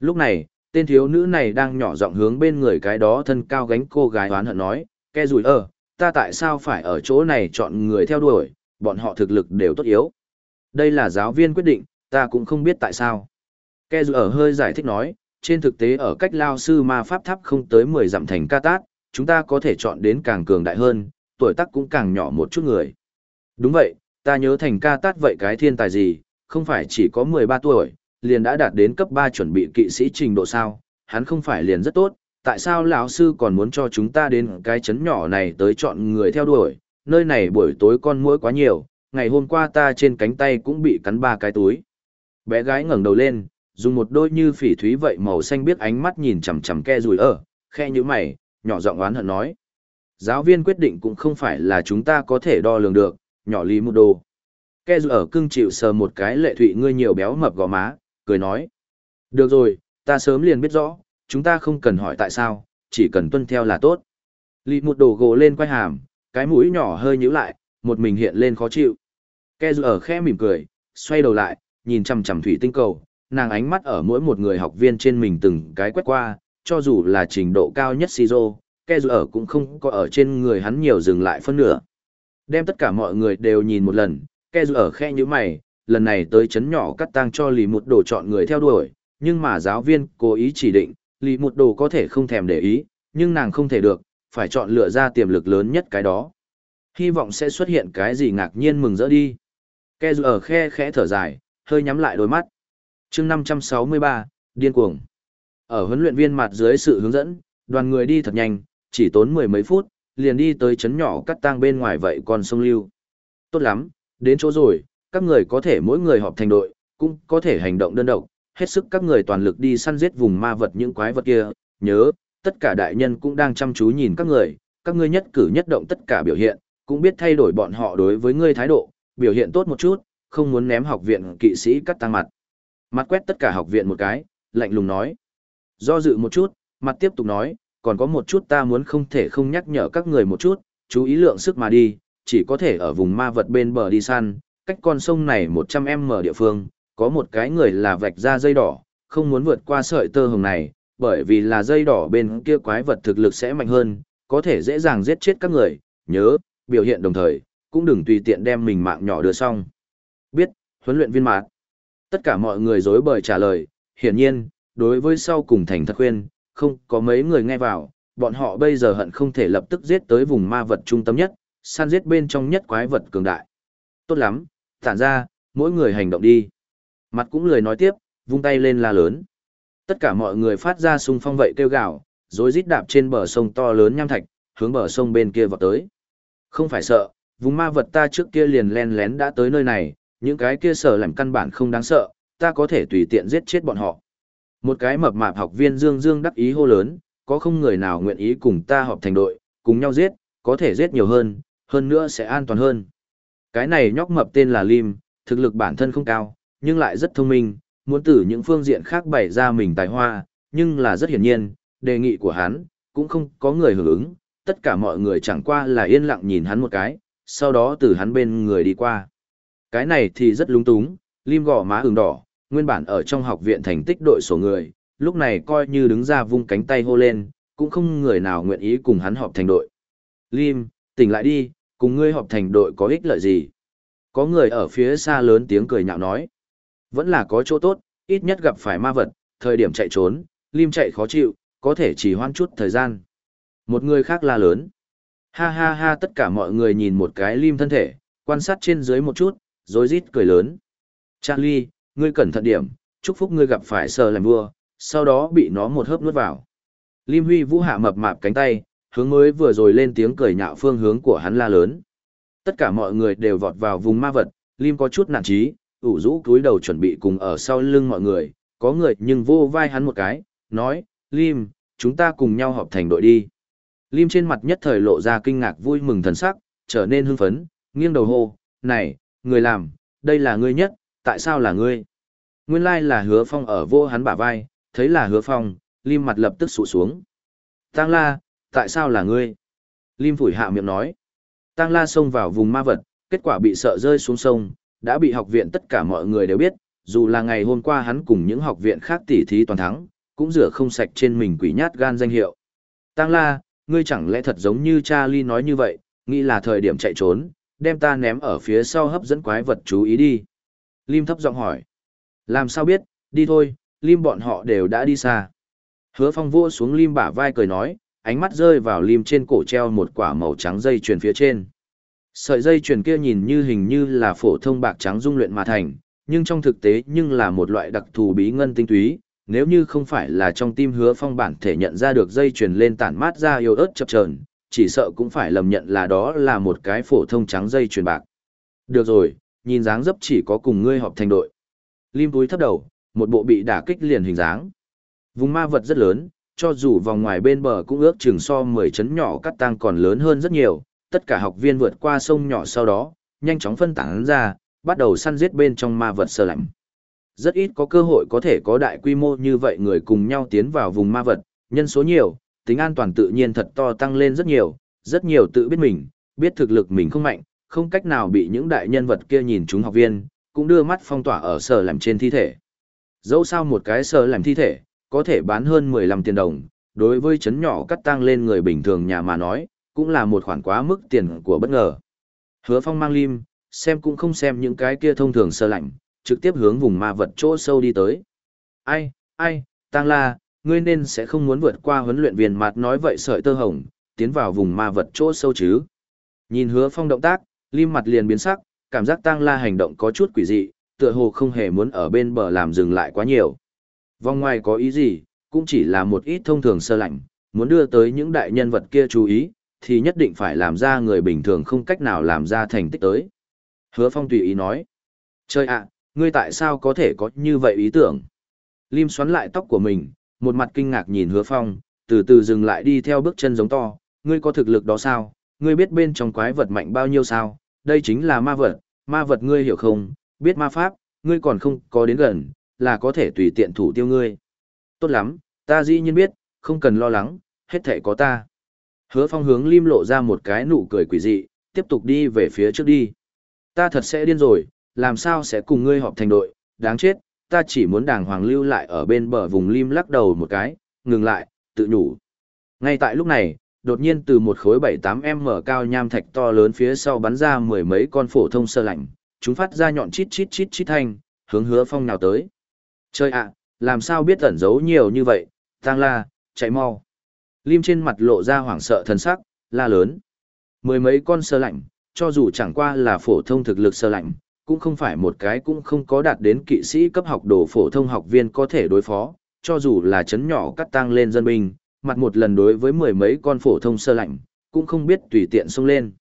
Lúc này, tên thiếu nữ này đang nhỏ giọng hướng bên người cái đó thân cao gánh cô gái oán hận nói, ke rủi ơ, ta tại sao phải ở chỗ này chọn người theo đuổi, bọn họ thực lực đều tốt yếu. Đây là giáo viên quyết định, ta cũng không biết tại sao. Ke rủi ở hơi giải thích nói, trên thực tế ở cách lao sư ma pháp tháp không tới 10 dặm thành ca tát, chúng ta có thể chọn đến càng cường đại hơn, tuổi tác cũng càng nhỏ một chút người. Đúng vậy, ta nhớ thành ca tát vậy cái thiên tài gì, không phải chỉ có 13 tuổi, liền đã đạt đến cấp 3 chuẩn bị kỵ sĩ trình độ sao, hắn không phải liền rất tốt, tại sao lão sư còn muốn cho chúng ta đến cái chấn nhỏ này tới chọn người theo đuổi, nơi này buổi tối con muỗi quá nhiều, ngày hôm qua ta trên cánh tay cũng bị cắn ba cái túi. Bé gái ngẩng đầu lên, dùng một đôi như phỉ thúy vậy màu xanh biết ánh mắt nhìn chằm chằm ke rùi ở, khe như mày, nhỏ giọng oán hận nói. Giáo viên quyết định cũng không phải là chúng ta có thể đo lường được, nhỏ lý một đồ. Ke Dù ở cưng chịu sờ một cái lệ thụy ngươi nhiều béo mập gò má, cười nói. Được rồi, ta sớm liền biết rõ, chúng ta không cần hỏi tại sao, chỉ cần tuân theo là tốt. Lý một đồ gỗ lên quay hàm, cái mũi nhỏ hơi nhíu lại, một mình hiện lên khó chịu. Ke Dù ở khẽ mỉm cười, xoay đầu lại, nhìn chằm chằm thủy tinh cầu, nàng ánh mắt ở mỗi một người học viên trên mình từng cái quét qua, cho dù là trình độ cao nhất Shizo, ke dù ở cũng không có ở trên người hắn nhiều dừng lại phân nửa. Đem tất cả mọi người đều nhìn một lần, ke dù ở khe như mày, lần này tới chấn nhỏ cắt tang cho lì một đồ chọn người theo đuổi, nhưng mà giáo viên cố ý chỉ định, lì một đồ có thể không thèm để ý, nhưng nàng không thể được, phải chọn lựa ra tiềm lực lớn nhất cái đó. Hy vọng sẽ xuất hiện cái gì ngạc nhiên mừng rỡ đi. Ke dù ở khe khẽ thở dài, hơi nhắm lại đôi mắt chương 563, điên cuồng. Ở huấn luyện viên mặt dưới sự hướng dẫn, đoàn người đi thật nhanh, chỉ tốn mười mấy phút, liền đi tới chấn nhỏ cắt tang bên ngoài vậy còn sông lưu. Tốt lắm, đến chỗ rồi, các người có thể mỗi người họp thành đội, cũng có thể hành động đơn độc, hết sức các người toàn lực đi săn giết vùng ma vật những quái vật kia, nhớ, tất cả đại nhân cũng đang chăm chú nhìn các người, các ngươi nhất cử nhất động tất cả biểu hiện, cũng biết thay đổi bọn họ đối với ngươi thái độ, biểu hiện tốt một chút, không muốn ném học viện kỵ sĩ cắt tăng mặt. Mặt quét tất cả học viện một cái, lạnh lùng nói. Do dự một chút, mặt tiếp tục nói, còn có một chút ta muốn không thể không nhắc nhở các người một chút, chú ý lượng sức mà đi, chỉ có thể ở vùng ma vật bên bờ đi săn, cách con sông này 100m địa phương, có một cái người là vạch ra dây đỏ, không muốn vượt qua sợi tơ hồng này, bởi vì là dây đỏ bên kia quái vật thực lực sẽ mạnh hơn, có thể dễ dàng giết chết các người, nhớ, biểu hiện đồng thời, cũng đừng tùy tiện đem mình mạng nhỏ đưa xong. Biết, huấn luyện viên mạc. Tất cả mọi người dối bời trả lời, hiển nhiên, đối với sau cùng thành thật khuyên, không có mấy người nghe vào, bọn họ bây giờ hận không thể lập tức giết tới vùng ma vật trung tâm nhất, săn giết bên trong nhất quái vật cường đại. Tốt lắm, tản ra, mỗi người hành động đi. Mặt cũng lười nói tiếp, vung tay lên la lớn. Tất cả mọi người phát ra sung phong vậy kêu gào, rồi rít đạp trên bờ sông to lớn nham thạch, hướng bờ sông bên kia vọt tới. Không phải sợ, vùng ma vật ta trước kia liền len lén đã tới nơi này, những cái kia sở làm căn bản không đáng sợ, ta có thể tùy tiện giết chết bọn họ. Một cái mập mạp học viên Dương Dương đắc ý hô lớn, có không người nào nguyện ý cùng ta họp thành đội, cùng nhau giết, có thể giết nhiều hơn, hơn nữa sẽ an toàn hơn. Cái này nhóc mập tên là Lim, thực lực bản thân không cao, nhưng lại rất thông minh, muốn từ những phương diện khác bày ra mình tài hoa, nhưng là rất hiển nhiên, đề nghị của hắn, cũng không có người hưởng ứng, tất cả mọi người chẳng qua là yên lặng nhìn hắn một cái, sau đó từ hắn bên người đi qua. Cái này thì rất lúng túng, lim gò má ửng đỏ, nguyên bản ở trong học viện thành tích đội sổ người, lúc này coi như đứng ra vung cánh tay hô lên, cũng không người nào nguyện ý cùng hắn họp thành đội. Lim, tỉnh lại đi, cùng ngươi họp thành đội có ích lợi gì? có người ở phía xa lớn tiếng cười nhạo nói. Vẫn là có chỗ tốt, ít nhất gặp phải ma vật, thời điểm chạy trốn, lim chạy khó chịu, có thể chỉ hoan chút thời gian. Một người khác la lớn. Ha ha ha tất cả mọi người nhìn một cái lim thân thể, quan sát trên dưới một chút, rồi rít cười lớn. Charlie, ngươi cẩn thận điểm, chúc phúc ngươi gặp phải sờ làm vua, sau đó bị nó một hớp nuốt vào. Lim Huy Vũ hạ mập mạp cánh tay, hướng mới vừa rồi lên tiếng cười nhạo phương hướng của hắn la lớn. Tất cả mọi người đều vọt vào vùng ma vật, Lim có chút nản trí, ủ rũ cúi đầu chuẩn bị cùng ở sau lưng mọi người, có người nhưng vô vai hắn một cái, nói, Lim, chúng ta cùng nhau họp thành đội đi. Lim trên mặt nhất thời lộ ra kinh ngạc vui mừng thần sắc, trở nên hưng phấn, nghiêng đầu hô, này, người làm, đây là ngươi nhất, tại sao là ngươi? Nguyên lai là hứa phong ở vô hắn bả vai, thấy là hứa phong, Lim mặt lập tức sụ xuống. Tăng la, tại sao là ngươi? Lim phủi hạ miệng nói. Tăng la xông vào vùng ma vật, kết quả bị sợ rơi xuống sông, đã bị học viện tất cả mọi người đều biết, dù là ngày hôm qua hắn cùng những học viện khác tỉ thí toàn thắng, cũng rửa không sạch trên mình quỷ nhát gan danh hiệu. Tăng la, ngươi chẳng lẽ thật giống như Charlie nói như vậy, nghĩ là thời điểm chạy trốn, đem ta ném ở phía sau hấp dẫn quái vật chú ý đi. Lim thấp giọng hỏi. Làm sao biết, đi thôi, Lim bọn họ đều đã đi xa. Hứa phong vua xuống Lim bả vai cười nói, ánh mắt rơi vào Lim trên cổ treo một quả màu trắng dây chuyền phía trên. Sợi dây chuyền kia nhìn như hình như là phổ thông bạc trắng dung luyện mà thành, nhưng trong thực tế nhưng là một loại đặc thù bí ngân tinh túy, nếu như không phải là trong tim hứa phong bản thể nhận ra được dây chuyền lên tản mát ra yêu ớt chập chờn chỉ sợ cũng phải lầm nhận là đó là một cái phổ thông trắng dây chuyền bạc. Được rồi, nhìn dáng dấp chỉ có cùng ngươi họp thành đội. Lim túi thấp đầu, một bộ bị đả kích liền hình dáng. Vùng ma vật rất lớn, cho dù vòng ngoài bên bờ cũng ước chừng so 10 chấn nhỏ cắt tăng còn lớn hơn rất nhiều, tất cả học viên vượt qua sông nhỏ sau đó, nhanh chóng phân tán ra, bắt đầu săn giết bên trong ma vật sơ lạnh. Rất ít có cơ hội có thể có đại quy mô như vậy người cùng nhau tiến vào vùng ma vật, nhân số nhiều, tính an toàn tự nhiên thật to tăng lên rất nhiều, rất nhiều tự biết mình, biết thực lực mình không mạnh, không cách nào bị những đại nhân vật kia nhìn chúng học viên, cũng đưa mắt phong tỏa ở sở làm trên thi thể. Dẫu sao một cái sở làm thi thể, có thể bán hơn 15 tiền đồng, đối với chấn nhỏ cắt tăng lên người bình thường nhà mà nói, cũng là một khoản quá mức tiền của bất ngờ. Hứa phong mang lim, xem cũng không xem những cái kia thông thường sơ lạnh, trực tiếp hướng vùng ma vật chỗ sâu đi tới. Ai, ai, tăng la, ngươi nên sẽ không muốn vượt qua huấn luyện viên mặt nói vậy sợi tơ hồng, tiến vào vùng ma vật chỗ sâu chứ. Nhìn hứa phong động tác, lim mặt liền biến sắc, cảm giác Tang la hành động có chút quỷ dị, tựa hồ không hề muốn ở bên bờ làm dừng lại quá nhiều. Vòng ngoài có ý gì, cũng chỉ là một ít thông thường sơ lạnh, muốn đưa tới những đại nhân vật kia chú ý, thì nhất định phải làm ra người bình thường không cách nào làm ra thành tích tới. Hứa Phong tùy ý nói. Trời ạ, ngươi tại sao có thể có như vậy ý tưởng? Lim xoắn lại tóc của mình, một mặt kinh ngạc nhìn Hứa Phong, từ từ dừng lại đi theo bước chân giống to. Ngươi có thực lực đó sao? Ngươi biết bên trong quái vật mạnh bao nhiêu sao? Đây chính là ma vật, ma vật ngươi hiểu không? Biết ma pháp, ngươi còn không có đến gần, là có thể tùy tiện thủ tiêu ngươi. Tốt lắm, ta dĩ nhiên biết, không cần lo lắng, hết thể có ta. Hứa phong hướng lim lộ ra một cái nụ cười quỷ dị, tiếp tục đi về phía trước đi. Ta thật sẽ điên rồi, làm sao sẽ cùng ngươi họp thành đội, đáng chết, ta chỉ muốn đàng hoàng lưu lại ở bên bờ vùng lim lắc đầu một cái, ngừng lại, tự nhủ. Ngay tại lúc này, đột nhiên từ một khối 7-8 m cao nham thạch to lớn phía sau bắn ra mười mấy con phổ thông sơ lạnh, chúng phát ra nhọn chít chít chít chít thanh, hướng hứa phong nào tới. Chơi ạ, làm sao biết ẩn giấu nhiều như vậy, tang la, chạy mau. Lim trên mặt lộ ra hoảng sợ thần sắc, la lớn. Mười mấy con sơ lạnh, cho dù chẳng qua là phổ thông thực lực sơ lạnh, cũng không phải một cái cũng không có đạt đến kỵ sĩ cấp học đồ phổ thông học viên có thể đối phó, cho dù là chấn nhỏ cắt tăng lên dân binh, mặt một lần đối với mười mấy con phổ thông sơ lạnh, cũng không biết tùy tiện xông lên.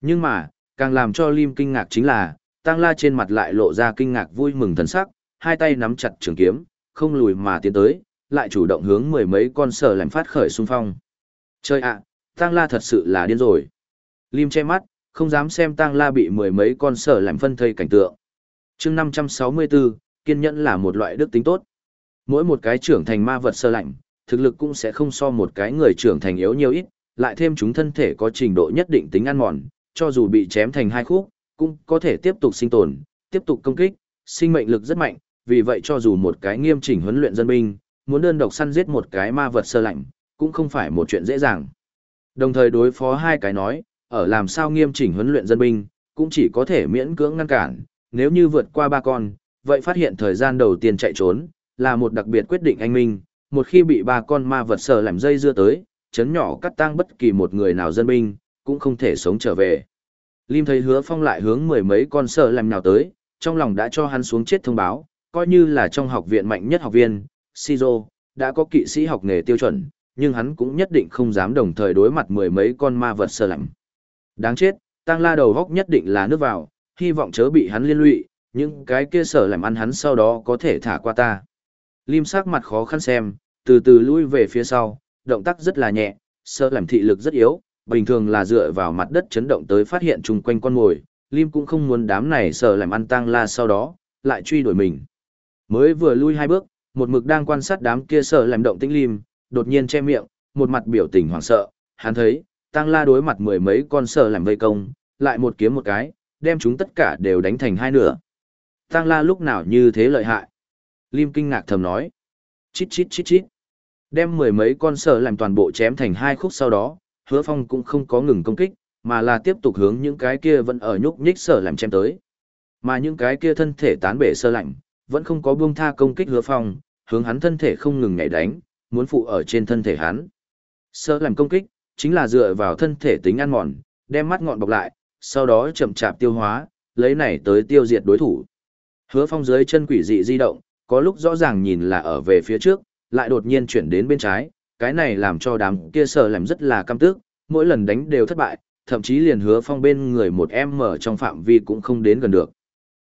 Nhưng mà, càng làm cho Lim kinh ngạc chính là, Tăng La trên mặt lại lộ ra kinh ngạc vui mừng thần sắc, hai tay nắm chặt trường kiếm, không lùi mà tiến tới, lại chủ động hướng mười mấy con sơ lạnh phát khởi xung phong. Chơi ạ, Tăng La thật sự là điên rồi. Lim che mắt, không dám xem Tăng La bị mười mấy con sơ lạnh phân thây cảnh tượng. chương 564, kiên nhẫn là một loại đức tính tốt. Mỗi một cái trưởng thành ma vật sơ lạnh, thực lực cũng sẽ không so một cái người trưởng thành yếu nhiều ít, lại thêm chúng thân thể có trình độ nhất định tính ăn mòn, cho dù bị chém thành hai khúc, cũng có thể tiếp tục sinh tồn, tiếp tục công kích, sinh mệnh lực rất mạnh, vì vậy cho dù một cái nghiêm chỉnh huấn luyện dân binh, muốn đơn độc săn giết một cái ma vật sơ lạnh, cũng không phải một chuyện dễ dàng. Đồng thời đối phó hai cái nói, ở làm sao nghiêm chỉnh huấn luyện dân binh, cũng chỉ có thể miễn cưỡng ngăn cản, nếu như vượt qua ba con, vậy phát hiện thời gian đầu tiên chạy trốn, là một đặc biệt quyết định anh minh, một khi bị ba con ma vật sở làm dây dưa tới, chấn nhỏ cắt tang bất kỳ một người nào dân binh, cũng không thể sống trở về. Lim thấy hứa phong lại hướng mười mấy con sở làm nào tới, trong lòng đã cho hắn xuống chết thông báo, coi như là trong học viện mạnh nhất học viên, Shizo, đã có kỵ sĩ học nghề tiêu chuẩn, nhưng hắn cũng nhất định không dám đồng thời đối mặt mười mấy con ma vật sở làm. Đáng chết, tăng la đầu góc nhất định là nước vào, hy vọng chớ bị hắn liên lụy, những cái kia sở làm ăn hắn sau đó có thể thả qua ta. Lim sắc mặt khó khăn xem, từ từ lui về phía sau, động tác rất là nhẹ, sơ làm thị lực rất yếu, bình thường là dựa vào mặt đất chấn động tới phát hiện chung quanh con mồi, Lim cũng không muốn đám này sợ làm ăn tăng la sau đó, lại truy đuổi mình. Mới vừa lui hai bước, một mực đang quan sát đám kia sợ làm động tĩnh Lim, đột nhiên che miệng, một mặt biểu tình hoảng sợ, hắn thấy, tăng la đối mặt mười mấy con sợ làm vây công, lại một kiếm một cái, đem chúng tất cả đều đánh thành hai nửa. Tăng la lúc nào như thế lợi hại. Lim kinh ngạc thầm nói. Chít chít chít chít. Đem mười mấy con sở làm toàn bộ chém thành hai khúc sau đó, hứa phong cũng không có ngừng công kích, mà là tiếp tục hướng những cái kia vẫn ở nhúc nhích sở làm chém tới. Mà những cái kia thân thể tán bể sơ lạnh, vẫn không có buông tha công kích hứa phong, hướng hắn thân thể không ngừng nhảy đánh, muốn phụ ở trên thân thể hắn. Sơ làm công kích, chính là dựa vào thân thể tính ăn mòn, đem mắt ngọn bọc lại, sau đó chậm chạp tiêu hóa, lấy này tới tiêu diệt đối thủ. Hứa phong dưới chân quỷ dị di động, có lúc rõ ràng nhìn là ở về phía trước, lại đột nhiên chuyển đến bên trái, cái này làm cho đám kia sợ làm rất là căm tức, mỗi lần đánh đều thất bại, thậm chí liền hứa phong bên người một em mở trong phạm vi cũng không đến gần được.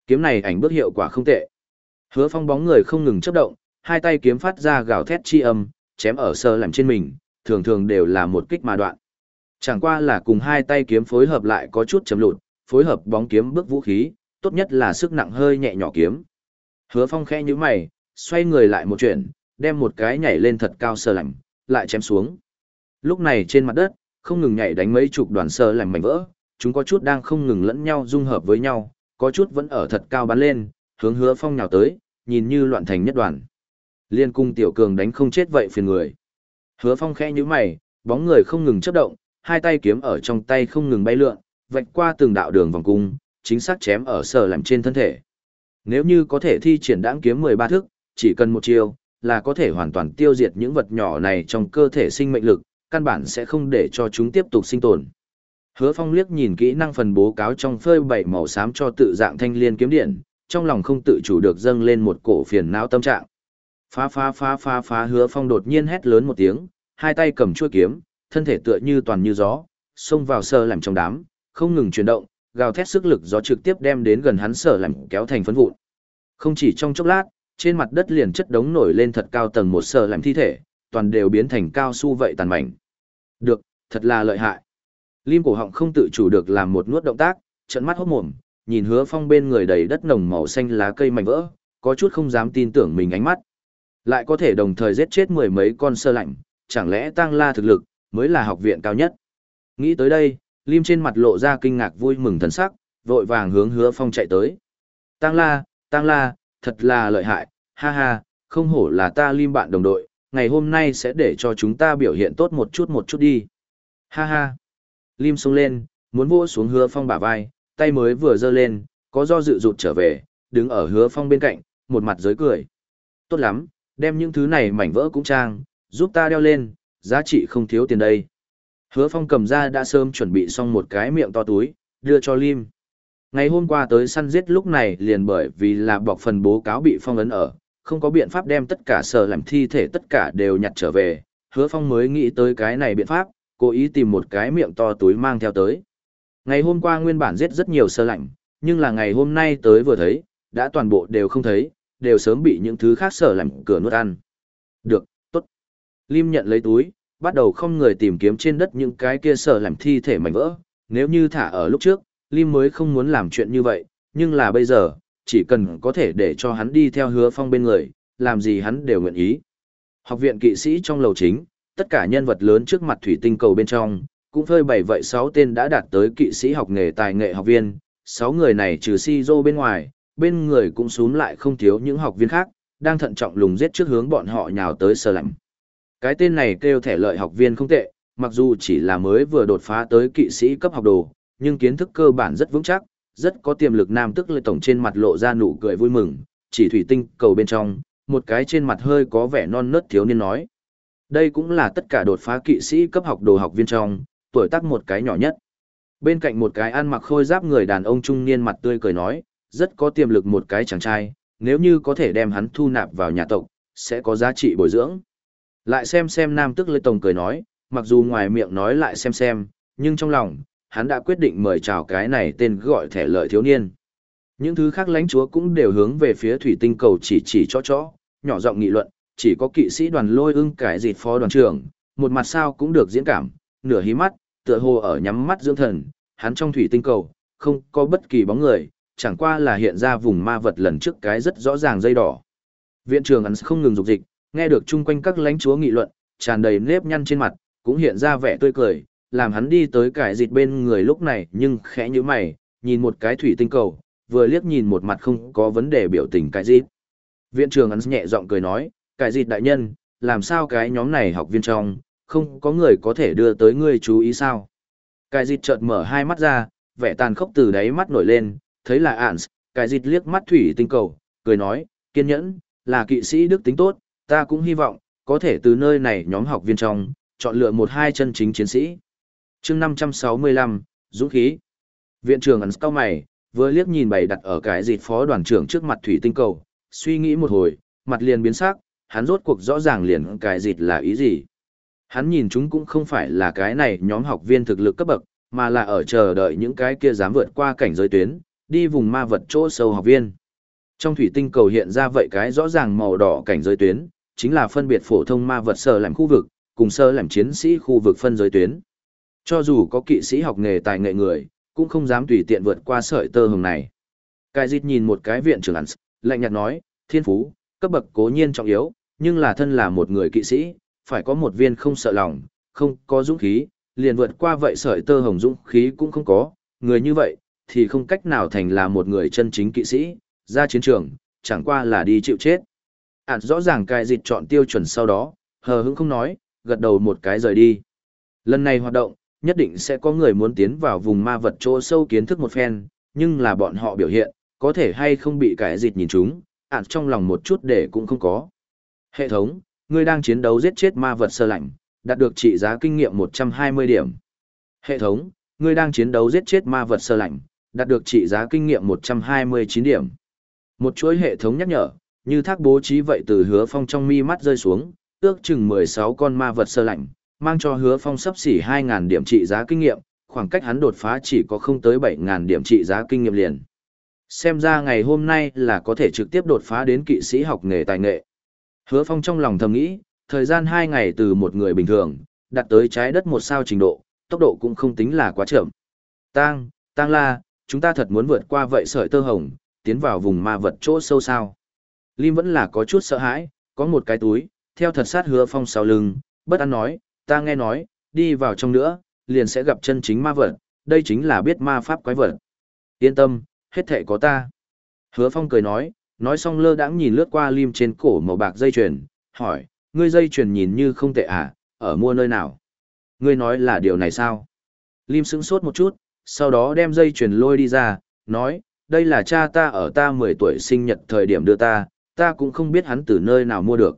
Kiếm này ảnh bước hiệu quả không tệ. Hứa phong bóng người không ngừng chấp động, hai tay kiếm phát ra gào thét chi âm, chém ở sơ làm trên mình, thường thường đều là một kích mà đoạn. Chẳng qua là cùng hai tay kiếm phối hợp lại có chút chấm lụt, phối hợp bóng kiếm bước vũ khí, tốt nhất là sức nặng hơi nhẹ nhỏ kiếm. Hứa phong khẽ như mày, xoay người lại một chuyện, đem một cái nhảy lên thật cao sờ lạnh, lại chém xuống. Lúc này trên mặt đất, không ngừng nhảy đánh mấy chục đoàn sờ lạnh mảnh vỡ, chúng có chút đang không ngừng lẫn nhau dung hợp với nhau, có chút vẫn ở thật cao bắn lên, hướng hứa phong nhào tới, nhìn như loạn thành nhất đoàn. Liên cung tiểu cường đánh không chết vậy phiền người. Hứa phong khẽ như mày, bóng người không ngừng chấp động, hai tay kiếm ở trong tay không ngừng bay lượn, vạch qua từng đạo đường vòng cung, chính xác chém ở sờ lạnh trên thân thể. Nếu như có thể thi triển đãng kiếm 13 thức, chỉ cần một chiêu, là có thể hoàn toàn tiêu diệt những vật nhỏ này trong cơ thể sinh mệnh lực, căn bản sẽ không để cho chúng tiếp tục sinh tồn. Hứa Phong liếc nhìn kỹ năng phần bố cáo trong phơi bảy màu xám cho tự dạng thanh liên kiếm điện, trong lòng không tự chủ được dâng lên một cổ phiền não tâm trạng. Phá phá phá phá phá Hứa Phong đột nhiên hét lớn một tiếng, hai tay cầm chuôi kiếm, thân thể tựa như toàn như gió, xông vào sơ làm trong đám, không ngừng chuyển động, gào thét sức lực gió trực tiếp đem đến gần hắn sở lạnh kéo thành phấn vụn. Không chỉ trong chốc lát, trên mặt đất liền chất đống nổi lên thật cao tầng một sở lạnh thi thể, toàn đều biến thành cao su vậy tàn mảnh. Được, thật là lợi hại. Lim cổ họng không tự chủ được làm một nuốt động tác, trận mắt hốt mồm, nhìn hứa phong bên người đầy đất nồng màu xanh lá cây mảnh vỡ, có chút không dám tin tưởng mình ánh mắt. Lại có thể đồng thời giết chết mười mấy con sơ lạnh, chẳng lẽ tăng la thực lực, mới là học viện cao nhất. Nghĩ tới đây, Lim trên mặt lộ ra kinh ngạc vui mừng thần sắc, vội vàng hướng hứa phong chạy tới. Tăng la, tăng la, thật là lợi hại, ha ha, không hổ là ta Lim bạn đồng đội, ngày hôm nay sẽ để cho chúng ta biểu hiện tốt một chút một chút đi. Ha ha. Lim xuống lên, muốn vỗ xuống hứa phong bả vai, tay mới vừa giơ lên, có do dự rụt trở về, đứng ở hứa phong bên cạnh, một mặt giới cười. Tốt lắm, đem những thứ này mảnh vỡ cũng trang, giúp ta đeo lên, giá trị không thiếu tiền đây. Hứa Phong cầm ra đã sớm chuẩn bị xong một cái miệng to túi, đưa cho Lim. Ngày hôm qua tới săn giết lúc này liền bởi vì là bọc phần bố cáo bị phong ấn ở, không có biện pháp đem tất cả sở làm thi thể tất cả đều nhặt trở về. Hứa Phong mới nghĩ tới cái này biện pháp, cố ý tìm một cái miệng to túi mang theo tới. Ngày hôm qua nguyên bản giết rất nhiều sơ lạnh, nhưng là ngày hôm nay tới vừa thấy, đã toàn bộ đều không thấy, đều sớm bị những thứ khác sở lạnh cửa nuốt ăn. Được, tốt. Lim nhận lấy túi, bắt đầu không người tìm kiếm trên đất những cái kia sợ làm thi thể mảnh vỡ. Nếu như thả ở lúc trước, Lim mới không muốn làm chuyện như vậy, nhưng là bây giờ, chỉ cần có thể để cho hắn đi theo hứa phong bên người, làm gì hắn đều nguyện ý. Học viện kỵ sĩ trong lầu chính, tất cả nhân vật lớn trước mặt thủy tinh cầu bên trong, cũng phơi bảy vậy sáu tên đã đạt tới kỵ sĩ học nghề tài nghệ học viên, sáu người này trừ si dô bên ngoài, bên người cũng xuống lại không thiếu những học viên khác, đang thận trọng lùng giết trước hướng bọn họ nhào tới sờ lạnh. Cái tên này kêu thẻ lợi học viên không tệ, mặc dù chỉ là mới vừa đột phá tới kỵ sĩ cấp học đồ, nhưng kiến thức cơ bản rất vững chắc, rất có tiềm lực nam tức lệ tổng trên mặt lộ ra nụ cười vui mừng, chỉ thủy tinh cầu bên trong, một cái trên mặt hơi có vẻ non nớt thiếu niên nói. Đây cũng là tất cả đột phá kỵ sĩ cấp học đồ học viên trong, tuổi tác một cái nhỏ nhất. Bên cạnh một cái ăn mặc khôi giáp người đàn ông trung niên mặt tươi cười nói, rất có tiềm lực một cái chàng trai, nếu như có thể đem hắn thu nạp vào nhà tộc, sẽ có giá trị bồi dưỡng. Lại xem xem nam tức lê tổng cười nói, mặc dù ngoài miệng nói lại xem xem, nhưng trong lòng, hắn đã quyết định mời chào cái này tên gọi thẻ lợi thiếu niên. Những thứ khác lãnh chúa cũng đều hướng về phía thủy tinh cầu chỉ chỉ cho chó, nhỏ giọng nghị luận, chỉ có kỵ sĩ đoàn lôi ưng cải dịt phó đoàn trưởng, một mặt sao cũng được diễn cảm, nửa hí mắt, tựa hồ ở nhắm mắt dưỡng thần, hắn trong thủy tinh cầu, không có bất kỳ bóng người, chẳng qua là hiện ra vùng ma vật lần trước cái rất rõ ràng dây đỏ. Viện trưởng hắn không ngừng dục dịch, nghe được chung quanh các lãnh chúa nghị luận, tràn đầy nếp nhăn trên mặt, cũng hiện ra vẻ tươi cười, làm hắn đi tới cải dịt bên người lúc này nhưng khẽ như mày, nhìn một cái thủy tinh cầu, vừa liếc nhìn một mặt không có vấn đề biểu tình cải dịt. Viện trưởng hắn nhẹ giọng cười nói, cải dịt đại nhân, làm sao cái nhóm này học viên trong, không có người có thể đưa tới ngươi chú ý sao. Cải dịt chợt mở hai mắt ra, vẻ tàn khốc từ đáy mắt nổi lên, thấy là ản, cải dịt liếc mắt thủy tinh cầu, cười nói, kiên nhẫn, là kỵ sĩ đức tính tốt, ta cũng hy vọng, có thể từ nơi này nhóm học viên trong, chọn lựa một hai chân chính chiến sĩ. chương 565, Dũng khí. Viện trưởng ấn cao mày, vừa liếc nhìn bày đặt ở cái dịp phó đoàn trưởng trước mặt thủy tinh cầu, suy nghĩ một hồi, mặt liền biến sắc, hắn rốt cuộc rõ ràng liền cái dịp là ý gì. Hắn nhìn chúng cũng không phải là cái này nhóm học viên thực lực cấp bậc, mà là ở chờ đợi những cái kia dám vượt qua cảnh giới tuyến, đi vùng ma vật chỗ sâu học viên. Trong thủy tinh cầu hiện ra vậy cái rõ ràng màu đỏ cảnh giới tuyến, chính là phân biệt phổ thông ma vật sở làm khu vực, cùng sơ làm chiến sĩ khu vực phân giới tuyến. Cho dù có kỵ sĩ học nghề tài nghệ người, cũng không dám tùy tiện vượt qua sợi tơ hồng này. Cai dịch nhìn một cái viện trưởng ăn, lạnh nhạt nói, thiên phú, cấp bậc cố nhiên trọng yếu, nhưng là thân là một người kỵ sĩ, phải có một viên không sợ lòng, không có dũng khí, liền vượt qua vậy sợi tơ hồng dũng khí cũng không có, người như vậy, thì không cách nào thành là một người chân chính kỵ sĩ, ra chiến trường, chẳng qua là đi chịu chết. Ản rõ ràng cai dịch chọn tiêu chuẩn sau đó, hờ hững không nói, gật đầu một cái rời đi. Lần này hoạt động, nhất định sẽ có người muốn tiến vào vùng ma vật chỗ sâu kiến thức một phen, nhưng là bọn họ biểu hiện, có thể hay không bị cài dịch nhìn chúng, ản trong lòng một chút để cũng không có. Hệ thống, ngươi đang chiến đấu giết chết ma vật sơ lạnh, đạt được trị giá kinh nghiệm 120 điểm. Hệ thống, ngươi đang chiến đấu giết chết ma vật sơ lạnh, đạt được trị giá kinh nghiệm 129 điểm. Một chuỗi hệ thống nhắc nhở, như thác bố trí vậy từ hứa phong trong mi mắt rơi xuống, ước chừng 16 con ma vật sơ lạnh, mang cho hứa phong sắp xỉ hai 000 điểm trị giá kinh nghiệm, khoảng cách hắn đột phá chỉ có không tới bảy 000 điểm trị giá kinh nghiệm liền. Xem ra ngày hôm nay là có thể trực tiếp đột phá đến kỵ sĩ học nghề tài nghệ. Hứa phong trong lòng thầm nghĩ, thời gian hai ngày từ một người bình thường, đặt tới trái đất một sao trình độ, tốc độ cũng không tính là quá chậm. Tang, Tang la, chúng ta thật muốn vượt qua vậy sợi tơ hồng, tiến vào vùng ma vật chỗ sâu sao. Lim vẫn là có chút sợ hãi, có một cái túi, theo thật sát hứa phong sau lưng, bất an nói, ta nghe nói, đi vào trong nữa, liền sẽ gặp chân chính ma vật, đây chính là biết ma pháp quái vật. Yên tâm, hết thể có ta. Hứa phong cười nói, nói xong lơ đãng nhìn lướt qua lim trên cổ màu bạc dây chuyền, hỏi, ngươi dây chuyền nhìn như không tệ à, ở mua nơi nào? Ngươi nói là điều này sao? Lim sững sốt một chút, sau đó đem dây chuyền lôi đi ra, nói, đây là cha ta ở ta 10 tuổi sinh nhật thời điểm đưa ta, ta cũng không biết hắn từ nơi nào mua được.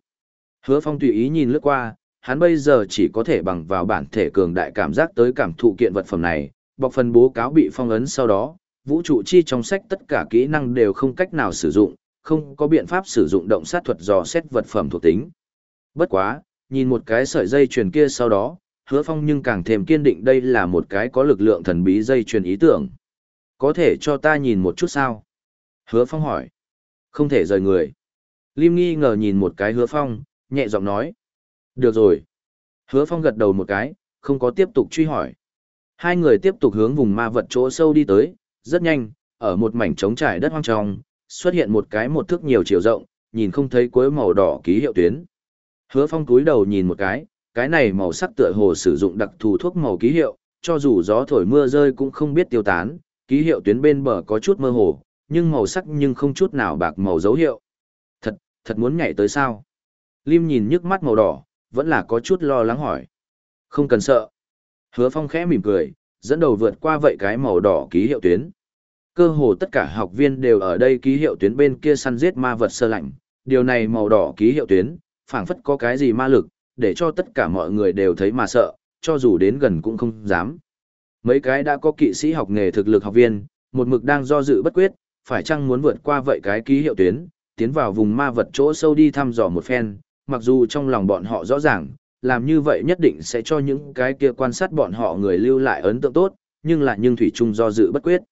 Hứa Phong tùy ý nhìn lướt qua, hắn bây giờ chỉ có thể bằng vào bản thể cường đại cảm giác tới cảm thụ kiện vật phẩm này, bọc phần bố cáo bị phong ấn sau đó, vũ trụ chi trong sách tất cả kỹ năng đều không cách nào sử dụng, không có biện pháp sử dụng động sát thuật dò xét vật phẩm thuộc tính. Bất quá, nhìn một cái sợi dây chuyền kia sau đó, hứa phong nhưng càng thêm kiên định đây là một cái có lực lượng thần bí dây chuyền ý tưởng. Có thể cho ta nhìn một chút sao? Hứa phong hỏi. Không thể rời người. Lim nghi ngờ nhìn một cái hứa phong, nhẹ giọng nói. Được rồi. Hứa phong gật đầu một cái, không có tiếp tục truy hỏi. Hai người tiếp tục hướng vùng ma vật chỗ sâu đi tới, rất nhanh, ở một mảnh trống trải đất hoang tròng, xuất hiện một cái một thước nhiều chiều rộng, nhìn không thấy cuối màu đỏ ký hiệu tuyến. Hứa phong túi đầu nhìn một cái, cái này màu sắc tựa hồ sử dụng đặc thù thuốc màu ký hiệu, cho dù gió thổi mưa rơi cũng không biết tiêu tán, ký hiệu tuyến bên bờ có chút mơ hồ, nhưng màu sắc nhưng không chút nào bạc màu dấu hiệu. Thật, muốn nhảy tới sao? Lim nhìn nhức mắt màu đỏ, vẫn là có chút lo lắng hỏi. Không cần sợ. Hứa Phong khẽ mỉm cười, dẫn đầu vượt qua vậy cái màu đỏ ký hiệu tuyến. Cơ hồ tất cả học viên đều ở đây ký hiệu tuyến bên kia săn giết ma vật sơ lạnh, điều này màu đỏ ký hiệu tuyến, phảng phất có cái gì ma lực, để cho tất cả mọi người đều thấy mà sợ, cho dù đến gần cũng không dám. Mấy cái đã có kỵ sĩ học nghề thực lực học viên, một mực đang do dự bất quyết, phải chăng muốn vượt qua vậy cái ký hiệu tuyến, tiến vào vùng ma vật chỗ sâu đi thăm dò một phen, mặc dù trong lòng bọn họ rõ ràng, làm như vậy nhất định sẽ cho những cái kia quan sát bọn họ người lưu lại ấn tượng tốt, nhưng lại nhưng thủy chung do dự bất quyết.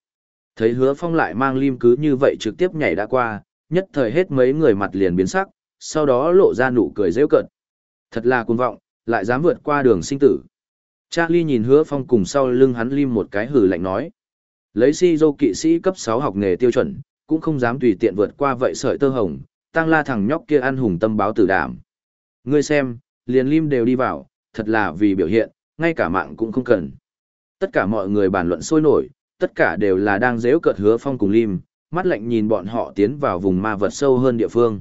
Thấy hứa phong lại mang lim cứ như vậy trực tiếp nhảy đã qua, nhất thời hết mấy người mặt liền biến sắc, sau đó lộ ra nụ cười rêu cận. Thật là cuồng vọng, lại dám vượt qua đường sinh tử. Charlie nhìn hứa phong cùng sau lưng hắn lim một cái hử lạnh nói. Lấy si dô kỵ sĩ cấp 6 học nghề tiêu chuẩn, cũng không dám tùy tiện vượt qua vậy sợi tơ hồng, tăng la thằng nhóc kia ăn hùng tâm báo tử đảm. Ngươi xem, liền lim đều đi vào, thật là vì biểu hiện, ngay cả mạng cũng không cần. Tất cả mọi người bàn luận sôi nổi, tất cả đều là đang dễu cợt hứa phong cùng lim, mắt lạnh nhìn bọn họ tiến vào vùng ma vật sâu hơn địa phương.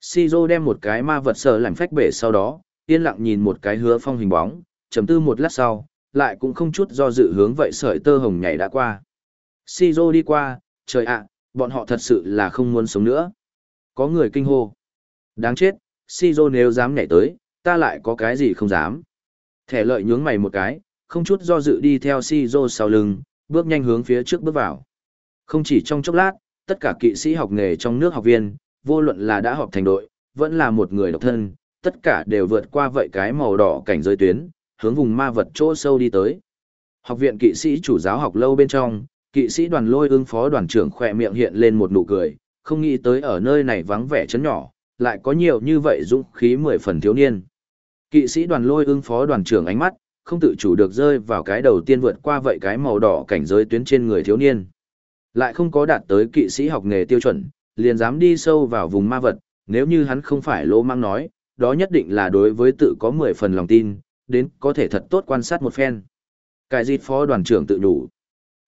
Sizo đem một cái ma vật sờ lạnh phách bể sau đó, yên lặng nhìn một cái hứa phong hình bóng, chấm tư một lát sau, lại cũng không chút do dự hướng vậy sợi tơ hồng nhảy đã qua. Sizo đi qua, trời ạ, bọn họ thật sự là không muốn sống nữa. Có người kinh hô. Đáng chết, Sizo nếu dám nhảy tới, ta lại có cái gì không dám. Thẻ lợi nhướng mày một cái, không chút do dự đi theo Sizo sau lưng, bước nhanh hướng phía trước bước vào. Không chỉ trong chốc lát, tất cả kỵ sĩ học nghề trong nước học viên, vô luận là đã họp thành đội, vẫn là một người độc thân, tất cả đều vượt qua vậy cái màu đỏ cảnh giới tuyến, hướng vùng ma vật chỗ sâu đi tới. Học viện kỵ sĩ chủ giáo học lâu bên trong, kỵ sĩ đoàn lôi ương phó đoàn trưởng khỏe miệng hiện lên một nụ cười, không nghĩ tới ở nơi này vắng vẻ chấn nhỏ, lại có nhiều như vậy dũng khí mười phần thiếu niên. Kỵ sĩ đoàn lôi ương phó đoàn trưởng ánh mắt, không tự chủ được rơi vào cái đầu tiên vượt qua vậy cái màu đỏ cảnh giới tuyến trên người thiếu niên. Lại không có đạt tới kỵ sĩ học nghề tiêu chuẩn, liền dám đi sâu vào vùng ma vật, nếu như hắn không phải lỗ mang nói, đó nhất định là đối với tự có 10 phần lòng tin, đến có thể thật tốt quan sát một phen. Cái dịt phó đoàn trưởng tự đủ.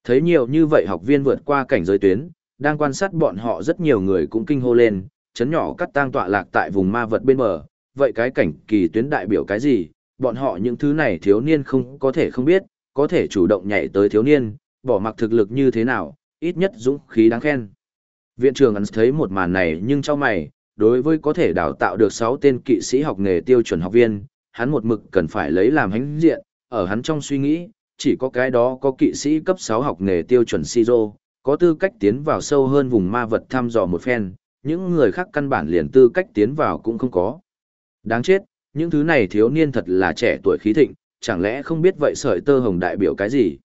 Thấy nhiều như vậy học viên vượt qua cảnh giới tuyến, đang quan sát bọn họ rất nhiều người cũng kinh hô lên, chấn nhỏ cắt tang tọa lạc tại vùng ma vật bên bờ, vậy cái cảnh kỳ tuyến đại biểu cái gì, bọn họ những thứ này thiếu niên không có thể không biết, có thể chủ động nhảy tới thiếu niên, bỏ mặc thực lực như thế nào, ít nhất dũng khí đáng khen. Viện trưởng ấn thấy một màn này nhưng trong mày, đối với có thể đào tạo được 6 tên kỵ sĩ học nghề tiêu chuẩn học viên, hắn một mực cần phải lấy làm hãnh diện, ở hắn trong suy nghĩ, chỉ có cái đó có kỵ sĩ cấp 6 học nghề tiêu chuẩn Siro, có tư cách tiến vào sâu hơn vùng ma vật thăm dò một phen, những người khác căn bản liền tư cách tiến vào cũng không có. Đáng chết, những thứ này thiếu niên thật là trẻ tuổi khí thịnh, chẳng lẽ không biết vậy sợi tơ hồng đại biểu cái gì?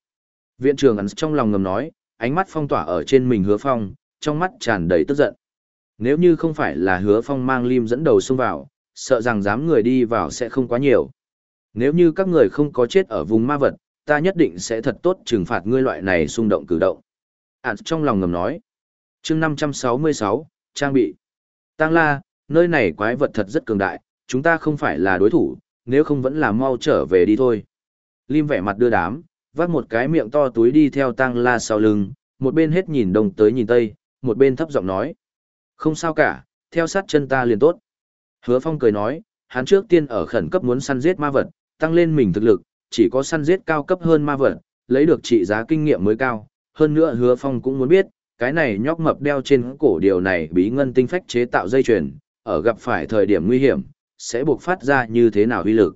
Viện trưởng ẩn trong lòng ngầm nói, ánh mắt phong tỏa ở trên mình hứa phong, trong mắt tràn đầy tức giận. Nếu như không phải là hứa phong mang lim dẫn đầu xông vào, sợ rằng dám người đi vào sẽ không quá nhiều. Nếu như các người không có chết ở vùng ma vật, ta nhất định sẽ thật tốt trừng phạt ngươi loại này xung động cử động. Ản trong lòng ngầm nói. chương 566, trang bị. Tăng la, nơi này quái vật thật rất cường đại, chúng ta không phải là đối thủ, nếu không vẫn là mau trở về đi thôi. Lim vẻ mặt đưa đám, vắt một cái miệng to túi đi theo Tăng la sau lưng, một bên hết nhìn đông tới nhìn tây, một bên thấp giọng nói. Không sao cả, theo sát chân ta liền tốt. Hứa Phong cười nói, hắn trước tiên ở khẩn cấp muốn săn giết ma vật, tăng lên mình thực lực, chỉ có săn giết cao cấp hơn ma vật, lấy được trị giá kinh nghiệm mới cao. Hơn nữa Hứa Phong cũng muốn biết, cái này nhóc mập đeo trên cổ điều này bí ngân tinh phách chế tạo dây chuyền, ở gặp phải thời điểm nguy hiểm, sẽ buộc phát ra như thế nào uy lực.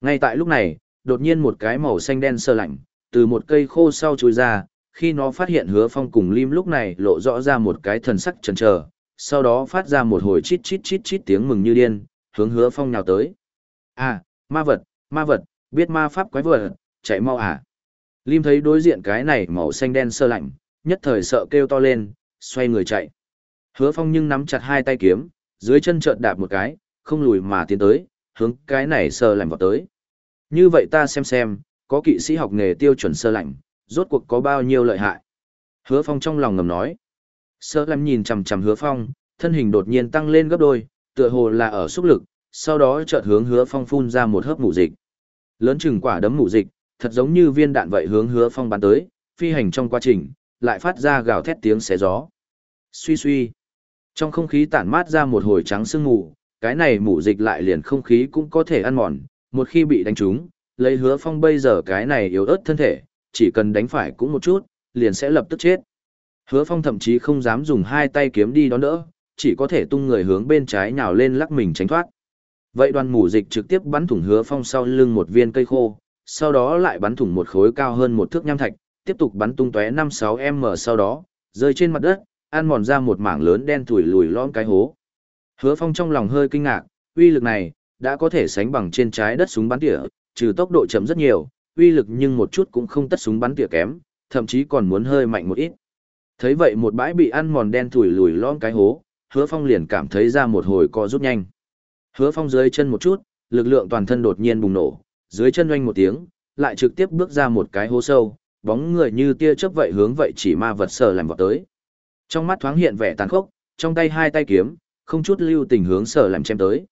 Ngay tại lúc này, đột nhiên một cái màu xanh đen sơ lạnh, từ một cây khô sau chui ra, khi nó phát hiện hứa phong cùng lim lúc này lộ rõ ra một cái thần sắc chần chờ sau đó phát ra một hồi chít chít chít chít tiếng mừng như điên hướng hứa phong nhào tới à ma vật ma vật biết ma pháp quái vật chạy mau à lim thấy đối diện cái này màu xanh đen sơ lạnh nhất thời sợ kêu to lên xoay người chạy hứa phong nhưng nắm chặt hai tay kiếm dưới chân trợn đạp một cái không lùi mà tiến tới hướng cái này sơ lạnh vào tới như vậy ta xem xem có kỵ sĩ học nghề tiêu chuẩn sơ lạnh rốt cuộc có bao nhiêu lợi hại. Hứa Phong trong lòng ngầm nói. Sơ lạnh nhìn chằm chằm Hứa Phong, thân hình đột nhiên tăng lên gấp đôi, tựa hồ là ở xúc lực, sau đó chợt hướng Hứa Phong phun ra một hớp mù dịch. Lớn chừng quả đấm mụ dịch, thật giống như viên đạn vậy hướng Hứa Phong bắn tới, phi hành trong quá trình, lại phát ra gào thét tiếng xé gió. Suy suy. Trong không khí tản mát ra một hồi trắng sương mù, cái này mù dịch lại liền không khí cũng có thể ăn mòn, một khi bị đánh trúng, lấy Hứa Phong bây giờ cái này yếu ớt thân thể, chỉ cần đánh phải cũng một chút, liền sẽ lập tức chết. Hứa phong thậm chí không dám dùng hai tay kiếm đi đón đỡ, chỉ có thể tung người hướng bên trái nhào lên lắc mình tránh thoát. Vậy đoàn mù dịch trực tiếp bắn thủng hứa phong sau lưng một viên cây khô, sau đó lại bắn thủng một khối cao hơn một thước nham thạch, tiếp tục bắn tung tóe 5-6 m sau đó, rơi trên mặt đất, ăn mòn ra một mảng lớn đen thủi lùi lõm cái hố. Hứa phong trong lòng hơi kinh ngạc, uy lực này, đã có thể sánh bằng trên trái đất súng bắn tỉa, trừ tốc độ chậm rất nhiều, uy lực nhưng một chút cũng không tất súng bắn tỉa kém, thậm chí còn muốn hơi mạnh một ít. Thấy vậy một bãi bị ăn mòn đen thủi lùi lõm cái hố, hứa phong liền cảm thấy ra một hồi co rút nhanh. Hứa phong dưới chân một chút, lực lượng toàn thân đột nhiên bùng nổ, dưới chân oanh một tiếng, lại trực tiếp bước ra một cái hố sâu, bóng người như tia chớp vậy hướng vậy chỉ ma vật sở làm vọt tới. Trong mắt thoáng hiện vẻ tàn khốc, trong tay hai tay kiếm, không chút lưu tình hướng sở làm chém tới.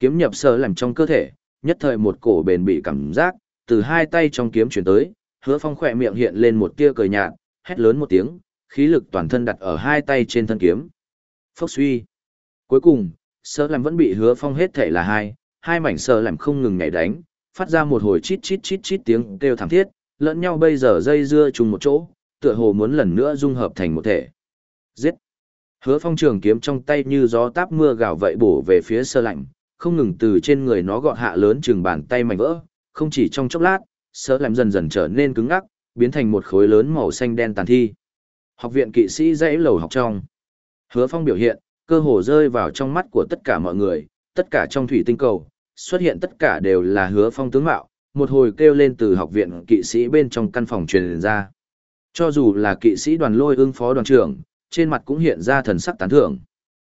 Kiếm nhập sở làm trong cơ thể, nhất thời một cổ bền bị cảm giác, từ hai tay trong kiếm chuyển tới, hứa phong khỏe miệng hiện lên một tia cười nhạt, hét lớn một tiếng, khí lực toàn thân đặt ở hai tay trên thân kiếm. Phốc suy. Cuối cùng, sơ làm vẫn bị hứa phong hết thể là hai, hai mảnh sơ làm không ngừng nhảy đánh, phát ra một hồi chít chít chít chít tiếng kêu thảm thiết, lẫn nhau bây giờ dây dưa chung một chỗ, tựa hồ muốn lần nữa dung hợp thành một thể. Giết! Hứa phong trường kiếm trong tay như gió táp mưa gào vậy bổ về phía sơ lạnh, không ngừng từ trên người nó gọt hạ lớn chừng bàn tay mảnh vỡ, không chỉ trong chốc lát, sơ lạnh dần dần trở nên cứng ngắc, biến thành một khối lớn màu xanh đen tàn thi. Học viện kỵ sĩ dãy lầu học trong. Hứa phong biểu hiện, cơ hồ rơi vào trong mắt của tất cả mọi người, tất cả trong thủy tinh cầu, xuất hiện tất cả đều là hứa phong tướng mạo, một hồi kêu lên từ học viện kỵ sĩ bên trong căn phòng truyền ra. Cho dù là kỵ sĩ đoàn lôi ương phó đoàn trưởng, trên mặt cũng hiện ra thần sắc tán thưởng.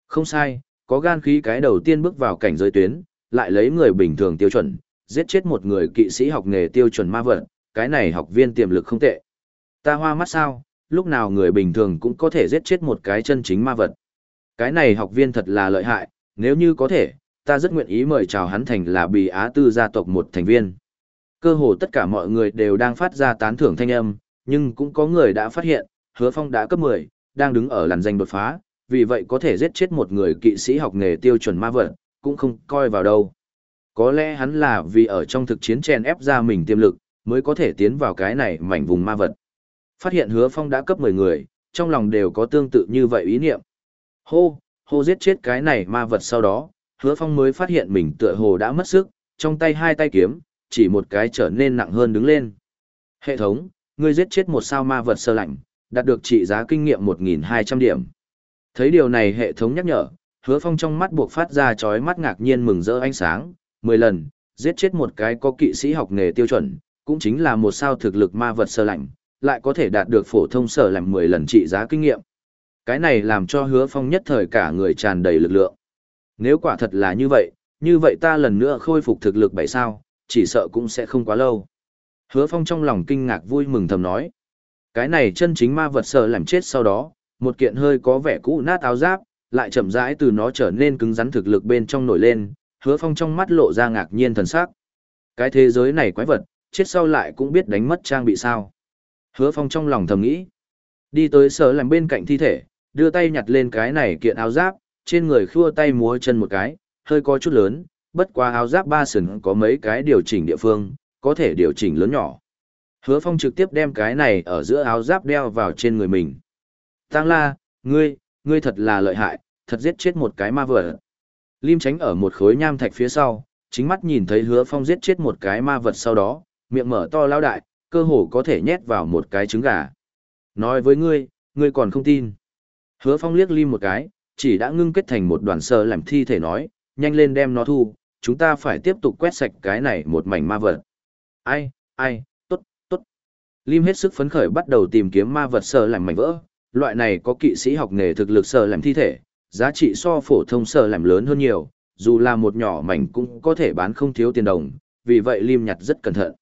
Không sai, có gan khí cái đầu tiên bước vào cảnh giới tuyến, lại lấy người bình thường tiêu chuẩn, giết chết một người kỵ sĩ học nghề tiêu chuẩn ma vật, cái này học viên tiềm lực không tệ. Ta hoa mắt sao, lúc nào người bình thường cũng có thể giết chết một cái chân chính ma vật. Cái này học viên thật là lợi hại, nếu như có thể, ta rất nguyện ý mời chào hắn thành là bì á tư gia tộc một thành viên. Cơ hồ tất cả mọi người đều đang phát ra tán thưởng thanh âm, nhưng cũng có người đã phát hiện, hứa phong đã cấp 10, đang đứng ở làn danh đột phá, vì vậy có thể giết chết một người kỵ sĩ học nghề tiêu chuẩn ma vật, cũng không coi vào đâu. Có lẽ hắn là vì ở trong thực chiến chèn ép ra mình tiềm lực, mới có thể tiến vào cái này mảnh vùng ma vật. Phát hiện hứa phong đã cấp 10 người, trong lòng đều có tương tự như vậy ý niệm. Hô, hô giết chết cái này ma vật sau đó, hứa phong mới phát hiện mình tựa hồ đã mất sức, trong tay hai tay kiếm, chỉ một cái trở nên nặng hơn đứng lên. Hệ thống, ngươi giết chết một sao ma vật sơ lạnh, đạt được trị giá kinh nghiệm 1.200 điểm. Thấy điều này hệ thống nhắc nhở, hứa phong trong mắt buộc phát ra chói mắt ngạc nhiên mừng rỡ ánh sáng, 10 lần, giết chết một cái có kỵ sĩ học nghề tiêu chuẩn, cũng chính là một sao thực lực ma vật sơ lạnh, lại có thể đạt được phổ thông sở lạnh 10 lần trị giá kinh nghiệm. Cái này làm cho hứa phong nhất thời cả người tràn đầy lực lượng. Nếu quả thật là như vậy, như vậy ta lần nữa khôi phục thực lực bảy sao, chỉ sợ cũng sẽ không quá lâu. Hứa phong trong lòng kinh ngạc vui mừng thầm nói. Cái này chân chính ma vật sợ làm chết sau đó, một kiện hơi có vẻ cũ nát áo giáp, lại chậm rãi từ nó trở nên cứng rắn thực lực bên trong nổi lên, hứa phong trong mắt lộ ra ngạc nhiên thần sắc. Cái thế giới này quái vật, chết sau lại cũng biết đánh mất trang bị sao. Hứa phong trong lòng thầm nghĩ. Đi tới sở làm bên cạnh thi thể, đưa tay nhặt lên cái này kiện áo giáp, trên người khua tay múa chân một cái, hơi có chút lớn, bất quá áo giáp ba sừng có mấy cái điều chỉnh địa phương, có thể điều chỉnh lớn nhỏ. Hứa Phong trực tiếp đem cái này ở giữa áo giáp đeo vào trên người mình. Tăng la, ngươi, ngươi thật là lợi hại, thật giết chết một cái ma vật. Lim tránh ở một khối nham thạch phía sau, chính mắt nhìn thấy hứa phong giết chết một cái ma vật sau đó, miệng mở to lao đại, cơ hồ có thể nhét vào một cái trứng gà. Nói với ngươi, ngươi còn không tin. Hứa phong liếc Lim một cái, chỉ đã ngưng kết thành một đoàn sơ làm thi thể nói, nhanh lên đem nó thu, chúng ta phải tiếp tục quét sạch cái này một mảnh ma vật. Ai, ai, tốt, tốt. Lim hết sức phấn khởi bắt đầu tìm kiếm ma vật sơ làm mảnh vỡ, loại này có kỵ sĩ học nghề thực lực sơ làm thi thể, giá trị so phổ thông sơ làm lớn hơn nhiều, dù là một nhỏ mảnh cũng có thể bán không thiếu tiền đồng, vì vậy Lim nhặt rất cẩn thận.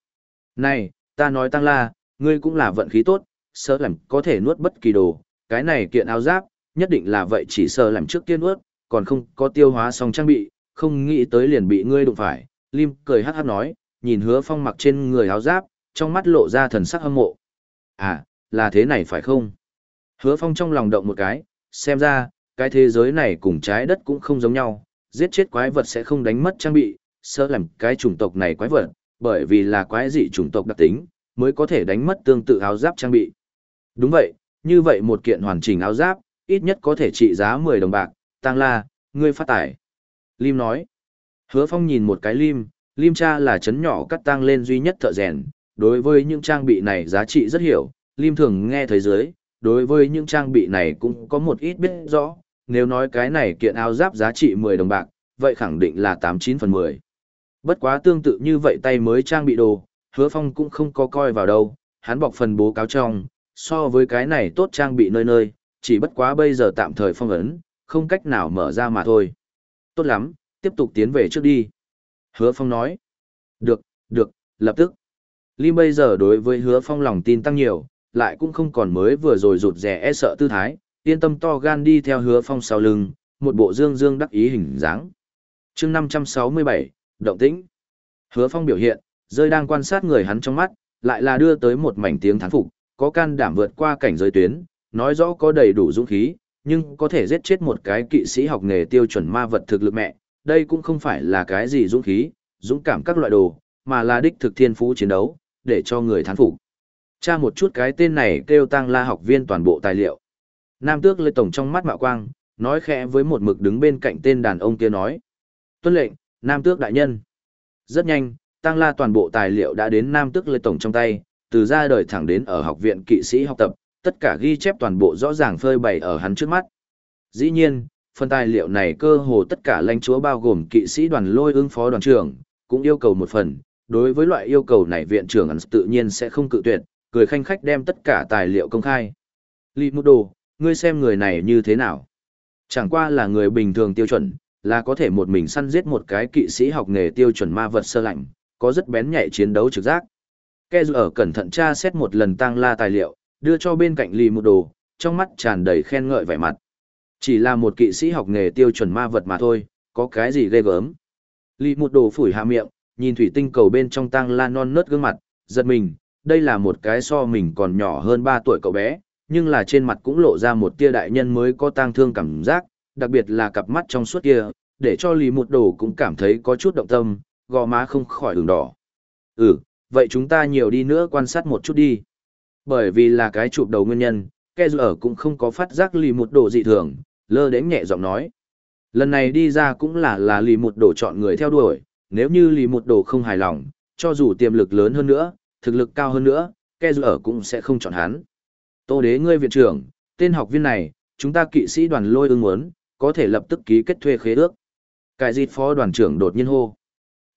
Này, ta nói tăng la, ngươi cũng là vận khí tốt, sơ làm có thể nuốt bất kỳ đồ, cái này kiện áo giáp, nhất định là vậy chỉ sợ làm trước tiên nuốt, còn không có tiêu hóa xong trang bị, không nghĩ tới liền bị ngươi đụng phải. Lim cười hát hát nói, nhìn hứa phong mặc trên người áo giáp, trong mắt lộ ra thần sắc hâm mộ. À, là thế này phải không? Hứa phong trong lòng động một cái, xem ra, cái thế giới này cùng trái đất cũng không giống nhau, giết chết quái vật sẽ không đánh mất trang bị, sợ làm cái chủng tộc này quái vật, bởi vì là quái dị chủng tộc đặc tính, mới có thể đánh mất tương tự áo giáp trang bị. Đúng vậy, như vậy một kiện hoàn chỉnh áo giáp, ít nhất có thể trị giá 10 đồng bạc, tăng la, ngươi phát tải. Lim nói, hứa phong nhìn một cái lim, lim cha là chấn nhỏ cắt tăng lên duy nhất thợ rèn, đối với những trang bị này giá trị rất hiểu, lim thường nghe thấy dưới, đối với những trang bị này cũng có một ít biết rõ, nếu nói cái này kiện áo giáp giá trị 10 đồng bạc, vậy khẳng định là 89 phần 10. Bất quá tương tự như vậy tay mới trang bị đồ, hứa phong cũng không có coi vào đâu, hắn bọc phần bố cáo trong, so với cái này tốt trang bị nơi nơi, chỉ bất quá bây giờ tạm thời phong ấn, không cách nào mở ra mà thôi. Tốt lắm, tiếp tục tiến về trước đi. Hứa phong nói. Được, được, lập tức. Lim bây giờ đối với hứa phong lòng tin tăng nhiều, lại cũng không còn mới vừa rồi rụt rè e sợ tư thái, yên tâm to gan đi theo hứa phong sau lưng, một bộ dương dương đắc ý hình dáng. chương 567, động tĩnh. Hứa phong biểu hiện, rơi đang quan sát người hắn trong mắt, lại là đưa tới một mảnh tiếng thán phục, có can đảm vượt qua cảnh giới tuyến, nói rõ có đầy đủ dũng khí, nhưng có thể giết chết một cái kỵ sĩ học nghề tiêu chuẩn ma vật thực lực mẹ, đây cũng không phải là cái gì dũng khí, dũng cảm các loại đồ, mà là đích thực thiên phú chiến đấu, để cho người thán phục. Tra một chút cái tên này kêu tăng la học viên toàn bộ tài liệu. Nam tước lê tổng trong mắt mạo quang, nói khẽ với một mực đứng bên cạnh tên đàn ông kia nói. Tuân lệnh, Nam tước đại nhân. Rất nhanh, tăng la toàn bộ tài liệu đã đến Nam tước lê tổng trong tay, từ ra đời thẳng đến ở học viện kỵ sĩ học tập, tất cả ghi chép toàn bộ rõ ràng phơi bày ở hắn trước mắt. Dĩ nhiên, phần tài liệu này cơ hồ tất cả lãnh chúa bao gồm kỵ sĩ đoàn lôi ứng phó đoàn trưởng, cũng yêu cầu một phần. Đối với loại yêu cầu này viện trưởng tự nhiên sẽ không cự tuyệt, cười khanh khách đem tất cả tài liệu công khai. Lý Mục Đồ, ngươi xem người này như thế nào? Chẳng qua là người bình thường tiêu chuẩn, là có thể một mình săn giết một cái kỵ sĩ học nghề tiêu chuẩn ma vật sơ lạnh, có rất bén nhạy chiến đấu trực giác. Ke ở cẩn thận tra xét một lần tăng la tài liệu, đưa cho bên cạnh Lý một Đồ, trong mắt tràn đầy khen ngợi vẻ mặt. Chỉ là một kỵ sĩ học nghề tiêu chuẩn ma vật mà thôi, có cái gì ghê gớm. Lý một Đồ phủi hạ miệng, nhìn thủy tinh cầu bên trong tăng la non nớt gương mặt, giật mình, đây là một cái so mình còn nhỏ hơn 3 tuổi cậu bé, nhưng là trên mặt cũng lộ ra một tia đại nhân mới có tang thương cảm giác, đặc biệt là cặp mắt trong suốt kia, để cho Lý Một Đồ cũng cảm thấy có chút động tâm, gò má không khỏi ửng đỏ. Ừ, vậy chúng ta nhiều đi nữa quan sát một chút đi. Bởi vì là cái chụp đầu nguyên nhân, Ke ở cũng không có phát giác Lý Một Đồ dị thường, lơ đến nhẹ giọng nói. Lần này đi ra cũng là là Lý Một Đồ chọn người theo đuổi, nếu như Lý Một Đồ không hài lòng, cho dù tiềm lực lớn hơn nữa, thực lực cao hơn nữa, Ke ở cũng sẽ không chọn hắn. Tô đế ngươi viện trưởng, tên học viên này, chúng ta kỵ sĩ đoàn lôi ưng muốn, có thể lập tức ký kết thuê khế ước. Cải dịt phó đoàn trưởng đột nhiên hô.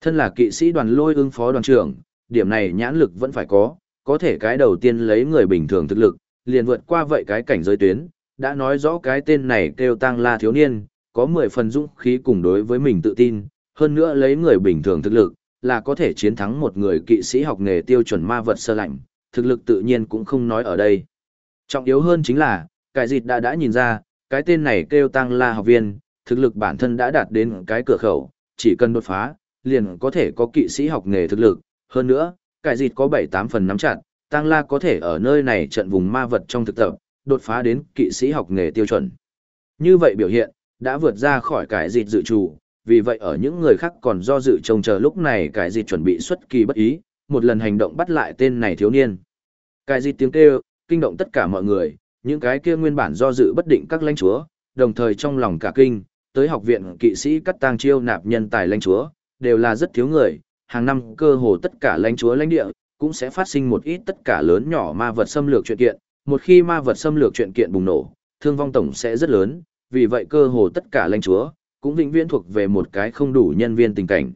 Thân là kỵ sĩ đoàn lôi ưng phó đoàn trưởng, điểm này nhãn lực vẫn phải có, có thể cái đầu tiên lấy người bình thường thực lực, liền vượt qua vậy cái cảnh giới tuyến, đã nói rõ cái tên này kêu tăng la thiếu niên, có 10 phần dũng khí cùng đối với mình tự tin, hơn nữa lấy người bình thường thực lực, là có thể chiến thắng một người kỵ sĩ học nghề tiêu chuẩn ma vật sơ lạnh, thực lực tự nhiên cũng không nói ở đây. Trọng yếu hơn chính là, cái dịt đã đã nhìn ra, cái tên này kêu tăng la học viên, thực lực bản thân đã đạt đến cái cửa khẩu, chỉ cần đột phá, liền có thể có kỵ sĩ học nghề thực lực. Hơn nữa, Cải dịt có 7-8 phần nắm chặt, tăng la có thể ở nơi này trận vùng ma vật trong thực tập, đột phá đến kỵ sĩ học nghề tiêu chuẩn. Như vậy biểu hiện, đã vượt ra khỏi cải dịt dự trù, vì vậy ở những người khác còn do dự trông chờ lúc này cải dịt chuẩn bị xuất kỳ bất ý, một lần hành động bắt lại tên này thiếu niên. Cải dịt tiếng kêu, kinh động tất cả mọi người, những cái kia nguyên bản do dự bất định các lãnh chúa, đồng thời trong lòng cả kinh, tới học viện kỵ sĩ cắt tang chiêu nạp nhân tài lãnh chúa, đều là rất thiếu người, hàng năm cơ hồ tất cả lãnh chúa lãnh địa cũng sẽ phát sinh một ít tất cả lớn nhỏ ma vật xâm lược chuyện kiện, một khi ma vật xâm lược chuyện kiện bùng nổ, thương vong tổng sẽ rất lớn, vì vậy cơ hồ tất cả lãnh chúa cũng vĩnh viễn thuộc về một cái không đủ nhân viên tình cảnh.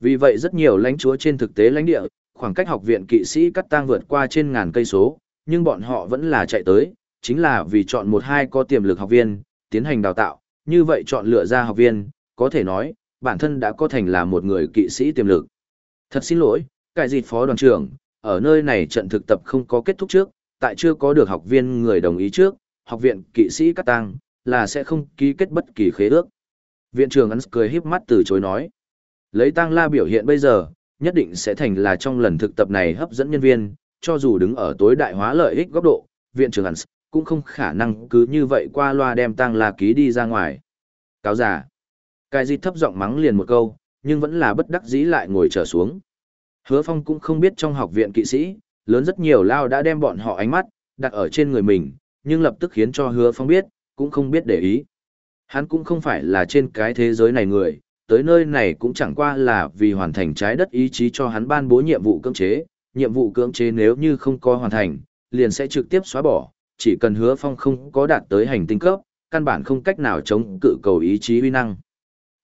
Vì vậy rất nhiều lãnh chúa trên thực tế lãnh địa, khoảng cách học viện kỵ sĩ cắt tang vượt qua trên ngàn cây số, nhưng bọn họ vẫn là chạy tới, chính là vì chọn một hai có tiềm lực học viên, tiến hành đào tạo, như vậy chọn lựa ra học viên, có thể nói, bản thân đã có thành là một người kỵ sĩ tiềm lực. Thật xin lỗi, cải dịt phó đoàn trưởng, ở nơi này trận thực tập không có kết thúc trước, tại chưa có được học viên người đồng ý trước, học viện kỵ sĩ cắt tăng, là sẽ không ký kết bất kỳ khế ước. Viện trưởng ấn cười híp mắt từ chối nói. Lấy tăng la biểu hiện bây giờ, nhất định sẽ thành là trong lần thực tập này hấp dẫn nhân viên, cho dù đứng ở tối đại hóa lợi ích góc độ, viện trưởng Ấn cũng không khả năng cứ như vậy qua loa đem tăng la ký đi ra ngoài. Cáo giả. Cái gì thấp giọng mắng liền một câu, nhưng vẫn là bất đắc dĩ lại ngồi trở xuống. Hứa Phong cũng không biết trong học viện kỵ sĩ, lớn rất nhiều lao đã đem bọn họ ánh mắt, đặt ở trên người mình, nhưng lập tức khiến cho hứa phong biết, cũng không biết để ý. Hắn cũng không phải là trên cái thế giới này người, tới nơi này cũng chẳng qua là vì hoàn thành trái đất ý chí cho hắn ban bố nhiệm vụ cưỡng chế, nhiệm vụ cưỡng chế nếu như không có hoàn thành, liền sẽ trực tiếp xóa bỏ, chỉ cần hứa phong không có đạt tới hành tinh cấp, căn bản không cách nào chống cự cầu ý chí uy năng.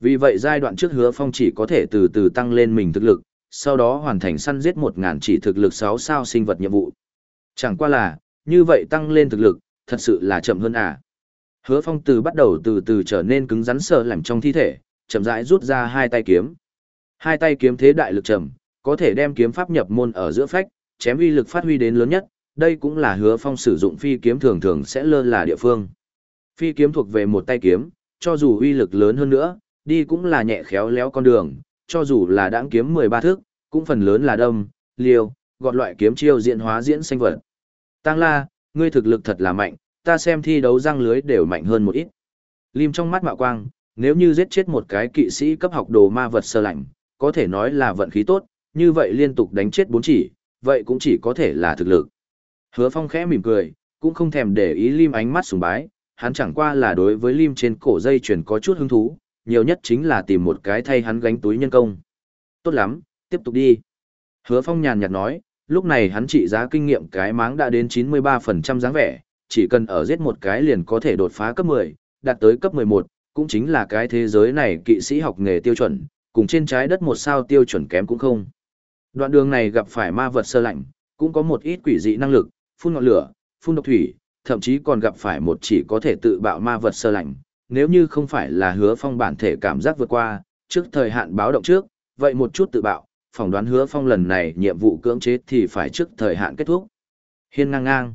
Vì vậy giai đoạn trước hứa phong chỉ có thể từ từ tăng lên mình thực lực, sau đó hoàn thành săn giết 1.000 chỉ thực lực 6 sao sinh vật nhiệm vụ. Chẳng qua là, như vậy tăng lên thực lực, thật sự là chậm hơn à. Hứa phong từ bắt đầu từ từ trở nên cứng rắn sợ làm trong thi thể, chậm rãi rút ra hai tay kiếm. Hai tay kiếm thế đại lực trầm, có thể đem kiếm pháp nhập môn ở giữa phách, chém uy lực phát huy đến lớn nhất, đây cũng là hứa phong sử dụng phi kiếm thường thường sẽ lơ là địa phương. Phi kiếm thuộc về một tay kiếm, cho dù uy lực lớn hơn nữa, đi cũng là nhẹ khéo léo con đường, cho dù là đãng kiếm 13 thước, cũng phần lớn là đâm, liều, gọt loại kiếm chiêu diễn hóa diễn sinh vật. Tăng la, ngươi thực lực thật là mạnh, ta xem thi đấu răng lưới đều mạnh hơn một ít. Lim trong mắt mạo quang, nếu như giết chết một cái kỵ sĩ cấp học đồ ma vật sơ lạnh, có thể nói là vận khí tốt, như vậy liên tục đánh chết bốn chỉ, vậy cũng chỉ có thể là thực lực. Hứa Phong khẽ mỉm cười, cũng không thèm để ý Lim ánh mắt sùng bái, hắn chẳng qua là đối với Lim trên cổ dây chuyền có chút hứng thú, nhiều nhất chính là tìm một cái thay hắn gánh túi nhân công. Tốt lắm, tiếp tục đi. Hứa Phong nhàn nhạt nói, lúc này hắn trị giá kinh nghiệm cái máng đã đến 93% dáng vẻ, chỉ cần ở giết một cái liền có thể đột phá cấp 10, đạt tới cấp 11, cũng chính là cái thế giới này kỵ sĩ học nghề tiêu chuẩn, cùng trên trái đất một sao tiêu chuẩn kém cũng không. Đoạn đường này gặp phải ma vật sơ lạnh, cũng có một ít quỷ dị năng lực, phun ngọn lửa, phun độc thủy, thậm chí còn gặp phải một chỉ có thể tự bạo ma vật sơ lạnh. Nếu như không phải là hứa phong bản thể cảm giác vượt qua, trước thời hạn báo động trước, vậy một chút tự bạo, phỏng đoán hứa phong lần này nhiệm vụ cưỡng chế thì phải trước thời hạn kết thúc. Hiên ngang ngang.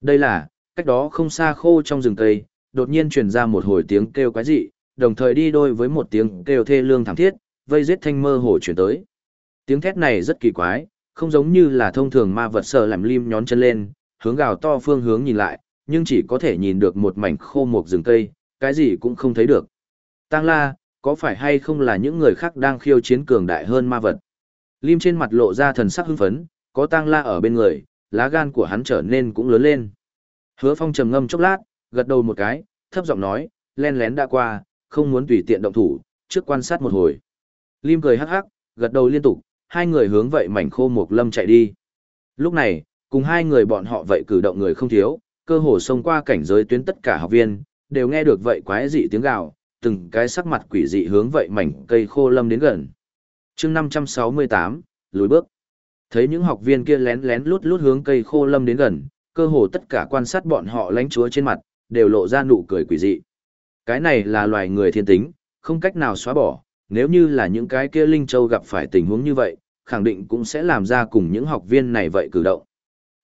Đây là, cách đó không xa khô trong rừng cây, đột nhiên truyền ra một hồi tiếng kêu quái dị, đồng thời đi đôi với một tiếng kêu thê lương thảm thiết, vây giết thanh mơ hồ chuyển tới. Tiếng thét này rất kỳ quái, không giống như là thông thường ma vật sợ làm lim nhón chân lên, hướng gào to phương hướng nhìn lại, nhưng chỉ có thể nhìn được một mảnh khô mục rừng cây, cái gì cũng không thấy được. Tăng la, có phải hay không là những người khác đang khiêu chiến cường đại hơn ma vật? Lim trên mặt lộ ra thần sắc hưng phấn, có tăng la ở bên người, lá gan của hắn trở nên cũng lớn lên. Hứa phong trầm ngâm chốc lát, gật đầu một cái, thấp giọng nói, len lén đã qua, không muốn tùy tiện động thủ, trước quan sát một hồi. Lim cười hắc hắc, gật đầu liên tục, hai người hướng vậy mảnh khô mục lâm chạy đi. Lúc này, cùng hai người bọn họ vậy cử động người không thiếu, cơ hồ xông qua cảnh giới tuyến tất cả học viên, đều nghe được vậy quái dị tiếng gào, từng cái sắc mặt quỷ dị hướng vậy mảnh cây khô lâm đến gần. chương 568, lùi bước. Thấy những học viên kia lén lén lút lút hướng cây khô lâm đến gần, cơ hồ tất cả quan sát bọn họ lánh chúa trên mặt, đều lộ ra nụ cười quỷ dị. Cái này là loài người thiên tính, không cách nào xóa bỏ, nếu như là những cái kia Linh Châu gặp phải tình huống như vậy, khẳng định cũng sẽ làm ra cùng những học viên này vậy cử động.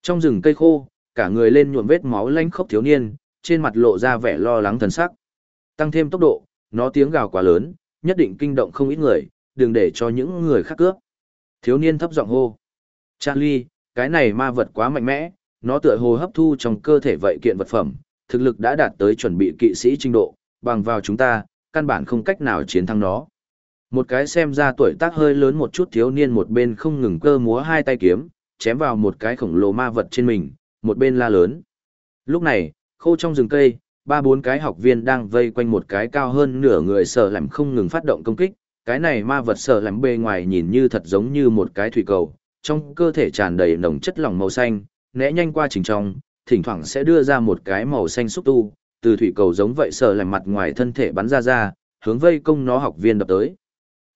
Trong rừng cây khô, cả người lên nhuộm vết máu lanh khốc thiếu niên, trên mặt lộ ra vẻ lo lắng thần sắc. Tăng thêm tốc độ, nó tiếng gào quá lớn, nhất định kinh động không ít người, đừng để cho những người khác cướp. Thiếu niên thấp giọng hô. Charlie, cái này ma vật quá mạnh mẽ, nó tựa hồ hấp thu trong cơ thể vậy kiện vật phẩm, thực lực đã đạt tới chuẩn bị kỵ sĩ trình độ, bằng vào chúng ta, căn bản không cách nào chiến thắng nó. Một cái xem ra tuổi tác hơi lớn một chút thiếu niên một bên không ngừng cơ múa hai tay kiếm, chém vào một cái khổng lồ ma vật trên mình, một bên la lớn. Lúc này, khô trong rừng cây, ba bốn cái học viên đang vây quanh một cái cao hơn nửa người sợ làm không ngừng phát động công kích. Cái này ma vật sợ làm bề ngoài nhìn như thật giống như một cái thủy cầu, trong cơ thể tràn đầy nồng chất lỏng màu xanh, né nhanh qua trình trong, thỉnh thoảng sẽ đưa ra một cái màu xanh xúc tu, từ thủy cầu giống vậy sợ làm mặt ngoài thân thể bắn ra ra, hướng vây công nó học viên đập tới.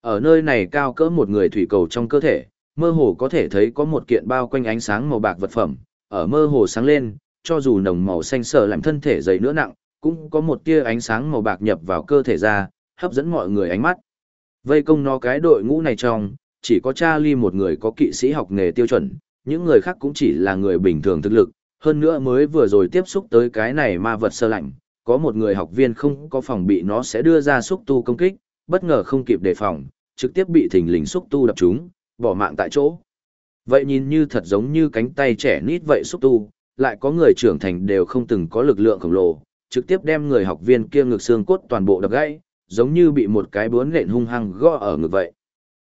Ở nơi này cao cỡ một người thủy cầu trong cơ thể, mơ hồ có thể thấy có một kiện bao quanh ánh sáng màu bạc vật phẩm, ở mơ hồ sáng lên, cho dù nồng màu xanh sờ làm thân thể dày nữa nặng, cũng có một tia ánh sáng màu bạc nhập vào cơ thể ra, hấp dẫn mọi người ánh mắt. Vây công nó cái đội ngũ này trong, chỉ có Charlie một người có kỵ sĩ học nghề tiêu chuẩn, những người khác cũng chỉ là người bình thường thực lực, hơn nữa mới vừa rồi tiếp xúc tới cái này ma vật sơ lạnh, có một người học viên không có phòng bị nó sẽ đưa ra xúc tu công kích, bất ngờ không kịp đề phòng, trực tiếp bị thình lình xúc tu đập trúng, bỏ mạng tại chỗ. Vậy nhìn như thật giống như cánh tay trẻ nít vậy xúc tu, lại có người trưởng thành đều không từng có lực lượng khổng lồ, trực tiếp đem người học viên kia ngực xương cốt toàn bộ đập gãy, giống như bị một cái bướn lện hung hăng gõ ở ngực vậy.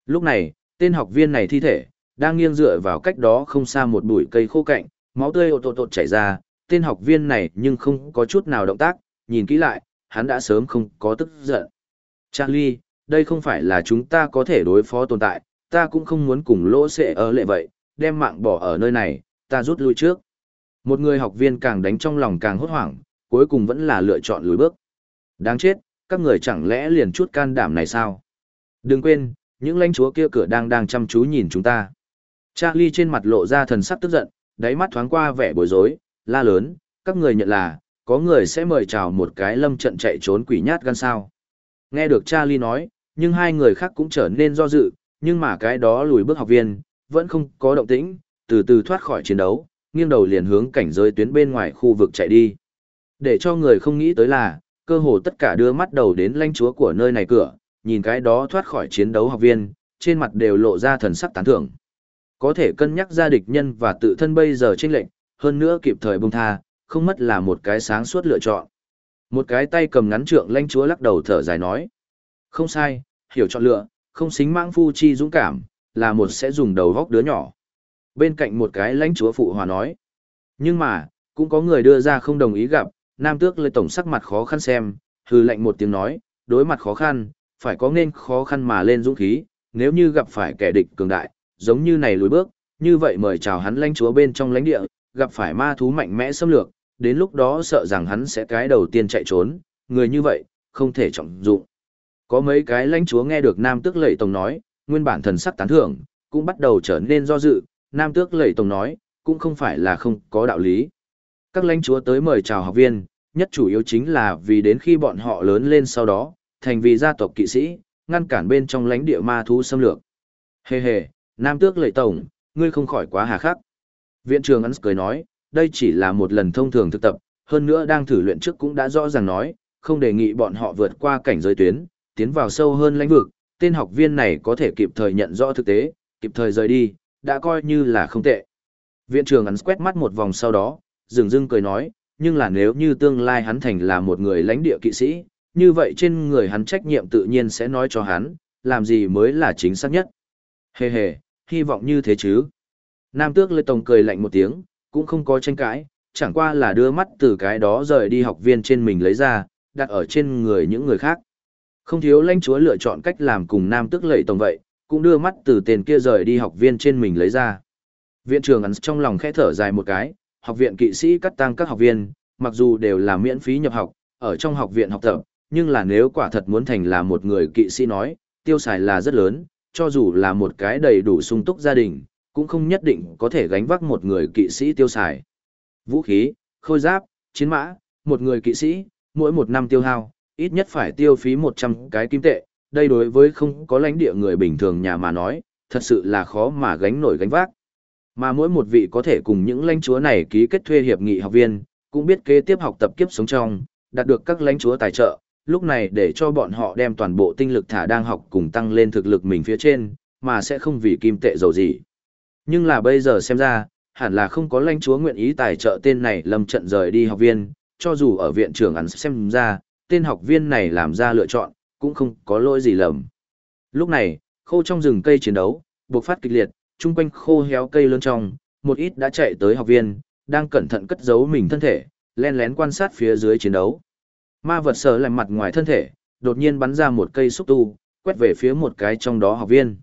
Lúc này, tên học viên này thi thể, đang nghiêng dựa vào cách đó không xa một bụi cây khô cạnh, máu tươi ột ột chảy ra, tên học viên này nhưng không có chút nào động tác, nhìn kỹ lại, hắn đã sớm không có tức giận. Charlie, đây không phải là chúng ta có thể đối phó tồn tại, ta cũng không muốn cùng lỗ sẽ ở lệ vậy, đem mạng bỏ ở nơi này, ta rút lui trước. Một người học viên càng đánh trong lòng càng hốt hoảng, cuối cùng vẫn là lựa chọn lùi bước. Đáng chết, các người chẳng lẽ liền chút can đảm này sao? Đừng quên, những lãnh chúa kia cửa đang đang chăm chú nhìn chúng ta. Charlie trên mặt lộ ra thần sắc tức giận, đáy mắt thoáng qua vẻ bối rối, la lớn, các người nhận là, có người sẽ mời chào một cái lâm trận chạy trốn quỷ nhát gan sao. Nghe được Charlie nói, nhưng hai người khác cũng trở nên do dự, nhưng mà cái đó lùi bước học viên, vẫn không có động tĩnh, từ từ thoát khỏi chiến đấu, nghiêng đầu liền hướng cảnh giới tuyến bên ngoài khu vực chạy đi. Để cho người không nghĩ tới là, cơ hồ tất cả đưa mắt đầu đến lãnh chúa của nơi này cửa, nhìn cái đó thoát khỏi chiến đấu học viên, trên mặt đều lộ ra thần sắc tán thưởng. Có thể cân nhắc ra địch nhân và tự thân bây giờ chênh lệnh, hơn nữa kịp thời bung tha, không mất là một cái sáng suốt lựa chọn. Một cái tay cầm ngắn trượng lãnh chúa lắc đầu thở dài nói. Không sai, hiểu chọn lựa, không xính mãng phu chi dũng cảm, là một sẽ dùng đầu góc đứa nhỏ. Bên cạnh một cái lãnh chúa phụ hòa nói. Nhưng mà, cũng có người đưa ra không đồng ý gặp, nam tước lê tổng sắc mặt khó khăn xem, hừ lạnh một tiếng nói, đối mặt khó khăn, phải có nên khó khăn mà lên dũng khí, nếu như gặp phải kẻ địch cường đại, giống như này lùi bước, như vậy mời chào hắn lãnh chúa bên trong lãnh địa, gặp phải ma thú mạnh mẽ xâm lược, đến lúc đó sợ rằng hắn sẽ cái đầu tiên chạy trốn, người như vậy, không thể trọng dụng. Có mấy cái lãnh chúa nghe được Nam Tước Lệ tổng nói, nguyên bản thần sắc tán thưởng, cũng bắt đầu trở nên do dự, Nam Tước Lệ Tông nói, cũng không phải là không có đạo lý. Các lãnh chúa tới mời chào học viên, nhất chủ yếu chính là vì đến khi bọn họ lớn lên sau đó, thành vì gia tộc kỵ sĩ, ngăn cản bên trong lãnh địa ma thú xâm lược. Hề hề, Nam Tước Lệ Tổng, ngươi không khỏi quá hà khắc. Viện trường ấn cười nói, đây chỉ là một lần thông thường thực tập, hơn nữa đang thử luyện trước cũng đã rõ ràng nói, không đề nghị bọn họ vượt qua cảnh giới tuyến, tiến vào sâu hơn lãnh vực, tên học viên này có thể kịp thời nhận rõ thực tế, kịp thời rời đi, đã coi như là không tệ. Viện trưởng hắn quét mắt một vòng sau đó, dừng dưng cười nói, nhưng là nếu như tương lai hắn thành là một người lãnh địa kỵ sĩ, như vậy trên người hắn trách nhiệm tự nhiên sẽ nói cho hắn, làm gì mới là chính xác nhất. Hề hề, hy vọng như thế chứ. Nam tước lê tổng cười lạnh một tiếng, cũng không có tranh cãi, chẳng qua là đưa mắt từ cái đó rời đi học viên trên mình lấy ra, đặt ở trên người những người khác. Không thiếu lãnh chúa lựa chọn cách làm cùng nam tước lệ tổng vậy, cũng đưa mắt từ tên kia rời đi học viên trên mình lấy ra. Viện trưởng ấn trong lòng khẽ thở dài một cái, học viện kỵ sĩ cắt tăng các học viên, mặc dù đều là miễn phí nhập học, ở trong học viện học tập, nhưng là nếu quả thật muốn thành là một người kỵ sĩ nói, tiêu xài là rất lớn, cho dù là một cái đầy đủ sung túc gia đình, cũng không nhất định có thể gánh vác một người kỵ sĩ tiêu xài. Vũ khí, khôi giáp, chiến mã, một người kỵ sĩ, mỗi một năm tiêu hao, ít nhất phải tiêu phí 100 cái kim tệ, đây đối với không có lãnh địa người bình thường nhà mà nói, thật sự là khó mà gánh nổi gánh vác. Mà mỗi một vị có thể cùng những lãnh chúa này ký kết thuê hiệp nghị học viên, cũng biết kế tiếp học tập kiếp sống trong, đạt được các lãnh chúa tài trợ, lúc này để cho bọn họ đem toàn bộ tinh lực thả đang học cùng tăng lên thực lực mình phía trên, mà sẽ không vì kim tệ dầu gì. Nhưng là bây giờ xem ra, hẳn là không có lãnh chúa nguyện ý tài trợ tên này lâm trận rời đi học viên, cho dù ở viện trưởng ăn xem ra, tên học viên này làm ra lựa chọn, cũng không có lỗi gì lầm. Lúc này, khô trong rừng cây chiến đấu, buộc phát kịch liệt, chung quanh khô héo cây lớn trong, một ít đã chạy tới học viên, đang cẩn thận cất giấu mình thân thể, len lén quan sát phía dưới chiến đấu. Ma vật sở lại mặt ngoài thân thể, đột nhiên bắn ra một cây xúc tu, quét về phía một cái trong đó học viên.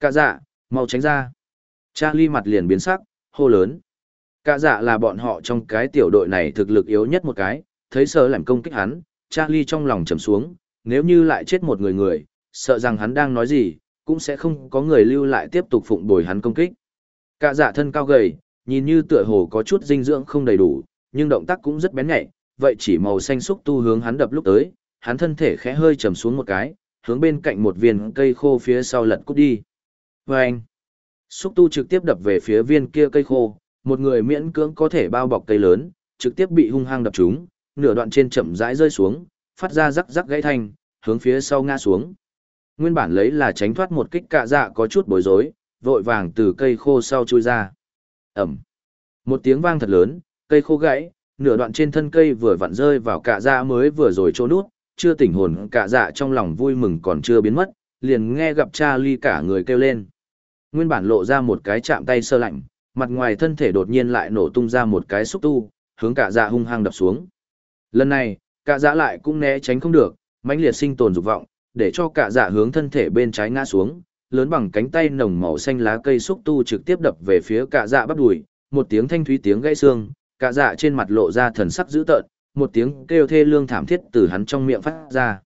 Cả dạ, mau tránh ra. Charlie mặt liền biến sắc, hô lớn. Cả dạ là bọn họ trong cái tiểu đội này thực lực yếu nhất một cái, thấy sở làm công kích hắn, Charlie trong lòng trầm xuống, nếu như lại chết một người người, sợ rằng hắn đang nói gì, cũng sẽ không có người lưu lại tiếp tục phụng bồi hắn công kích. Cả dạ thân cao gầy, nhìn như tựa hồ có chút dinh dưỡng không đầy đủ, nhưng động tác cũng rất bén nhạy, vậy chỉ màu xanh xúc tu hướng hắn đập lúc tới, hắn thân thể khẽ hơi trầm xuống một cái, hướng bên cạnh một viên cây khô phía sau lật cút đi. Vâng! xúc tu trực tiếp đập về phía viên kia cây khô, một người miễn cưỡng có thể bao bọc cây lớn, trực tiếp bị hung hăng đập trúng, nửa đoạn trên chậm rãi rơi xuống, phát ra rắc rắc gãy thanh, hướng phía sau ngã xuống. Nguyên bản lấy là tránh thoát một kích cạ dạ có chút bối rối, vội vàng từ cây khô sau chui ra. Ẩm. Một tiếng vang thật lớn, cây khô gãy, nửa đoạn trên thân cây vừa vặn rơi vào cạ dạ mới vừa rồi trốn nút, chưa tỉnh hồn cạ dạ trong lòng vui mừng còn chưa biến mất, liền nghe gặp cha ly cả người kêu lên. Nguyên bản lộ ra một cái chạm tay sơ lạnh, mặt ngoài thân thể đột nhiên lại nổ tung ra một cái xúc tu, hướng cạ dạ hung hăng đập xuống. Lần này, cả dạ lại cũng né tránh không được, mãnh liệt sinh tồn dục vọng, để cho cả dạ hướng thân thể bên trái ngã xuống, lớn bằng cánh tay nồng màu xanh lá cây xúc tu trực tiếp đập về phía cả dạ bắp đùi, một tiếng thanh thúy tiếng gãy xương, cả dạ trên mặt lộ ra thần sắc dữ tợn, một tiếng kêu thê lương thảm thiết từ hắn trong miệng phát ra.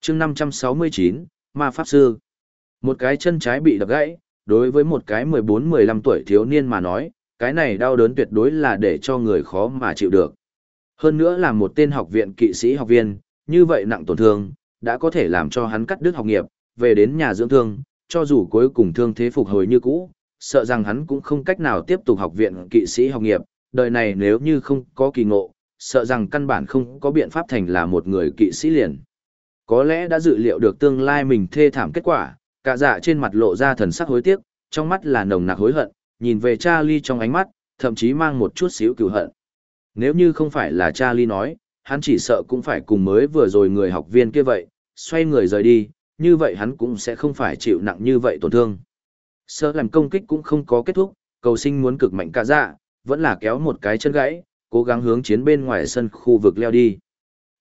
Chương 569, Ma pháp sư. Một cái chân trái bị đập gãy, đối với một cái 14-15 tuổi thiếu niên mà nói, cái này đau đớn tuyệt đối là để cho người khó mà chịu được. Hơn nữa là một tên học viện kỵ sĩ học viên, như vậy nặng tổn thương, đã có thể làm cho hắn cắt đứt học nghiệp, về đến nhà dưỡng thương, cho dù cuối cùng thương thế phục hồi như cũ, sợ rằng hắn cũng không cách nào tiếp tục học viện kỵ sĩ học nghiệp, đời này nếu như không có kỳ ngộ, sợ rằng căn bản không có biện pháp thành là một người kỵ sĩ liền. Có lẽ đã dự liệu được tương lai mình thê thảm kết quả, cả dạ trên mặt lộ ra thần sắc hối tiếc, trong mắt là nồng nặc hối hận, nhìn về Charlie trong ánh mắt, thậm chí mang một chút xíu cừu hận. Nếu như không phải là Charlie nói, hắn chỉ sợ cũng phải cùng mới vừa rồi người học viên kia vậy, xoay người rời đi, như vậy hắn cũng sẽ không phải chịu nặng như vậy tổn thương. Sơ làm công kích cũng không có kết thúc, cầu sinh muốn cực mạnh cả dạ, vẫn là kéo một cái chân gãy, cố gắng hướng chiến bên ngoài sân khu vực leo đi.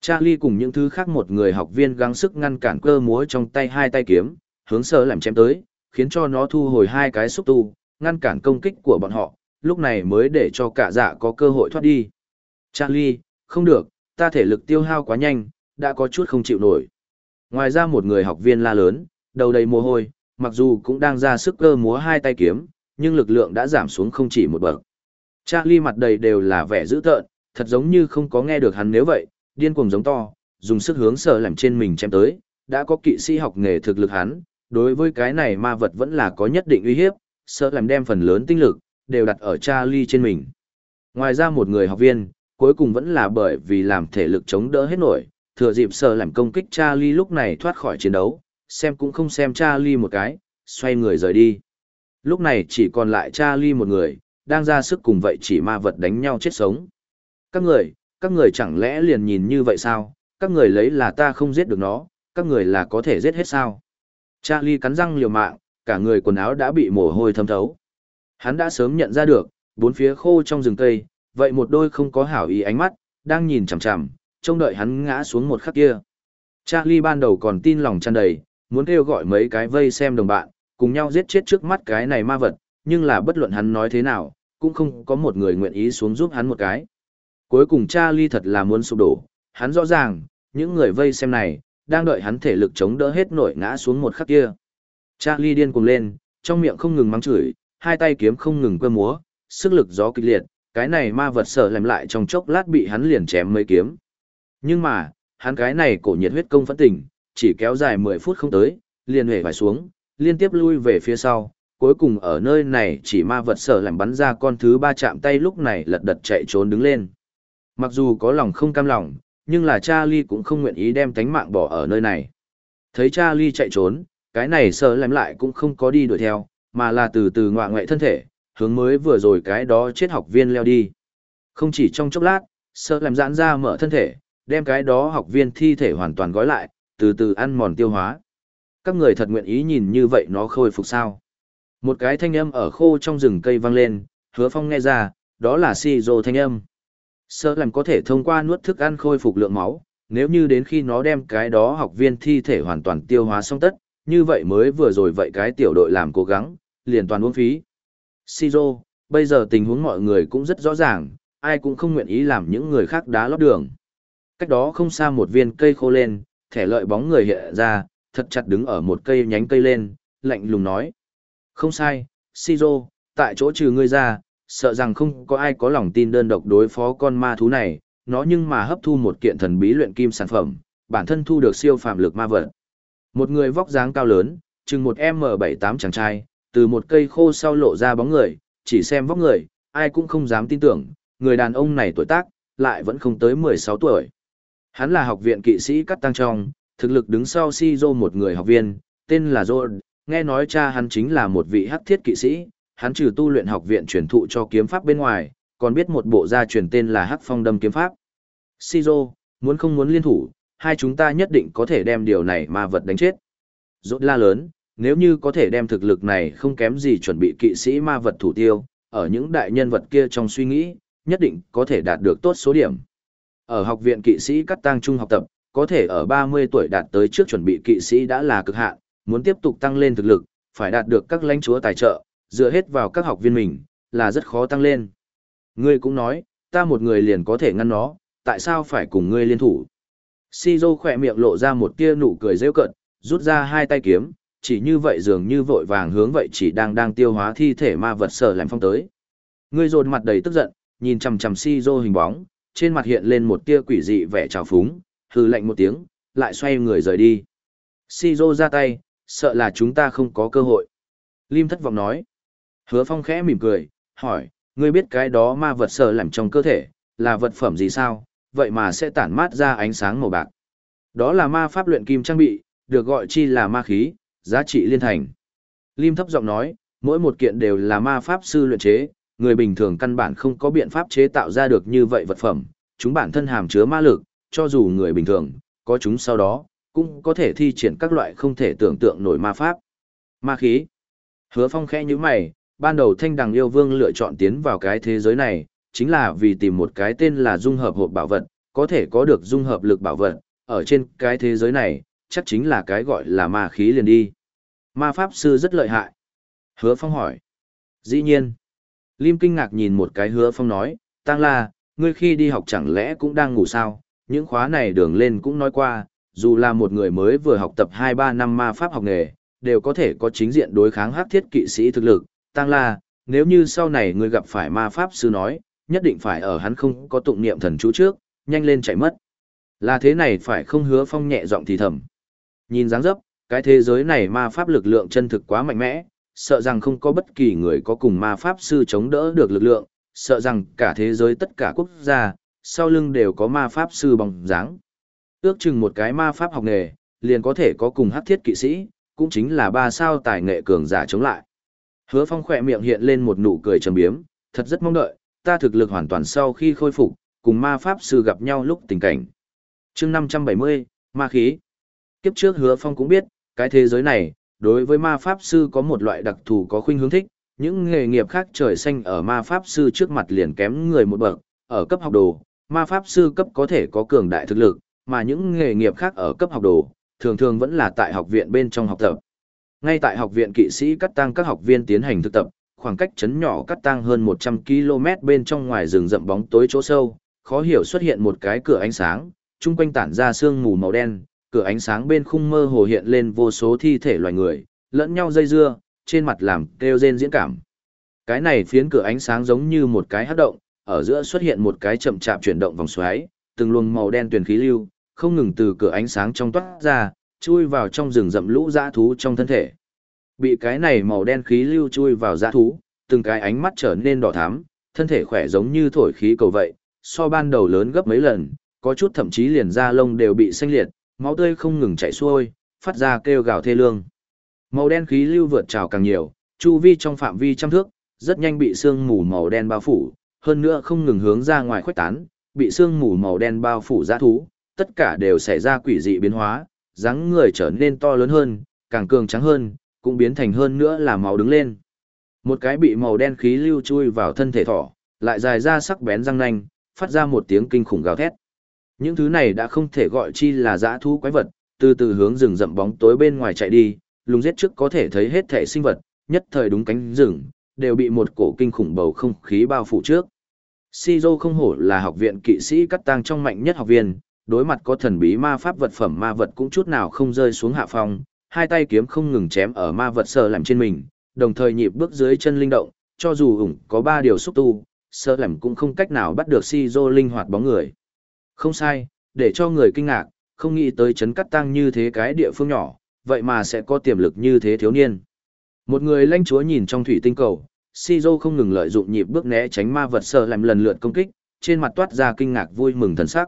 Charlie cùng những thứ khác một người học viên gắng sức ngăn cản cơ múa trong tay hai tay kiếm, hướng sơ làm chém tới, khiến cho nó thu hồi hai cái xúc tu, ngăn cản công kích của bọn họ, lúc này mới để cho cả dạ có cơ hội thoát đi. Charlie, không được, ta thể lực tiêu hao quá nhanh, đã có chút không chịu nổi. Ngoài ra một người học viên la lớn, đầu đầy mồ hôi, mặc dù cũng đang ra sức cơ múa hai tay kiếm, nhưng lực lượng đã giảm xuống không chỉ một bậc. Charlie mặt đầy đều là vẻ dữ tợn, thật giống như không có nghe được hắn nếu vậy, điên cuồng giống to, dùng sức hướng sờ làm trên mình chém tới, đã có kỵ sĩ học nghề thực lực hắn, đối với cái này ma vật vẫn là có nhất định uy hiếp, sợ làm đem phần lớn tinh lực, đều đặt ở Charlie trên mình. Ngoài ra một người học viên, cuối cùng vẫn là bởi vì làm thể lực chống đỡ hết nổi, thừa dịp sờ làm công kích Charlie lúc này thoát khỏi chiến đấu, xem cũng không xem Charlie một cái, xoay người rời đi. Lúc này chỉ còn lại Charlie một người, đang ra sức cùng vậy chỉ ma vật đánh nhau chết sống. Các người, các người chẳng lẽ liền nhìn như vậy sao, các người lấy là ta không giết được nó, các người là có thể giết hết sao. Charlie cắn răng liều mạng, cả người quần áo đã bị mồ hôi thấm thấu. Hắn đã sớm nhận ra được, bốn phía khô trong rừng cây, vậy một đôi không có hảo ý ánh mắt, đang nhìn chằm chằm, trông đợi hắn ngã xuống một khắc kia. Charlie ban đầu còn tin lòng tràn đầy, muốn kêu gọi mấy cái vây xem đồng bạn, cùng nhau giết chết trước mắt cái này ma vật, nhưng là bất luận hắn nói thế nào, cũng không có một người nguyện ý xuống giúp hắn một cái. Cuối cùng Charlie thật là muốn sụp đổ, hắn rõ ràng, những người vây xem này, đang đợi hắn thể lực chống đỡ hết nổi ngã xuống một khắc kia. Charlie điên cuồng lên, trong miệng không ngừng mắng chửi, hai tay kiếm không ngừng quơ múa, sức lực gió kịch liệt, cái này ma vật sợ làm lại trong chốc lát bị hắn liền chém mấy kiếm. Nhưng mà, hắn cái này cổ nhiệt huyết công phẫn tỉnh, chỉ kéo dài 10 phút không tới, liền hề phải xuống, liên tiếp lui về phía sau, cuối cùng ở nơi này chỉ ma vật sợ làm bắn ra con thứ ba chạm tay lúc này lật đật chạy trốn đứng lên. Mặc dù có lòng không cam lòng, nhưng là Charlie cũng không nguyện ý đem tánh mạng bỏ ở nơi này. Thấy Charlie chạy trốn, cái này sợ làm lại cũng không có đi đuổi theo, mà là từ từ ngoạ ngoại thân thể, hướng mới vừa rồi cái đó chết học viên leo đi. Không chỉ trong chốc lát, sợ làm giãn ra mở thân thể, đem cái đó học viên thi thể hoàn toàn gói lại, từ từ ăn mòn tiêu hóa. Các người thật nguyện ý nhìn như vậy nó khôi phục sao. Một cái thanh âm ở khô trong rừng cây vang lên, hứa phong nghe ra, đó là si dô thanh âm. Sợ làm có thể thông qua nuốt thức ăn khôi phục lượng máu, nếu như đến khi nó đem cái đó học viên thi thể hoàn toàn tiêu hóa xong tất, như vậy mới vừa rồi vậy cái tiểu đội làm cố gắng, liền toàn uống phí. Siro, bây giờ tình huống mọi người cũng rất rõ ràng, ai cũng không nguyện ý làm những người khác đá lót đường. Cách đó không xa một viên cây khô lên, thẻ lợi bóng người hiện ra, thật chặt đứng ở một cây nhánh cây lên, lạnh lùng nói. Không sai, Siro, tại chỗ trừ ngươi ra, sợ rằng không có ai có lòng tin đơn độc đối phó con ma thú này, nó nhưng mà hấp thu một kiện thần bí luyện kim sản phẩm, bản thân thu được siêu phàm lực ma vật. Một người vóc dáng cao lớn, chừng một M78 chàng trai, từ một cây khô sau lộ ra bóng người, chỉ xem vóc người, ai cũng không dám tin tưởng, người đàn ông này tuổi tác, lại vẫn không tới 16 tuổi. Hắn là học viện kỵ sĩ Cắt Tăng Trong, thực lực đứng sau si dô một người học viên, tên là Zod, nghe nói cha hắn chính là một vị hắc thiết kỵ sĩ, hắn trừ tu luyện học viện truyền thụ cho kiếm pháp bên ngoài, còn biết một bộ gia truyền tên là hắc phong đâm kiếm pháp. Si dô, muốn không muốn liên thủ, hai chúng ta nhất định có thể đem điều này ma vật đánh chết. Rốt la lớn, nếu như có thể đem thực lực này không kém gì chuẩn bị kỵ sĩ ma vật thủ tiêu, ở những đại nhân vật kia trong suy nghĩ, nhất định có thể đạt được tốt số điểm. Ở học viện kỵ sĩ cắt tăng trung học tập, có thể ở 30 tuổi đạt tới trước chuẩn bị kỵ sĩ đã là cực hạn, muốn tiếp tục tăng lên thực lực, phải đạt được các lãnh chúa tài trợ, dựa hết vào các học viên mình, là rất khó tăng lên. Ngươi cũng nói, ta một người liền có thể ngăn nó, tại sao phải cùng ngươi liên thủ? Shizo khỏe miệng lộ ra một tia nụ cười rêu cận, rút ra hai tay kiếm, chỉ như vậy dường như vội vàng hướng vậy chỉ đang đang tiêu hóa thi thể ma vật sở làm phong tới. Ngươi rột mặt đầy tức giận, nhìn chằm chằm Shizo hình bóng, trên mặt hiện lên một tia quỷ dị vẻ trào phúng, hừ lạnh một tiếng, lại xoay người rời đi. Si rô ra tay, sợ là chúng ta không có cơ hội. Lim thất vọng nói. Hứa phong khẽ mỉm cười, hỏi, ngươi biết cái đó ma vật sở làm trong cơ thể, là vật phẩm gì sao, vậy mà sẽ tản mát ra ánh sáng màu bạc. Đó là ma pháp luyện kim trang bị, được gọi chi là ma khí, giá trị liên thành. Lim thấp giọng nói, mỗi một kiện đều là ma pháp sư luyện chế, người bình thường căn bản không có biện pháp chế tạo ra được như vậy vật phẩm, chúng bản thân hàm chứa ma lực, cho dù người bình thường, có chúng sau đó, cũng có thể thi triển các loại không thể tưởng tượng nổi ma pháp. Ma khí. Hứa phong khẽ như mày, ban đầu thanh đằng yêu vương lựa chọn tiến vào cái thế giới này, chính là vì tìm một cái tên là dung hợp hộp bảo vật, có thể có được dung hợp lực bảo vật, ở trên cái thế giới này, chắc chính là cái gọi là ma khí liền đi. Ma pháp sư rất lợi hại. Hứa phong hỏi. Dĩ nhiên. Lim kinh ngạc nhìn một cái hứa phong nói, tăng la, ngươi khi đi học chẳng lẽ cũng đang ngủ sao, những khóa này đường lên cũng nói qua, dù là một người mới vừa học tập 2-3 năm ma pháp học nghề, đều có thể có chính diện đối kháng hắc thiết kỵ sĩ thực lực, tăng la, nếu như sau này ngươi gặp phải ma pháp sư nói, nhất định phải ở hắn không có tụng niệm thần chú trước, nhanh lên chạy mất. Là thế này phải không hứa phong nhẹ giọng thì thầm. Nhìn dáng dấp, cái thế giới này ma pháp lực lượng chân thực quá mạnh mẽ, sợ rằng không có bất kỳ người có cùng ma pháp sư chống đỡ được lực lượng, sợ rằng cả thế giới tất cả quốc gia, sau lưng đều có ma pháp sư bằng dáng. Ước chừng một cái ma pháp học nghề, liền có thể có cùng hắc thiết kỵ sĩ, cũng chính là ba sao tài nghệ cường giả chống lại. Hứa phong khỏe miệng hiện lên một nụ cười trầm biếm, thật rất mong đợi, ta thực lực hoàn toàn sau khi khôi phục, cùng ma pháp sư gặp nhau lúc tình cảnh. chương 570, ma khí. Kiếp trước hứa phong cũng biết, cái thế giới này, đối với ma pháp sư có một loại đặc thù có khuynh hướng thích, những nghề nghiệp khác trời xanh ở ma pháp sư trước mặt liền kém người một bậc, ở cấp học đồ, ma pháp sư cấp có thể có cường đại thực lực, mà những nghề nghiệp khác ở cấp học đồ, thường thường vẫn là tại học viện bên trong học tập. Ngay tại học viện kỵ sĩ cắt tăng các học viên tiến hành thực tập, khoảng cách chấn nhỏ cắt tăng hơn 100 km bên trong ngoài rừng rậm bóng tối chỗ sâu, khó hiểu xuất hiện một cái cửa ánh sáng, chung quanh tản ra sương mù màu đen, cửa ánh sáng bên khung mơ hồ hiện lên vô số thi thể loài người, lẫn nhau dây dưa, trên mặt làm kêu rên diễn cảm. Cái này phiến cửa ánh sáng giống như một cái hát động, ở giữa xuất hiện một cái chậm chạp chuyển động vòng xoáy, từng luồng màu đen tuyển khí lưu, không ngừng từ cửa ánh sáng trong toát ra, chui vào trong rừng rậm lũ dã thú trong thân thể. Bị cái này màu đen khí lưu chui vào dã thú, từng cái ánh mắt trở nên đỏ thắm, thân thể khỏe giống như thổi khí cầu vậy, so ban đầu lớn gấp mấy lần, có chút thậm chí liền da lông đều bị xanh liệt, máu tươi không ngừng chảy xuôi, phát ra kêu gào thê lương. Màu đen khí lưu vượt trào càng nhiều, chu vi trong phạm vi trăm thước, rất nhanh bị sương mù màu đen bao phủ, hơn nữa không ngừng hướng ra ngoài khuếch tán, bị sương mù màu đen bao phủ dã thú, tất cả đều xảy ra quỷ dị biến hóa, dáng người trở nên to lớn hơn, càng cường trắng hơn, cũng biến thành hơn nữa là màu đứng lên. Một cái bị màu đen khí lưu chui vào thân thể thỏ, lại dài ra sắc bén răng nanh, phát ra một tiếng kinh khủng gào thét. Những thứ này đã không thể gọi chi là dã thú quái vật, từ từ hướng rừng rậm bóng tối bên ngoài chạy đi, lùng giết trước có thể thấy hết thể sinh vật, nhất thời đúng cánh rừng, đều bị một cổ kinh khủng bầu không khí bao phủ trước. Shizo không hổ là học viện kỵ sĩ cắt tang trong mạnh nhất học viên, đối mặt có thần bí ma pháp vật phẩm ma vật cũng chút nào không rơi xuống hạ phong, hai tay kiếm không ngừng chém ở ma vật sờ làm trên mình, đồng thời nhịp bước dưới chân linh động, cho dù ủng có ba điều xúc tu, sờ làm cũng không cách nào bắt được Shizo linh hoạt bóng người. Không sai, để cho người kinh ngạc, không nghĩ tới chấn cắt tăng như thế cái địa phương nhỏ, vậy mà sẽ có tiềm lực như thế thiếu niên. Một người lãnh chúa nhìn trong thủy tinh cầu, Shizo không ngừng lợi dụng nhịp bước né tránh ma vật sợ làm lần lượt công kích, trên mặt toát ra kinh ngạc vui mừng thần sắc.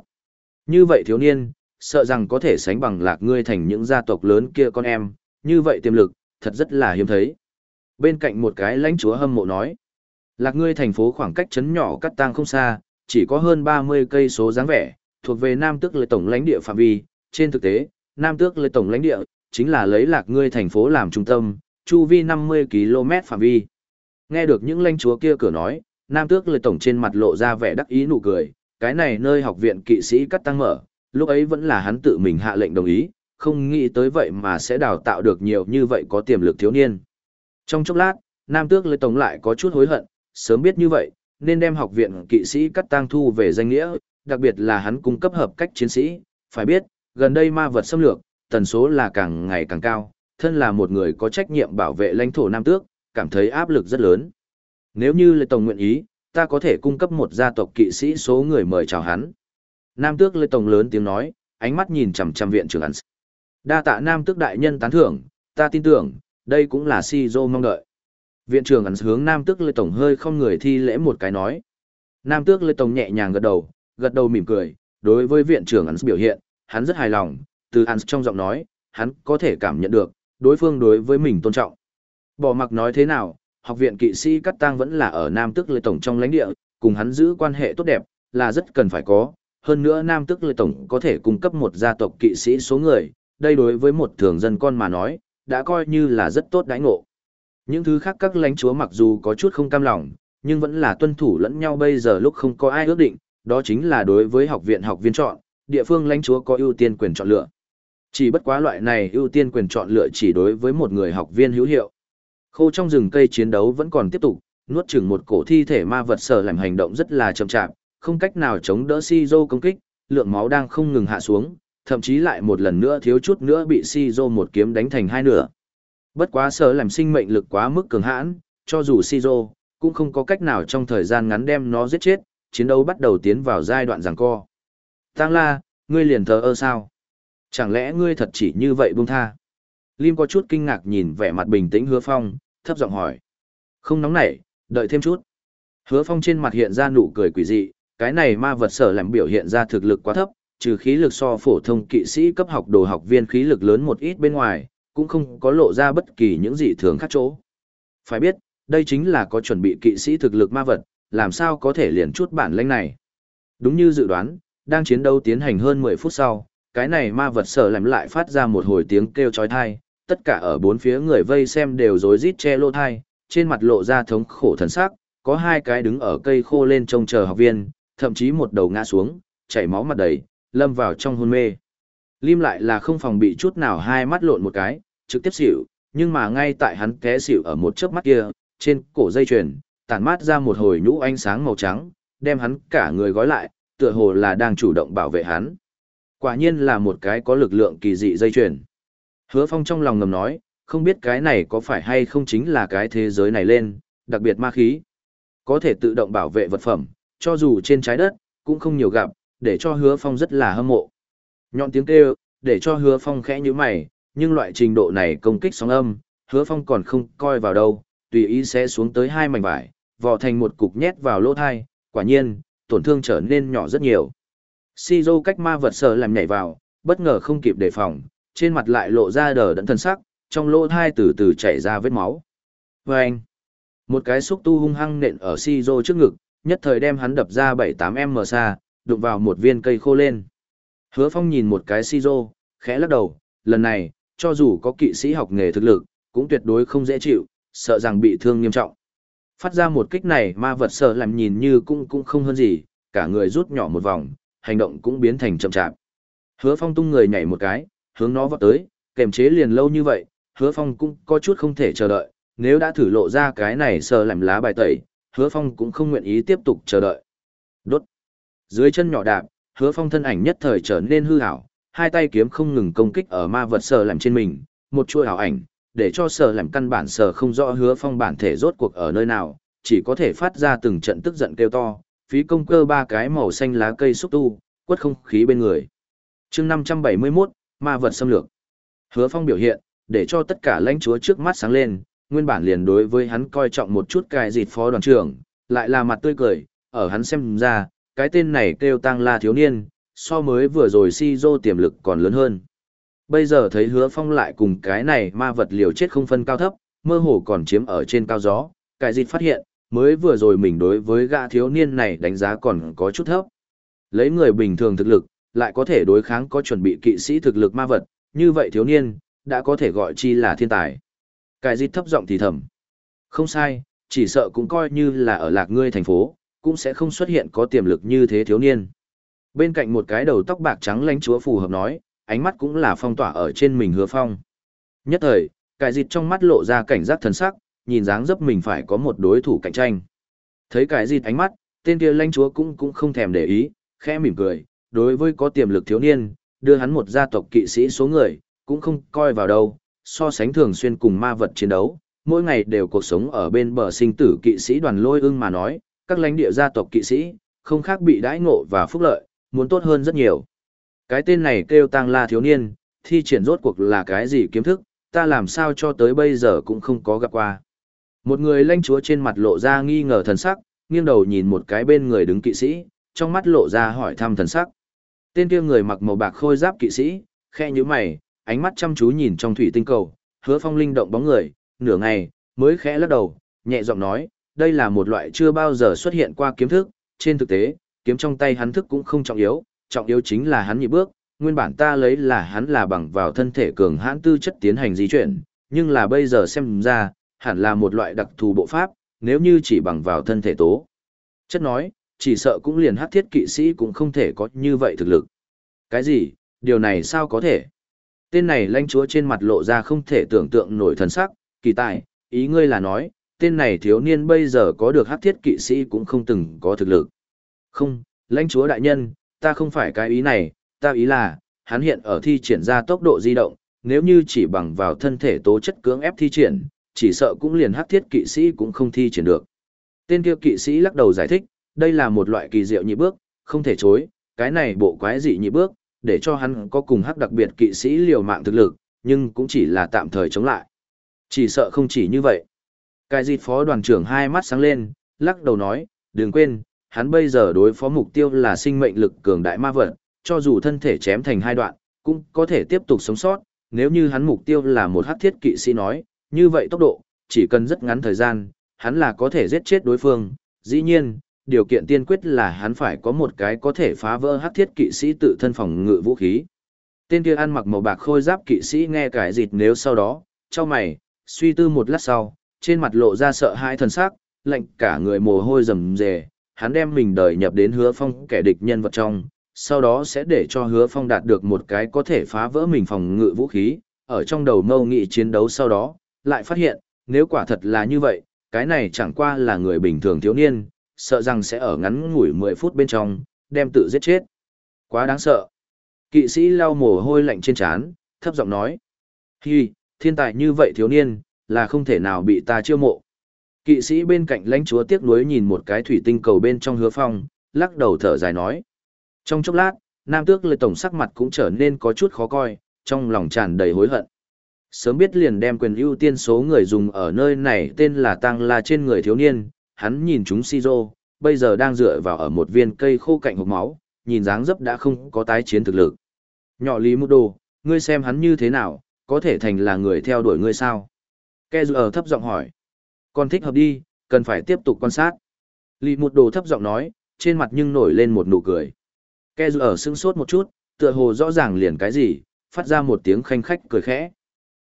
Như vậy thiếu niên, sợ rằng có thể sánh bằng lạc ngươi thành những gia tộc lớn kia con em, như vậy tiềm lực, thật rất là hiếm thấy. Bên cạnh một cái lãnh chúa hâm mộ nói, lạc ngươi thành phố khoảng cách chấn nhỏ cắt tang không xa, chỉ có hơn 30 cây số dáng vẻ, thuộc về Nam Tước Lệ Tổng lãnh địa phạm vi, trên thực tế, Nam Tước Lệ Tổng lãnh địa, chính là lấy lạc ngươi thành phố làm trung tâm, chu vi 50 km phạm vi. Nghe được những lãnh chúa kia cửa nói, Nam tước lời tổng trên mặt lộ ra vẻ đắc ý nụ cười, cái này nơi học viện kỵ sĩ cắt tăng mở, lúc ấy vẫn là hắn tự mình hạ lệnh đồng ý, không nghĩ tới vậy mà sẽ đào tạo được nhiều như vậy có tiềm lực thiếu niên. Trong chốc lát, Nam tước lời tổng lại có chút hối hận, sớm biết như vậy, nên đem học viện kỵ sĩ cắt tăng thu về danh nghĩa, đặc biệt là hắn cung cấp hợp cách chiến sĩ, phải biết, gần đây ma vật xâm lược, tần số là càng ngày càng cao, thân là một người có trách nhiệm bảo vệ lãnh thổ Nam Tước, cảm thấy áp lực rất lớn. Nếu như Lê Tổng nguyện ý, ta có thể cung cấp một gia tộc kỵ sĩ số người mời chào hắn. Nam Tước Lê Tổng lớn tiếng nói, ánh mắt nhìn chằm chằm viện trưởng hắn. Đa tạ Nam Tước đại nhân tán thưởng, ta tin tưởng, đây cũng là si dô mong đợi. Viện trưởng hắn hướng Nam Tước Lê Tổng hơi không người thi lễ một cái nói. Nam Tước Lê Tổng nhẹ nhàng gật đầu, gật đầu mỉm cười, đối với viện trưởng hắn biểu hiện, hắn rất hài lòng, từ hắn trong giọng nói, hắn có thể cảm nhận được, đối phương đối với mình tôn trọng. Bỏ mặc nói thế nào, học viện kỵ sĩ Cát Tăng vẫn là ở Nam Tức Lê Tổng trong lãnh địa, cùng hắn giữ quan hệ tốt đẹp, là rất cần phải có. Hơn nữa Nam Tức Lê Tổng có thể cung cấp một gia tộc kỵ sĩ số người, đây đối với một thường dân con mà nói, đã coi như là rất tốt đãi ngộ. Những thứ khác các lãnh chúa mặc dù có chút không cam lòng, nhưng vẫn là tuân thủ lẫn nhau bây giờ lúc không có ai ước định, đó chính là đối với học viện học viên chọn, địa phương lãnh chúa có ưu tiên quyền chọn lựa. Chỉ bất quá loại này ưu tiên quyền chọn lựa chỉ đối với một người học viên hữu hiệu. Khô trong rừng cây chiến đấu vẫn còn tiếp tục, nuốt chửng một cổ thi thể ma vật sở làm hành động rất là chậm chạp, không cách nào chống đỡ Shizo công kích, lượng máu đang không ngừng hạ xuống, thậm chí lại một lần nữa thiếu chút nữa bị Shizo một kiếm đánh thành hai nửa. Bất quá sở làm sinh mệnh lực quá mức cường hãn, cho dù Shizo cũng không có cách nào trong thời gian ngắn đem nó giết chết, chiến đấu bắt đầu tiến vào giai đoạn giằng co. Tăng la, ngươi liền thờ ơ sao? Chẳng lẽ ngươi thật chỉ như vậy buông tha? Lim có chút kinh ngạc nhìn vẻ mặt bình tĩnh hứa phong, thấp giọng hỏi. Không nóng nảy, đợi thêm chút. Hứa phong trên mặt hiện ra nụ cười quỷ dị, cái này ma vật sở làm biểu hiện ra thực lực quá thấp, trừ khí lực so phổ thông kỵ sĩ cấp học đồ học viên khí lực lớn một ít bên ngoài, cũng không có lộ ra bất kỳ những gì thường khác chỗ. Phải biết, đây chính là có chuẩn bị kỵ sĩ thực lực ma vật, làm sao có thể liền chút bản lĩnh này. Đúng như dự đoán, đang chiến đấu tiến hành hơn 10 phút sau, cái này ma vật sở làm lại phát ra một hồi tiếng kêu chói tai, tất cả ở bốn phía người vây xem đều rối rít che lỗ thai, trên mặt lộ ra thống khổ thần sắc, có hai cái đứng ở cây khô lên trông chờ học viên, thậm chí một đầu ngã xuống, chảy máu mặt đầy, lâm vào trong hôn mê. Lim lại là không phòng bị chút nào hai mắt lộn một cái, trực tiếp xỉu, nhưng mà ngay tại hắn té xỉu ở một chớp mắt kia, trên cổ dây chuyền, tản mát ra một hồi nhũ ánh sáng màu trắng, đem hắn cả người gói lại, tựa hồ là đang chủ động bảo vệ hắn. Quả nhiên là một cái có lực lượng kỳ dị dây chuyền. Hứa Phong trong lòng ngầm nói, không biết cái này có phải hay không chính là cái thế giới này lên, đặc biệt ma khí. Có thể tự động bảo vệ vật phẩm, cho dù trên trái đất, cũng không nhiều gặp, để cho Hứa Phong rất là hâm mộ. Nhọn tiếng kêu, để cho Hứa Phong khẽ như mày, nhưng loại trình độ này công kích sóng âm, Hứa Phong còn không coi vào đâu, tùy ý sẽ xuống tới hai mảnh vải, vò thành một cục nhét vào lỗ thai, quả nhiên, tổn thương trở nên nhỏ rất nhiều. Shizo cách ma vật sợ làm nhảy vào, bất ngờ không kịp đề phòng, trên mặt lại lộ ra đờ đẫn thân sắc, trong lỗ thai từ từ chảy ra vết máu. Và anh, một cái xúc tu hung hăng nện ở Shizo trước ngực, nhất thời đem hắn đập ra 7-8m xa, đụng vào một viên cây khô lên. Hứa Phong nhìn một cái Shizo, khẽ lắc đầu, lần này, cho dù có kỵ sĩ học nghề thực lực, cũng tuyệt đối không dễ chịu, sợ rằng bị thương nghiêm trọng. Phát ra một kích này ma vật sợ làm nhìn như cũng cũng không hơn gì, cả người rút nhỏ một vòng, hành động cũng biến thành chậm chạp. Hứa Phong tung người nhảy một cái, hướng nó vọt tới, kềm chế liền lâu như vậy, Hứa Phong cũng có chút không thể chờ đợi, nếu đã thử lộ ra cái này sờ làm lá bài tẩy, Hứa Phong cũng không nguyện ý tiếp tục chờ đợi. Đốt. Dưới chân nhỏ đạp, Hứa Phong thân ảnh nhất thời trở nên hư ảo, hai tay kiếm không ngừng công kích ở ma vật sờ làm trên mình, một chuỗi ảo ảnh, để cho sờ làm căn bản sờ không rõ Hứa Phong bản thể rốt cuộc ở nơi nào, chỉ có thể phát ra từng trận tức giận kêu to, phí công cơ ba cái màu xanh lá cây xúc tu, quất không khí bên người. chương 571, ma vật xâm lược. Hứa phong biểu hiện, để cho tất cả lãnh chúa trước mắt sáng lên, nguyên bản liền đối với hắn coi trọng một chút cài dịt phó đoàn trưởng, lại là mặt tươi cười, ở hắn xem ra, cái tên này kêu tăng la thiếu niên, so mới vừa rồi si dô tiềm lực còn lớn hơn. Bây giờ thấy hứa phong lại cùng cái này ma vật liều chết không phân cao thấp, mơ hồ còn chiếm ở trên cao gió, cải dịt phát hiện, mới vừa rồi mình đối với gã thiếu niên này đánh giá còn có chút thấp. Lấy người bình thường thực lực, lại có thể đối kháng có chuẩn bị kỵ sĩ thực lực ma vật, như vậy thiếu niên, đã có thể gọi chi là thiên tài. Cải dịt thấp giọng thì thầm. Không sai, chỉ sợ cũng coi như là ở lạc ngươi thành phố, cũng sẽ không xuất hiện có tiềm lực như thế thiếu niên. Bên cạnh một cái đầu tóc bạc trắng lãnh chúa phù hợp nói, ánh mắt cũng là phong tỏa ở trên mình hứa phong. Nhất thời, cải dịt trong mắt lộ ra cảnh giác thần sắc, nhìn dáng dấp mình phải có một đối thủ cạnh tranh. Thấy cải dịt ánh mắt, tên kia lãnh chúa cũng cũng không thèm để ý, khẽ mỉm cười, đối với có tiềm lực thiếu niên, đưa hắn một gia tộc kỵ sĩ số người, cũng không coi vào đâu, so sánh thường xuyên cùng ma vật chiến đấu, mỗi ngày đều cuộc sống ở bên bờ sinh tử kỵ sĩ đoàn lôi ưng mà nói, các lãnh địa gia tộc kỵ sĩ, không khác bị đãi ngộ và phúc lợi, muốn tốt hơn rất nhiều. Cái tên này kêu tăng la thiếu niên, thi triển rốt cuộc là cái gì kiếm thức, ta làm sao cho tới bây giờ cũng không có gặp qua. Một người lãnh chúa trên mặt lộ ra nghi ngờ thần sắc, nghiêng đầu nhìn một cái bên người đứng kỵ sĩ, trong mắt lộ ra hỏi thăm thần sắc. Tên kia người mặc màu bạc khôi giáp kỵ sĩ, khe như mày, ánh mắt chăm chú nhìn trong thủy tinh cầu, hứa phong linh động bóng người, nửa ngày, mới khẽ lắc đầu, nhẹ giọng nói, đây là một loại chưa bao giờ xuất hiện qua kiếm thức, trên thực tế, kiếm trong tay hắn thức cũng không trọng yếu, trọng yếu chính là hắn nhị bước, nguyên bản ta lấy là hắn là bằng vào thân thể cường hãn tư chất tiến hành di chuyển, nhưng là bây giờ xem ra, hẳn là một loại đặc thù bộ pháp, nếu như chỉ bằng vào thân thể tố. Chất nói, chỉ sợ cũng liền hắc thiết kỵ sĩ cũng không thể có như vậy thực lực. Cái gì, điều này sao có thể? Tên này lãnh chúa trên mặt lộ ra không thể tưởng tượng nổi thần sắc, kỳ tài, ý ngươi là nói, tên này thiếu niên bây giờ có được hắc thiết kỵ sĩ cũng không từng có thực lực. Không, lãnh chúa đại nhân, ta không phải cái ý này, ta ý là, hắn hiện ở thi triển ra tốc độ di động, nếu như chỉ bằng vào thân thể tố chất cưỡng ép thi triển, chỉ sợ cũng liền hắc thiết kỵ sĩ cũng không thi triển được. Tên kia kỵ sĩ lắc đầu giải thích, đây là một loại kỳ diệu nhị bước, không thể chối, cái này bộ quái dị nhị bước, để cho hắn có cùng hắc đặc biệt kỵ sĩ liều mạng thực lực, nhưng cũng chỉ là tạm thời chống lại. Chỉ sợ không chỉ như vậy. Cái dịt phó đoàn trưởng hai mắt sáng lên, lắc đầu nói, đừng quên, hắn bây giờ đối phó mục tiêu là sinh mệnh lực cường đại ma vật, cho dù thân thể chém thành hai đoạn, cũng có thể tiếp tục sống sót, nếu như hắn mục tiêu là một hắc thiết kỵ sĩ nói, như vậy tốc độ, chỉ cần rất ngắn thời gian, hắn là có thể giết chết đối phương, dĩ nhiên, điều kiện tiên quyết là hắn phải có một cái có thể phá vỡ hắc thiết kỵ sĩ tự thân phòng ngự vũ khí. Tên kia ăn mặc màu bạc khôi giáp kỵ sĩ nghe cái dịt nếu sau đó, cho mày, suy tư một lát sau, trên mặt lộ ra sợ hãi thần sắc, lạnh cả người mồ hôi rầm rề, hắn đem mình đời nhập đến hứa phong kẻ địch nhân vật trong, sau đó sẽ để cho hứa phong đạt được một cái có thể phá vỡ mình phòng ngự vũ khí, ở trong đầu mâu nghị chiến đấu sau đó, lại phát hiện, nếu quả thật là như vậy, cái này chẳng qua là người bình thường thiếu niên, sợ rằng sẽ ở ngắn ngủi 10 phút bên trong, đem tự giết chết. Quá đáng sợ. Kỵ sĩ lau mồ hôi lạnh trên trán, thấp giọng nói. Hi, thiên tài như vậy thiếu niên, là không thể nào bị ta chiêu mộ. Kỵ sĩ bên cạnh lãnh chúa tiếc nuối nhìn một cái thủy tinh cầu bên trong hứa phong, lắc đầu thở dài nói. Trong chốc lát, nam tước lệ tổng sắc mặt cũng trở nên có chút khó coi, trong lòng tràn đầy hối hận. Sớm biết liền đem quyền ưu tiên số người dùng ở nơi này tên là Tăng La trên người thiếu niên, hắn nhìn chúng Shizo, bây giờ đang dựa vào ở một viên cây khô cạnh hộp máu, nhìn dáng dấp đã không có tái chiến thực lực. Nhỏ Lý Mục Đồ, ngươi xem hắn như thế nào, có thể thành là người theo đuổi ngươi sao? Ke ở thấp giọng hỏi. Còn thích hợp đi, cần phải tiếp tục quan sát. Lì một Đồ thấp giọng nói, trên mặt nhưng nổi lên một nụ cười. Ke ở sững sốt một chút, tựa hồ rõ ràng liền cái gì, phát ra một tiếng khanh khách cười khẽ.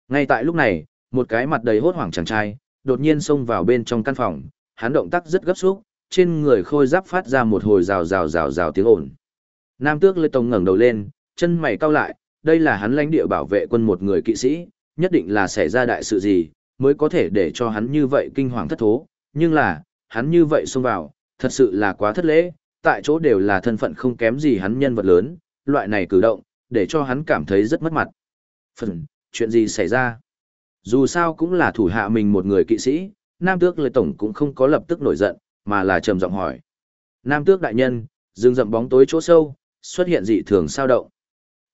Ngay tại lúc này, một cái mặt đầy hốt hoảng chàng trai, đột nhiên xông vào bên trong căn phòng, hắn động tác rất gấp rút, trên người khôi giáp phát ra một hồi rào rào rào rào tiếng ồn. Nam tước Lê Tông ngẩng đầu lên, chân mày cau lại, đây là hắn lãnh địa bảo vệ quân một người kỵ sĩ, nhất định là xảy ra đại sự gì, mới có thể để cho hắn như vậy kinh hoàng thất thố, nhưng là, hắn như vậy xông vào, thật sự là quá thất lễ, tại chỗ đều là thân phận không kém gì hắn nhân vật lớn, loại này cử động, để cho hắn cảm thấy rất mất mặt. Phần, chuyện gì xảy ra? Dù sao cũng là thủ hạ mình một người kỵ sĩ, Nam Tước Lê Tổng cũng không có lập tức nổi giận, mà là trầm giọng hỏi. Nam Tước đại nhân, dừng rậm bóng tối chỗ sâu, xuất hiện dị thường sao động.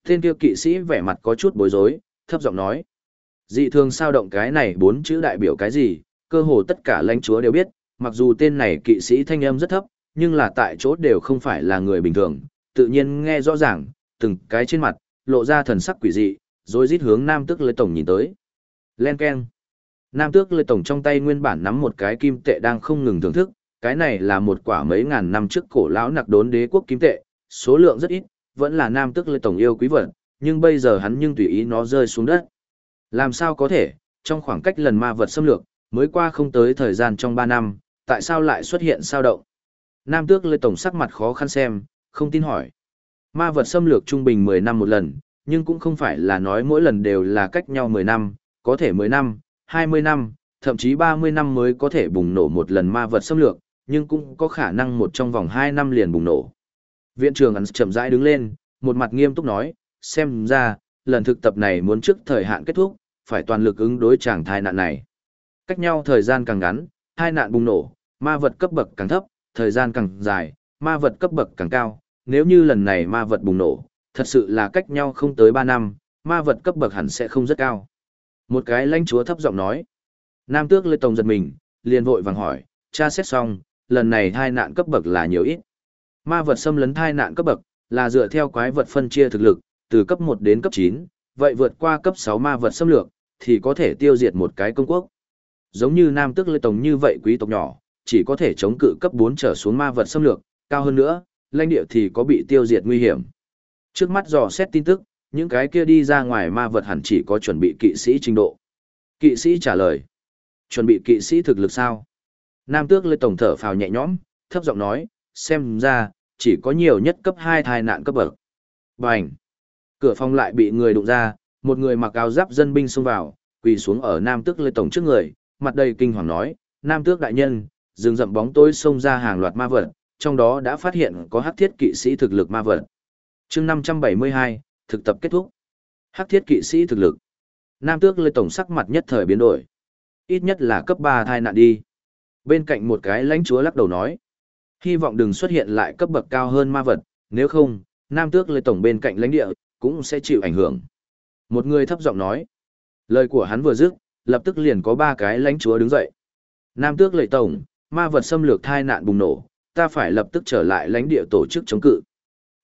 Tên kia kỵ sĩ vẻ mặt có chút bối rối, thấp giọng nói. Dị thường sao động cái này bốn chữ đại biểu cái gì, cơ hồ tất cả lãnh chúa đều biết, mặc dù tên này kỵ sĩ thanh âm rất thấp, nhưng là tại chỗ đều không phải là người bình thường, tự nhiên nghe rõ ràng, từng cái trên mặt, lộ ra thần sắc quỷ dị, rồi rít hướng Nam Tước Lê Tổng nhìn tới. Len Ken. Nam Tước Lê Tổng trong tay nguyên bản nắm một cái kim tệ đang không ngừng thưởng thức, cái này là một quả mấy ngàn năm trước cổ lão nặc đốn đế quốc kim tệ, số lượng rất ít, vẫn là Nam Tước Lê Tổng yêu quý vật, nhưng bây giờ hắn nhưng tùy ý nó rơi xuống đất. Làm sao có thể, trong khoảng cách lần ma vật xâm lược, mới qua không tới thời gian trong 3 năm, tại sao lại xuất hiện sao động? Nam tước lê tổng sắc mặt khó khăn xem, không tin hỏi. Ma vật xâm lược trung bình 10 năm một lần, nhưng cũng không phải là nói mỗi lần đều là cách nhau 10 năm, có thể 10 năm, 20 năm, thậm chí 30 năm mới có thể bùng nổ một lần ma vật xâm lược, nhưng cũng có khả năng một trong vòng 2 năm liền bùng nổ. Viện trưởng ấn chậm rãi đứng lên, một mặt nghiêm túc nói, xem ra, lần thực tập này muốn trước thời hạn kết thúc, phải toàn lực ứng đối chàng thai nạn này. Cách nhau thời gian càng ngắn, hai nạn bùng nổ, ma vật cấp bậc càng thấp, thời gian càng dài, ma vật cấp bậc càng cao. Nếu như lần này ma vật bùng nổ, thật sự là cách nhau không tới 3 năm, ma vật cấp bậc hẳn sẽ không rất cao. Một cái lãnh chúa thấp giọng nói. Nam tước lê tổng giật mình, liền vội vàng hỏi, cha xét xong, lần này thai nạn cấp bậc là nhiều ít. Ma vật xâm lấn thai nạn cấp bậc, là dựa theo quái vật phân chia thực lực, từ cấp 1 đến cấp 9, vậy vượt qua cấp 6 ma vật xâm lược, thì có thể tiêu diệt một cái công quốc. Giống như Nam Tước Lê Tông như vậy quý tộc nhỏ, chỉ có thể chống cự cấp 4 trở xuống ma vật xâm lược, cao hơn nữa, lãnh địa thì có bị tiêu diệt nguy hiểm. Trước mắt dò xét tin tức, những cái kia đi ra ngoài ma vật hẳn chỉ có chuẩn bị kỵ sĩ trình độ. Kỵ sĩ trả lời. Chuẩn bị kỵ sĩ thực lực sao? Nam Tước Lê Tổng thở phào nhẹ nhõm, thấp giọng nói, xem ra, chỉ có nhiều nhất cấp 2 thai nạn cấp bậc. Bành! Cửa phòng lại bị người đụng ra, một người mặc áo giáp dân binh xông vào, quỳ xuống ở Nam Tước Lê Tổng trước người, mặt đầy kinh hoàng nói, Nam Tước đại nhân, rừng rậm bóng tối xông ra hàng loạt ma vật, trong đó đã phát hiện có hắc thiết kỵ sĩ thực lực ma vật. chương 572, thực tập kết thúc. Hắc thiết kỵ sĩ thực lực. Nam Tước Lê Tổng sắc mặt nhất thời biến đổi. Ít nhất là cấp 3 thai nạn đi. Bên cạnh một cái lãnh chúa lắc đầu nói. Hy vọng đừng xuất hiện lại cấp bậc cao hơn ma vật, nếu không, Nam Tước Lê Tổng bên cạnh lãnh địa, cũng sẽ chịu ảnh hưởng. Một người thấp giọng nói. Lời của hắn vừa dứt, lập tức liền có ba cái lãnh chúa đứng dậy. Nam Tước Lệ Tổng, ma vật xâm lược thai nạn bùng nổ, ta phải lập tức trở lại lãnh địa tổ chức chống cự.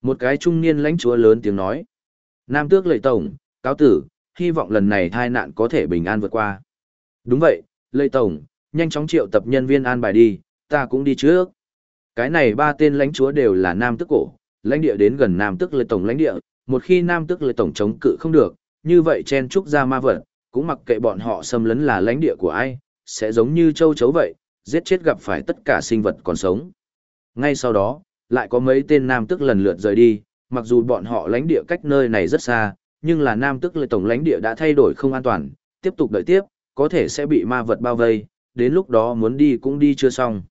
Một cái trung niên lãnh chúa lớn tiếng nói. Nam Tước Lệ Tổng, cáo tử, hy vọng lần này thai nạn có thể bình an vượt qua. Đúng vậy, Lệ Tổng, nhanh chóng triệu tập nhân viên an bài đi, ta cũng đi trước. Cái này ba tên lãnh chúa đều là Nam Tước Cổ, lãnh địa đến gần Nam Tước Lệ Tổng lãnh địa, một khi Nam Tước Lệ Tổng chống cự không được, như vậy chen trúc ra ma vật, cũng mặc kệ bọn họ xâm lấn là lãnh địa của ai, sẽ giống như châu chấu vậy, giết chết gặp phải tất cả sinh vật còn sống. Ngay sau đó, lại có mấy tên nam tức lần lượt rời đi, mặc dù bọn họ lãnh địa cách nơi này rất xa, nhưng là nam tức lợi tổng lãnh địa đã thay đổi không an toàn, tiếp tục đợi tiếp, có thể sẽ bị ma vật bao vây, đến lúc đó muốn đi cũng đi chưa xong.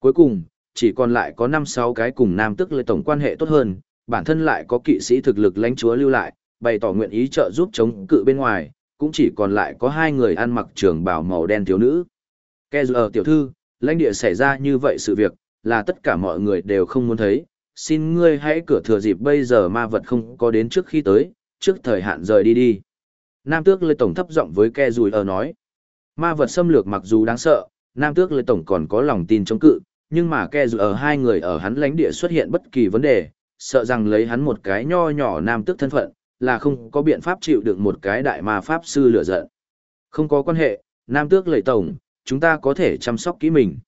Cuối cùng, chỉ còn lại có 5-6 cái cùng nam tức lợi tổng quan hệ tốt hơn, bản thân lại có kỵ sĩ thực lực lãnh chúa lưu lại, bày tỏ nguyện ý trợ giúp chống cự bên ngoài, cũng chỉ còn lại có hai người ăn mặc trường bào màu đen thiếu nữ. Kè giờ tiểu thư, lãnh địa xảy ra như vậy sự việc, là tất cả mọi người đều không muốn thấy, xin ngươi hãy cửa thừa dịp bây giờ ma vật không có đến trước khi tới, trước thời hạn rời đi đi. Nam tước lê tổng thấp giọng với ke rùi ở ờ nói, ma vật xâm lược mặc dù đáng sợ, Nam tước lê tổng còn có lòng tin chống cự, nhưng mà ke rùi ở ờ hai người ở hắn lãnh địa xuất hiện bất kỳ vấn đề, sợ rằng lấy hắn một cái nho nhỏ nam tước thân phận, là không có biện pháp chịu được một cái đại ma pháp sư lửa giận. Không có quan hệ, nam tước lệ tổng, chúng ta có thể chăm sóc kỹ mình.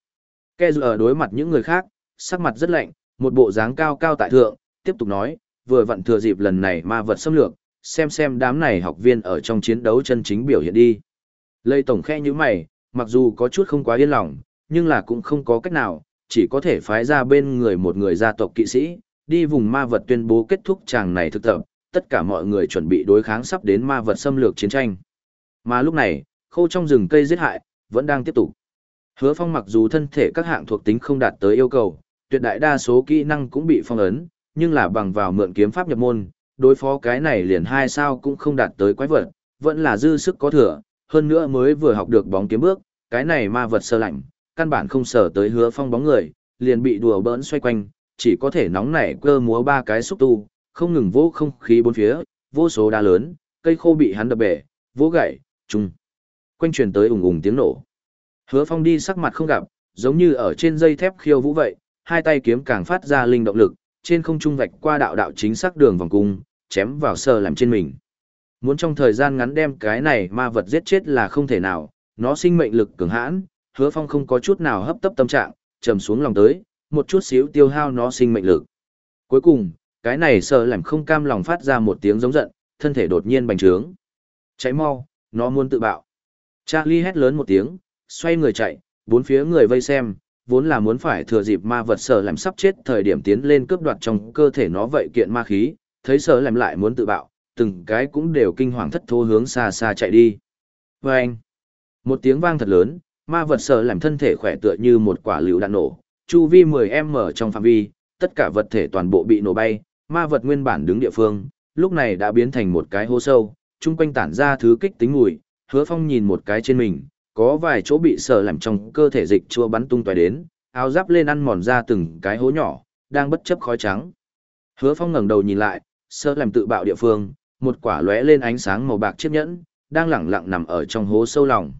Ke ở đối mặt những người khác, sắc mặt rất lạnh, một bộ dáng cao cao tại thượng, tiếp tục nói, vừa vặn thừa dịp lần này ma vật xâm lược, xem xem đám này học viên ở trong chiến đấu chân chính biểu hiện đi. lây tổng khe như mày, mặc dù có chút không quá yên lòng, nhưng là cũng không có cách nào, chỉ có thể phái ra bên người một người gia tộc kỵ sĩ, đi vùng ma vật tuyên bố kết thúc chàng này thực tập, tất cả mọi người chuẩn bị đối kháng sắp đến ma vật xâm lược chiến tranh. Mà lúc này, khâu trong rừng cây giết hại, vẫn đang tiếp tục. Hứa phong mặc dù thân thể các hạng thuộc tính không đạt tới yêu cầu, tuyệt đại đa số kỹ năng cũng bị phong ấn, nhưng là bằng vào mượn kiếm pháp nhập môn, đối phó cái này liền hai sao cũng không đạt tới quái vật, vẫn là dư sức có thừa, hơn nữa mới vừa học được bóng kiếm bước, cái này ma vật sơ lạnh, căn bản không sở tới hứa phong bóng người, liền bị đùa bỡn xoay quanh, chỉ có thể nóng nảy cơ múa ba cái xúc tu, không ngừng vỗ không khí bốn phía, vô số đá lớn, cây khô bị hắn đập bể, vỗ gãy, trùng. Quanh truyền tới ùng ùng tiếng nổ. Hứa Phong đi sắc mặt không gặp, giống như ở trên dây thép khiêu vũ vậy, hai tay kiếm càng phát ra linh động lực, trên không trung vạch qua đạo đạo chính xác đường vòng cung, chém vào sờ làm trên mình. Muốn trong thời gian ngắn đem cái này ma vật giết chết là không thể nào, nó sinh mệnh lực cường hãn, Hứa Phong không có chút nào hấp tấp tâm trạng, trầm xuống lòng tới, một chút xíu tiêu hao nó sinh mệnh lực. Cuối cùng, cái này sợ làm không cam lòng phát ra một tiếng giống giận, thân thể đột nhiên bành trướng. Cháy mau, nó muốn tự bạo. Charlie hét lớn một tiếng, xoay người chạy, bốn phía người vây xem, vốn là muốn phải thừa dịp ma vật sợ làm sắp chết thời điểm tiến lên cướp đoạt trong cơ thể nó vậy kiện ma khí, thấy sợ làm lại muốn tự bạo, từng cái cũng đều kinh hoàng thất thố hướng xa xa chạy đi. Và anh, một tiếng vang thật lớn, ma vật sợ làm thân thể khỏe tựa như một quả lựu đạn nổ, chu vi 10m trong phạm vi, tất cả vật thể toàn bộ bị nổ bay, ma vật nguyên bản đứng địa phương, lúc này đã biến thành một cái hố sâu, chung quanh tản ra thứ kích tính mùi, hứa phong nhìn một cái trên mình, có vài chỗ bị sờ làm trong cơ thể dịch chua bắn tung tóe đến, áo giáp lên ăn mòn ra từng cái hố nhỏ, đang bất chấp khói trắng. Hứa phong ngẩng đầu nhìn lại, sờ làm tự bạo địa phương, một quả lóe lên ánh sáng màu bạc chiếc nhẫn, đang lẳng lặng nằm ở trong hố sâu lòng.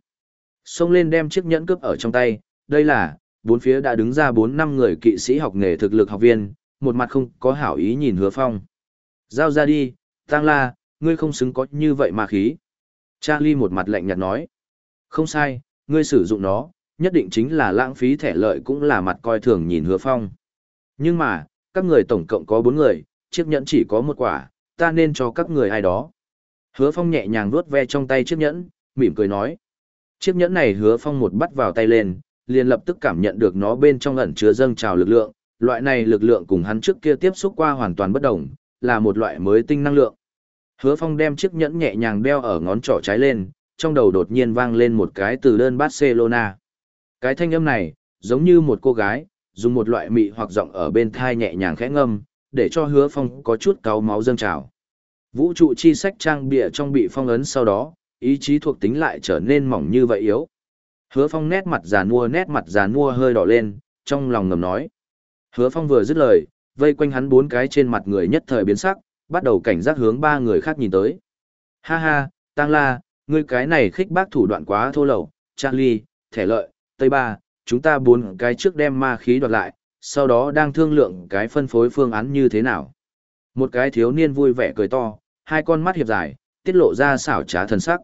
Xông lên đem chiếc nhẫn cướp ở trong tay, đây là, bốn phía đã đứng ra bốn năm người kỵ sĩ học nghề thực lực học viên, một mặt không có hảo ý nhìn hứa phong. Giao ra đi, Tăng La, ngươi không xứng có như vậy mà khí. Charlie một mặt lạnh nhạt nói. Không sai, ngươi sử dụng nó, nhất định chính là lãng phí thẻ lợi cũng là mặt coi thường nhìn hứa phong. Nhưng mà, các người tổng cộng có bốn người, chiếc nhẫn chỉ có một quả, ta nên cho các người ai đó. Hứa phong nhẹ nhàng vuốt ve trong tay chiếc nhẫn, mỉm cười nói. Chiếc nhẫn này hứa phong một bắt vào tay lên, liền lập tức cảm nhận được nó bên trong ẩn chứa dâng trào lực lượng, loại này lực lượng cùng hắn trước kia tiếp xúc qua hoàn toàn bất đồng, là một loại mới tinh năng lượng. Hứa Phong đem chiếc nhẫn nhẹ nhàng đeo ở ngón trỏ trái lên, trong đầu đột nhiên vang lên một cái từ đơn Barcelona. Cái thanh âm này, giống như một cô gái, dùng một loại mị hoặc giọng ở bên thai nhẹ nhàng khẽ ngâm, để cho Hứa Phong có chút cáu máu dâng trào. Vũ trụ chi sách trang bịa trong bị phong ấn sau đó, ý chí thuộc tính lại trở nên mỏng như vậy yếu. Hứa Phong nét mặt già mua nét mặt già mua hơi đỏ lên, trong lòng ngầm nói. Hứa Phong vừa dứt lời, vây quanh hắn bốn cái trên mặt người nhất thời biến sắc, bắt đầu cảnh giác hướng ba người khác nhìn tới. Ha ha, Tăng La, ngươi cái này khích bác thủ đoạn quá thô lậu, Charlie, Thẻ Lợi, Tây Ba, chúng ta bốn cái trước đem ma khí đoạt lại, sau đó đang thương lượng cái phân phối phương án như thế nào. Một cái thiếu niên vui vẻ cười to, hai con mắt hiệp dài, tiết lộ ra xảo trá thần sắc.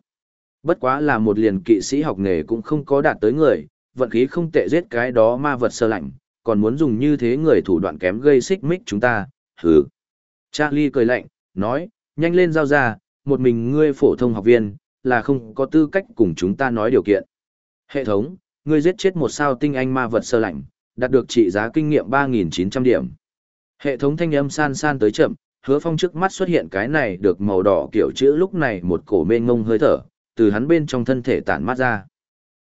Bất quá là một liền kỵ sĩ học nghề cũng không có đạt tới người, vận khí không tệ giết cái đó ma vật sơ lạnh, còn muốn dùng như thế người thủ đoạn kém gây xích mích chúng ta, hừ. Charlie cười lạnh, nói, nhanh lên giao ra, một mình ngươi phổ thông học viên, là không có tư cách cùng chúng ta nói điều kiện. Hệ thống, ngươi giết chết một sao tinh anh ma vật sơ lạnh, đạt được trị giá kinh nghiệm 3.900 điểm. Hệ thống thanh âm san san tới chậm, hứa phong trước mắt xuất hiện cái này được màu đỏ kiểu chữ lúc này một cổ mênh ngông hơi thở, từ hắn bên trong thân thể tản mát ra.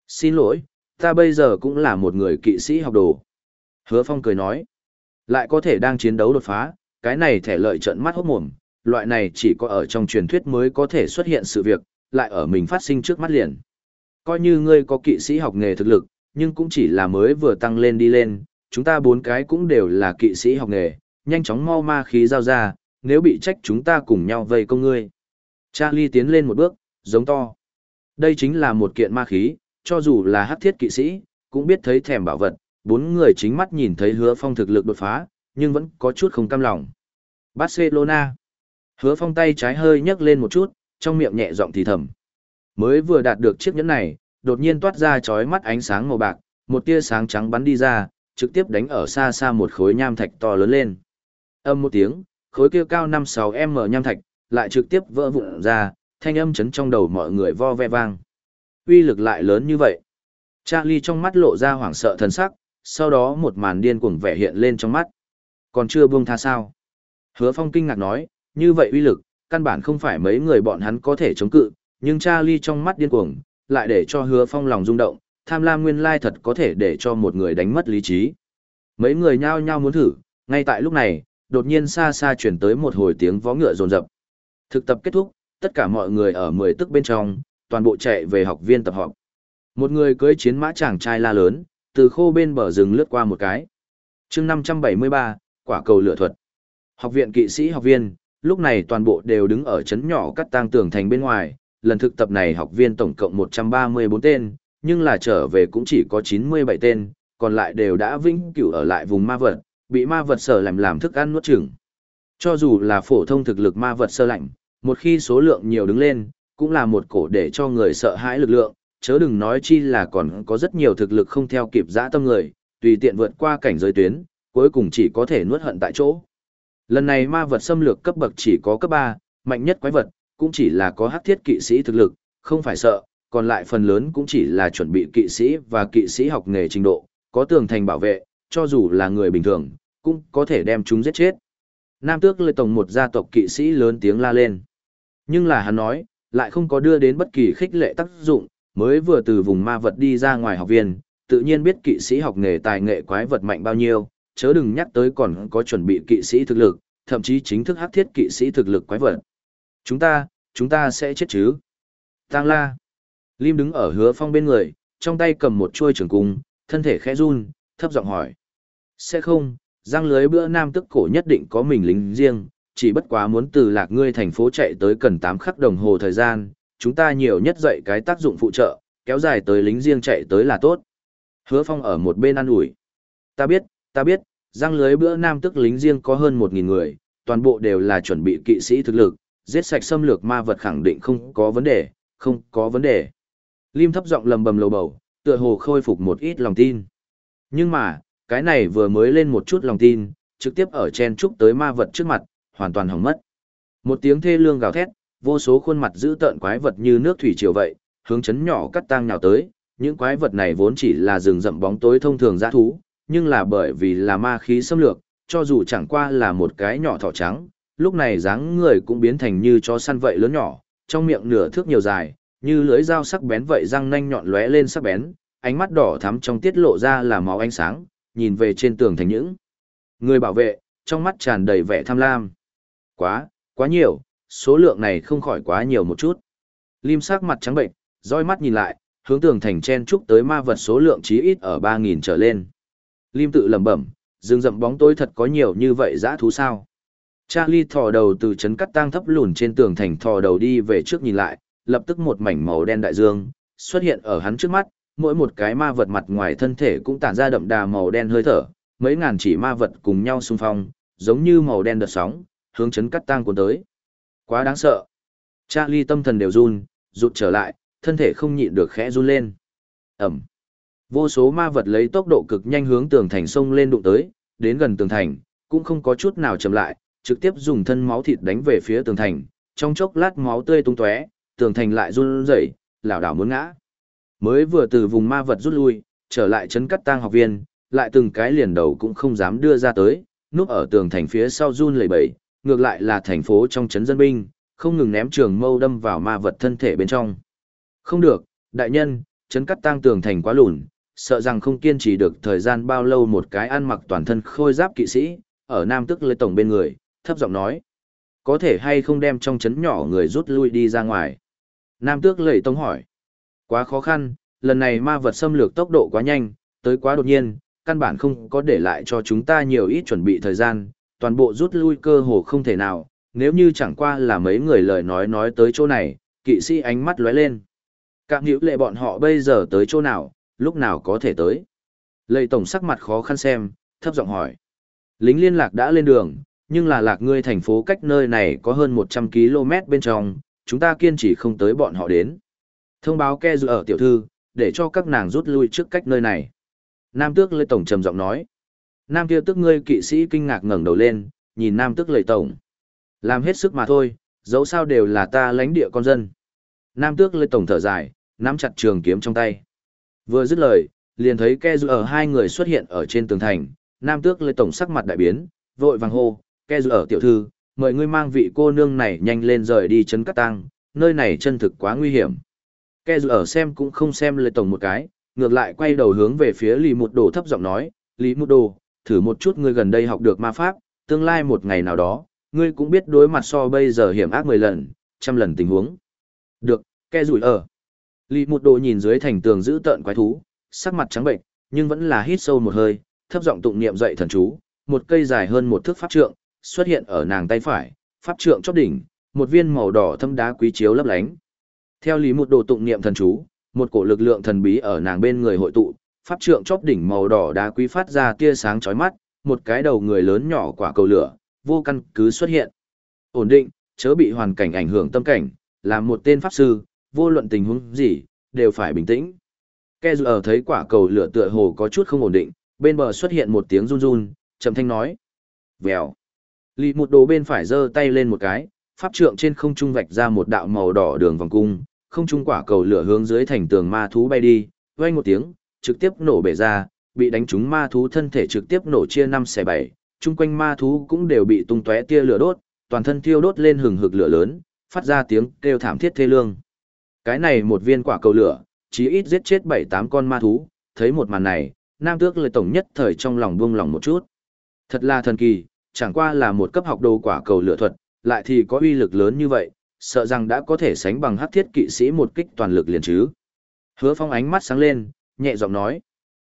Xin lỗi, ta bây giờ cũng là một người kỵ sĩ học đồ. Hứa phong cười nói, lại có thể đang chiến đấu đột phá, cái này thẻ lợi trận mắt hốt mồm, loại này chỉ có ở trong truyền thuyết mới có thể xuất hiện sự việc, lại ở mình phát sinh trước mắt liền. Coi như ngươi có kỵ sĩ học nghề thực lực, nhưng cũng chỉ là mới vừa tăng lên đi lên, chúng ta bốn cái cũng đều là kỵ sĩ học nghề, nhanh chóng mau ma khí giao ra, nếu bị trách chúng ta cùng nhau vây công ngươi. Charlie tiến lên một bước, giống to. Đây chính là một kiện ma khí, cho dù là hắc thiết kỵ sĩ, cũng biết thấy thèm bảo vật, bốn người chính mắt nhìn thấy hứa phong thực lực đột phá, nhưng vẫn có chút không cam lòng. Barcelona. Hứa phong tay trái hơi nhấc lên một chút, trong miệng nhẹ giọng thì thầm. Mới vừa đạt được chiếc nhẫn này, đột nhiên toát ra chói mắt ánh sáng màu bạc, một tia sáng trắng bắn đi ra, trực tiếp đánh ở xa xa một khối nham thạch to lớn lên. Âm một tiếng, khối kia cao 5-6m nham thạch, lại trực tiếp vỡ vụn ra, thanh âm chấn trong đầu mọi người vo ve vang. Uy lực lại lớn như vậy. Charlie trong mắt lộ ra hoảng sợ thần sắc, sau đó một màn điên cuồng vẻ hiện lên trong mắt. Còn chưa buông tha sao? Hứa Phong kinh ngạc nói, như vậy uy lực, căn bản không phải mấy người bọn hắn có thể chống cự, nhưng Charlie trong mắt điên cuồng, lại để cho Hứa Phong lòng rung động, tham lam nguyên lai thật có thể để cho một người đánh mất lý trí. Mấy người nhao nhao muốn thử, ngay tại lúc này, đột nhiên xa xa chuyển tới một hồi tiếng vó ngựa rồn rập. Thực tập kết thúc, tất cả mọi người ở mười tức bên trong, toàn bộ chạy về học viên tập họp. Một người cưỡi chiến mã chàng trai la lớn, từ khô bên bờ rừng lướt qua một cái. chương 573, quả cầu lửa thuật. Học viện kỵ sĩ học viên, lúc này toàn bộ đều đứng ở chấn nhỏ cắt tang tường thành bên ngoài, lần thực tập này học viên tổng cộng 134 tên, nhưng là trở về cũng chỉ có 97 tên, còn lại đều đã vĩnh cửu ở lại vùng ma vật, bị ma vật sở làm làm thức ăn nuốt chửng. Cho dù là phổ thông thực lực ma vật sơ lạnh, một khi số lượng nhiều đứng lên, cũng là một cổ để cho người sợ hãi lực lượng, chớ đừng nói chi là còn có rất nhiều thực lực không theo kịp dã tâm người, tùy tiện vượt qua cảnh giới tuyến, cuối cùng chỉ có thể nuốt hận tại chỗ. Lần này ma vật xâm lược cấp bậc chỉ có cấp 3, mạnh nhất quái vật, cũng chỉ là có hắc thiết kỵ sĩ thực lực, không phải sợ, còn lại phần lớn cũng chỉ là chuẩn bị kỵ sĩ và kỵ sĩ học nghề trình độ, có tường thành bảo vệ, cho dù là người bình thường, cũng có thể đem chúng giết chết. Nam tước lê tổng một gia tộc kỵ sĩ lớn tiếng la lên. Nhưng là hắn nói, lại không có đưa đến bất kỳ khích lệ tác dụng, mới vừa từ vùng ma vật đi ra ngoài học viên, tự nhiên biết kỵ sĩ học nghề tài nghệ quái vật mạnh bao nhiêu, chớ đừng nhắc tới còn có chuẩn bị kỵ sĩ thực lực, thậm chí chính thức hắc thiết kỵ sĩ thực lực quái vật. Chúng ta, chúng ta sẽ chết chứ? Tang la. Lim đứng ở hứa phong bên người, trong tay cầm một chuôi trường cung, thân thể khẽ run, thấp giọng hỏi. Sẽ không, răng lưới bữa nam tức cổ nhất định có mình lính riêng, chỉ bất quá muốn từ lạc ngươi thành phố chạy tới cần 8 khắc đồng hồ thời gian, chúng ta nhiều nhất dạy cái tác dụng phụ trợ, kéo dài tới lính riêng chạy tới là tốt. Hứa phong ở một bên ăn ủi. Ta biết, ta biết, răng lưới bữa nam tức lính riêng có hơn 1.000 người, toàn bộ đều là chuẩn bị kỵ sĩ thực lực, giết sạch xâm lược ma vật khẳng định không có vấn đề, không có vấn đề. Lim thấp giọng lầm bầm lầu bầu, tựa hồ khôi phục một ít lòng tin. Nhưng mà, cái này vừa mới lên một chút lòng tin, trực tiếp ở chen trúc tới ma vật trước mặt, hoàn toàn hỏng mất. Một tiếng thê lương gào thét, vô số khuôn mặt dữ tợn quái vật như nước thủy triều vậy, hướng chấn nhỏ cắt tang nhào tới, những quái vật này vốn chỉ là rừng rậm bóng tối thông thường dã thú, nhưng là bởi vì là ma khí xâm lược, cho dù chẳng qua là một cái nhỏ thỏ trắng, lúc này dáng người cũng biến thành như chó săn vậy lớn nhỏ, trong miệng nửa thước nhiều dài, như lưỡi dao sắc bén vậy răng nanh nhọn lóe lên sắc bén, ánh mắt đỏ thắm trong tiết lộ ra là máu ánh sáng, nhìn về trên tường thành những người bảo vệ, trong mắt tràn đầy vẻ tham lam. Quá, quá nhiều, số lượng này không khỏi quá nhiều một chút. Lim sắc mặt trắng bệnh, roi mắt nhìn lại, hướng tường thành chen chúc tới ma vật số lượng chí ít ở 3.000 trở lên. Lim tự lẩm bẩm, rừng rậm bóng tối thật có nhiều như vậy dã thú sao. Charlie thò đầu từ chấn cắt tang thấp lùn trên tường thành thò đầu đi về trước nhìn lại, lập tức một mảnh màu đen đại dương xuất hiện ở hắn trước mắt, mỗi một cái ma vật mặt ngoài thân thể cũng tản ra đậm đà màu đen hơi thở, mấy ngàn chỉ ma vật cùng nhau xung phong, giống như màu đen đợt sóng, hướng chấn cắt tang cuốn tới. Quá đáng sợ. Charlie tâm thần đều run, rụt trở lại, thân thể không nhịn được khẽ run lên. Ẩm. Vô số ma vật lấy tốc độ cực nhanh hướng tường thành sông lên đụng tới, đến gần tường thành, cũng không có chút nào chậm lại, trực tiếp dùng thân máu thịt đánh về phía tường thành, trong chốc lát máu tươi tung tóe, tường thành lại run rẩy, lảo đảo muốn ngã. Mới vừa từ vùng ma vật rút lui, trở lại trấn cắt tang học viên, lại từng cái liền đầu cũng không dám đưa ra tới, núp ở tường thành phía sau run lẩy bẩy, ngược lại là thành phố trong trấn dân binh, không ngừng ném trường mâu đâm vào ma vật thân thể bên trong. Không được, đại nhân, trấn cắt tang tường thành quá lùn, sợ rằng không kiên trì được thời gian bao lâu một cái ăn mặc toàn thân khôi giáp kỵ sĩ, ở Nam Tức Lê Tổng bên người, thấp giọng nói. Có thể hay không đem trong chấn nhỏ người rút lui đi ra ngoài? Nam Tước Lệ Tông hỏi. Quá khó khăn, lần này ma vật xâm lược tốc độ quá nhanh, tới quá đột nhiên, căn bản không có để lại cho chúng ta nhiều ít chuẩn bị thời gian, toàn bộ rút lui cơ hồ không thể nào, nếu như chẳng qua là mấy người lời nói nói tới chỗ này, kỵ sĩ ánh mắt lóe lên. Cạm hữu lệ bọn họ bây giờ tới chỗ nào, lúc nào có thể tới. Lệ tổng sắc mặt khó khăn xem, thấp giọng hỏi. Lính liên lạc đã lên đường, nhưng là lạc ngươi thành phố cách nơi này có hơn 100 km bên trong, chúng ta kiên trì không tới bọn họ đến. Thông báo ke dự ở tiểu thư, để cho các nàng rút lui trước cách nơi này. Nam tước lệ tổng trầm giọng nói. Nam kia tức ngươi kỵ sĩ kinh ngạc ngẩng đầu lên, nhìn nam tức lầy tổng. Làm hết sức mà thôi, dẫu sao đều là ta lãnh địa con dân. Nam tước lệ tổng thở dài, nắm chặt trường kiếm trong tay. Vừa dứt lời, liền thấy ke dự ở hai người xuất hiện ở trên tường thành, nam tước lệ tổng sắc mặt đại biến, vội vàng hô, ke dự ở tiểu thư, mời ngươi mang vị cô nương này nhanh lên rời đi chấn cắt tăng, nơi này chân thực quá nguy hiểm. Ke dự ở xem cũng không xem lệ tổng một cái, ngược lại quay đầu hướng về phía Lý một Đồ thấp giọng nói, Lý một Đồ, thử một chút ngươi gần đây học được ma pháp, tương lai một ngày nào đó, ngươi cũng biết đối mặt so bây giờ hiểm ác 10 lần, trăm lần tình huống. Được, ke rủi ở. Lý một Đồ nhìn dưới thành tường giữ tợn quái thú, sắc mặt trắng bệnh, nhưng vẫn là hít sâu một hơi, thấp giọng tụng niệm dậy thần chú, một cây dài hơn một thước pháp trượng, xuất hiện ở nàng tay phải, pháp trượng chóp đỉnh, một viên màu đỏ thâm đá quý chiếu lấp lánh. Theo lý một đồ tụng niệm thần chú, một cổ lực lượng thần bí ở nàng bên người hội tụ, pháp trượng chóp đỉnh màu đỏ đá quý phát ra tia sáng chói mắt, một cái đầu người lớn nhỏ quả cầu lửa, vô căn cứ xuất hiện. Ổn định, chớ bị hoàn cảnh ảnh hưởng tâm cảnh, làm một tên pháp sư, vô luận tình huống gì, đều phải bình tĩnh. Ke ở thấy quả cầu lửa tựa hồ có chút không ổn định, bên bờ xuất hiện một tiếng run run, trầm thanh nói. Vèo. Lý một đồ bên phải giơ tay lên một cái, pháp trượng trên không trung vạch ra một đạo màu đỏ đường vòng cung, không trung quả cầu lửa hướng dưới thành tường ma thú bay đi, vang một tiếng, trực tiếp nổ bể ra, bị đánh trúng ma thú thân thể trực tiếp nổ chia năm xẻ bảy, chung quanh ma thú cũng đều bị tung tóe tia lửa đốt, toàn thân thiêu đốt lên hừng hực lửa lớn, phát ra tiếng kêu thảm thiết thê lương. Cái này một viên quả cầu lửa, chí ít giết chết bảy tám con ma thú, thấy một màn này, nam tước lời tổng nhất thời trong lòng buông lòng một chút. Thật là thần kỳ, chẳng qua là một cấp học đồ quả cầu lửa thuật, lại thì có uy lực lớn như vậy, sợ rằng đã có thể sánh bằng hắc thiết kỵ sĩ một kích toàn lực liền chứ. Hứa Phong ánh mắt sáng lên, nhẹ giọng nói.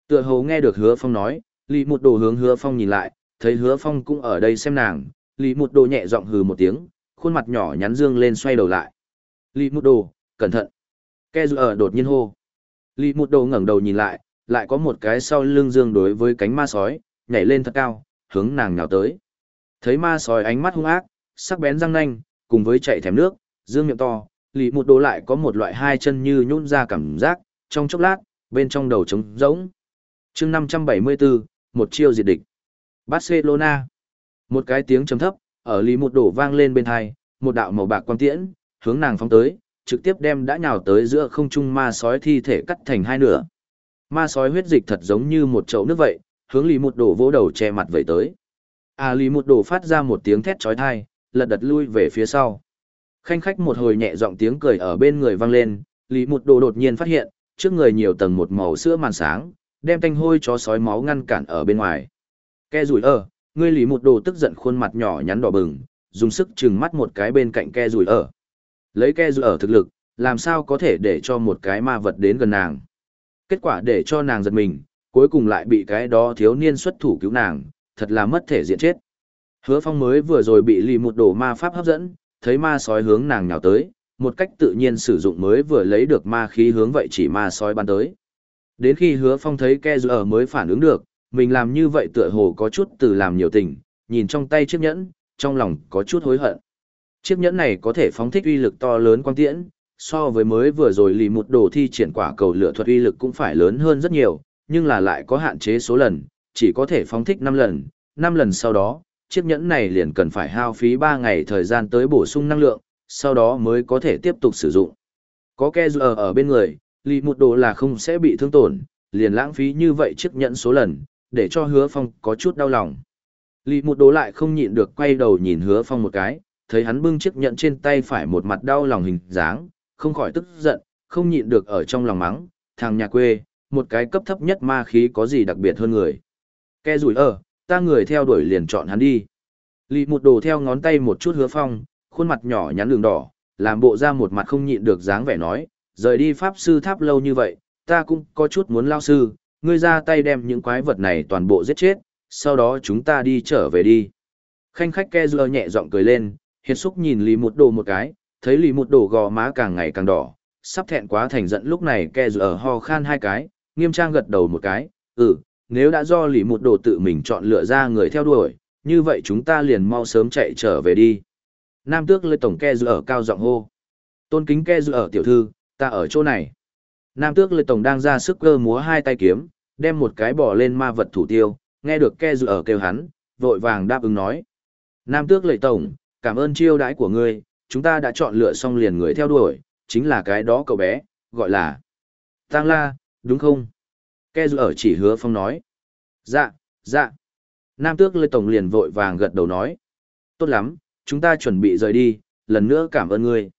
Tựa hồ nghe được Hứa Phong nói, Lý Một Đồ hướng Hứa Phong nhìn lại, thấy Hứa Phong cũng ở đây xem nàng, Lý Một Đồ nhẹ giọng hừ một tiếng, khuôn mặt nhỏ nhắn dương lên xoay đầu lại. Lý Một Đồ, cẩn thận. Ke ở đột nhiên hô. Lý Một Đồ ngẩng đầu nhìn lại, lại có một cái sau lưng dương đối với cánh ma sói, nhảy lên thật cao, hướng nàng nhào tới. Thấy ma sói ánh mắt hung ác, sắc bén răng nanh, cùng với chạy thèm nước, dương miệng to, Lý Một Đồ lại có một loại hai chân như nhún ra cảm giác, trong chốc lát, bên trong đầu trống rỗng. chương 574, một chiêu diệt địch. Barcelona. Một cái tiếng trầm thấp, ở Lý Một Đổ vang lên bên hai, một đạo màu bạc quang tiễn, hướng nàng phóng tới, trực tiếp đem đã nhào tới giữa không trung ma sói thi thể cắt thành hai nửa. Ma sói huyết dịch thật giống như một chậu nước vậy, hướng Lý Một Đổ vỗ đầu che mặt vậy tới. À Lý Một Đổ phát ra một tiếng thét chói tai, lật đật lui về phía sau. Khanh khách một hồi nhẹ giọng tiếng cười ở bên người vang lên, Lý Một Đổ đột nhiên phát hiện, trước người nhiều tầng một màu sữa màn sáng, đem tanh hôi chó sói máu ngăn cản ở bên ngoài. Ke rủi ở, ngươi Lý Một Đồ tức giận khuôn mặt nhỏ nhắn đỏ bừng, dùng sức chừng mắt một cái bên cạnh ke rủi ở. Lấy ke rủi ở thực lực, làm sao có thể để cho một cái ma vật đến gần nàng. Kết quả để cho nàng giật mình, cuối cùng lại bị cái đó thiếu niên xuất thủ cứu nàng, thật là mất thể diện chết. Hứa phong mới vừa rồi bị lì một đồ ma pháp hấp dẫn, thấy ma sói hướng nàng nhào tới, một cách tự nhiên sử dụng mới vừa lấy được ma khí hướng vậy chỉ ma sói bắn tới. Đến khi hứa phong thấy ke ở mới phản ứng được, mình làm như vậy tựa hồ có chút từ làm nhiều tình, nhìn trong tay chiếc nhẫn, trong lòng có chút hối hận. Chiếc nhẫn này có thể phóng thích uy lực to lớn quang tiễn, so với mới vừa rồi lì một đồ thi triển quả cầu lửa thuật uy lực cũng phải lớn hơn rất nhiều, nhưng là lại có hạn chế số lần, chỉ có thể phóng thích 5 lần, 5 lần sau đó, chiếc nhẫn này liền cần phải hao phí 3 ngày thời gian tới bổ sung năng lượng, sau đó mới có thể tiếp tục sử dụng. Có ke ở ở bên người, lì một đồ là không sẽ bị thương tổn, liền lãng phí như vậy chiếc nhẫn số lần, để cho hứa phong có chút đau lòng. Lì một đồ lại không nhịn được quay đầu nhìn hứa phong một cái, thấy hắn bưng chiếc nhẫn trên tay phải một mặt đau lòng hình dáng, không khỏi tức giận, không nhịn được ở trong lòng mắng, thằng nhà quê, một cái cấp thấp nhất ma khí có gì đặc biệt hơn người. Ke rủi ở, ta người theo đuổi liền chọn hắn đi. Lì một đồ theo ngón tay một chút hứa phong, khuôn mặt nhỏ nhắn đường đỏ, làm bộ ra một mặt không nhịn được dáng vẻ nói, rời đi pháp sư tháp lâu như vậy, ta cũng có chút muốn lao sư, ngươi ra tay đem những quái vật này toàn bộ giết chết, sau đó chúng ta đi trở về đi. Khanh khách ke dưa nhẹ giọng cười lên, hiệt xúc nhìn lì một đồ một cái, thấy lì một đồ gò má càng ngày càng đỏ, sắp thẹn quá thành giận lúc này ke dưa ho khan hai cái, nghiêm trang gật đầu một cái, ừ, nếu đã do lì một đồ tự mình chọn lựa ra người theo đuổi, như vậy chúng ta liền mau sớm chạy trở về đi. Nam tước lê tổng ke dưa ở cao giọng hô. Tôn kính ke dưa ở tiểu thư, ta ở chỗ này. Nam tước lê tổng đang ra sức cơ múa hai tay kiếm, đem một cái bỏ lên ma vật thủ tiêu, nghe được ke dưa ở kêu hắn, vội vàng đáp ứng nói. Nam tước lệ tổng, cảm ơn chiêu đãi của ngươi, chúng ta đã chọn lựa xong liền người theo đuổi, chính là cái đó cậu bé, gọi là Tang La, đúng không? Ke ở chỉ hứa phong nói. Dạ, dạ. Nam tước lê tổng liền vội vàng gật đầu nói. Tốt lắm, chúng ta chuẩn bị rời đi, lần nữa cảm ơn ngươi.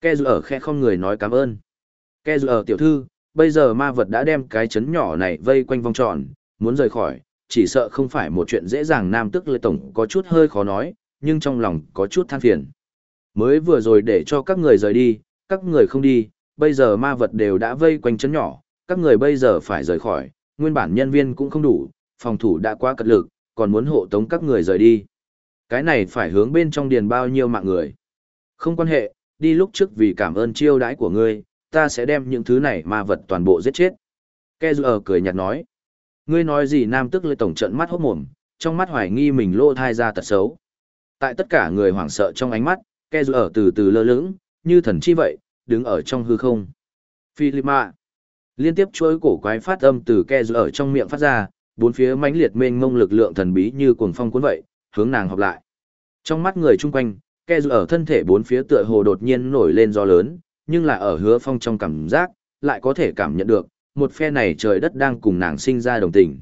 Ke ở khe không người nói cảm ơn. Ke ở tiểu thư, bây giờ ma vật đã đem cái chấn nhỏ này vây quanh vòng tròn, muốn rời khỏi, chỉ sợ không phải một chuyện dễ dàng nam tước lê tổng có chút hơi khó nói, nhưng trong lòng có chút than phiền. Mới vừa rồi để cho các người rời đi, các người không đi, bây giờ ma vật đều đã vây quanh chấn nhỏ, các người bây giờ phải rời khỏi, nguyên bản nhân viên cũng không đủ, phòng thủ đã quá cật lực, còn muốn hộ tống các người rời đi. Cái này phải hướng bên trong điền bao nhiêu mạng người. Không quan hệ, đi lúc trước vì cảm ơn chiêu đãi của ngươi, ta sẽ đem những thứ này ma vật toàn bộ giết chết. Ke ở cười nhạt nói. Ngươi nói gì nam tức lê tổng trận mắt hốt mồm, trong mắt hoài nghi mình lô thai ra tật xấu. Tại tất cả người hoảng sợ trong ánh mắt, Ke ở từ từ lơ lửng, như thần chi vậy, đứng ở trong hư không. Philippa. Liên tiếp chuỗi cổ quái phát âm từ Ke ở trong miệng phát ra, bốn phía mãnh liệt mênh mông lực lượng thần bí như cuồng phong cuốn vậy, hướng nàng học lại. Trong mắt người chung quanh, Ke ở thân thể bốn phía tựa hồ đột nhiên nổi lên gió lớn, nhưng là ở hứa phong trong cảm giác, lại có thể cảm nhận được, một phe này trời đất đang cùng nàng sinh ra đồng tình.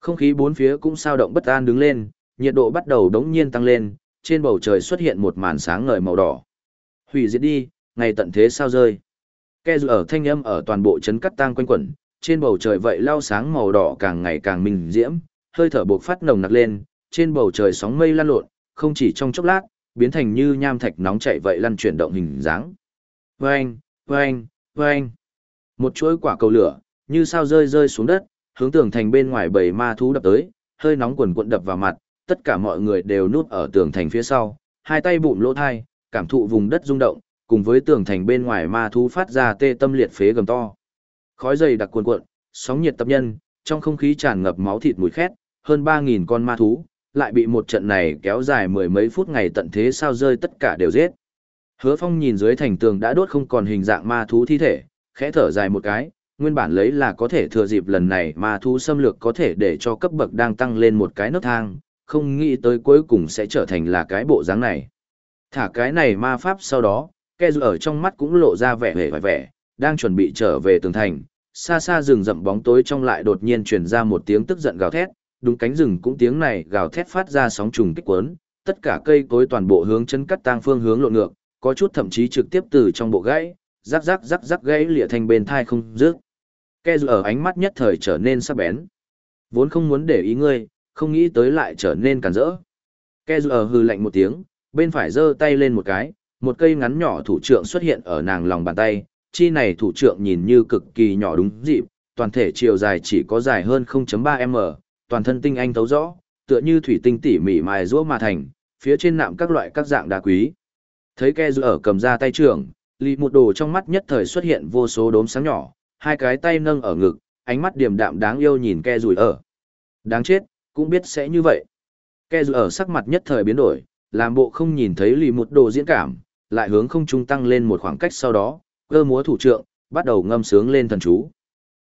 Không khí bốn phía cũng sao động bất an đứng lên, nhiệt độ bắt đầu đống nhiên tăng lên, trên bầu trời xuất hiện một màn sáng ngời màu đỏ. Hủy diệt đi, ngày tận thế sao rơi. Ke ở thanh âm ở toàn bộ chấn cắt tang quanh quẩn, trên bầu trời vậy lao sáng màu đỏ càng ngày càng minh diễm, hơi thở bộc phát nồng nặc lên, trên bầu trời sóng mây lan lộn, không chỉ trong chốc lát, biến thành như nham thạch nóng chảy vậy lăn chuyển động hình dáng. Vâng, vâng, vâng. Một chuỗi quả cầu lửa, như sao rơi rơi xuống đất, hướng tường thành bên ngoài bầy ma thú đập tới, hơi nóng quần cuộn đập vào mặt, tất cả mọi người đều núp ở tường thành phía sau, hai tay bụng lỗ thai, cảm thụ vùng đất rung động, cùng với tường thành bên ngoài ma thú phát ra tê tâm liệt phế gầm to. Khói dày đặc cuồn cuộn, sóng nhiệt tập nhân, trong không khí tràn ngập máu thịt mùi khét, hơn 3000 con ma thú, lại bị một trận này kéo dài mười mấy phút ngày tận thế sao rơi tất cả đều giết. Hứa Phong nhìn dưới thành tường đã đốt không còn hình dạng ma thú thi thể, khẽ thở dài một cái, nguyên bản lấy là có thể thừa dịp lần này ma thú xâm lược có thể để cho cấp bậc đang tăng lên một cái nấc thang, không nghĩ tới cuối cùng sẽ trở thành là cái bộ dáng này. Thả cái này ma pháp sau đó, ke ở trong mắt cũng lộ ra vẻ vẻ vẻ vẻ, đang chuẩn bị trở về tường thành, xa xa rừng rậm bóng tối trong lại đột nhiên truyền ra một tiếng tức giận gào thét, đúng cánh rừng cũng tiếng này gào thét phát ra sóng trùng kích cuốn, tất cả cây cối toàn bộ hướng chân cắt tang phương hướng lộn ngược, có chút thậm chí trực tiếp từ trong bộ gãy, rắc rắc rắc rắc gãy lịa thành bên thai không dứt. Ke ở ánh mắt nhất thời trở nên sắc bén. Vốn không muốn để ý ngươi, không nghĩ tới lại trở nên cản rỡ. Ke ở hừ lạnh một tiếng, bên phải giơ tay lên một cái, một cây ngắn nhỏ thủ trượng xuất hiện ở nàng lòng bàn tay, chi này thủ trượng nhìn như cực kỳ nhỏ đúng dịp, toàn thể chiều dài chỉ có dài hơn 0.3m, toàn thân tinh anh thấu rõ, tựa như thủy tinh tỉ mỉ mài rũa mà thành, phía trên nạm các loại các dạng đá quý. Thấy ke ở cầm ra tay trưởng, lì một đồ trong mắt nhất thời xuất hiện vô số đốm sáng nhỏ, hai cái tay nâng ở ngực, ánh mắt điềm đạm đáng yêu nhìn ke rủi ở. Đáng chết, cũng biết sẽ như vậy. Ke rủi ở sắc mặt nhất thời biến đổi, làm bộ không nhìn thấy lì một đồ diễn cảm, lại hướng không trung tăng lên một khoảng cách sau đó, cơ múa thủ trượng, bắt đầu ngâm sướng lên thần chú.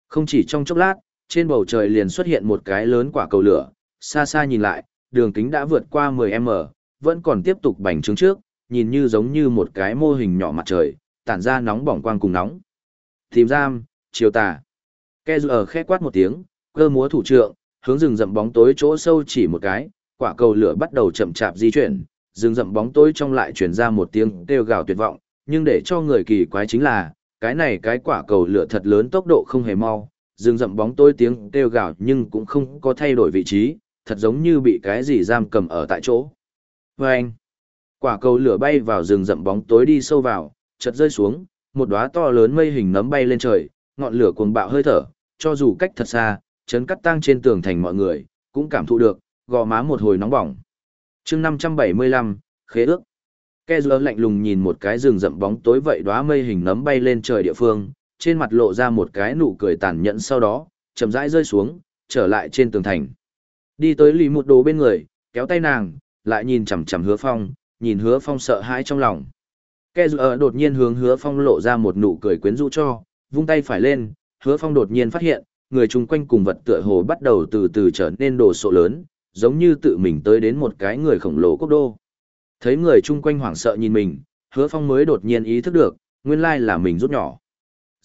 Không chỉ trong chốc lát, trên bầu trời liền xuất hiện một cái lớn quả cầu lửa, xa xa nhìn lại, đường kính đã vượt qua 10m, vẫn còn tiếp tục bành trướng trước, nhìn như giống như một cái mô hình nhỏ mặt trời, tản ra nóng bỏng quang cùng nóng. Tìm giam, chiều tà. Ke ở khẽ quát một tiếng, cơ múa thủ trượng, hướng rừng rậm bóng tối chỗ sâu chỉ một cái, quả cầu lửa bắt đầu chậm chạp di chuyển, rừng rậm bóng tối trong lại truyền ra một tiếng kêu gào tuyệt vọng, nhưng để cho người kỳ quái chính là, cái này cái quả cầu lửa thật lớn tốc độ không hề mau, rừng rậm bóng tối tiếng kêu gào nhưng cũng không có thay đổi vị trí, thật giống như bị cái gì giam cầm ở tại chỗ. Và anh, quả cầu lửa bay vào rừng rậm bóng tối đi sâu vào, chợt rơi xuống, một đóa to lớn mây hình nấm bay lên trời, ngọn lửa cuồng bạo hơi thở, cho dù cách thật xa, chấn cắt tang trên tường thành mọi người, cũng cảm thụ được, gò má một hồi nóng bỏng. chương 575, khế ước. Kezler lạnh lùng nhìn một cái rừng rậm bóng tối vậy đóa mây hình nấm bay lên trời địa phương, trên mặt lộ ra một cái nụ cười tàn nhẫn sau đó, chậm rãi rơi xuống, trở lại trên tường thành. Đi tới lì một đồ bên người, kéo tay nàng, lại nhìn chằm chằm hứa phong, nhìn hứa phong sợ hãi trong lòng. Kezler đột nhiên hướng hứa phong lộ ra một nụ cười quyến rũ cho, vung tay phải lên, hứa phong đột nhiên phát hiện, người chung quanh cùng vật tựa hồ bắt đầu từ từ trở nên đồ sộ lớn, giống như tự mình tới đến một cái người khổng lồ quốc đô. Thấy người chung quanh hoảng sợ nhìn mình, hứa phong mới đột nhiên ý thức được, nguyên lai là mình rút nhỏ.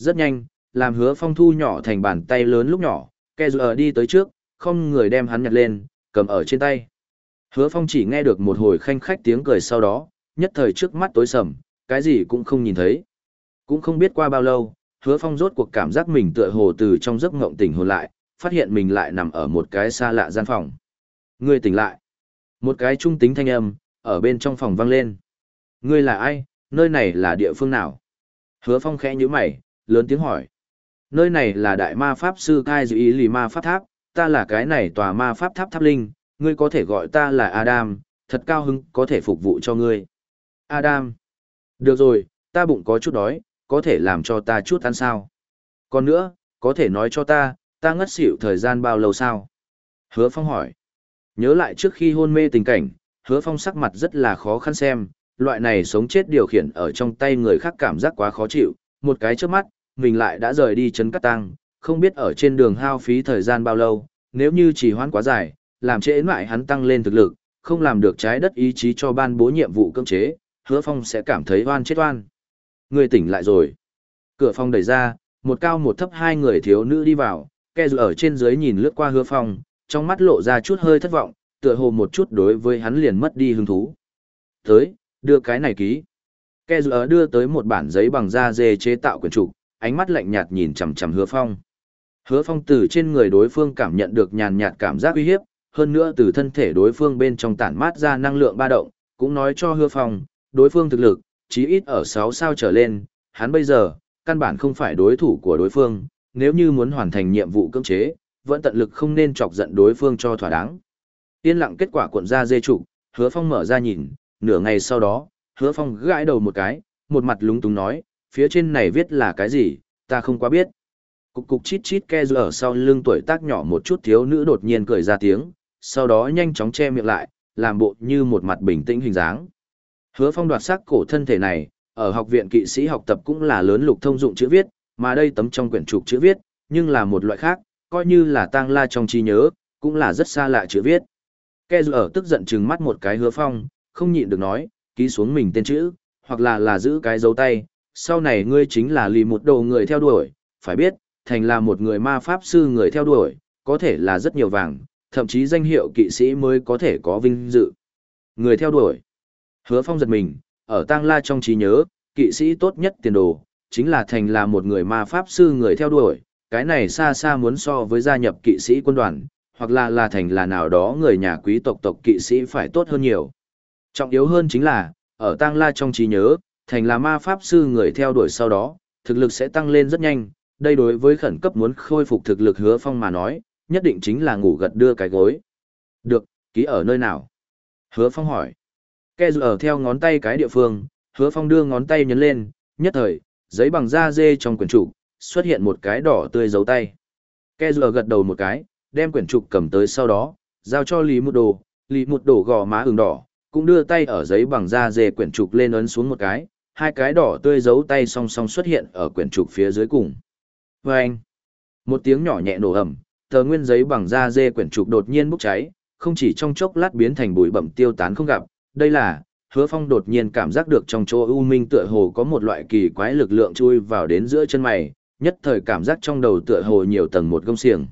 Rất nhanh, làm hứa phong thu nhỏ thành bàn tay lớn lúc nhỏ, kè ở đi tới trước, không người đem hắn nhặt lên, cầm ở trên tay. Hứa phong chỉ nghe được một hồi khanh khách tiếng cười sau đó, nhất thời trước mắt tối sầm, cái gì cũng không nhìn thấy. Cũng không biết qua bao lâu, hứa phong rốt cuộc cảm giác mình tựa hồ từ trong giấc ngộng tỉnh hồn lại, phát hiện mình lại nằm ở một cái xa lạ gian phòng. Ngươi tỉnh lại. Một cái trung tính thanh âm, ở bên trong phòng vang lên. Ngươi là ai, nơi này là địa phương nào? Hứa phong khẽ như mày, lớn tiếng hỏi. Nơi này là đại ma pháp sư Kai Dư Ý Lì Ma Pháp Tháp, ta là cái này tòa ma pháp tháp tháp linh, ngươi có thể gọi ta là Adam, thật cao hứng có thể phục vụ cho ngươi. Adam. Được rồi, ta bụng có chút đói, có thể làm cho ta chút ăn sao? Còn nữa, có thể nói cho ta, ta ngất xỉu thời gian bao lâu sao? Hứa Phong hỏi. Nhớ lại trước khi hôn mê tình cảnh, Hứa Phong sắc mặt rất là khó khăn xem, loại này sống chết điều khiển ở trong tay người khác cảm giác quá khó chịu, một cái trước mắt, mình lại đã rời đi Trấn cắt tăng, không biết ở trên đường hao phí thời gian bao lâu, nếu như chỉ hoãn quá dài, làm trễ mãi hắn tăng lên thực lực, không làm được trái đất ý chí cho ban bố nhiệm vụ cưỡng chế, hứa phong sẽ cảm thấy oan chết oan. Người tỉnh lại rồi. Cửa phòng đẩy ra, một cao một thấp hai người thiếu nữ đi vào, kẻ dù ở trên dưới nhìn lướt qua hứa phong, trong mắt lộ ra chút hơi thất vọng, tựa hồ một chút đối với hắn liền mất đi hứng thú. Tới, đưa cái này ký. Kẻ dù ở đưa tới một bản giấy bằng da dê chế tạo quyển trục, ánh mắt lạnh nhạt nhìn chằm chằm hứa phong. Hứa phong từ trên người đối phương cảm nhận được nhàn nhạt cảm giác uy hiếp, hơn nữa từ thân thể đối phương bên trong tản mát ra năng lượng ba động, cũng nói cho hứa phong, đối phương thực lực, chí ít ở 6 sao trở lên, hắn bây giờ, căn bản không phải đối thủ của đối phương, nếu như muốn hoàn thành nhiệm vụ cưỡng chế, vẫn tận lực không nên chọc giận đối phương cho thỏa đáng. Yên lặng kết quả cuộn ra dê trụ, hứa phong mở ra nhìn, nửa ngày sau đó, hứa phong gãi đầu một cái, một mặt lúng túng nói, phía trên này viết là cái gì, ta không quá biết. Cục cục chít chít ke ở sau lưng tuổi tác nhỏ một chút thiếu nữ đột nhiên cười ra tiếng, sau đó nhanh chóng che miệng lại, làm bộ như một mặt bình tĩnh hình dáng. Hứa phong đoạt sắc cổ thân thể này, ở học viện kỵ sĩ học tập cũng là lớn lục thông dụng chữ viết, mà đây tấm trong quyển trục chữ viết, nhưng là một loại khác, coi như là tang la trong trí nhớ, cũng là rất xa lạ chữ viết. Ke ở tức giận trừng mắt một cái hứa phong, không nhịn được nói, ký xuống mình tên chữ, hoặc là là giữ cái dấu tay, sau này ngươi chính là lì một đồ người theo đuổi, phải biết, thành là một người ma pháp sư người theo đuổi, có thể là rất nhiều vàng, thậm chí danh hiệu kỵ sĩ mới có thể có vinh dự. Người theo đuổi. Hứa phong giật mình, ở tang la trong trí nhớ, kỵ sĩ tốt nhất tiền đồ, chính là thành là một người ma pháp sư người theo đuổi, cái này xa xa muốn so với gia nhập kỵ sĩ quân đoàn, hoặc là là thành là nào đó người nhà quý tộc tộc kỵ sĩ phải tốt hơn nhiều. Trọng yếu hơn chính là, ở tang la trong trí nhớ, thành là ma pháp sư người theo đuổi sau đó, thực lực sẽ tăng lên rất nhanh, đây đối với khẩn cấp muốn khôi phục thực lực hứa phong mà nói, nhất định chính là ngủ gật đưa cái gối. Được, ký ở nơi nào? Hứa phong hỏi. Ke ở theo ngón tay cái địa phương, hứa phong đưa ngón tay nhấn lên, nhất thời, giấy bằng da dê trong quyển trục, xuất hiện một cái đỏ tươi dấu tay. Ke ở gật đầu một cái, đem quyển trục cầm tới sau đó, giao cho Lý Một Đồ, Lý Một Đồ gò má ửng đỏ, cũng đưa tay ở giấy bằng da dê quyển trục lên ấn xuống một cái, hai cái đỏ tươi giấu tay song song xuất hiện ở quyển trục phía dưới cùng. Và anh, một tiếng nhỏ nhẹ nổ ầm, tờ nguyên giấy bằng da dê quyển trục đột nhiên bốc cháy, không chỉ trong chốc lát biến thành bụi bẩm tiêu tán không gặp, đây là, hứa phong đột nhiên cảm giác được trong chỗ u minh tựa hồ có một loại kỳ quái lực lượng chui vào đến giữa chân mày, nhất thời cảm giác trong đầu tựa hồ nhiều tầng một gông xiềng.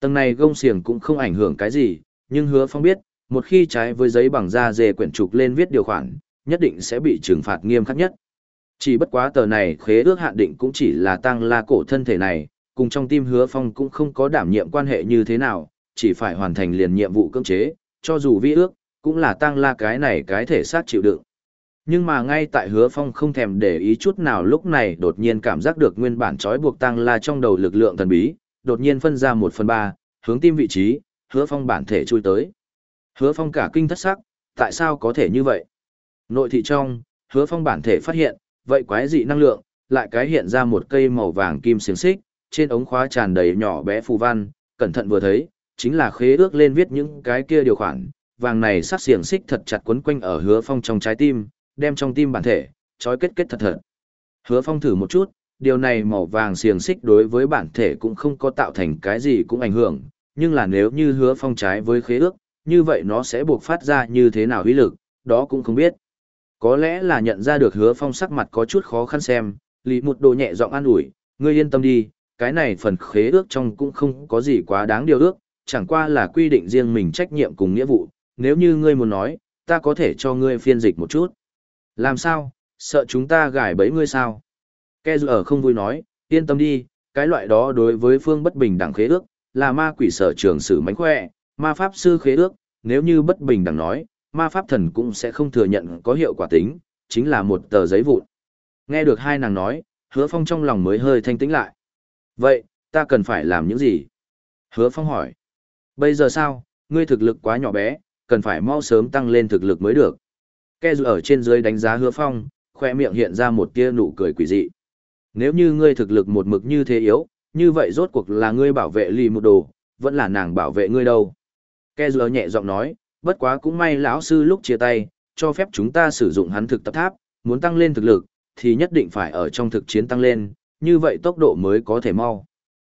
Tầng này gông xiềng cũng không ảnh hưởng cái gì, nhưng hứa phong biết, một khi trái với giấy bằng da dê quyển trục lên viết điều khoản, nhất định sẽ bị trừng phạt nghiêm khắc nhất. Chỉ bất quá tờ này khế ước hạn định cũng chỉ là tăng la cổ thân thể này, cùng trong tim hứa phong cũng không có đảm nhiệm quan hệ như thế nào, chỉ phải hoàn thành liền nhiệm vụ cưỡng chế, cho dù vi ước, cũng là tăng la cái này cái thể xác chịu đựng. Nhưng mà ngay tại hứa phong không thèm để ý chút nào lúc này đột nhiên cảm giác được nguyên bản trói buộc tăng la trong đầu lực lượng thần bí, đột nhiên phân ra một phần ba, hướng tim vị trí, hứa phong bản thể chui tới. Hứa phong cả kinh thất sắc, tại sao có thể như vậy? Nội thị trong, hứa phong bản thể phát hiện, vậy quái dị năng lượng, lại cái hiện ra một cây màu vàng kim xiềng xích, trên ống khóa tràn đầy nhỏ bé phù văn, cẩn thận vừa thấy, chính là khế ước lên viết những cái kia điều khoản, vàng này sắc xiềng xích thật chặt quấn quanh ở hứa phong trong trái tim, đem trong tim bản thể, trói kết kết thật thật. Hứa phong thử một chút, điều này màu vàng xiềng xích đối với bản thể cũng không có tạo thành cái gì cũng ảnh hưởng, nhưng là nếu như hứa phong trái với khế ước, như vậy nó sẽ buộc phát ra như thế nào uy lực, đó cũng không biết. Có lẽ là nhận ra được hứa phong sắc mặt có chút khó khăn xem, lý một đồ nhẹ giọng an ủi, ngươi yên tâm đi, cái này phần khế ước trong cũng không có gì quá đáng điều ước, chẳng qua là quy định riêng mình trách nhiệm cùng nghĩa vụ, nếu như ngươi muốn nói, ta có thể cho ngươi phiên dịch một chút. Làm sao, sợ chúng ta gài bẫy ngươi sao? Ke dù ở không vui nói, yên tâm đi, cái loại đó đối với phương bất bình đẳng khế ước, là ma quỷ sở trường sử mánh khỏe, ma pháp sư khế ước, nếu như bất bình đẳng nói, ma pháp thần cũng sẽ không thừa nhận có hiệu quả tính, chính là một tờ giấy vụn. Nghe được hai nàng nói, hứa phong trong lòng mới hơi thanh tĩnh lại. Vậy, ta cần phải làm những gì? Hứa phong hỏi. Bây giờ sao, ngươi thực lực quá nhỏ bé, cần phải mau sớm tăng lên thực lực mới được. Ke ở trên dưới đánh giá hứa phong, khoe miệng hiện ra một tia nụ cười quỷ dị. Nếu như ngươi thực lực một mực như thế yếu, như vậy rốt cuộc là ngươi bảo vệ lì một đồ, vẫn là nàng bảo vệ ngươi đâu. Ke nhẹ giọng nói, bất quá cũng may lão sư lúc chia tay, cho phép chúng ta sử dụng hắn thực tập tháp, muốn tăng lên thực lực, thì nhất định phải ở trong thực chiến tăng lên, như vậy tốc độ mới có thể mau.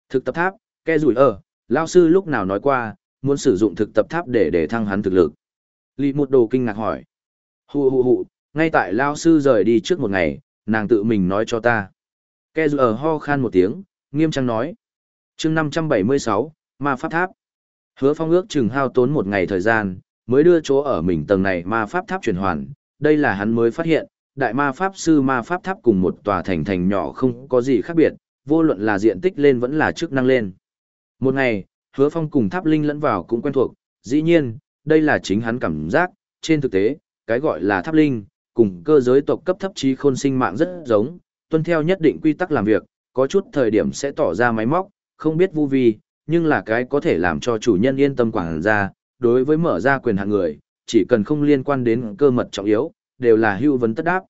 Thực tập tháp, ke rủi ở, lão sư lúc nào nói qua, muốn sử dụng thực tập tháp để để thăng hắn thực lực. Lý một đồ kinh ngạc hỏi. Hù hù hù, ngay tại lão sư rời đi trước một ngày, nàng tự mình nói cho ta. Ke rủi ở ho khan một tiếng, nghiêm trang nói. chương 576, ma pháp tháp. Hứa phong ước chừng hao tốn một ngày thời gian, mới đưa chỗ ở mình tầng này ma pháp tháp chuyển hoàn. Đây là hắn mới phát hiện, đại ma pháp sư ma pháp tháp cùng một tòa thành thành nhỏ không có gì khác biệt, vô luận là diện tích lên vẫn là chức năng lên. Một ngày, hứa phong cùng tháp linh lẫn vào cũng quen thuộc, dĩ nhiên, đây là chính hắn cảm giác, trên thực tế, cái gọi là tháp linh, cùng cơ giới tộc cấp thấp trí khôn sinh mạng rất giống, tuân theo nhất định quy tắc làm việc, có chút thời điểm sẽ tỏ ra máy móc, không biết vu vi, nhưng là cái có thể làm cho chủ nhân yên tâm quản ra, đối với mở ra quyền hạn người, chỉ cần không liên quan đến cơ mật trọng yếu, đều là hưu vấn tất đáp.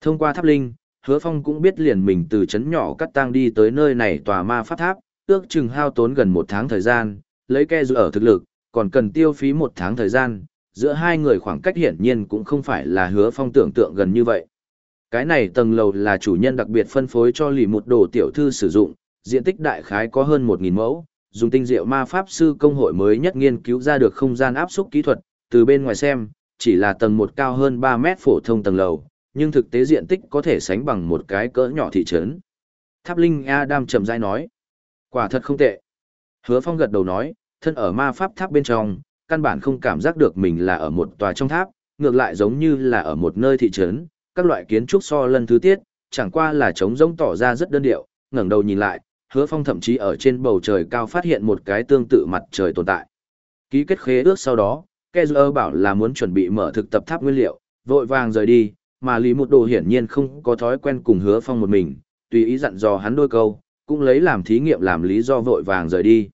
Thông qua tháp linh, hứa phong cũng biết liền mình từ chấn nhỏ cắt tang đi tới nơi này tòa ma pháp tháp, ước chừng hao tốn gần một tháng thời gian, lấy ke dự ở thực lực, còn cần tiêu phí một tháng thời gian, giữa hai người khoảng cách hiển nhiên cũng không phải là hứa phong tưởng tượng gần như vậy. Cái này tầng lầu là chủ nhân đặc biệt phân phối cho lì một đồ tiểu thư sử dụng, diện tích đại khái có hơn 1.000 mẫu, dùng tinh diệu ma pháp sư công hội mới nhất nghiên cứu ra được không gian áp xúc kỹ thuật, từ bên ngoài xem, chỉ là tầng một cao hơn 3 mét phổ thông tầng lầu, nhưng thực tế diện tích có thể sánh bằng một cái cỡ nhỏ thị trấn. Tháp Linh Adam chậm rãi nói, quả thật không tệ. Hứa Phong gật đầu nói, thân ở ma pháp tháp bên trong, căn bản không cảm giác được mình là ở một tòa trong tháp, ngược lại giống như là ở một nơi thị trấn, các loại kiến trúc so lần thứ tiết, chẳng qua là trống rỗng tỏ ra rất đơn điệu, ngẩng đầu nhìn lại, hứa phong thậm chí ở trên bầu trời cao phát hiện một cái tương tự mặt trời tồn tại. Ký kết khế ước sau đó, Kezer bảo là muốn chuẩn bị mở thực tập tháp nguyên liệu, vội vàng rời đi, mà Lý Một Đồ hiển nhiên không có thói quen cùng hứa phong một mình, tùy ý dặn dò hắn đôi câu, cũng lấy làm thí nghiệm làm lý do vội vàng rời đi.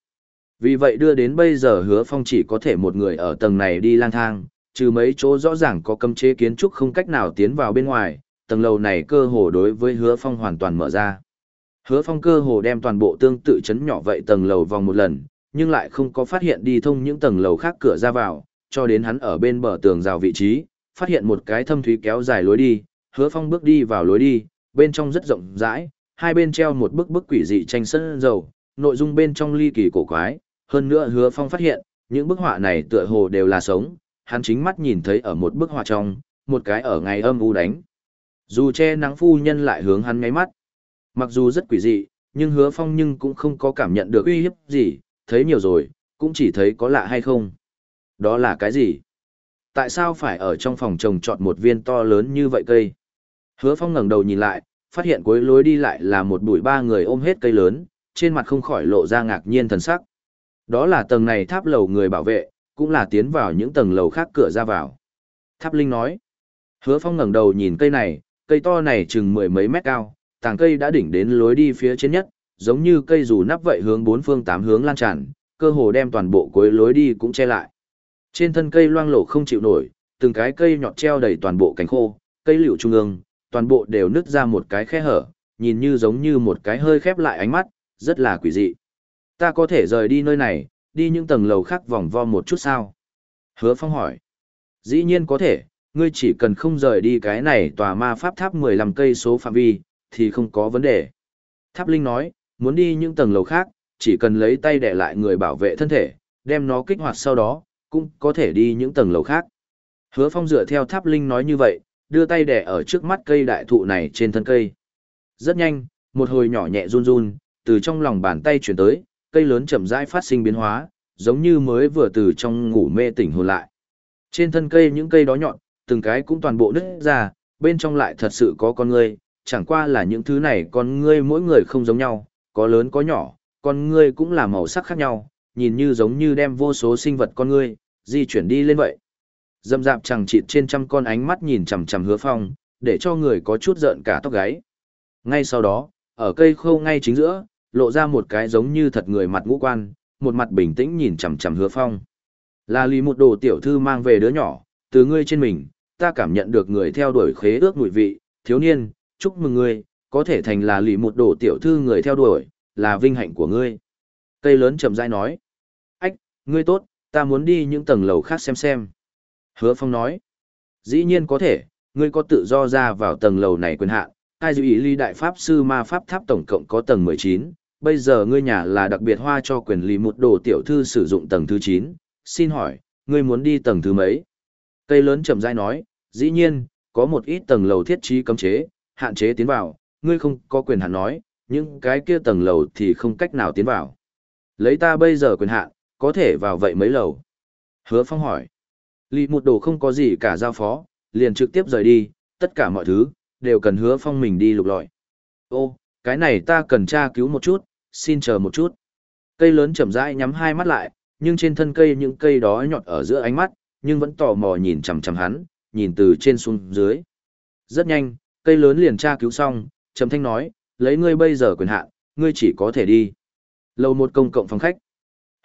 Vì vậy đưa đến bây giờ hứa phong chỉ có thể một người ở tầng này đi lang thang, trừ mấy chỗ rõ ràng có cấm chế kiến trúc không cách nào tiến vào bên ngoài, tầng lầu này cơ hồ đối với hứa phong hoàn toàn mở ra. Hứa phong cơ hồ đem toàn bộ tương tự chấn nhỏ vậy tầng lầu vòng một lần, nhưng lại không có phát hiện đi thông những tầng lầu khác cửa ra vào, cho đến hắn ở bên bờ tường rào vị trí, phát hiện một cái thâm thúy kéo dài lối đi, hứa phong bước đi vào lối đi, bên trong rất rộng rãi, hai bên treo một bức bức quỷ dị tranh sân dầu, nội dung bên trong ly kỳ cổ quái, hơn nữa hứa phong phát hiện, những bức họa này tựa hồ đều là sống, hắn chính mắt nhìn thấy ở một bức họa trong, một cái ở ngày âm u đánh. Dù che nắng phu nhân lại hướng hắn ngáy mắt. Mặc dù rất quỷ dị, nhưng hứa phong nhưng cũng không có cảm nhận được uy hiếp gì, thấy nhiều rồi, cũng chỉ thấy có lạ hay không. Đó là cái gì? Tại sao phải ở trong phòng trồng trọt một viên to lớn như vậy cây? Hứa phong ngẩng đầu nhìn lại, phát hiện cuối lối đi lại là một bụi ba người ôm hết cây lớn, trên mặt không khỏi lộ ra ngạc nhiên thần sắc. Đó là tầng này tháp lầu người bảo vệ, cũng là tiến vào những tầng lầu khác cửa ra vào. Tháp Linh nói. Hứa Phong ngẩng đầu nhìn cây này, cây to này chừng mười mấy mét cao, tàng cây đã đỉnh đến lối đi phía trên nhất, giống như cây dù nắp vậy hướng bốn phương tám hướng lan tràn, cơ hồ đem toàn bộ cuối lối đi cũng che lại. Trên thân cây loang lổ không chịu nổi, từng cái cây nhọt treo đầy toàn bộ cánh khô, cây liễu trung ương, toàn bộ đều nứt ra một cái khe hở, nhìn như giống như một cái hơi khép lại ánh mắt, rất là quỷ dị. Ta có thể rời đi nơi này, đi những tầng lầu khác vòng vo một chút sao? Hứa Phong hỏi. Dĩ nhiên có thể, ngươi chỉ cần không rời đi cái này tòa ma pháp tháp 15 cây số phạm vi, thì không có vấn đề. Tháp Linh nói, muốn đi những tầng lầu khác, chỉ cần lấy tay để lại người bảo vệ thân thể, đem nó kích hoạt sau đó, cũng có thể đi những tầng lầu khác. Hứa Phong dựa theo Tháp Linh nói như vậy, đưa tay để ở trước mắt cây đại thụ này trên thân cây. Rất nhanh, một hồi nhỏ nhẹ run run, từ trong lòng bàn tay chuyển tới, cây lớn chậm rãi phát sinh biến hóa, giống như mới vừa từ trong ngủ mê tỉnh hồn lại. Trên thân cây những cây đó nhọn, từng cái cũng toàn bộ nứt ra, bên trong lại thật sự có con người chẳng qua là những thứ này con ngươi mỗi người không giống nhau, có lớn có nhỏ, con ngươi cũng là màu sắc khác nhau, nhìn như giống như đem vô số sinh vật con ngươi, di chuyển đi lên vậy. Dâm dạp chẳng chịt trên trăm con ánh mắt nhìn chằm chằm hứa phong, để cho người có chút giận cả tóc gáy. Ngay sau đó, ở cây khô ngay chính giữa, lộ ra một cái giống như thật người mặt ngũ quan, một mặt bình tĩnh nhìn chằm chằm hứa phong. Là lì một đồ tiểu thư mang về đứa nhỏ, từ ngươi trên mình, ta cảm nhận được người theo đuổi khế ước mùi vị, thiếu niên, chúc mừng ngươi, có thể thành là lì một đồ tiểu thư người theo đuổi, là vinh hạnh của ngươi. Cây lớn chậm rãi nói. Ách, ngươi tốt, ta muốn đi những tầng lầu khác xem xem. Hứa phong nói. Dĩ nhiên có thể, ngươi có tự do ra vào tầng lầu này quyền hạn. Hai dự ý ly đại pháp sư ma pháp tháp tổng cộng có tầng 19, bây giờ ngươi nhà là đặc biệt hoa cho quyền lý một đồ tiểu thư sử dụng tầng thứ 9, xin hỏi, ngươi muốn đi tầng thứ mấy? Cây lớn chậm rãi nói, dĩ nhiên, có một ít tầng lầu thiết trí cấm chế, hạn chế tiến vào, ngươi không có quyền hạn nói, những cái kia tầng lầu thì không cách nào tiến vào. Lấy ta bây giờ quyền hạn, có thể vào vậy mấy lầu. Hứa Phong hỏi. Lý một đồ không có gì cả giao phó, liền trực tiếp rời đi, tất cả mọi thứ, đều cần hứa Phong mình đi lục lọi. Ô, cái này ta cần tra cứu một chút, xin chờ một chút. Cây lớn chậm rãi nhắm hai mắt lại, nhưng trên thân cây những cây đó nhọt ở giữa ánh mắt, nhưng vẫn tò mò nhìn chằm chằm hắn, nhìn từ trên xuống dưới. Rất nhanh, cây lớn liền tra cứu xong, trầm thanh nói, lấy ngươi bây giờ quyền hạn, ngươi chỉ có thể đi. Lầu một công cộng phòng khách.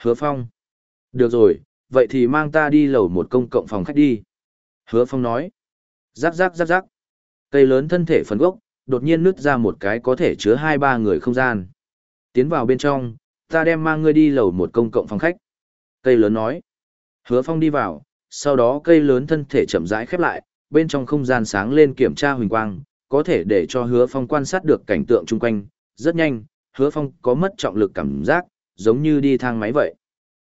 Hứa Phong. Được rồi, vậy thì mang ta đi lầu một công cộng phòng khách đi. Hứa Phong nói. Rắc rắc rắc rắc. Cây lớn thân thể phần gốc, đột nhiên nứt ra một cái có thể chứa hai ba người không gian. Tiến vào bên trong, ta đem mang ngươi đi lầu một công cộng phòng khách. Cây lớn nói. Hứa Phong đi vào, sau đó cây lớn thân thể chậm rãi khép lại, bên trong không gian sáng lên kiểm tra huỳnh quang, có thể để cho hứa phong quan sát được cảnh tượng chung quanh, rất nhanh, hứa phong có mất trọng lực cảm giác, giống như đi thang máy vậy.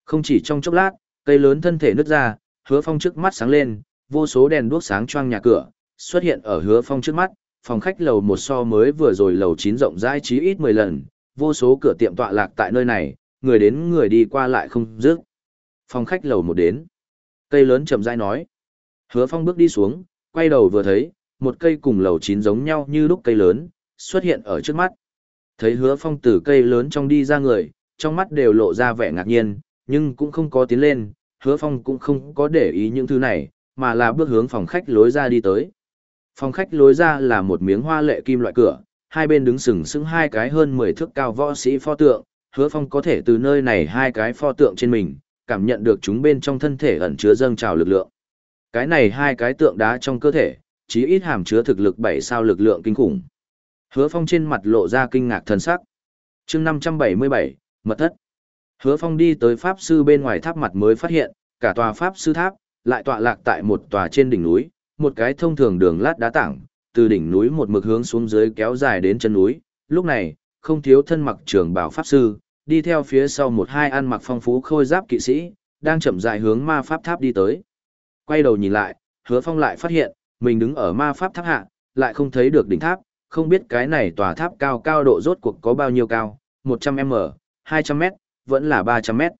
Không chỉ trong chốc lát, cây lớn thân thể nứt ra, hứa phong trước mắt sáng lên, vô số đèn đuốc sáng choang nhà cửa, xuất hiện ở hứa phong trước mắt, phòng khách lầu một so mới vừa rồi lầu chín rộng rãi chí ít mười lần, vô số cửa tiệm tọa lạc tại nơi này, người đến người đi qua lại không dứt. Phòng khách lầu một đến. Cây lớn chậm rãi nói. Hứa phong bước đi xuống, quay đầu vừa thấy, một cây cùng lầu chín giống nhau như lúc cây lớn, xuất hiện ở trước mắt. Thấy hứa phong từ cây lớn trong đi ra người, trong mắt đều lộ ra vẻ ngạc nhiên, nhưng cũng không có tiến lên, hứa phong cũng không có để ý những thứ này, mà là bước hướng phòng khách lối ra đi tới. Phòng khách lối ra là một miếng hoa lệ kim loại cửa, hai bên đứng sừng sững hai cái hơn 10 thước cao võ sĩ pho tượng, hứa phong có thể từ nơi này hai cái pho tượng trên mình, cảm nhận được chúng bên trong thân thể ẩn chứa dâng trào lực lượng. Cái này hai cái tượng đá trong cơ thể, chí ít hàm chứa thực lực bảy sao lực lượng kinh khủng. Hứa Phong trên mặt lộ ra kinh ngạc thần sắc. Chương 577, mật thất. Hứa Phong đi tới pháp sư bên ngoài tháp mặt mới phát hiện, cả tòa pháp sư tháp lại tọa lạc tại một tòa trên đỉnh núi, một cái thông thường đường lát đá tảng, từ đỉnh núi một mực hướng xuống dưới kéo dài đến chân núi. Lúc này, không thiếu thân mặc trường bảo pháp sư, đi theo phía sau một hai ăn mặc phong phú khôi giáp kỵ sĩ, đang chậm rãi hướng ma pháp tháp đi tới. Quay đầu nhìn lại, Hứa Phong lại phát hiện, mình đứng ở ma pháp tháp hạ, lại không thấy được đỉnh tháp, không biết cái này tòa tháp cao cao độ rốt cuộc có bao nhiêu cao, 100m, 200m, vẫn là 300m.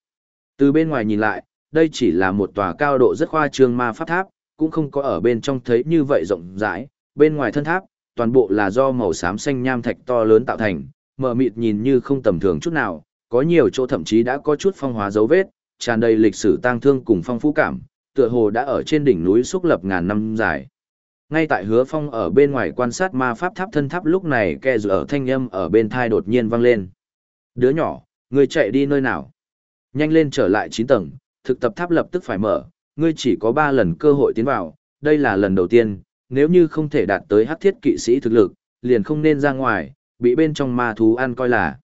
Từ bên ngoài nhìn lại, đây chỉ là một tòa cao độ rất khoa trương ma pháp tháp, cũng không có ở bên trong thấy như vậy rộng rãi, bên ngoài thân tháp, toàn bộ là do màu xám xanh nham thạch to lớn tạo thành, mờ mịt nhìn như không tầm thường chút nào, có nhiều chỗ thậm chí đã có chút phong hóa dấu vết, tràn đầy lịch sử tang thương cùng phong phú cảm, tựa hồ đã ở trên đỉnh núi xúc lập ngàn năm dài. Ngay tại hứa phong ở bên ngoài quan sát ma pháp tháp thân tháp lúc này kè dù ở thanh âm ở bên thai đột nhiên vang lên. Đứa nhỏ, ngươi chạy đi nơi nào? Nhanh lên trở lại 9 tầng, thực tập tháp lập tức phải mở, ngươi chỉ có 3 lần cơ hội tiến vào, đây là lần đầu tiên, nếu như không thể đạt tới hắc thiết kỵ sĩ thực lực, liền không nên ra ngoài, bị bên trong ma thú ăn coi là.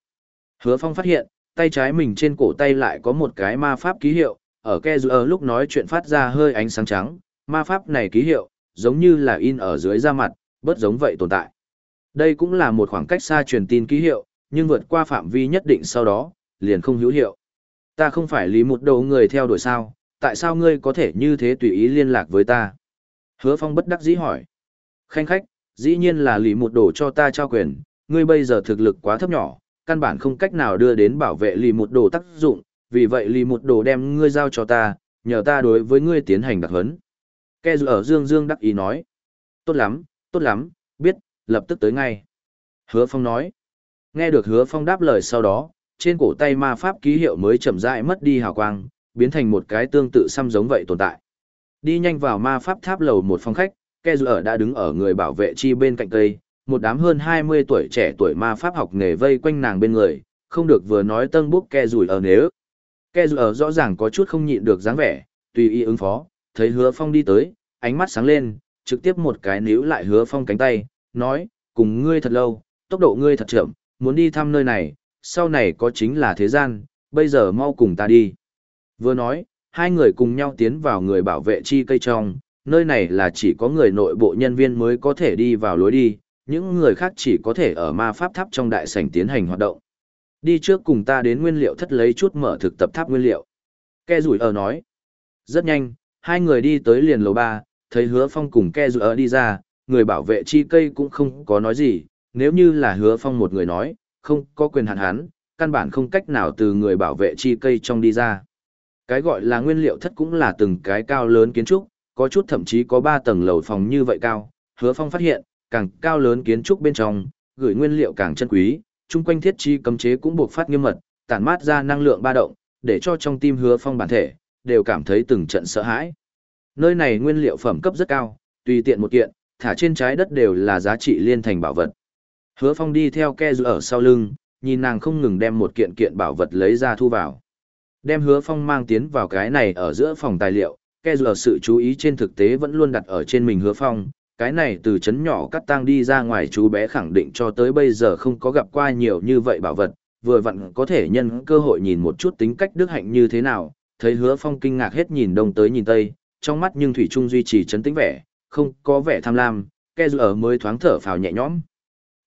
Hứa phong phát hiện, tay trái mình trên cổ tay lại có một cái ma pháp ký hiệu, ở ke dù ở lúc nói chuyện phát ra hơi ánh sáng trắng, ma pháp này ký hiệu, giống như là in ở dưới da mặt, bất giống vậy tồn tại. Đây cũng là một khoảng cách xa truyền tin ký hiệu, nhưng vượt qua phạm vi nhất định sau đó, liền không hữu hiệu. Ta không phải lý một đầu người theo đuổi sao, tại sao ngươi có thể như thế tùy ý liên lạc với ta? Hứa Phong bất đắc dĩ hỏi. Khanh khách, dĩ nhiên là lý một đồ cho ta trao quyền, ngươi bây giờ thực lực quá thấp nhỏ, căn bản không cách nào đưa đến bảo vệ lý một đồ tác dụng, vì vậy lý một đồ đem ngươi giao cho ta, nhờ ta đối với ngươi tiến hành đặc huấn. Ke dù ở dương dương đắc ý nói. Tốt lắm, tốt lắm, biết, lập tức tới ngay. Hứa Phong nói. Nghe được Hứa Phong đáp lời sau đó, trên cổ tay ma pháp ký hiệu mới chậm rãi mất đi hào quang, biến thành một cái tương tự xăm giống vậy tồn tại. Đi nhanh vào ma pháp tháp lầu một phòng khách, Ke dù ở đã đứng ở người bảo vệ chi bên cạnh cây, một đám hơn 20 tuổi trẻ tuổi ma pháp học nghề vây quanh nàng bên người, không được vừa nói tân bút Ke dù ở nếu. Ke dù ở rõ ràng có chút không nhịn được dáng vẻ, tùy ý ứng phó, thấy hứa phong đi tới, ánh mắt sáng lên, trực tiếp một cái níu lại hứa phong cánh tay, nói, cùng ngươi thật lâu, tốc độ ngươi thật chậm, muốn đi thăm nơi này, sau này có chính là thế gian, bây giờ mau cùng ta đi. Vừa nói, hai người cùng nhau tiến vào người bảo vệ chi cây trong, nơi này là chỉ có người nội bộ nhân viên mới có thể đi vào lối đi, những người khác chỉ có thể ở ma pháp tháp trong đại sảnh tiến hành hoạt động. Đi trước cùng ta đến nguyên liệu thất lấy chút mở thực tập tháp nguyên liệu. Ke rủi ở nói. Rất nhanh, hai người đi tới liền lầu ba, thấy hứa phong cùng ke rủi ở đi ra, người bảo vệ chi cây cũng không có nói gì, nếu như là hứa phong một người nói, không có quyền hạn hắn, căn bản không cách nào từ người bảo vệ chi cây trong đi ra. Cái gọi là nguyên liệu thất cũng là từng cái cao lớn kiến trúc, có chút thậm chí có ba tầng lầu phòng như vậy cao, hứa phong phát hiện, càng cao lớn kiến trúc bên trong, gửi nguyên liệu càng chân quý, chung quanh thiết chi cấm chế cũng buộc phát nghiêm mật, tản mát ra năng lượng ba động, để cho trong tim hứa phong bản thể, đều cảm thấy từng trận sợ hãi. Nơi này nguyên liệu phẩm cấp rất cao, tùy tiện một kiện, thả trên trái đất đều là giá trị liên thành bảo vật. Hứa phong đi theo ke ở sau lưng, nhìn nàng không ngừng đem một kiện kiện bảo vật lấy ra thu vào. Đem hứa phong mang tiến vào cái này ở giữa phòng tài liệu, ke ở sự chú ý trên thực tế vẫn luôn đặt ở trên mình hứa phong. Cái này từ chấn nhỏ cắt tang đi ra ngoài chú bé khẳng định cho tới bây giờ không có gặp qua nhiều như vậy bảo vật, vừa vặn có thể nhân cơ hội nhìn một chút tính cách đức hạnh như thế nào, thấy hứa phong kinh ngạc hết nhìn đông tới nhìn tây, trong mắt nhưng Thủy Trung duy trì chấn tĩnh vẻ, không có vẻ tham lam, ke ở mới thoáng thở phào nhẹ nhõm.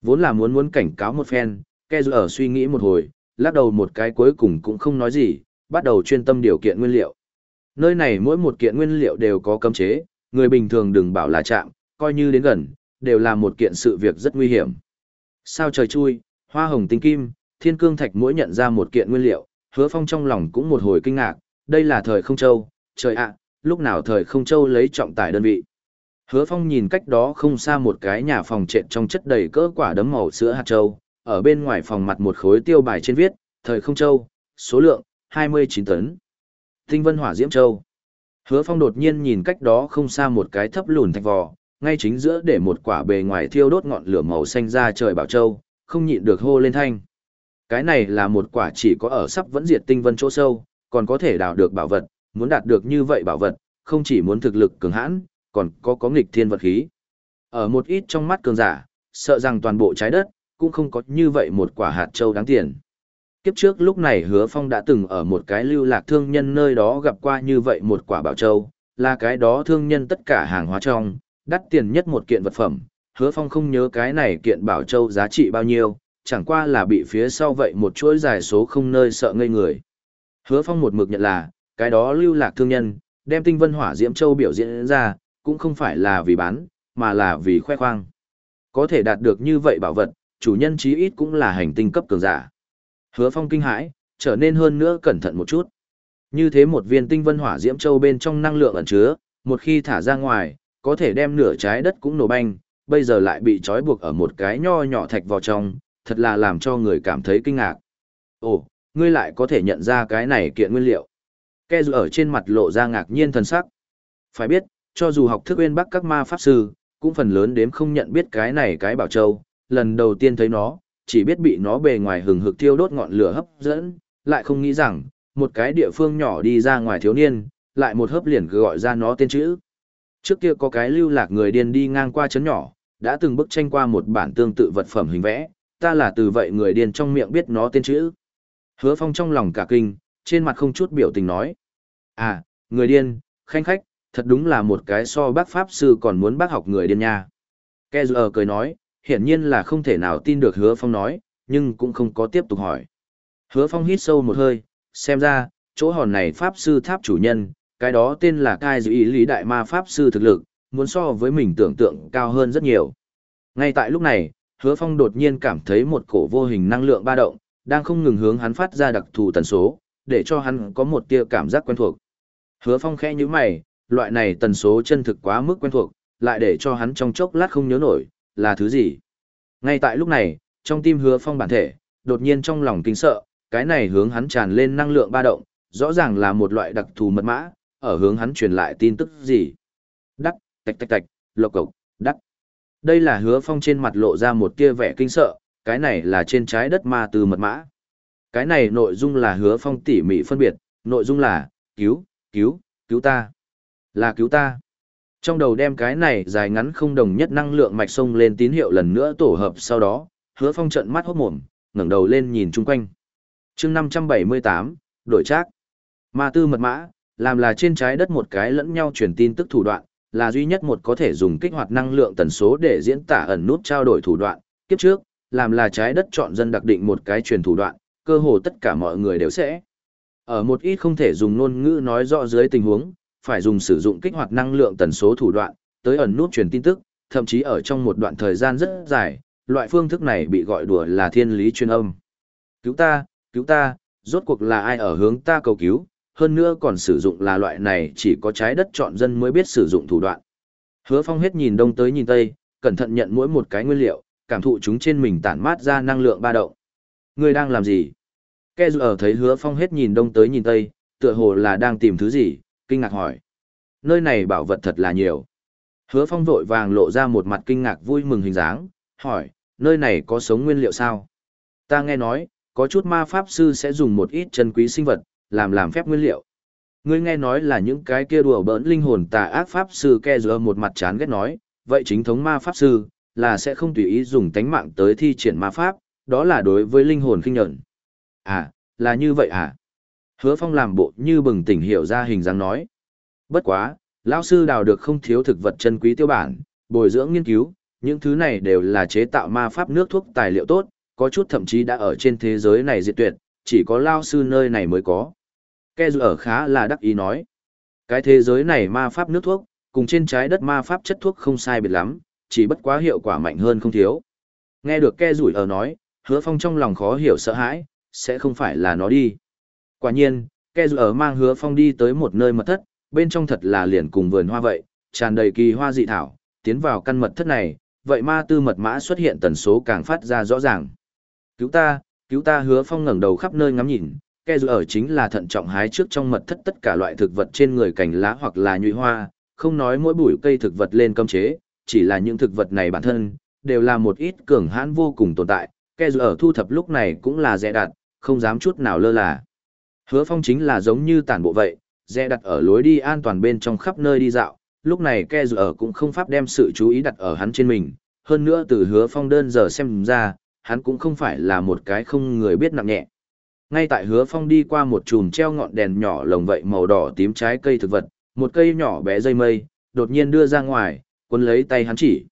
Vốn là muốn muốn cảnh cáo một phen, ke ở suy nghĩ một hồi, lắc đầu một cái cuối cùng cũng không nói gì, bắt đầu chuyên tâm điều kiện nguyên liệu. Nơi này mỗi một kiện nguyên liệu đều có cấm chế, người bình thường đừng bảo là chạm, coi như đến gần, đều là một kiện sự việc rất nguy hiểm. Sao trời chui, hoa hồng tinh kim, thiên cương thạch mỗi nhận ra một kiện nguyên liệu, hứa phong trong lòng cũng một hồi kinh ngạc, đây là thời không châu, trời ạ, lúc nào thời không châu lấy trọng tải đơn vị. Hứa phong nhìn cách đó không xa một cái nhà phòng trệt trong chất đầy cỡ quả đấm màu sữa hạt châu, ở bên ngoài phòng mặt một khối tiêu bài trên viết, thời không châu, số lượng, 29 tấn. Tinh vân hỏa diễm châu. Hứa phong đột nhiên nhìn cách đó không xa một cái thấp lùn thạch vò, ngay chính giữa để một quả bề ngoài thiêu đốt ngọn lửa màu xanh ra trời bảo châu, không nhịn được hô lên thanh. Cái này là một quả chỉ có ở sắp vẫn diệt tinh vân chỗ sâu, còn có thể đào được bảo vật, muốn đạt được như vậy bảo vật, không chỉ muốn thực lực cường hãn, còn có có nghịch thiên vật khí. Ở một ít trong mắt cường giả, sợ rằng toàn bộ trái đất, cũng không có như vậy một quả hạt châu đáng tiền. Kiếp trước lúc này hứa phong đã từng ở một cái lưu lạc thương nhân nơi đó gặp qua như vậy một quả bảo châu, là cái đó thương nhân tất cả hàng hóa trong, đắt tiền nhất một kiện vật phẩm. Hứa phong không nhớ cái này kiện bảo châu giá trị bao nhiêu, chẳng qua là bị phía sau vậy một chuỗi dài số không nơi sợ ngây người. Hứa phong một mực nhận là, cái đó lưu lạc thương nhân, đem tinh vân hỏa diễm châu biểu diễn ra, cũng không phải là vì bán, mà là vì khoe khoang. Có thể đạt được như vậy bảo vật, chủ nhân chí ít cũng là hành tinh cấp cường giả. Hứa Phong kinh hãi, trở nên hơn nữa cẩn thận một chút. Như thế một viên tinh vân hỏa diễm châu bên trong năng lượng ẩn chứa, một khi thả ra ngoài, có thể đem nửa trái đất cũng nổ banh, bây giờ lại bị trói buộc ở một cái nho nhỏ thạch vào trong, thật là làm cho người cảm thấy kinh ngạc. Ồ, ngươi lại có thể nhận ra cái này kiện nguyên liệu. Ke dù ở trên mặt lộ ra ngạc nhiên thần sắc. Phải biết, cho dù học thức uyên bắc các ma pháp sư, cũng phần lớn đếm không nhận biết cái này cái bảo châu, lần đầu tiên thấy nó, chỉ biết bị nó bề ngoài hừng hực thiêu đốt ngọn lửa hấp dẫn, lại không nghĩ rằng, một cái địa phương nhỏ đi ra ngoài thiếu niên, lại một hớp liền gọi ra nó tên chữ. Trước kia có cái lưu lạc người điên đi ngang qua chấn nhỏ, đã từng bức tranh qua một bản tương tự vật phẩm hình vẽ, ta là từ vậy người điên trong miệng biết nó tên chữ. Hứa phong trong lòng cả kinh, trên mặt không chút biểu tình nói. À, người điên, khanh khách, thật đúng là một cái so bác Pháp Sư còn muốn bác học người điên nha. Kè giờ cười nói, hiển nhiên là không thể nào tin được hứa phong nói, nhưng cũng không có tiếp tục hỏi. Hứa phong hít sâu một hơi, xem ra, chỗ hòn này Pháp Sư tháp chủ nhân, cái đó tên là Cai Dự Ý Lý Đại Ma Pháp Sư thực lực, muốn so với mình tưởng tượng cao hơn rất nhiều. Ngay tại lúc này, hứa phong đột nhiên cảm thấy một cổ vô hình năng lượng ba động, đang không ngừng hướng hắn phát ra đặc thù tần số, để cho hắn có một tia cảm giác quen thuộc. Hứa phong khẽ nhíu mày, loại này tần số chân thực quá mức quen thuộc, lại để cho hắn trong chốc lát không nhớ nổi, là thứ gì. Ngay tại lúc này, trong tim hứa phong bản thể, đột nhiên trong lòng kinh sợ, cái này hướng hắn tràn lên năng lượng ba động, rõ ràng là một loại đặc thù mật mã, ở hướng hắn truyền lại tin tức gì. Đắc, tạch tạch tạch, lộc cộc, đắc. Đây là hứa phong trên mặt lộ ra một tia vẻ kinh sợ, cái này là trên trái đất ma từ mật mã. Cái này nội dung là hứa phong tỉ mỉ phân biệt, nội dung là, cứu, cứu, cứu ta. Là cứu ta. Trong đầu đem cái này dài ngắn không đồng nhất năng lượng mạch sông lên tín hiệu lần nữa tổ hợp sau đó, hứa phong trận mắt hốt mồm, ngẩng đầu lên nhìn chung quanh. chương năm trăm bảy mươi tám đổi trác. Ma tư mật mã, làm là trên trái đất một cái lẫn nhau truyền tin tức thủ đoạn, là duy nhất một có thể dùng kích hoạt năng lượng tần số để diễn tả ẩn nút trao đổi thủ đoạn. Kiếp trước, làm là trái đất chọn dân đặc định một cái truyền thủ đoạn, cơ hồ tất cả mọi người đều sẽ. Ở một ít không thể dùng ngôn ngữ nói rõ dưới tình huống, phải dùng sử dụng kích hoạt năng lượng tần số thủ đoạn, tới ẩn nút truyền tin tức, thậm chí ở trong một đoạn thời gian rất dài, loại phương thức này bị gọi đùa là thiên lý truyền âm. Cứu ta, cứu ta, rốt cuộc là ai ở hướng ta cầu cứu, hơn nữa còn sử dụng là loại này chỉ có trái đất chọn dân mới biết sử dụng thủ đoạn. Hứa Phong hết nhìn đông tới nhìn tây, cẩn thận nhận mỗi một cái nguyên liệu, cảm thụ chúng trên mình tản mát ra năng lượng ba động. Người đang làm gì? Kẻ ở thấy Hứa Phong hết nhìn đông tới nhìn tây, tựa hồ là đang tìm thứ gì, kinh ngạc hỏi. Nơi này bảo vật thật là nhiều. Hứa Phong vội vàng lộ ra một mặt kinh ngạc vui mừng hình dáng, hỏi, nơi này có sống nguyên liệu sao? Ta nghe nói, có chút ma pháp sư sẽ dùng một ít chân quý sinh vật, làm làm phép nguyên liệu. Ngươi nghe nói là những cái kia đùa bỡn linh hồn tà ác pháp sư ke giờ một mặt chán ghét nói, vậy chính thống ma pháp sư, là sẽ không tùy ý dùng tánh mạng tới thi triển ma pháp, đó là đối với linh hồn kinh nhận. À, là như vậy à? Hứa Phong làm bộ như bừng tỉnh hiểu ra hình dáng nói. Bất quá, lão sư đào được không thiếu thực vật chân quý tiêu bản, bồi dưỡng nghiên cứu, những thứ này đều là chế tạo ma pháp nước thuốc tài liệu tốt, có chút thậm chí đã ở trên thế giới này diệt tuyệt, chỉ có lão sư nơi này mới có. Ke ở khá là đắc ý nói. Cái thế giới này ma pháp nước thuốc, cùng trên trái đất ma pháp chất thuốc không sai biệt lắm, chỉ bất quá hiệu quả mạnh hơn không thiếu. Nghe được Ke rủi ở nói, hứa phong trong lòng khó hiểu sợ hãi, sẽ không phải là nó đi. Quả nhiên, Ke rủi ở mang hứa phong đi tới một nơi mật thất, bên trong thật là liền cùng vườn hoa vậy, tràn đầy kỳ hoa dị thảo, tiến vào căn mật thất này, vậy ma tư mật mã xuất hiện tần số càng phát ra rõ ràng. Cứu ta, cứu ta hứa phong ngẩng đầu khắp nơi ngắm nhìn, ke rủi ở chính là thận trọng hái trước trong mật thất tất cả loại thực vật trên người cành lá hoặc là nhụy hoa, không nói mỗi bụi cây thực vật lên cấm chế, chỉ là những thực vật này bản thân, đều là một ít cường hãn vô cùng tồn tại, ke dù ở thu thập lúc này cũng là dè đặt, không dám chút nào lơ là. Hứa phong chính là giống như tản bộ vậy, dè đặt ở lối đi an toàn bên trong khắp nơi đi dạo, lúc này ke dù ở cũng không pháp đem sự chú ý đặt ở hắn trên mình, hơn nữa từ hứa phong đơn giờ xem ra, hắn cũng không phải là một cái không người biết nặng nhẹ. Ngay tại hứa phong đi qua một chùm treo ngọn đèn nhỏ lồng vậy màu đỏ tím trái cây thực vật, một cây nhỏ bé dây mây, đột nhiên đưa ra ngoài, quân lấy tay hắn chỉ.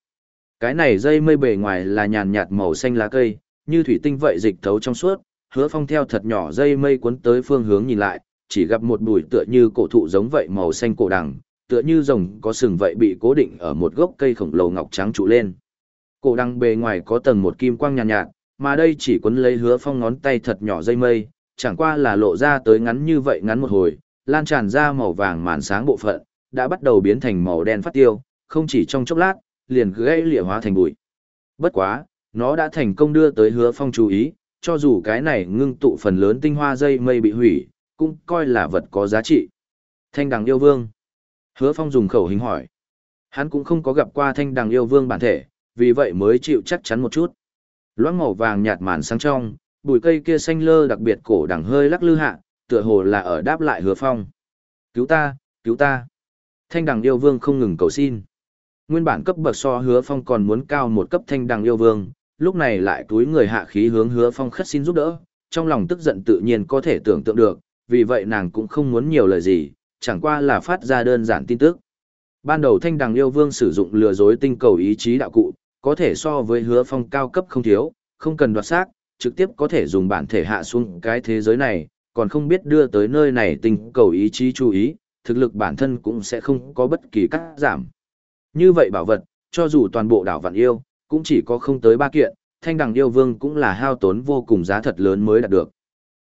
Cái này dây mây bề ngoài là nhàn nhạt màu xanh lá cây, như thủy tinh vậy dịch thấu trong suốt, hứa phong theo thật nhỏ dây mây cuốn tới phương hướng nhìn lại, chỉ gặp một bụi tựa như cổ thụ giống vậy màu xanh cổ đằng, tựa như rồng có sừng vậy bị cố định ở một gốc cây khổng lồ ngọc trắng trụ lên. Cổ đằng bề ngoài có tầng một kim quang nhàn nhạt, nhạt, mà đây chỉ quấn lấy hứa phong ngón tay thật nhỏ dây mây, chẳng qua là lộ ra tới ngắn như vậy ngắn một hồi, lan tràn ra màu vàng màn sáng bộ phận, đã bắt đầu biến thành màu đen phát tiêu, không chỉ trong chốc lát, liền gãy lịa hóa thành bụi. Bất quá, nó đã thành công đưa tới hứa phong chú ý, cho dù cái này ngưng tụ phần lớn tinh hoa dây mây bị hủy, cũng coi là vật có giá trị. Thanh đằng yêu vương. Hứa phong dùng khẩu hình hỏi. Hắn cũng không có gặp qua thanh đằng yêu vương bản thể, vì vậy mới chịu chắc chắn một chút. Loãng màu vàng nhạt màn sáng trong, bụi cây kia xanh lơ đặc biệt cổ đằng hơi lắc lư hạ, tựa hồ là ở đáp lại hứa phong. Cứu ta, cứu ta. Thanh đằng yêu vương không ngừng cầu xin. Nguyên bản cấp bậc so hứa phong còn muốn cao một cấp thanh đằng yêu vương, lúc này lại túi người hạ khí hướng hứa phong khất xin giúp đỡ, trong lòng tức giận tự nhiên có thể tưởng tượng được, vì vậy nàng cũng không muốn nhiều lời gì, chẳng qua là phát ra đơn giản tin tức. Ban đầu thanh đằng yêu vương sử dụng lừa dối tinh cầu ý chí đạo cụ, có thể so với hứa phong cao cấp không thiếu, không cần đoạt xác, trực tiếp có thể dùng bản thể hạ xuống cái thế giới này, còn không biết đưa tới nơi này tinh cầu ý chí chú ý, thực lực bản thân cũng sẽ không có bất kỳ cắt giảm. Như vậy bảo vật, cho dù toàn bộ đảo vạn yêu, cũng chỉ có không tới ba kiện, thanh đằng yêu vương cũng là hao tốn vô cùng giá thật lớn mới đạt được.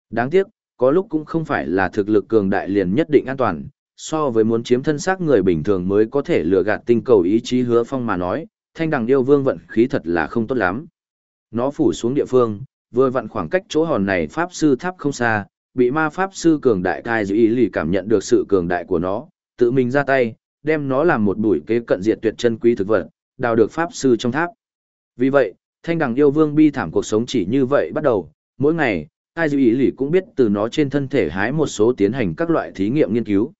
Đáng tiếc, có lúc cũng không phải là thực lực cường đại liền nhất định an toàn, so với muốn chiếm thân xác người bình thường mới có thể lừa gạt tinh cầu ý chí hứa phong mà nói, thanh đằng yêu vương vận khí thật là không tốt lắm. Nó phủ xuống địa phương, vừa vặn khoảng cách chỗ hòn này pháp sư tháp không xa, bị ma pháp sư cường đại cai dữ ý lì cảm nhận được sự cường đại của nó, tự mình ra tay, đem nó làm một bụi kế cận diệt tuyệt chân quý thực vật, đào được pháp sư trong tháp. Vì vậy, thanh đằng yêu vương bi thảm cuộc sống chỉ như vậy bắt đầu, mỗi ngày, Ai Dư ý lì cũng biết từ nó trên thân thể hái một số tiến hành các loại thí nghiệm nghiên cứu.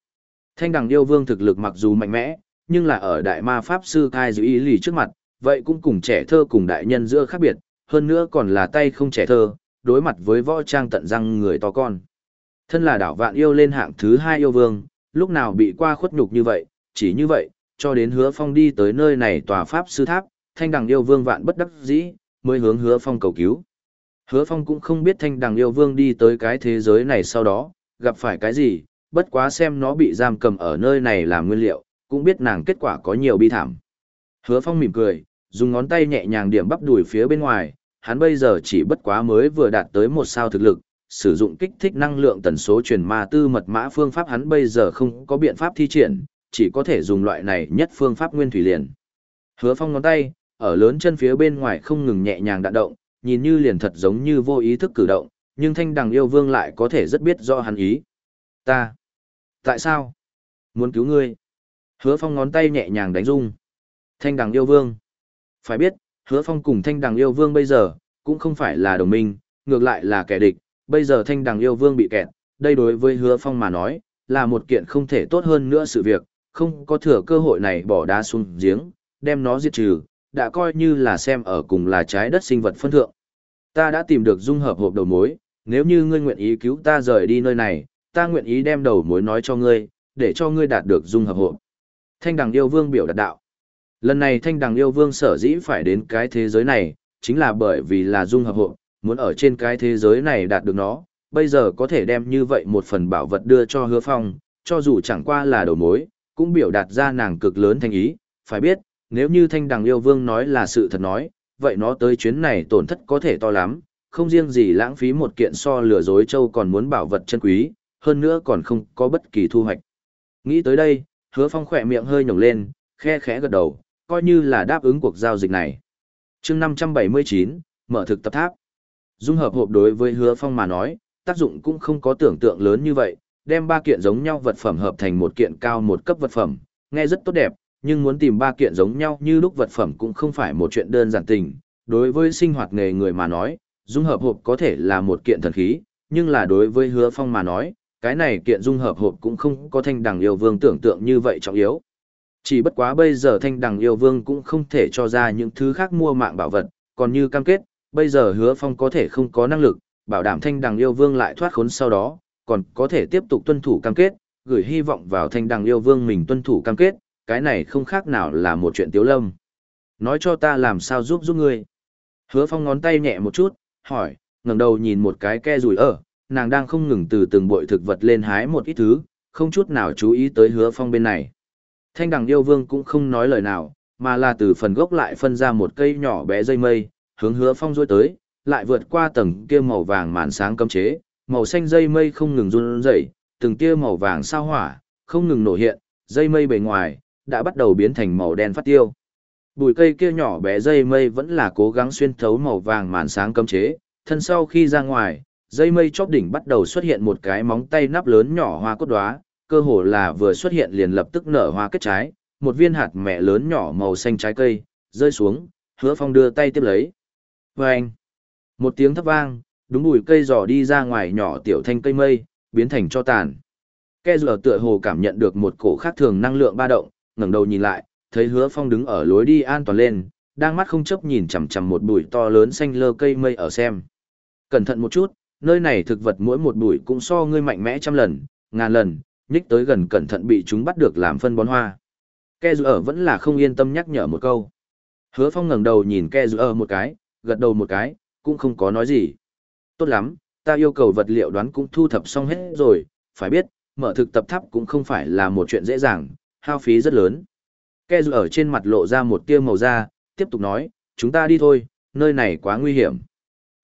Thanh đằng yêu vương thực lực mặc dù mạnh mẽ, nhưng là ở đại ma pháp sư Ai Dư ý lì trước mặt, vậy cũng cùng trẻ thơ cùng đại nhân giữa khác biệt, hơn nữa còn là tay không trẻ thơ, đối mặt với võ trang tận răng người to con. Thân là đảo vạn yêu lên hạng thứ hai yêu vương, lúc nào bị qua khuất nhục như vậy, chỉ như vậy, cho đến hứa phong đi tới nơi này tòa pháp sư tháp, thanh đằng yêu vương vạn bất đắc dĩ, mới hướng hứa phong cầu cứu. Hứa phong cũng không biết thanh đằng yêu vương đi tới cái thế giới này sau đó, gặp phải cái gì, bất quá xem nó bị giam cầm ở nơi này làm nguyên liệu, cũng biết nàng kết quả có nhiều bi thảm. Hứa Phong mỉm cười, dùng ngón tay nhẹ nhàng điểm bắp đùi phía bên ngoài, hắn bây giờ chỉ bất quá mới vừa đạt tới một sao thực lực, sử dụng kích thích năng lượng tần số truyền ma tư mật mã phương pháp hắn bây giờ không có biện pháp thi triển, chỉ có thể dùng loại này nhất phương pháp nguyên thủy liền. Hứa Phong ngón tay, ở lớn chân phía bên ngoài không ngừng nhẹ nhàng đạn động, nhìn như liền thật giống như vô ý thức cử động, nhưng thanh đằng yêu vương lại có thể rất biết rõ hắn ý. Ta. Tại sao? Muốn cứu ngươi. Hứa Phong ngón tay nhẹ nhàng đánh rung. Thanh đằng yêu vương. Phải biết, hứa phong cùng thanh đằng yêu vương bây giờ, cũng không phải là đồng minh, ngược lại là kẻ địch, bây giờ thanh đằng yêu vương bị kẹt, đây đối với hứa phong mà nói, là một kiện không thể tốt hơn nữa sự việc, không có thừa cơ hội này bỏ đá xuống giếng, đem nó diệt trừ, đã coi như là xem ở cùng là trái đất sinh vật phân thượng. Ta đã tìm được dung hợp hộp đầu mối, nếu như ngươi nguyện ý cứu ta rời đi nơi này, ta nguyện ý đem đầu mối nói cho ngươi, để cho ngươi đạt được dung hợp hộp. Thanh đằng yêu vương biểu đạt đạo. Lần này thanh đằng yêu vương sở dĩ phải đến cái thế giới này, chính là bởi vì là dung hợp hộp muốn ở trên cái thế giới này đạt được nó, bây giờ có thể đem như vậy một phần bảo vật đưa cho hứa phong, cho dù chẳng qua là đầu mối, cũng biểu đạt ra nàng cực lớn thành ý, phải biết, nếu như thanh đằng yêu vương nói là sự thật nói, vậy nó tới chuyến này tổn thất có thể to lắm, không riêng gì lãng phí một kiện so lừa dối châu còn muốn bảo vật chân quý, hơn nữa còn không có bất kỳ thu hoạch. Nghĩ tới đây, hứa phong khỏe miệng hơi nhổng lên, khe khẽ gật đầu, coi như là đáp ứng cuộc giao dịch này. chương 579, mở thực tập tháp. Dung hợp hộp đối với hứa phong mà nói, tác dụng cũng không có tưởng tượng lớn như vậy, đem ba kiện giống nhau vật phẩm hợp thành một kiện cao một cấp vật phẩm, nghe rất tốt đẹp, nhưng muốn tìm ba kiện giống nhau như lúc vật phẩm cũng không phải một chuyện đơn giản tình. Đối với sinh hoạt nghề người mà nói, dung hợp hộp có thể là một kiện thần khí, nhưng là đối với hứa phong mà nói, cái này kiện dung hợp hộp cũng không có thanh đằng yêu vương tưởng tượng như vậy trọng yếu. Chỉ bất quá bây giờ thanh đằng yêu vương cũng không thể cho ra những thứ khác mua mạng bảo vật, còn như cam kết, bây giờ hứa phong có thể không có năng lực, bảo đảm thanh đằng yêu vương lại thoát khốn sau đó, còn có thể tiếp tục tuân thủ cam kết, gửi hy vọng vào thanh đằng yêu vương mình tuân thủ cam kết, cái này không khác nào là một chuyện tiếu lâm. Nói cho ta làm sao giúp giúp ngươi. Hứa phong ngón tay nhẹ một chút, hỏi, ngẩng đầu nhìn một cái ke rùi ở, nàng đang không ngừng từ từng bội thực vật lên hái một ít thứ, không chút nào chú ý tới hứa phong bên này. Thanh đằng yêu vương cũng không nói lời nào, mà là từ phần gốc lại phân ra một cây nhỏ bé dây mây, hướng hứa phong rôi tới, lại vượt qua tầng kia màu vàng màn sáng cấm chế, màu xanh dây mây không ngừng run rẩy, từng tia màu vàng sao hỏa, không ngừng nổ hiện, dây mây bề ngoài, đã bắt đầu biến thành màu đen phát tiêu. Bụi cây kia nhỏ bé dây mây vẫn là cố gắng xuyên thấu màu vàng màn sáng cấm chế, thân sau khi ra ngoài, dây mây chóp đỉnh bắt đầu xuất hiện một cái móng tay nắp lớn nhỏ hoa cốt đóa, cơ hồ là vừa xuất hiện liền lập tức nở hoa kết trái, một viên hạt mẹ lớn nhỏ màu xanh trái cây, rơi xuống, hứa phong đưa tay tiếp lấy. Và anh, một tiếng thấp vang, đúng bụi cây giò đi ra ngoài nhỏ tiểu thanh cây mây, biến thành cho tàn. Kẻ giờ tựa hồ cảm nhận được một cổ khác thường năng lượng ba động, ngẩng đầu nhìn lại, thấy hứa phong đứng ở lối đi an toàn lên, đang mắt không chớp nhìn chằm chằm một bụi to lớn xanh lơ cây mây ở xem. Cẩn thận một chút, nơi này thực vật mỗi một bụi cũng so ngươi mạnh mẽ trăm lần, ngàn lần, nhích tới gần cẩn thận bị chúng bắt được làm phân bón hoa. Kẻ dù vẫn là không yên tâm nhắc nhở một câu. Hứa Phong ngẩng đầu nhìn Kẻ dù một cái, gật đầu một cái, cũng không có nói gì. Tốt lắm, ta yêu cầu vật liệu đoán cũng thu thập xong hết rồi, phải biết, mở thực tập tháp cũng không phải là một chuyện dễ dàng, hao phí rất lớn. Ke dù ở trên mặt lộ ra một tia màu da, tiếp tục nói, chúng ta đi thôi, nơi này quá nguy hiểm.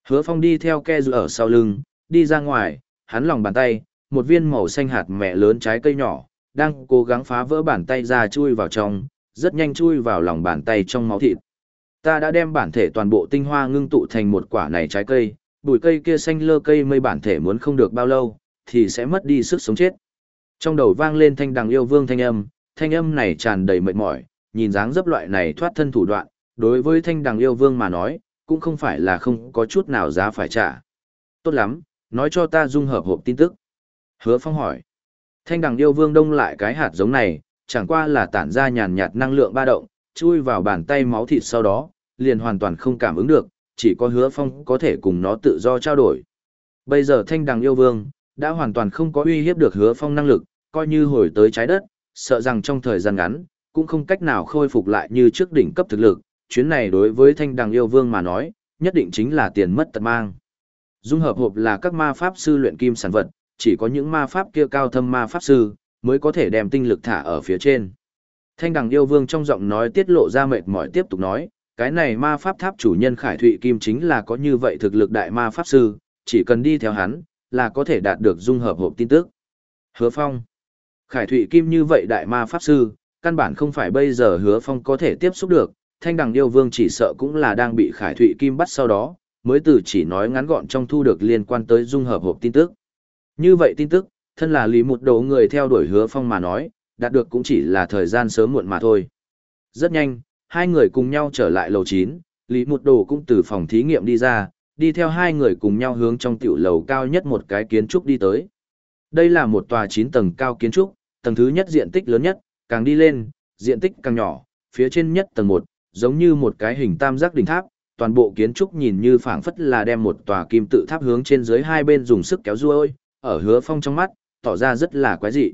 Hứa Phong đi theo Ke dù ở sau lưng, đi ra ngoài, hắn lòng bàn tay, một viên màu xanh hạt mẹ lớn trái cây nhỏ, đang cố gắng phá vỡ bàn tay ra chui vào trong, rất nhanh chui vào lòng bàn tay trong máu thịt. Ta đã đem bản thể toàn bộ tinh hoa ngưng tụ thành một quả này trái cây, bụi cây kia xanh lơ cây mây bản thể muốn không được bao lâu, thì sẽ mất đi sức sống chết. Trong đầu vang lên thanh đằng yêu vương thanh âm, thanh âm này tràn đầy mệt mỏi, nhìn dáng dấp loại này thoát thân thủ đoạn, đối với thanh đằng yêu vương mà nói, cũng không phải là không có chút nào giá phải trả. Tốt lắm, nói cho ta dung hợp hộp tin tức. Hứa Phong hỏi. Thanh đằng yêu vương đông lại cái hạt giống này, chẳng qua là tản ra nhàn nhạt năng lượng ba động, chui vào bàn tay máu thịt sau đó, liền hoàn toàn không cảm ứng được, chỉ có hứa phong có thể cùng nó tự do trao đổi. Bây giờ thanh đằng yêu vương, đã hoàn toàn không có uy hiếp được hứa phong năng lực, coi như hồi tới trái đất, sợ rằng trong thời gian ngắn, cũng không cách nào khôi phục lại như trước đỉnh cấp thực lực, chuyến này đối với thanh đằng yêu vương mà nói, nhất định chính là tiền mất tật mang. Dung hợp hộp là các ma pháp sư luyện kim sản vật, chỉ có những ma pháp kia cao thâm ma pháp sư mới có thể đem tinh lực thả ở phía trên. Thanh đằng yêu vương trong giọng nói tiết lộ ra mệt mỏi tiếp tục nói, cái này ma pháp tháp chủ nhân Khải Thụy Kim chính là có như vậy thực lực đại ma pháp sư, chỉ cần đi theo hắn, là có thể đạt được dung hợp hộp tin tức. Hứa Phong Khải Thụy Kim như vậy đại ma pháp sư, căn bản không phải bây giờ Hứa Phong có thể tiếp xúc được, Thanh đằng yêu vương chỉ sợ cũng là đang bị Khải Thụy Kim bắt sau đó, mới từ chỉ nói ngắn gọn trong thu được liên quan tới dung hợp hộp tin tức. Như vậy tin tức, thân là lý một đầu người theo đuổi Hứa Phong mà nói, đạt được cũng chỉ là thời gian sớm muộn mà thôi. Rất nhanh, hai người cùng nhau trở lại lầu 9, Lý Một Đồ cũng từ phòng thí nghiệm đi ra, đi theo hai người cùng nhau hướng trong tiểu lầu cao nhất một cái kiến trúc đi tới. Đây là một tòa 9 tầng cao kiến trúc, tầng thứ nhất diện tích lớn nhất, càng đi lên, diện tích càng nhỏ, phía trên nhất tầng 1, giống như một cái hình tam giác đỉnh tháp, toàn bộ kiến trúc nhìn như phảng phất là đem một tòa kim tự tháp hướng trên dưới hai bên dùng sức kéo ruôi, ở hứa phong trong mắt, tỏ ra rất là quái dị.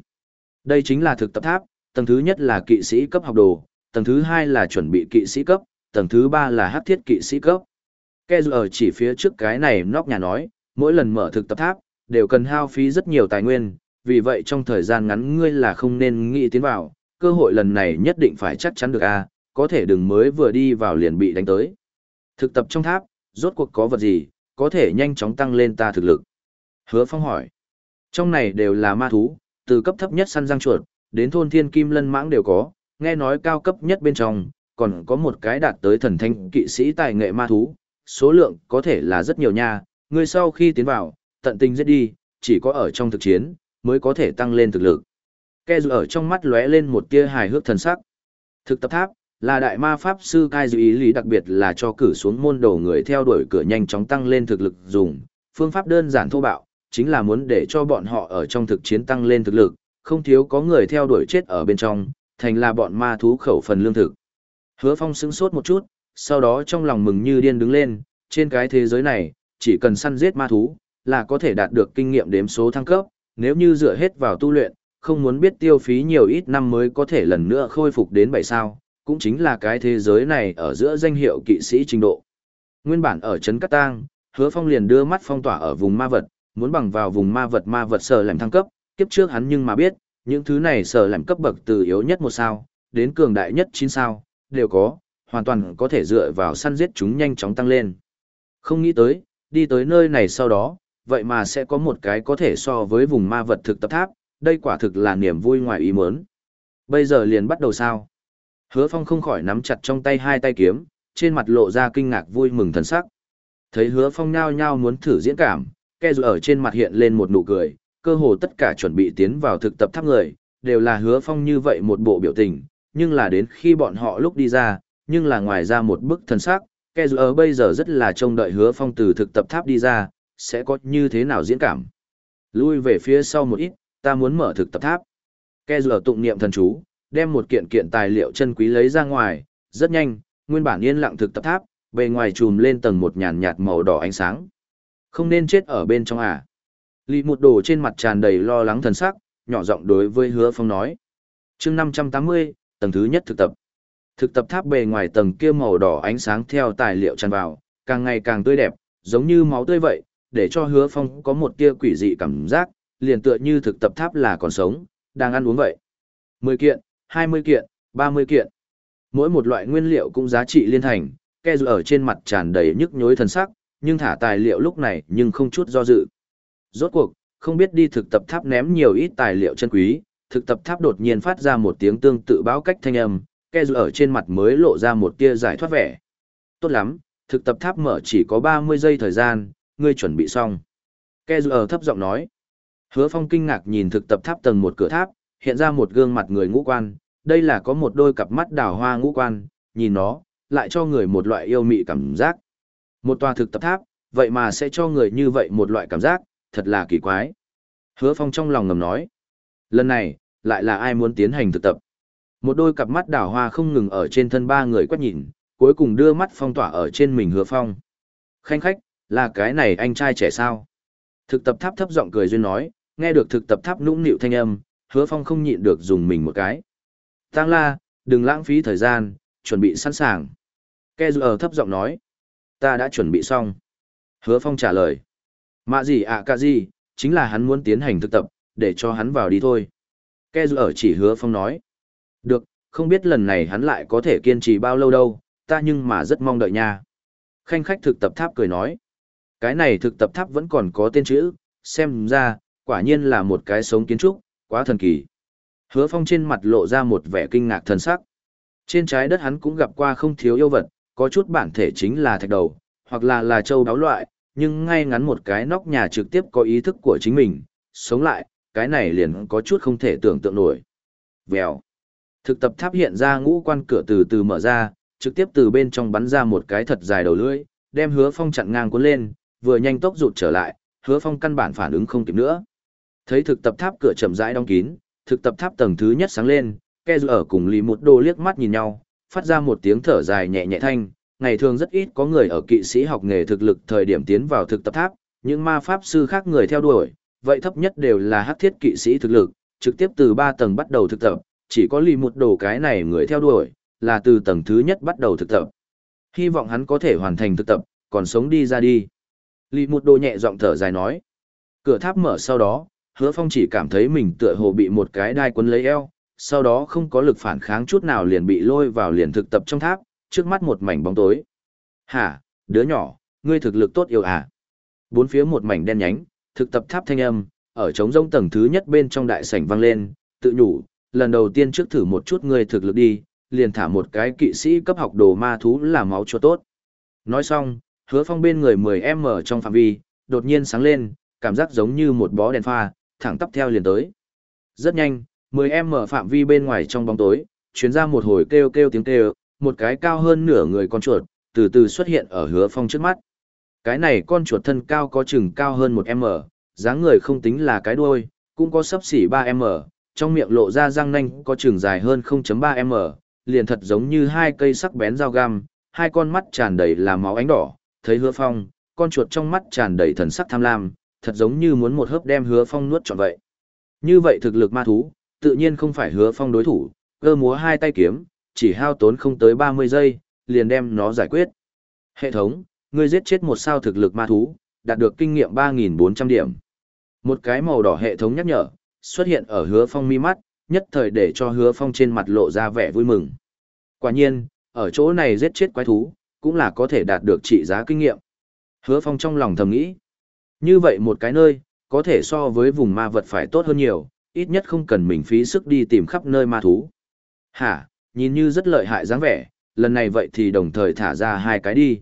Đây chính là thực tập tháp, tầng thứ nhất là kỵ sĩ cấp học đồ, tầng thứ hai là chuẩn bị kỵ sĩ cấp, tầng thứ ba là hắc thiết kỵ sĩ cấp. Kẻ ở chỉ phía trước cái này nóc nhà nói, mỗi lần mở thực tập tháp, đều cần hao phí rất nhiều tài nguyên, vì vậy trong thời gian ngắn ngươi là không nên nghĩ tiến vào, cơ hội lần này nhất định phải chắc chắn được a, có thể đừng mới vừa đi vào liền bị đánh tới. Thực tập trong tháp, rốt cuộc có vật gì, có thể nhanh chóng tăng lên ta thực lực. Hứa Phong hỏi. Trong này đều là ma thú, từ cấp thấp nhất săn răng chuột, đến thôn thiên kim lân mãng đều có, nghe nói cao cấp nhất bên trong, còn có một cái đạt tới thần thanh kỵ sĩ tài nghệ ma thú, số lượng có thể là rất nhiều nha, người sau khi tiến vào, tận tình giết đi, chỉ có ở trong thực chiến, mới có thể tăng lên thực lực. Ke dù ở trong mắt lóe lên một tia hài hước thần sắc. Thực tập tháp, là đại ma pháp sư cai dự ý lý đặc biệt là cho cử xuống môn đồ người theo đuổi cửa nhanh chóng tăng lên thực lực dùng, phương pháp đơn giản thô bạo, chính là muốn để cho bọn họ ở trong thực chiến tăng lên thực lực, không thiếu có người theo đuổi chết ở bên trong, thành là bọn ma thú khẩu phần lương thực. Hứa Phong sững sốt một chút, sau đó trong lòng mừng như điên đứng lên, trên cái thế giới này, chỉ cần săn giết ma thú, là có thể đạt được kinh nghiệm đếm số thăng cấp, nếu như dựa hết vào tu luyện, không muốn biết tiêu phí nhiều ít năm mới có thể lần nữa khôi phục đến 7 sao, cũng chính là cái thế giới này ở giữa danh hiệu kỵ sĩ trình độ. Nguyên bản ở Trấn Cát Tang, Hứa Phong liền đưa mắt phong tỏa ở vùng ma vật, muốn bằng vào vùng ma vật ma vật sở làm thăng cấp, kiếp trước hắn nhưng mà biết, những thứ này sở làm cấp bậc từ yếu nhất một sao, đến cường đại nhất 9 sao, đều có, hoàn toàn có thể dựa vào săn giết chúng nhanh chóng tăng lên. Không nghĩ tới, đi tới nơi này sau đó, vậy mà sẽ có một cái có thể so với vùng ma vật thực tập tháp, đây quả thực là niềm vui ngoài ý muốn. Bây giờ liền bắt đầu sao? Hứa Phong không khỏi nắm chặt trong tay hai tay kiếm, trên mặt lộ ra kinh ngạc vui mừng thần sắc. Thấy Hứa Phong nhao nhao muốn thử diễn cảm, ke dù ở trên mặt hiện lên một nụ cười, cơ hồ tất cả chuẩn bị tiến vào thực tập tháp người, đều là Hứa Phong như vậy một bộ biểu tình, nhưng là đến khi bọn họ lúc đi ra, nhưng là ngoài ra một bức thần sắc, kẻ dù ở bây giờ rất là trông đợi Hứa Phong từ thực tập tháp đi ra, sẽ có như thế nào diễn cảm. Lui về phía sau một ít, ta muốn mở thực tập tháp. Kẻ dù ở tụng niệm thần chú, đem một kiện kiện tài liệu chân quý lấy ra ngoài, rất nhanh, nguyên bản yên lặng thực tập tháp, bề ngoài trùm lên tầng một nhàn nhạt màu đỏ ánh sáng. Không nên chết ở bên trong à. Lý một đồ trên mặt tràn đầy lo lắng thần sắc, nhỏ giọng đối với hứa phong nói. chương 580, tầng thứ nhất thực tập. Thực tập tháp bề ngoài tầng kia màu đỏ ánh sáng theo tài liệu tràn vào, càng ngày càng tươi đẹp, giống như máu tươi vậy, để cho hứa phong có một tia quỷ dị cảm giác, liền tựa như thực tập tháp là còn sống, đang ăn uống vậy. Mười kiện, 20 kiện, 30 kiện. Mỗi một loại nguyên liệu cũng giá trị liên thành, ke dù ở trên mặt tràn đầy nhức nhối thần sắc, nhưng thả tài liệu lúc này nhưng không chút do dự. Rốt cuộc, không biết đi thực tập tháp ném nhiều ít tài liệu chân quý, thực tập tháp đột nhiên phát ra một tiếng tương tự báo cách thanh âm, ke dù ở trên mặt mới lộ ra một tia giải thoát vẻ. Tốt lắm, thực tập tháp mở chỉ có 30 giây thời gian, ngươi chuẩn bị xong. Ke dù ở thấp giọng nói. Hứa phong kinh ngạc nhìn thực tập tháp tầng một cửa tháp, hiện ra một gương mặt người ngũ quan, đây là có một đôi cặp mắt đào hoa ngũ quan, nhìn nó, lại cho người một loại yêu mị cảm giác. Một tòa thực tập tháp, vậy mà sẽ cho người như vậy một loại cảm giác, thật là kỳ quái. Hứa Phong trong lòng ngầm nói. Lần này, lại là ai muốn tiến hành thực tập. Một đôi cặp mắt đảo hoa không ngừng ở trên thân ba người quét nhìn, cuối cùng đưa mắt phong tỏa ở trên mình hứa phong. Khanh khách, là cái này anh trai trẻ sao? Thực tập tháp thấp giọng cười duyên nói, nghe được thực tập tháp nũng nịu thanh âm, hứa phong không nhịn được dùng mình một cái. Tăng la, đừng lãng phí thời gian, chuẩn bị sẵn sàng. Ke ở thấp giọng nói. Ta đã chuẩn bị xong. Hứa Phong trả lời. Mạ gì ạ à cả gì, chính là hắn muốn tiến hành thực tập, để cho hắn vào đi thôi. Ke dù ở chỉ hứa Phong nói. Được, không biết lần này hắn lại có thể kiên trì bao lâu đâu, ta nhưng mà rất mong đợi nha. Khanh khách thực tập tháp cười nói, cái này thực tập tháp vẫn còn có tên chữ, xem ra, quả nhiên là một cái sống kiến trúc, quá thần kỳ. Hứa phong trên mặt lộ ra một vẻ kinh ngạc thần sắc. Trên trái đất hắn cũng gặp qua không thiếu yêu vật, có chút bản thể chính là thạch đầu, hoặc là là châu đáo loại, nhưng ngay ngắn một cái nóc nhà trực tiếp có ý thức của chính mình, sống lại, cái này liền có chút không thể tưởng tượng nổi. Vèo. Thực tập tháp hiện ra ngũ quan cửa từ từ mở ra, trực tiếp từ bên trong bắn ra một cái thật dài đầu lưỡi, đem hứa phong chặn ngang cuốn lên, vừa nhanh tốc rụt trở lại, hứa phong căn bản phản ứng không kịp nữa. Thấy thực tập tháp cửa chậm rãi đóng kín, thực tập tháp tầng thứ nhất sáng lên, ke ở cùng lì một đồ liếc mắt nhìn nhau, phát ra một tiếng thở dài nhẹ nhẹ thanh. Ngày thường rất ít có người ở kỵ sĩ học nghề thực lực thời điểm tiến vào thực tập tháp, những ma pháp sư khác người theo đuổi, vậy thấp nhất đều là hắc thiết kỵ sĩ thực lực, trực tiếp từ 3 tầng bắt đầu thực tập, chỉ có lì một đồ cái này người theo đuổi, là từ tầng thứ nhất bắt đầu thực tập. Hy vọng hắn có thể hoàn thành thực tập, còn sống đi ra đi. Lì một đồ nhẹ giọng thở dài nói. Cửa tháp mở sau đó, hứa phong chỉ cảm thấy mình tựa hồ bị một cái đai quấn lấy eo, sau đó không có lực phản kháng chút nào liền bị lôi vào liền thực tập trong tháp, trước mắt một mảnh bóng tối. Hả, đứa nhỏ, ngươi thực lực tốt yêu à? Bốn phía một mảnh đen nhánh, thực tập tháp thanh âm, ở trống rông tầng thứ nhất bên trong đại sảnh vang lên, tự nhủ, lần đầu tiên trước thử một chút ngươi thực lực đi, liền thả một cái kỵ sĩ cấp học đồ ma thú là máu cho tốt. Nói xong, hứa phong bên người 10M trong phạm vi, đột nhiên sáng lên, cảm giác giống như một bó đèn pha, thẳng tắp theo liền tới. Rất nhanh, 10M phạm vi bên ngoài trong bóng tối, chuyến ra một hồi kêu kêu tiếng kêu, một cái cao hơn nửa người con chuột, từ từ xuất hiện ở hứa phong trước mắt. Cái này con chuột thân cao có chừng cao hơn 1M, dáng người không tính là cái đuôi, cũng có sấp xỉ 3M, trong miệng lộ ra răng nanh có chừng dài hơn 0.3M, liền thật giống như hai cây sắc bén dao găm, hai con mắt tràn đầy là máu ánh đỏ, thấy hứa phong, con chuột trong mắt tràn đầy thần sắc tham lam, thật giống như muốn một hớp đem hứa phong nuốt trọn vậy. Như vậy thực lực ma thú, tự nhiên không phải hứa phong đối thủ, cơ múa hai tay kiếm, chỉ hao tốn không tới 30 giây, liền đem nó giải quyết. Hệ thống, ngươi giết chết một sao thực lực ma thú, đạt được kinh nghiệm 3.400 điểm. Một cái màu đỏ hệ thống nhắc nhở, xuất hiện ở hứa phong mi mắt, nhất thời để cho hứa phong trên mặt lộ ra vẻ vui mừng. Quả nhiên, ở chỗ này giết chết quái thú, cũng là có thể đạt được trị giá kinh nghiệm. Hứa phong trong lòng thầm nghĩ. Như vậy một cái nơi, có thể so với vùng ma vật phải tốt hơn nhiều, ít nhất không cần mình phí sức đi tìm khắp nơi ma thú. Hả, nhìn như rất lợi hại dáng vẻ, lần này vậy thì đồng thời thả ra hai cái đi.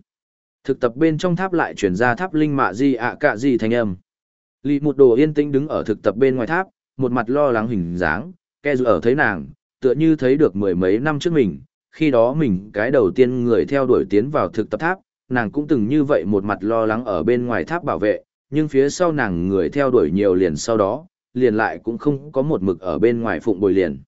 Thực tập bên trong tháp lại chuyển ra tháp linh mạ di ạ à cạ gì thành âm. Lý một đồ yên tĩnh đứng ở thực tập bên ngoài tháp, một mặt lo lắng hình dáng, ke dù ở thấy nàng, tựa như thấy được mười mấy năm trước mình, khi đó mình cái đầu tiên người theo đuổi tiến vào thực tập tháp, nàng cũng từng như vậy một mặt lo lắng ở bên ngoài tháp bảo vệ, nhưng phía sau nàng người theo đuổi nhiều liền sau đó, liền lại cũng không có một mực ở bên ngoài phụng bồi liền.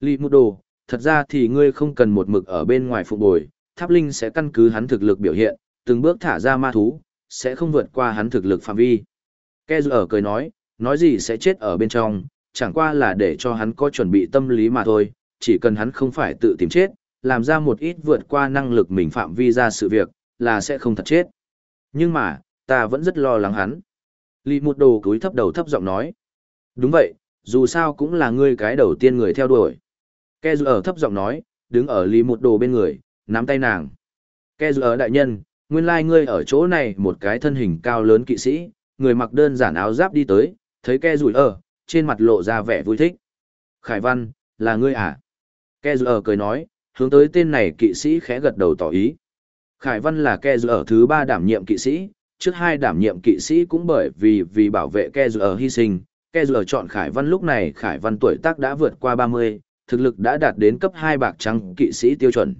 Lý một Đồ, thật ra thì ngươi không cần một mực ở bên ngoài phục bồi, tháp linh sẽ căn cứ hắn thực lực biểu hiện, từng bước thả ra ma thú, sẽ không vượt qua hắn thực lực phạm vi. Ke ở cười nói, nói gì sẽ chết ở bên trong, chẳng qua là để cho hắn có chuẩn bị tâm lý mà thôi, chỉ cần hắn không phải tự tìm chết, làm ra một ít vượt qua năng lực mình phạm vi ra sự việc, là sẽ không thật chết. Nhưng mà, ta vẫn rất lo lắng hắn. Lý một đồ cúi thấp đầu thấp giọng nói. Đúng vậy, dù sao cũng là ngươi cái đầu tiên người theo đuổi. Ke ở thấp giọng nói, đứng ở Lý một đồ bên người, nắm tay nàng. Ke ở đại nhân, nguyên lai like ngươi ở chỗ này một cái thân hình cao lớn kỵ sĩ, người mặc đơn giản áo giáp đi tới, thấy Ke rủi ở, trên mặt lộ ra vẻ vui thích. Khải Văn, là ngươi à? Ke ở cười nói, hướng tới tên này kỵ sĩ khẽ gật đầu tỏ ý. Khải Văn là Ke ở thứ ba đảm nhiệm kỵ sĩ, trước hai đảm nhiệm kỵ sĩ cũng bởi vì vì bảo vệ Ke ở hy sinh. Ke ở chọn Khải Văn lúc này Khải Văn tuổi tác đã vượt qua 30, thực lực đã đạt đến cấp 2 bạc trắng kỵ sĩ tiêu chuẩn.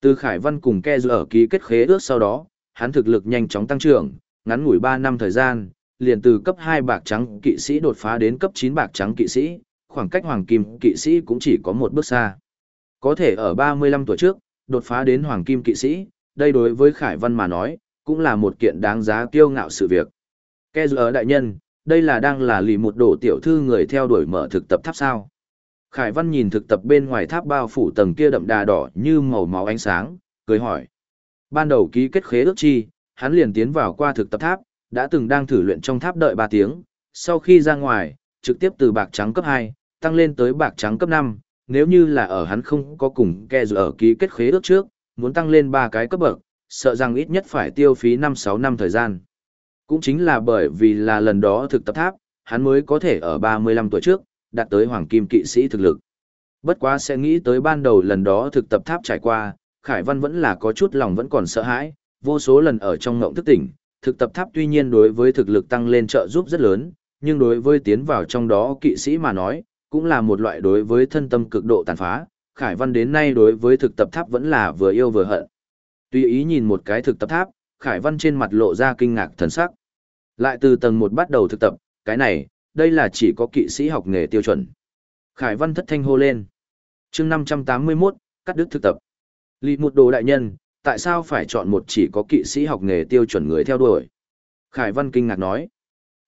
Từ Khải Văn cùng Ke ở ký kết khế ước sau đó, hắn thực lực nhanh chóng tăng trưởng, ngắn ngủi 3 năm thời gian, liền từ cấp 2 bạc trắng kỵ sĩ đột phá đến cấp 9 bạc trắng kỵ sĩ, khoảng cách hoàng kim kỵ sĩ cũng chỉ có một bước xa. Có thể ở 35 tuổi trước, đột phá đến hoàng kim kỵ sĩ, đây đối với Khải Văn mà nói, cũng là một kiện đáng giá kiêu ngạo sự việc. Ke ở đại nhân, đây là đang là lì một đổ tiểu thư người theo đuổi mở thực tập tháp sao. Khải Văn nhìn thực tập bên ngoài tháp bao phủ tầng kia đậm đà đỏ như màu máu ánh sáng, cười hỏi. Ban đầu ký kết khế ước chi, hắn liền tiến vào qua thực tập tháp, đã từng đang thử luyện trong tháp đợi 3 tiếng, sau khi ra ngoài, trực tiếp từ bạc trắng cấp 2, tăng lên tới bạc trắng cấp 5, nếu như là ở hắn không có cùng ke ở ký kết khế ước trước, muốn tăng lên ba cái cấp bậc, sợ rằng ít nhất phải tiêu phí 5-6 năm thời gian. Cũng chính là bởi vì là lần đó thực tập tháp, hắn mới có thể ở 35 tuổi trước, đạt tới hoàng kim kỵ sĩ thực lực. Bất quá sẽ nghĩ tới ban đầu lần đó thực tập tháp trải qua, Khải Văn vẫn là có chút lòng vẫn còn sợ hãi, vô số lần ở trong ngộng thức tỉnh, thực tập tháp tuy nhiên đối với thực lực tăng lên trợ giúp rất lớn, nhưng đối với tiến vào trong đó kỵ sĩ mà nói, cũng là một loại đối với thân tâm cực độ tàn phá. Khải Văn đến nay đối với thực tập tháp vẫn là vừa yêu vừa hận. Tuy ý nhìn một cái thực tập tháp, Khải Văn trên mặt lộ ra kinh ngạc thần sắc. Lại từ tầng 1 bắt đầu thực tập, cái này, đây là chỉ có kỵ sĩ học nghề tiêu chuẩn. Khải Văn thất thanh hô lên. chương 581, cắt đứt thực tập. Lý một đồ đại nhân, tại sao phải chọn một chỉ có kỵ sĩ học nghề tiêu chuẩn người theo đuổi? Khải Văn kinh ngạc nói.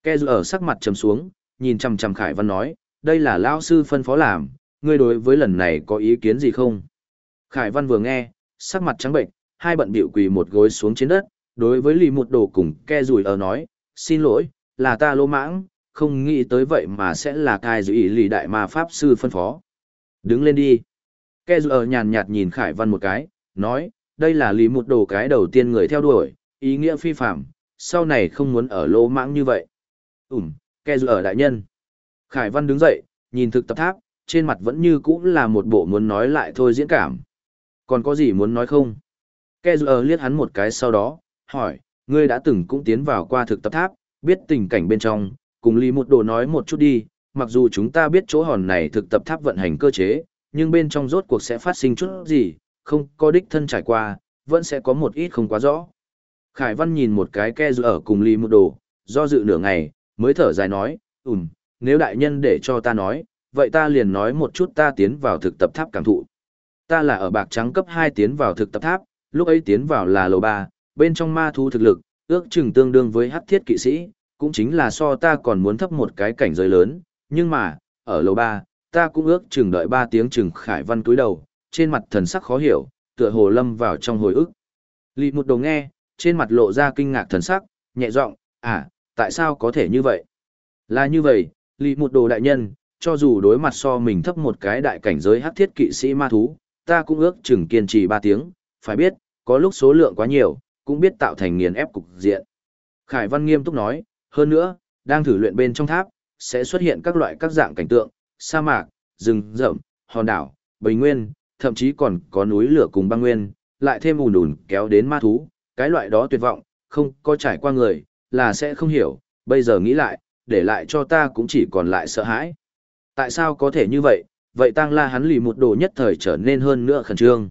Ke ở sắc mặt trầm xuống, nhìn chằm chằm Khải Văn nói, đây là lão sư phân phó làm, ngươi đối với lần này có ý kiến gì không? Khải Văn vừa nghe, sắc mặt trắng bệnh, hai bận bịu quỳ một gối xuống trên đất, đối với lì một đồ cùng ke rủi ở nói, xin lỗi, là ta lô mãng, không nghĩ tới vậy mà sẽ là cai dự ý lì đại ma pháp sư phân phó. Đứng lên đi. Ke rủi ở nhàn nhạt nhìn Khải Văn một cái, nói, đây là lý một đồ cái đầu tiên người theo đuổi, ý nghĩa phi phạm, sau này không muốn ở lô mãng như vậy. Ừm, ke rủi ở đại nhân. Khải Văn đứng dậy, nhìn thực tập tháp, trên mặt vẫn như cũng là một bộ muốn nói lại thôi diễn cảm. Còn có gì muốn nói không? Ke ở liếc hắn một cái sau đó, hỏi, ngươi đã từng cũng tiến vào qua thực tập tháp, biết tình cảnh bên trong, cùng Lý một đồ nói một chút đi, mặc dù chúng ta biết chỗ hòn này thực tập tháp vận hành cơ chế, nhưng bên trong rốt cuộc sẽ phát sinh chút gì, không có đích thân trải qua, vẫn sẽ có một ít không quá rõ. Khải Văn nhìn một cái ke Dư ở cùng Lý một đồ, do dự nửa ngày, mới thở dài nói, ừm, nếu đại nhân để cho ta nói, vậy ta liền nói một chút ta tiến vào thực tập tháp cảm thụ. Ta là ở bạc trắng cấp 2 tiến vào thực tập tháp, lúc ấy tiến vào là lầu 3, bên trong ma thú thực lực, ước chừng tương đương với hắc thiết kỵ sĩ, cũng chính là so ta còn muốn thấp một cái cảnh giới lớn, nhưng mà, ở lầu 3, ta cũng ước chừng đợi 3 tiếng chừng khải văn túi đầu, trên mặt thần sắc khó hiểu, tựa hồ lâm vào trong hồi ức. Lý một đầu nghe, trên mặt lộ ra kinh ngạc thần sắc, nhẹ giọng, à, tại sao có thể như vậy? Là như vậy, Lý một đồ đại nhân, cho dù đối mặt so mình thấp một cái đại cảnh giới hắc thiết kỵ sĩ ma thú, ta cũng ước chừng kiên trì 3 tiếng, phải biết, có lúc số lượng quá nhiều, cũng biết tạo thành nghiền ép cục diện. Khải Văn nghiêm túc nói, hơn nữa, đang thử luyện bên trong tháp, sẽ xuất hiện các loại các dạng cảnh tượng, sa mạc, rừng rậm, hòn đảo, bình nguyên, thậm chí còn có núi lửa cùng băng nguyên, lại thêm ùn ùn kéo đến ma thú, cái loại đó tuyệt vọng, không có trải qua người, là sẽ không hiểu, bây giờ nghĩ lại, để lại cho ta cũng chỉ còn lại sợ hãi. Tại sao có thể như vậy, vậy tăng la hắn lì một đồ nhất thời trở nên hơn nữa khẩn trương.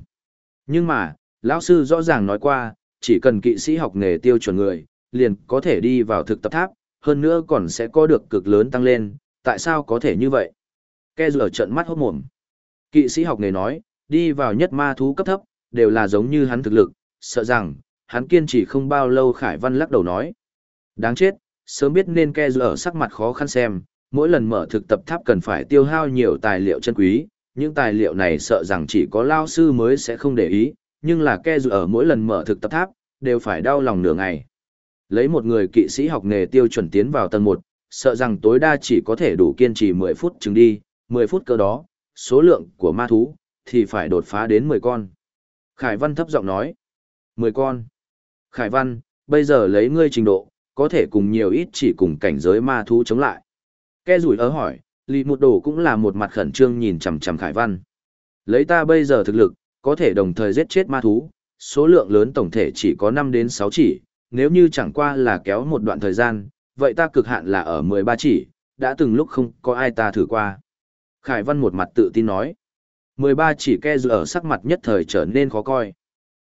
Nhưng mà, lão sư rõ ràng nói qua, chỉ cần kỵ sĩ học nghề tiêu chuẩn người, liền có thể đi vào thực tập tháp, hơn nữa còn sẽ có được cực lớn tăng lên, tại sao có thể như vậy? Ke rửa trận mắt hốt mồm. Kỵ sĩ học nghề nói, đi vào nhất ma thú cấp thấp, đều là giống như hắn thực lực, sợ rằng, hắn kiên trì không bao lâu Khải Văn lắc đầu nói. Đáng chết, sớm biết nên Ke ở sắc mặt khó khăn xem, mỗi lần mở thực tập tháp cần phải tiêu hao nhiều tài liệu chân quý, những tài liệu này sợ rằng chỉ có lao sư mới sẽ không để ý, nhưng là ke rửa ở mỗi lần mở thực tập tháp, đều phải đau lòng nửa ngày. Lấy một người kỵ sĩ học nghề tiêu chuẩn tiến vào tầng 1, sợ rằng tối đa chỉ có thể đủ kiên trì 10 phút chừng đi, 10 phút cơ đó, số lượng của ma thú, thì phải đột phá đến 10 con. Khải Văn thấp giọng nói, 10 con. Khải Văn, bây giờ lấy ngươi trình độ, có thể cùng nhiều ít chỉ cùng cảnh giới ma thú chống lại. Ke rủi ớ hỏi, Lý Một Đồ cũng là một mặt khẩn trương nhìn chằm chằm Khải Văn. Lấy ta bây giờ thực lực, có thể đồng thời giết chết ma thú, số lượng lớn tổng thể chỉ có 5 đến 6 chỉ, nếu như chẳng qua là kéo một đoạn thời gian, vậy ta cực hạn là ở 13 chỉ, đã từng lúc không có ai ta thử qua. Khải Văn một mặt tự tin nói. 13 chỉ ke dự ở sắc mặt nhất thời trở nên khó coi.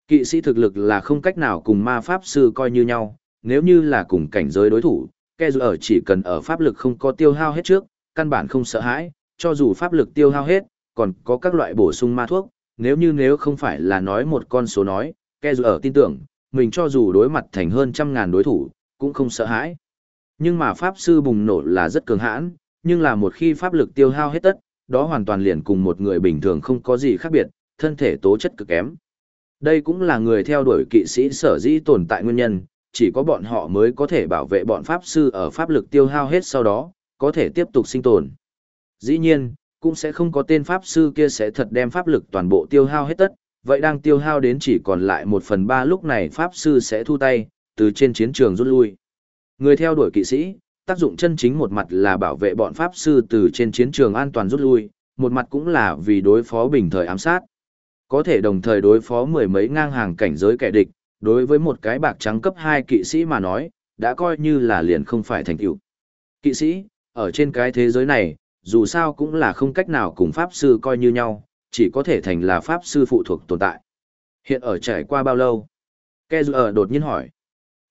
Kỵ sĩ thực lực là không cách nào cùng ma pháp sư coi như nhau, nếu như là cùng cảnh giới đối thủ, ke dự ở chỉ cần ở pháp lực không có tiêu hao hết trước, căn bản không sợ hãi, cho dù pháp lực tiêu hao hết, còn có các loại bổ sung ma thuốc, nếu như nếu không phải là nói một con số nói, ke dự ở tin tưởng, mình cho dù đối mặt thành hơn trăm ngàn đối thủ, cũng không sợ hãi. Nhưng mà pháp sư bùng nổ là rất cường hãn, nhưng là một khi pháp lực tiêu hao hết tất, đó hoàn toàn liền cùng một người bình thường không có gì khác biệt, thân thể tố chất cực kém. Đây cũng là người theo đuổi kỵ sĩ sở dĩ tồn tại nguyên nhân, chỉ có bọn họ mới có thể bảo vệ bọn pháp sư ở pháp lực tiêu hao hết sau đó, có thể tiếp tục sinh tồn. Dĩ nhiên, cũng sẽ không có tên pháp sư kia sẽ thật đem pháp lực toàn bộ tiêu hao hết tất, vậy đang tiêu hao đến chỉ còn lại một phần ba lúc này pháp sư sẽ thu tay, từ trên chiến trường rút lui. Người theo đuổi kỵ sĩ, tác dụng chân chính một mặt là bảo vệ bọn pháp sư từ trên chiến trường an toàn rút lui, một mặt cũng là vì đối phó bình thời ám sát. Có thể đồng thời đối phó mười mấy ngang hàng cảnh giới kẻ địch, đối với một cái bạc trắng cấp 2 kỵ sĩ mà nói, đã coi như là liền không phải thành tựu. Kỵ sĩ, ở trên cái thế giới này, dù sao cũng là không cách nào cùng pháp sư coi như nhau, chỉ có thể thành là pháp sư phụ thuộc tồn tại. Hiện ở trải qua bao lâu? Kezu ở đột nhiên hỏi.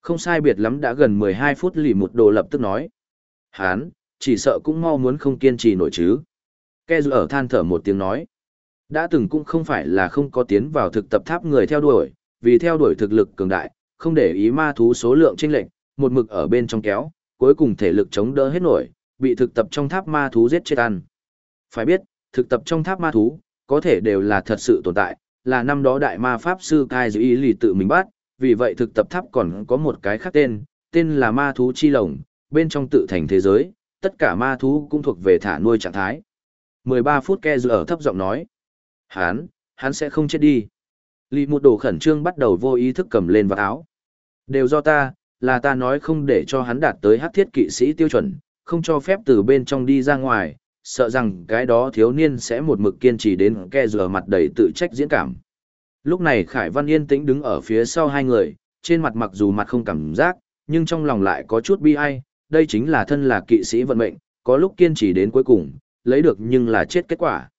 Không sai biệt lắm đã gần 12 phút lì một đồ lập tức nói. Hán, chỉ sợ cũng mau muốn không kiên trì nổi chứ. Kezu ở than thở một tiếng nói. Đã từng cũng không phải là không có tiến vào thực tập tháp người theo đuổi, vì theo đuổi thực lực cường đại, không để ý ma thú số lượng chênh lệch, một mực ở bên trong kéo, cuối cùng thể lực chống đỡ hết nổi, bị thực tập trong tháp ma thú giết chết ăn. Phải biết, thực tập trong tháp ma thú, có thể đều là thật sự tồn tại, là năm đó đại ma pháp sư Kai Dư Y lì tự mình bắt, vì vậy thực tập tháp còn có một cái khác tên, tên là ma thú chi lồng, bên trong tự thành thế giới, tất cả ma thú cũng thuộc về thả nuôi trạng thái. 13 phút ke ở thấp giọng nói. Hán, hắn sẽ không chết đi. Lý một đồ khẩn trương bắt đầu vô ý thức cầm lên vào áo. Đều do ta, là ta nói không để cho hắn đạt tới hát thiết kỵ sĩ tiêu chuẩn, không cho phép từ bên trong đi ra ngoài, sợ rằng cái đó thiếu niên sẽ một mực kiên trì đến ke rửa mặt đầy tự trách diễn cảm. Lúc này Khải Văn yên tĩnh đứng ở phía sau hai người, trên mặt mặc dù mặt không cảm giác, nhưng trong lòng lại có chút bi ai, đây chính là thân là kỵ sĩ vận mệnh, có lúc kiên trì đến cuối cùng, lấy được nhưng là chết kết quả.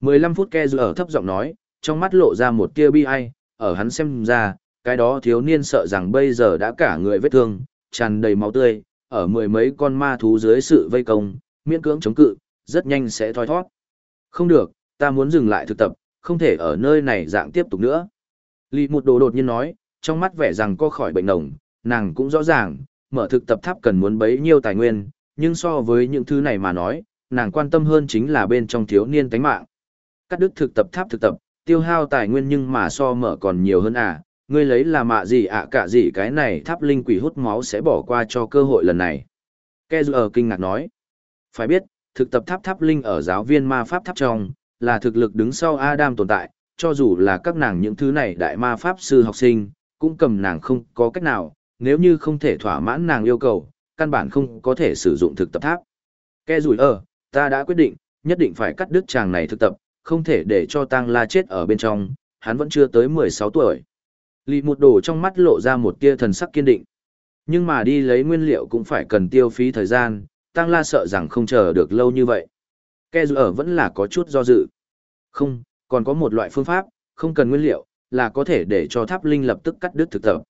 15 phút ke ở thấp giọng nói, trong mắt lộ ra một tia bi ai, ở hắn xem ra, cái đó thiếu niên sợ rằng bây giờ đã cả người vết thương, tràn đầy máu tươi, ở mười mấy con ma thú dưới sự vây công, miễn cưỡng chống cự, rất nhanh sẽ thoi thoát. Không được, ta muốn dừng lại thực tập, không thể ở nơi này dạng tiếp tục nữa. Lý một đồ đột nhiên nói, trong mắt vẻ rằng có khỏi bệnh nồng, nàng cũng rõ ràng, mở thực tập tháp cần muốn bấy nhiêu tài nguyên, nhưng so với những thứ này mà nói, nàng quan tâm hơn chính là bên trong thiếu niên tánh mạng. Cắt đứt thực tập tháp thực tập, tiêu hao tài nguyên nhưng mà so mở còn nhiều hơn à, ngươi lấy là mạ gì ạ cả gì cái này tháp linh quỷ hút máu sẽ bỏ qua cho cơ hội lần này. Kezu kinh ngạc nói, phải biết, thực tập tháp tháp linh ở giáo viên ma pháp tháp trong, là thực lực đứng sau Adam tồn tại, cho dù là các nàng những thứ này đại ma pháp sư học sinh, cũng cầm nàng không có cách nào, nếu như không thể thỏa mãn nàng yêu cầu, căn bản không có thể sử dụng thực tập tháp. Ke rủi ở, ta đã quyết định, nhất định phải cắt đứt chàng này thực tập, không thể để cho Tang La chết ở bên trong, hắn vẫn chưa tới 16 tuổi. Lý một đồ trong mắt lộ ra một tia thần sắc kiên định. Nhưng mà đi lấy nguyên liệu cũng phải cần tiêu phí thời gian, Tăng La sợ rằng không chờ được lâu như vậy. Ke ở vẫn là có chút do dự. Không, còn có một loại phương pháp, không cần nguyên liệu, là có thể để cho tháp linh lập tức cắt đứt thực tập.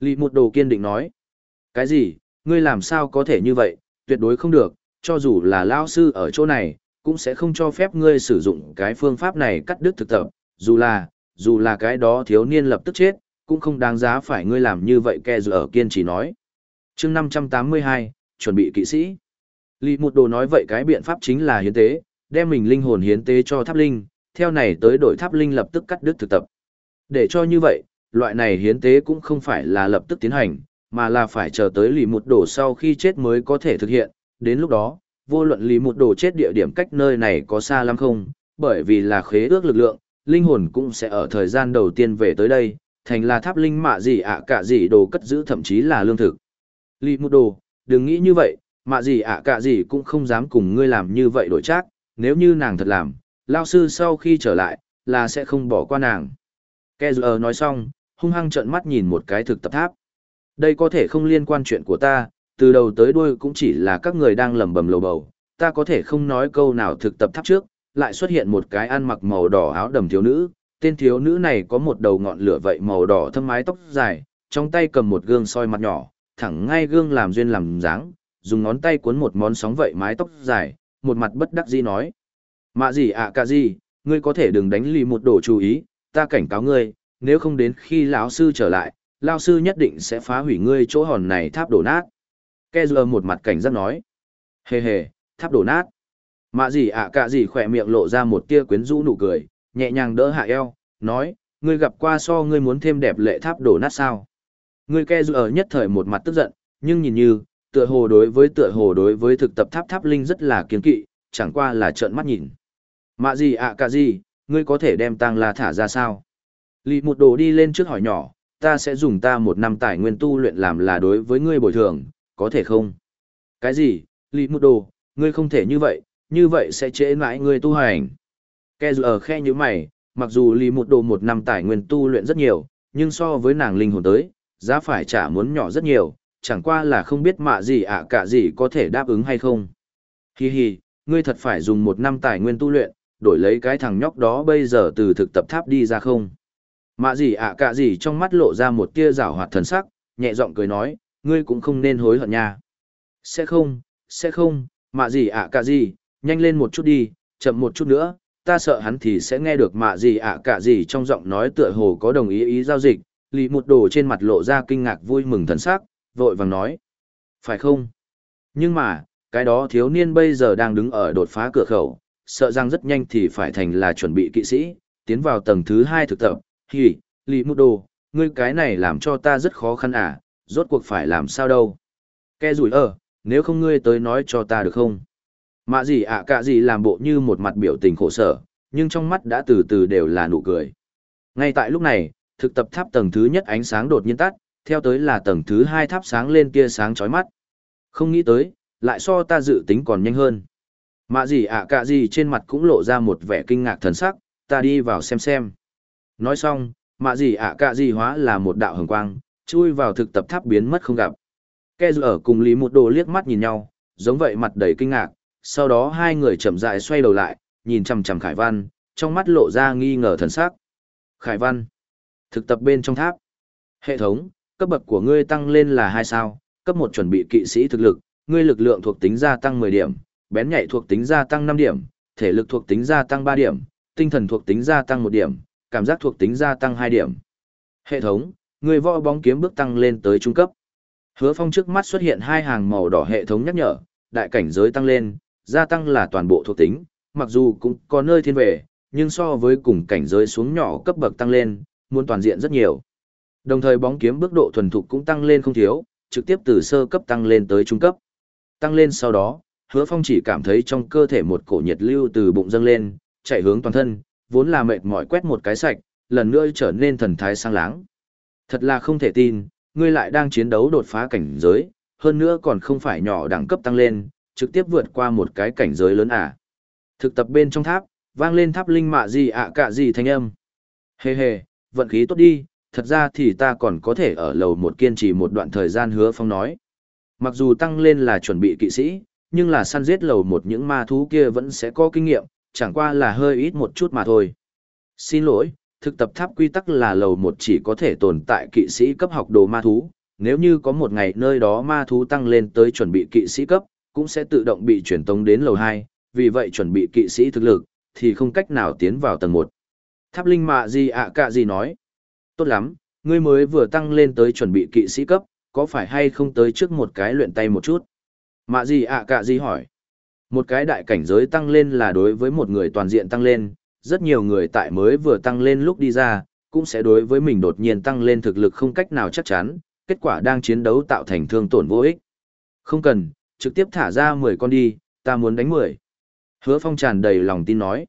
Lý một đồ kiên định nói. Cái gì, ngươi làm sao có thể như vậy, tuyệt đối không được, cho dù là lao sư ở chỗ này, cũng sẽ không cho phép ngươi sử dụng cái phương pháp này cắt đứt thực tập, dù là, dù là cái đó thiếu niên lập tức chết, cũng không đáng giá phải ngươi làm như vậy ke ở kiên trì nói. chương 582, chuẩn bị kỵ sĩ. Lý Mục Đồ nói vậy cái biện pháp chính là hiến tế, đem mình linh hồn hiến tế cho tháp linh, theo này tới đổi tháp linh lập tức cắt đứt thực tập. Để cho như vậy, loại này hiến tế cũng không phải là lập tức tiến hành, mà là phải chờ tới Lý Mục Đồ sau khi chết mới có thể thực hiện, đến lúc đó, vô luận Lý Mục Đồ chết địa điểm cách nơi này có xa lắm không, bởi vì là khế ước lực lượng, linh hồn cũng sẽ ở thời gian đầu tiên về tới đây, thành là tháp linh mạ gì ạ cả gì đồ cất giữ thậm chí là lương thực. Lý Mục Đồ, đừng nghĩ như vậy, mạ gì ạ cả gì cũng không dám cùng ngươi làm như vậy đổi trác, nếu như nàng thật làm, lao sư sau khi trở lại, là sẽ không bỏ qua nàng. Kezer ờ nói xong, hung hăng trợn mắt nhìn một cái thực tập tháp. Đây có thể không liên quan chuyện của ta, từ đầu tới đuôi cũng chỉ là các người đang lẩm bẩm lầu bầu, ta có thể không nói câu nào thực tập tháp trước, lại xuất hiện một cái ăn mặc màu đỏ áo đầm thiếu nữ, tên thiếu nữ này có một đầu ngọn lửa vậy màu đỏ thâm mái tóc dài, trong tay cầm một gương soi mặt nhỏ, thẳng ngay gương làm duyên làm dáng, dùng ngón tay cuốn một món sóng vậy mái tóc dài, một mặt bất đắc dĩ nói. Mạ gì ạ à cả gì, ngươi có thể đừng đánh lì một đồ chú ý, ta cảnh cáo ngươi, nếu không đến khi lão sư trở lại, lão sư nhất định sẽ phá hủy ngươi chỗ hòn này tháp đổ nát. Kezler một mặt cảnh giác nói. Hề hề, tháp đổ nát. Mạ gì ạ à cả gì khỏe miệng lộ ra một tia quyến rũ nụ cười, nhẹ nhàng đỡ hạ eo, nói, ngươi gặp qua so ngươi muốn thêm đẹp lệ tháp đổ nát sao. Ngươi Kezler nhất thời một mặt tức giận, nhưng nhìn như, tựa hồ đối với tựa hồ đối với thực tập tháp tháp linh rất là kiên kỵ, chẳng qua là trợn mắt nhìn. Mạ gì ạ cả gì, ngươi có thể đem tăng la thả ra sao? Lì một đồ đi lên trước hỏi nhỏ, ta sẽ dùng ta một năm tài nguyên tu luyện làm là đối với ngươi bồi thường, có thể không? Cái gì? Lì một đồ, ngươi không thể như vậy, như vậy sẽ trễ mãi ngươi tu hành. Kè dù ở khe như mày, mặc dù lì một đồ một năm tài nguyên tu luyện rất nhiều, nhưng so với nàng linh hồn tới, giá phải trả muốn nhỏ rất nhiều, chẳng qua là không biết mạ gì ạ cả gì có thể đáp ứng hay không. Hi hi, ngươi thật phải dùng một năm tài nguyên tu luyện, đổi lấy cái thằng nhóc đó bây giờ từ thực tập tháp đi ra không. Mạ gì ạ cả gì trong mắt lộ ra một tia rảo hoạt thần sắc, nhẹ giọng cười nói, ngươi cũng không nên hối hận nha. Sẽ không, sẽ không, mạ gì ạ cả gì, nhanh lên một chút đi, chậm một chút nữa, ta sợ hắn thì sẽ nghe được mạ gì ạ cả gì trong giọng nói tựa hồ có đồng ý ý giao dịch, lì một đồ trên mặt lộ ra kinh ngạc vui mừng thần sắc, vội vàng nói. Phải không? Nhưng mà, cái đó thiếu niên bây giờ đang đứng ở đột phá cửa khẩu, sợ rằng rất nhanh thì phải thành là chuẩn bị kỵ sĩ, tiến vào tầng thứ hai thực tập. Hì, Lý một đồ, ngươi cái này làm cho ta rất khó khăn à, rốt cuộc phải làm sao đâu. Ke rủi ở, nếu không ngươi tới nói cho ta được không? Mạ gì ạ cả gì làm bộ như một mặt biểu tình khổ sở, nhưng trong mắt đã từ từ đều là nụ cười. Ngay tại lúc này, thực tập tháp tầng thứ nhất ánh sáng đột nhiên tắt, theo tới là tầng thứ hai tháp sáng lên tia sáng chói mắt. Không nghĩ tới, lại so ta dự tính còn nhanh hơn. Mạ gì ạ cả gì trên mặt cũng lộ ra một vẻ kinh ngạc thần sắc, ta đi vào xem xem. Nói xong, mạ gì ạ cả gì hóa là một đạo hồng quang, chui vào thực tập tháp biến mất không gặp. Ke ở cùng Lý một đồ liếc mắt nhìn nhau, giống vậy mặt đầy kinh ngạc, sau đó hai người chậm rãi xoay đầu lại, nhìn chằm chằm Khải Văn, trong mắt lộ ra nghi ngờ thần sắc. Khải Văn, thực tập bên trong tháp. Hệ thống, cấp bậc của ngươi tăng lên là hai sao, cấp một chuẩn bị kỵ sĩ thực lực, ngươi lực lượng thuộc tính gia tăng 10 điểm, bén nhạy thuộc tính gia tăng 5 điểm, thể lực thuộc tính gia tăng 3 điểm, tinh thần thuộc tính gia tăng 1 điểm, cảm giác thuộc tính gia tăng 2 điểm. Hệ thống, ngươi võ bóng kiếm bước tăng lên tới trung cấp. Hứa Phong trước mắt xuất hiện hai hàng màu đỏ hệ thống nhắc nhở, đại cảnh giới tăng lên, gia tăng là toàn bộ thuộc tính, mặc dù cũng có nơi thiên về, nhưng so với cùng cảnh giới xuống nhỏ cấp bậc tăng lên, muốn toàn diện rất nhiều. Đồng thời bóng kiếm bước độ thuần thục cũng tăng lên không thiếu, trực tiếp từ sơ cấp tăng lên tới trung cấp. Tăng lên sau đó, hứa phong chỉ cảm thấy trong cơ thể một cổ nhiệt lưu từ bụng dâng lên, chạy hướng toàn thân, vốn là mệt mỏi quét một cái sạch, lần nữa trở nên thần thái sang láng. Thật là không thể tin, ngươi lại đang chiến đấu đột phá cảnh giới, hơn nữa còn không phải nhỏ đẳng cấp tăng lên, trực tiếp vượt qua một cái cảnh giới lớn à. Thực tập bên trong tháp, vang lên tháp linh mạ gì ạ cả gì thanh âm. Hề hề, vận khí tốt đi, thật ra thì ta còn có thể ở lầu một kiên trì một đoạn thời gian hứa phong nói. Mặc dù tăng lên là chuẩn bị kỵ sĩ, nhưng là săn giết lầu một những ma thú kia vẫn sẽ có kinh nghiệm, chẳng qua là hơi ít một chút mà thôi. Xin lỗi, thực tập tháp quy tắc là lầu một chỉ có thể tồn tại kỵ sĩ cấp học đồ ma thú, nếu như có một ngày nơi đó ma thú tăng lên tới chuẩn bị kỵ sĩ cấp, cũng sẽ tự động bị chuyển tống đến lầu hai. vì vậy chuẩn bị kỵ sĩ thực lực, thì không cách nào tiến vào tầng một. Tháp linh mạ gì ạ cả gì nói. Tốt lắm, ngươi mới vừa tăng lên tới chuẩn bị kỵ sĩ cấp, có phải hay không tới trước một cái luyện tay một chút? Mạ gì ạ cả gì hỏi. Một cái đại cảnh giới tăng lên là đối với một người toàn diện tăng lên, rất nhiều người tại mới vừa tăng lên lúc đi ra, cũng sẽ đối với mình đột nhiên tăng lên thực lực không cách nào chắc chắn, kết quả đang chiến đấu tạo thành thương tổn vô ích. Không cần, trực tiếp thả ra 10 con đi, ta muốn đánh 10. Hứa phong tràn đầy lòng tin nói.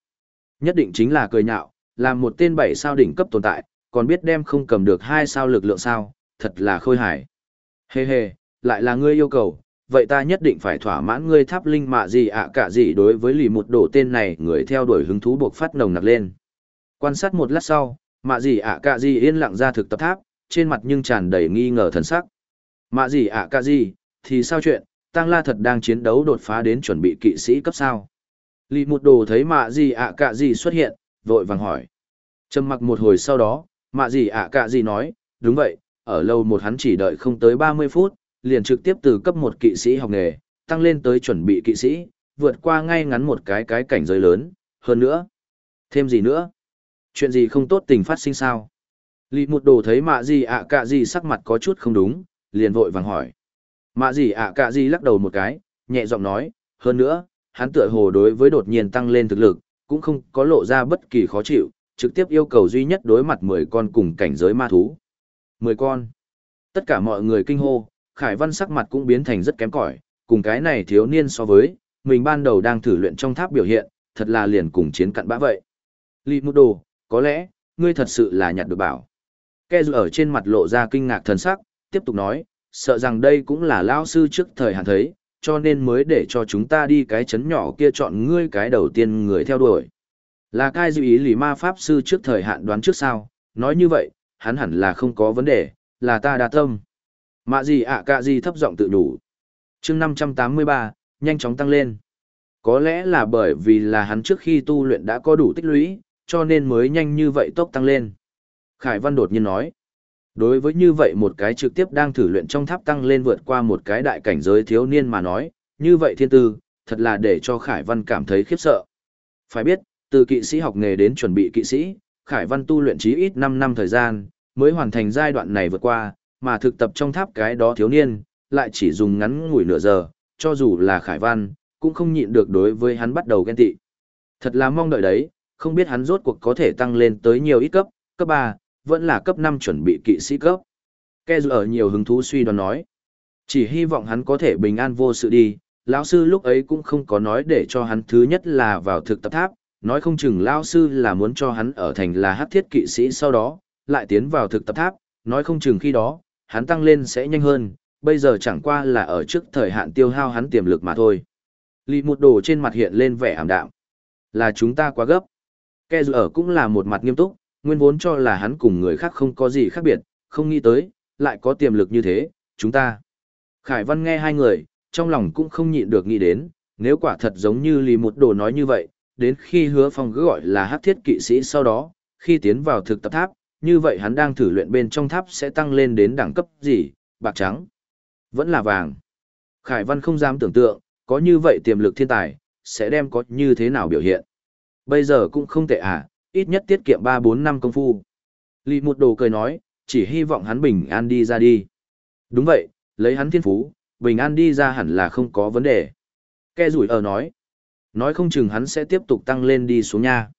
Nhất định chính là cười nhạo, làm một tên bảy sao đỉnh cấp tồn tại, còn biết đem không cầm được hai sao lực lượng sao, thật là khôi hài. Hê hê, lại là ngươi yêu cầu, vậy ta nhất định phải thỏa mãn ngươi tháp linh mạ gì ạ cả gì đối với lì một đổ tên này người theo đuổi hứng thú buộc phát nồng nặc lên. Quan sát một lát sau, mạ gì ạ cả gì yên lặng ra thực tập tháp, trên mặt nhưng tràn đầy nghi ngờ thần sắc. Mạ gì ạ cả gì, thì sao chuyện, Tăng La thật đang chiến đấu đột phá đến chuẩn bị kỵ sĩ cấp sao. Lì một đồ thấy mạ gì ạ cả gì xuất hiện, vội vàng hỏi. Trầm mặc một hồi sau đó, mạ gì ạ cả gì nói, đúng vậy, ở lâu một hắn chỉ đợi không tới 30 phút, liền trực tiếp từ cấp một kỵ sĩ học nghề, tăng lên tới chuẩn bị kỵ sĩ, vượt qua ngay ngắn một cái cái cảnh giới lớn, hơn nữa. Thêm gì nữa? Chuyện gì không tốt tình phát sinh sao? Lý một đồ thấy mạ gì ạ cả gì sắc mặt có chút không đúng, liền vội vàng hỏi. Mạ gì ạ cả gì lắc đầu một cái, nhẹ giọng nói, hơn nữa, hắn tựa hồ đối với đột nhiên tăng lên thực lực, cũng không có lộ ra bất kỳ khó chịu, trực tiếp yêu cầu duy nhất đối mặt 10 con cùng cảnh giới ma thú. 10 con. Tất cả mọi người kinh hô, Khải Văn sắc mặt cũng biến thành rất kém cỏi, cùng cái này thiếu niên so với, mình ban đầu đang thử luyện trong tháp biểu hiện, thật là liền cùng chiến cặn bã vậy. Lý Mục Đồ, có lẽ, ngươi thật sự là nhặt được bảo. Kẻ dù ở trên mặt lộ ra kinh ngạc thần sắc, tiếp tục nói, sợ rằng đây cũng là lão sư trước thời hạn thấy, cho nên mới để cho chúng ta đi cái chấn nhỏ kia chọn ngươi cái đầu tiên người theo đuổi. Là cai dự ý lì ma pháp sư trước thời hạn đoán trước sao, nói như vậy, hắn hẳn là không có vấn đề, là ta đa tâm. Mạ gì ạ à cả gì thấp giọng tự đủ. chương 583, nhanh chóng tăng lên. Có lẽ là bởi vì là hắn trước khi tu luyện đã có đủ tích lũy, cho nên mới nhanh như vậy tốc tăng lên. Khải Văn đột nhiên nói. Đối với như vậy một cái trực tiếp đang thử luyện trong tháp tăng lên vượt qua một cái đại cảnh giới thiếu niên mà nói, như vậy thiên tư, thật là để cho Khải Văn cảm thấy khiếp sợ. Phải biết, từ kỵ sĩ học nghề đến chuẩn bị kỵ sĩ, Khải Văn tu luyện chí ít 5 năm thời gian, mới hoàn thành giai đoạn này vượt qua, mà thực tập trong tháp cái đó thiếu niên, lại chỉ dùng ngắn ngủi nửa giờ, cho dù là Khải Văn, cũng không nhịn được đối với hắn bắt đầu ghen tị. Thật là mong đợi đấy, không biết hắn rốt cuộc có thể tăng lên tới nhiều ít cấp, cấp 3, vẫn là cấp 5 chuẩn bị kỵ sĩ cấp. Ke ở nhiều hứng thú suy đoán nói. Chỉ hy vọng hắn có thể bình an vô sự đi, lão sư lúc ấy cũng không có nói để cho hắn thứ nhất là vào thực tập tháp, nói không chừng lão sư là muốn cho hắn ở thành là hát thiết kỵ sĩ sau đó, lại tiến vào thực tập tháp, nói không chừng khi đó, hắn tăng lên sẽ nhanh hơn, bây giờ chẳng qua là ở trước thời hạn tiêu hao hắn tiềm lực mà thôi. Lý một đồ trên mặt hiện lên vẻ ảm đạm. Là chúng ta quá gấp. Ke ở cũng là một mặt nghiêm túc, nguyên vốn cho là hắn cùng người khác không có gì khác biệt, không nghĩ tới, lại có tiềm lực như thế, chúng ta. Khải Văn nghe hai người, trong lòng cũng không nhịn được nghĩ đến, nếu quả thật giống như Lý một đồ nói như vậy, đến khi hứa phong cứ gọi là hát thiết kỵ sĩ sau đó, khi tiến vào thực tập tháp, như vậy hắn đang thử luyện bên trong tháp sẽ tăng lên đến đẳng cấp gì, bạc trắng, vẫn là vàng. Khải Văn không dám tưởng tượng, có như vậy tiềm lực thiên tài, sẽ đem có như thế nào biểu hiện. Bây giờ cũng không tệ à, ít nhất tiết kiệm 3-4 năm công phu. Lý một đồ cười nói, chỉ hy vọng hắn bình an đi ra đi. Đúng vậy, lấy hắn thiên phú, bình an đi ra hẳn là không có vấn đề. Ke rủi ở nói, nói không chừng hắn sẽ tiếp tục tăng lên đi xuống nha.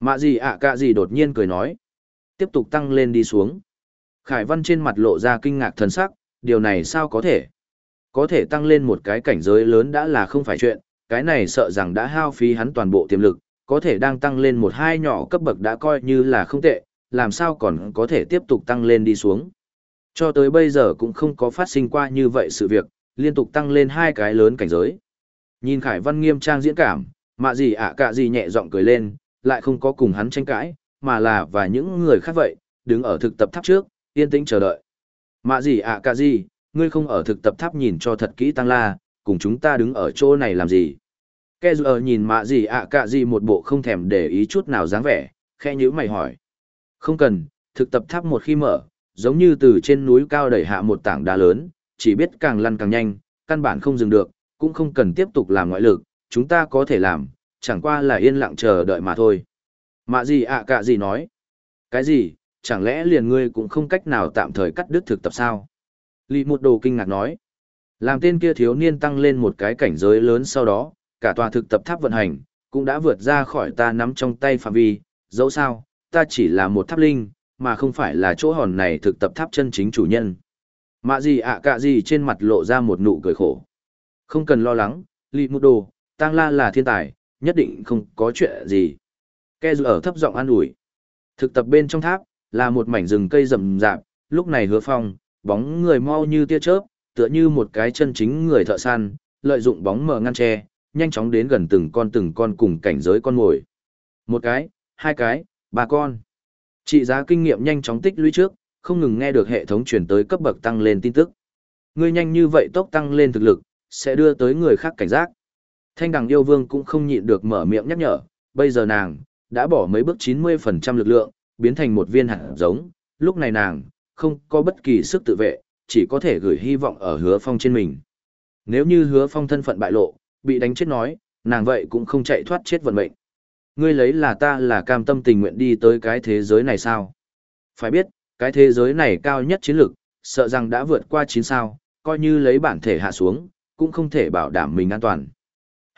Mạ gì ạ à cả gì đột nhiên cười nói, tiếp tục tăng lên đi xuống. Khải Văn trên mặt lộ ra kinh ngạc thần sắc, điều này sao có thể? Có thể tăng lên một cái cảnh giới lớn đã là không phải chuyện, cái này sợ rằng đã hao phí hắn toàn bộ tiềm lực, có thể đang tăng lên một hai nhỏ cấp bậc đã coi như là không tệ, làm sao còn có thể tiếp tục tăng lên đi xuống. Cho tới bây giờ cũng không có phát sinh qua như vậy sự việc, liên tục tăng lên hai cái lớn cảnh giới. Nhìn Khải Văn nghiêm trang diễn cảm, mạ gì ạ à cả gì nhẹ giọng cười lên, lại không có cùng hắn tranh cãi, mà là và những người khác vậy, đứng ở thực tập tháp trước, yên tĩnh chờ đợi. Mạ gì ạ à cả gì, ngươi không ở thực tập tháp nhìn cho thật kỹ tăng la, cùng chúng ta đứng ở chỗ này làm gì. Kẻ giờ nhìn mạ gì ạ à cả gì một bộ không thèm để ý chút nào dáng vẻ, khẽ nhíu mày hỏi. Không cần, thực tập tháp một khi mở, giống như từ trên núi cao đẩy hạ một tảng đá lớn, chỉ biết càng lăn càng nhanh, căn bản không dừng được, cũng không cần tiếp tục làm ngoại lực, chúng ta có thể làm, chẳng qua là yên lặng chờ đợi mà thôi. Mạ gì ạ à cả gì nói? Cái gì, chẳng lẽ liền ngươi cũng không cách nào tạm thời cắt đứt thực tập sao? Lý một đồ kinh ngạc nói. Làm tên kia thiếu niên tăng lên một cái cảnh giới lớn sau đó, cả tòa thực tập tháp vận hành, cũng đã vượt ra khỏi ta nắm trong tay phạm vi, dẫu sao, ta chỉ là một tháp linh, mà không phải là chỗ hòn này thực tập tháp chân chính chủ nhân. Mạ gì ạ cả gì trên mặt lộ ra một nụ cười khổ. Không cần lo lắng, Lý Mục Đồ, Tăng La là thiên tài, nhất định không có chuyện gì. Ke dù ở thấp giọng an ủi. Thực tập bên trong tháp, là một mảnh rừng cây rậm rạp, lúc này hứa phong, bóng người mau như tia chớp, tựa như một cái chân chính người thợ săn, lợi dụng bóng mở ngăn tre, nhanh chóng đến gần từng con từng con cùng cảnh giới con mồi. Một cái, hai cái, ba con. Trị giá kinh nghiệm nhanh chóng tích lũy trước, không ngừng nghe được hệ thống truyền tới cấp bậc tăng lên tin tức. Ngươi nhanh như vậy tốc tăng lên thực lực, sẽ đưa tới người khác cảnh giác. Thanh đằng yêu vương cũng không nhịn được mở miệng nhắc nhở, bây giờ nàng, đã bỏ mấy bước 90% lực lượng, biến thành một viên hạt giống, lúc này nàng, không có bất kỳ sức tự vệ, chỉ có thể gửi hy vọng ở hứa phong trên mình. Nếu như hứa phong thân phận bại lộ, bị đánh chết nói, nàng vậy cũng không chạy thoát chết vận mệnh. Ngươi lấy là ta là cam tâm tình nguyện đi tới cái thế giới này sao? Phải biết, cái thế giới này cao nhất chiến lược, sợ rằng đã vượt qua 9 sao, coi như lấy bản thể hạ xuống, cũng không thể bảo đảm mình an toàn.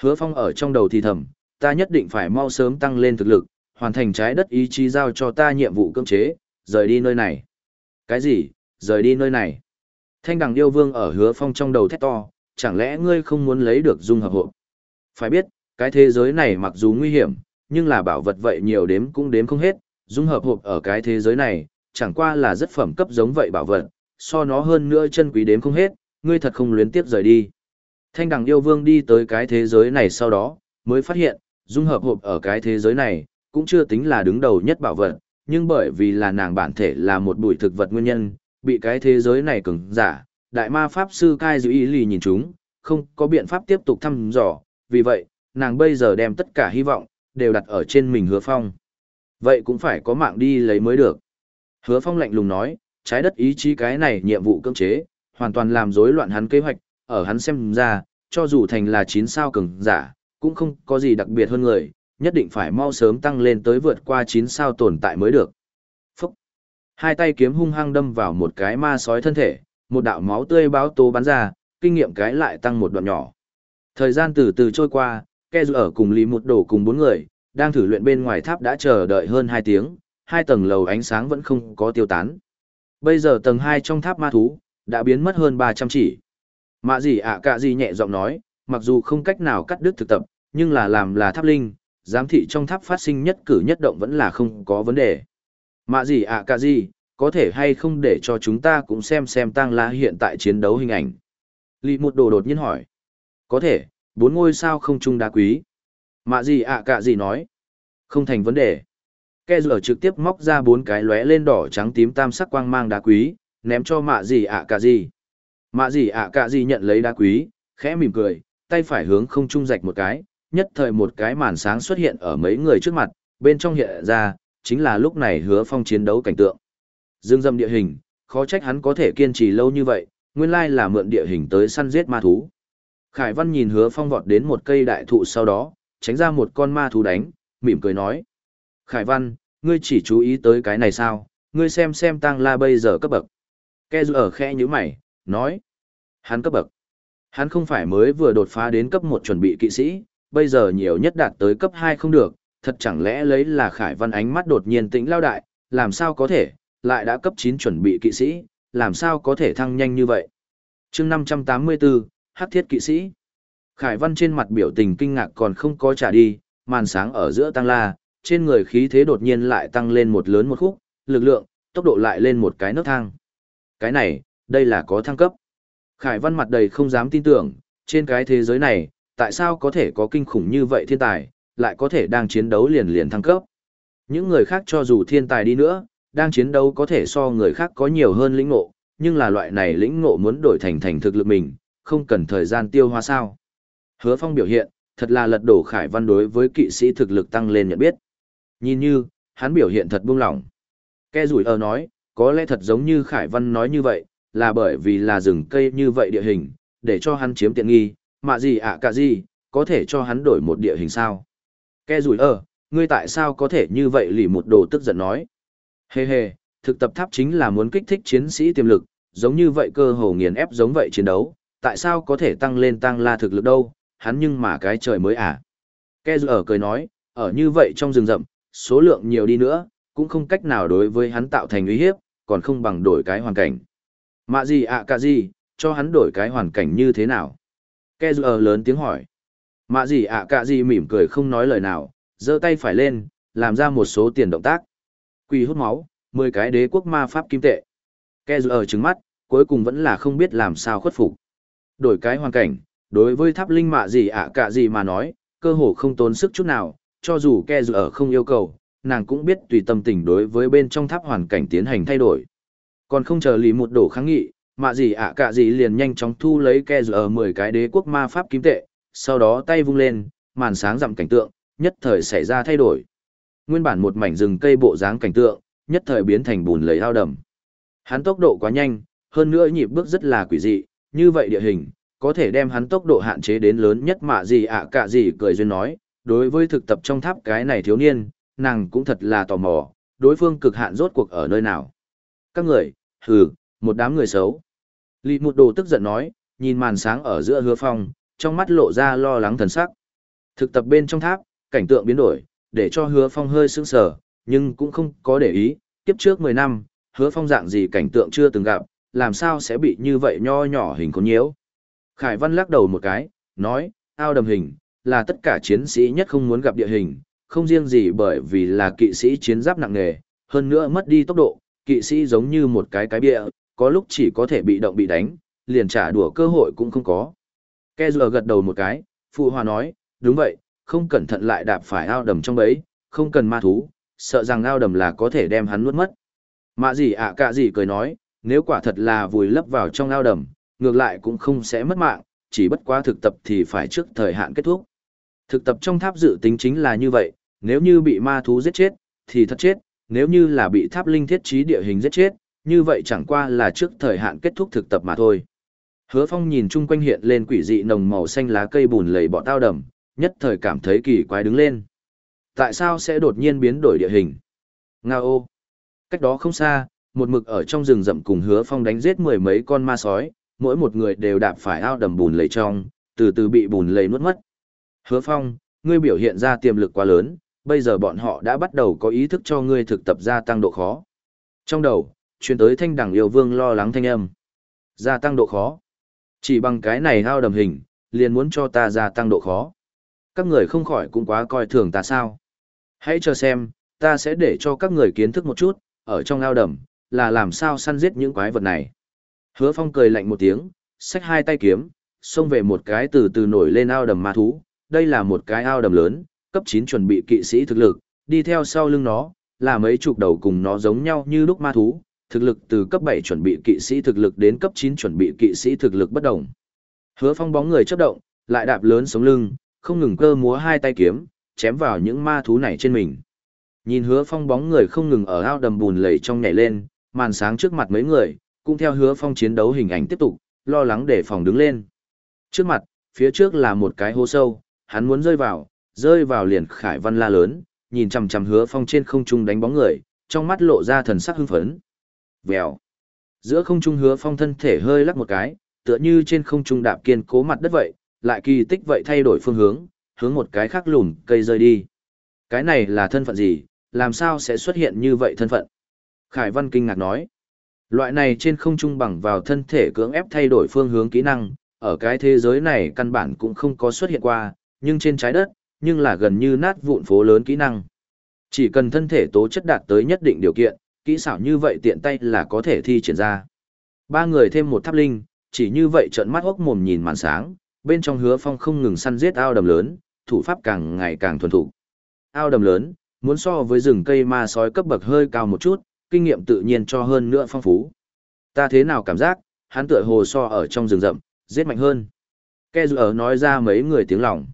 Hứa phong ở trong đầu thì thầm, ta nhất định phải mau sớm tăng lên thực lực, hoàn thành trái đất ý chí giao cho ta nhiệm vụ cưỡng chế, rời đi nơi này. Cái gì, rời đi nơi này? Thanh đằng yêu vương ở hứa phong trong đầu thét to, chẳng lẽ ngươi không muốn lấy được dung hợp hộ? Phải biết, Cái thế giới này mặc dù nguy hiểm, nhưng là bảo vật vậy nhiều đếm cũng đếm không hết, dung hợp hộp ở cái thế giới này, chẳng qua là rất phẩm cấp giống vậy bảo vật, so nó hơn nữa chân quý đếm không hết, ngươi thật không luyến tiếp rời đi. Thanh đằng yêu vương đi tới cái thế giới này sau đó, mới phát hiện, dung hợp hộp ở cái thế giới này, cũng chưa tính là đứng đầu nhất bảo vật, nhưng bởi vì là nàng bản thể là một bụi thực vật nguyên nhân, bị cái thế giới này cứng giả, đại ma pháp sư cai Dữ ý lì nhìn chúng, không có biện pháp tiếp tục thăm dò, vì vậy, nàng bây giờ đem tất cả hy vọng, đều đặt ở trên mình hứa phong. Vậy cũng phải có mạng đi lấy mới được. Hứa phong lạnh lùng nói, trái đất ý chí cái này nhiệm vụ cưỡng chế, hoàn toàn làm rối loạn hắn kế hoạch, ở hắn xem ra, cho dù thành là 9 sao cường giả, cũng không có gì đặc biệt hơn người, nhất định phải mau sớm tăng lên tới vượt qua 9 sao tồn tại mới được. Phúc! Hai tay kiếm hung hăng đâm vào một cái ma sói thân thể, một đạo máu tươi báo tố bắn ra, kinh nghiệm cái lại tăng một đoạn nhỏ. Thời gian từ từ trôi qua, Ke ở cùng Lý Một Đổ cùng bốn người, đang thử luyện bên ngoài tháp đã chờ đợi hơn 2 tiếng, hai tầng lầu ánh sáng vẫn không có tiêu tán. Bây giờ tầng 2 trong tháp ma thú, đã biến mất hơn 300 chỉ. Mạ gì ạ à cả gì nhẹ giọng nói, mặc dù không cách nào cắt đứt thực tập, nhưng là làm là tháp linh, giám thị trong tháp phát sinh nhất cử nhất động vẫn là không có vấn đề. Mạ gì ạ à cả gì, có thể hay không để cho chúng ta cũng xem xem tăng la hiện tại chiến đấu hình ảnh. Lý một đồ đột nhiên hỏi. Có thể, bốn ngôi sao không trung đá quý. Mạ gì ạ à cả gì nói. Không thành vấn đề. Ke rửa trực tiếp móc ra bốn cái lóe lên đỏ trắng tím tam sắc quang mang đá quý, ném cho mạ gì ạ cả gì. Mạ gì ạ cả gì nhận lấy đá quý, khẽ mỉm cười, tay phải hướng không trung rạch một cái, nhất thời một cái màn sáng xuất hiện ở mấy người trước mặt, bên trong hiện ra, chính là lúc này hứa phong chiến đấu cảnh tượng. Dương dâm địa hình, khó trách hắn có thể kiên trì lâu như vậy, nguyên lai là mượn địa hình tới săn giết ma thú. Khải Văn nhìn hứa phong vọt đến một cây đại thụ sau đó, tránh ra một con ma thú đánh, mỉm cười nói. Khải Văn, ngươi chỉ chú ý tới cái này sao, ngươi xem xem tăng la bây giờ cấp bậc. Ke ở khe như mày, nói. Hắn cấp bậc. Hắn không phải mới vừa đột phá đến cấp một chuẩn bị kỵ sĩ, bây giờ nhiều nhất đạt tới cấp hai không được, thật chẳng lẽ lấy là Khải Văn ánh mắt đột nhiên tĩnh lao đại, làm sao có thể, lại đã cấp chín chuẩn bị kỵ sĩ, làm sao có thể thăng nhanh như vậy. chương năm trăm tám mươi bốn Hắc thiết kỵ sĩ. Khải Văn trên mặt biểu tình kinh ngạc còn không có trả đi, màn sáng ở giữa tăng la, trên người khí thế đột nhiên lại tăng lên một lớn một khúc, lực lượng, tốc độ lại lên một cái nấc thang. Cái này, đây là có thăng cấp. Khải Văn mặt đầy không dám tin tưởng, trên cái thế giới này, tại sao có thể có kinh khủng như vậy thiên tài, lại có thể đang chiến đấu liền liền thăng cấp. Những người khác cho dù thiên tài đi nữa, đang chiến đấu có thể so người khác có nhiều hơn lĩnh ngộ, nhưng là loại này lĩnh ngộ muốn đổi thành thành thực lực mình, không cần thời gian tiêu hóa sao. Hứa Phong biểu hiện, thật là lật đổ Khải Văn đối với kỵ sĩ thực lực tăng lên nhận biết. Nhìn như, hắn biểu hiện thật buông lỏng. Ke rủi ở nói, có lẽ thật giống như Khải Văn nói như vậy, là bởi vì là rừng cây như vậy địa hình, để cho hắn chiếm tiện nghi, mà gì ạ cả gì, có thể cho hắn đổi một địa hình sao. Kẻ rủi ơ, ngươi tại sao có thể như vậy lì một đồ tức giận nói. Hê hê, thực tập tháp chính là muốn kích thích chiến sĩ tiềm lực, giống như vậy cơ hồ nghiền ép giống vậy chiến đấu, tại sao có thể tăng lên tăng la thực lực đâu, hắn nhưng mà cái trời mới à. rủi ở cười nói, ở như vậy trong rừng rậm, số lượng nhiều đi nữa, cũng không cách nào đối với hắn tạo thành uy hiếp, còn không bằng đổi cái hoàn cảnh. Mạ gì ạ cả gì, cho hắn đổi cái hoàn cảnh như thế nào? Ke ở lớn tiếng hỏi. Mạ gì ạ cả gì mỉm cười không nói lời nào, giơ tay phải lên, làm ra một số tiền động tác. Quỳ hút máu, 10 cái đế quốc ma pháp kim tệ. Ke ở trứng mắt, cuối cùng vẫn là không biết làm sao khuất phục. Đổi cái hoàn cảnh, đối với tháp linh mạ gì ạ cả gì mà nói, cơ hồ không tốn sức chút nào, cho dù Ke ở không yêu cầu, nàng cũng biết tùy tâm tình đối với bên trong tháp hoàn cảnh tiến hành thay đổi. Còn không chờ lý một đổ kháng nghị, mạ gì ạ cả gì liền nhanh chóng thu lấy Ke ở 10 cái đế quốc ma pháp kim tệ, sau đó tay vung lên, màn sáng dặm cảnh tượng, nhất thời xảy ra thay đổi. Nguyên bản một mảnh rừng cây bộ dáng cảnh tượng, nhất thời biến thành bùn lầy ao đầm. Hắn tốc độ quá nhanh, hơn nữa nhịp bước rất là quỷ dị, như vậy địa hình, có thể đem hắn tốc độ hạn chế đến lớn nhất mà gì ạ cả gì cười duyên nói, đối với thực tập trong tháp cái này thiếu niên, nàng cũng thật là tò mò, đối phương cực hạn rốt cuộc ở nơi nào. Các người, hừ, một đám người xấu. Lý một đồ tức giận nói, nhìn màn sáng ở giữa hứa phong, trong mắt lộ ra lo lắng thần sắc. Thực tập bên trong tháp, cảnh tượng biến đổi, để cho hứa phong hơi sững sờ, nhưng cũng không có để ý, kiếp trước 10 năm, hứa phong dạng gì cảnh tượng chưa từng gặp, làm sao sẽ bị như vậy nho nhỏ hình con nhiễu. Khải Văn lắc đầu một cái, nói, ao đầm hình, là tất cả chiến sĩ nhất không muốn gặp địa hình, không riêng gì bởi vì là kỵ sĩ chiến giáp nặng nề, hơn nữa mất đi tốc độ, kỵ sĩ giống như một cái cái bia, có lúc chỉ có thể bị động bị đánh, liền trả đùa cơ hội cũng không có. Kezler gật đầu một cái, phụ hòa nói, đúng vậy, không cẩn thận lại đạp phải ao đầm trong bấy, không cần ma thú, sợ rằng ao đầm là có thể đem hắn nuốt mất. Mạ gì ạ à cả gì cười nói, nếu quả thật là vùi lấp vào trong ao đầm, ngược lại cũng không sẽ mất mạng, chỉ bất quá thực tập thì phải trước thời hạn kết thúc. Thực tập trong tháp dự tính chính là như vậy, nếu như bị ma thú giết chết, thì thật chết, nếu như là bị tháp linh thiết trí địa hình giết chết, như vậy chẳng qua là trước thời hạn kết thúc thực tập mà thôi. Hứa Phong nhìn chung quanh hiện lên quỷ dị nồng màu xanh lá cây bùn lầy bọ tao đầm, nhất thời cảm thấy kỳ quái đứng lên. Tại sao sẽ đột nhiên biến đổi địa hình? Ngao! Cách đó không xa, một mực ở trong rừng rậm cùng Hứa Phong đánh giết mười mấy con ma sói, mỗi một người đều đạp phải ao đầm bùn lầy trong, từ từ bị bùn lầy nuốt mất. Hứa Phong, ngươi biểu hiện ra tiềm lực quá lớn, bây giờ bọn họ đã bắt đầu có ý thức cho ngươi thực tập gia tăng độ khó. Trong đầu, chuyến tới thanh đẳng yêu vương lo lắng thanh âm. Gia tăng độ khó. Chỉ bằng cái này ao đầm hình, liền muốn cho ta gia tăng độ khó. Các người không khỏi cũng quá coi thường ta sao. Hãy chờ xem, ta sẽ để cho các người kiến thức một chút, ở trong ao đầm, là làm sao săn giết những quái vật này. Hứa Phong cười lạnh một tiếng, xách hai tay kiếm, xông về một cái từ từ nổi lên ao đầm ma thú. Đây là một cái ao đầm lớn, cấp 9 chuẩn bị kỵ sĩ thực lực, đi theo sau lưng nó, là mấy chục đầu cùng nó giống nhau như lúc ma thú, thực lực từ cấp 7 chuẩn bị kỵ sĩ thực lực đến cấp 9 chuẩn bị kỵ sĩ thực lực bất đồng. Hứa Phong bóng người chớp động, lại đạp lớn sống lưng, không ngừng cơ múa hai tay kiếm, chém vào những ma thú này trên mình. Nhìn Hứa Phong bóng người không ngừng ở ao đầm bùn lầy trong nhảy lên, màn sáng trước mặt mấy người, cũng theo Hứa Phong chiến đấu hình ảnh tiếp tục, lo lắng để phòng đứng lên. Trước mặt, phía trước là một cái hố sâu, hắn muốn rơi vào, rơi vào liền khải văn la lớn, nhìn chằm chằm Hứa Phong trên không trung đánh bóng người, trong mắt lộ ra thần sắc hưng phấn. Vèo. Giữa không trung hứa phong thân thể hơi lắc một cái, tựa như trên không trung đạp kiên cố mặt đất vậy, lại kỳ tích vậy thay đổi phương hướng, hướng một cái khác lùn cây rơi đi. Cái này là thân phận gì, làm sao sẽ xuất hiện như vậy thân phận? Khải Văn kinh ngạc nói. Loại này trên không trung bằng vào thân thể cưỡng ép thay đổi phương hướng kỹ năng, ở cái thế giới này căn bản cũng không có xuất hiện qua, nhưng trên trái đất, nhưng là gần như nát vụn phố lớn kỹ năng. Chỉ cần thân thể tố chất đạt tới nhất định điều kiện, kỹ xảo như vậy tiện tay là có thể thi triển ra. Ba người thêm một tháp linh, chỉ như vậy trợn mắt hốc mồm nhìn màn sáng, bên trong hứa phong không ngừng săn giết ao đầm lớn, thủ pháp càng ngày càng thuần thục. Ao đầm lớn, muốn so với rừng cây ma sói cấp bậc hơi cao một chút, kinh nghiệm tự nhiên cho hơn nữa phong phú. Ta thế nào cảm giác, hắn tựa hồ so ở trong rừng rậm, giết mạnh hơn. Ke dù ở nói ra mấy người tiếng lòng.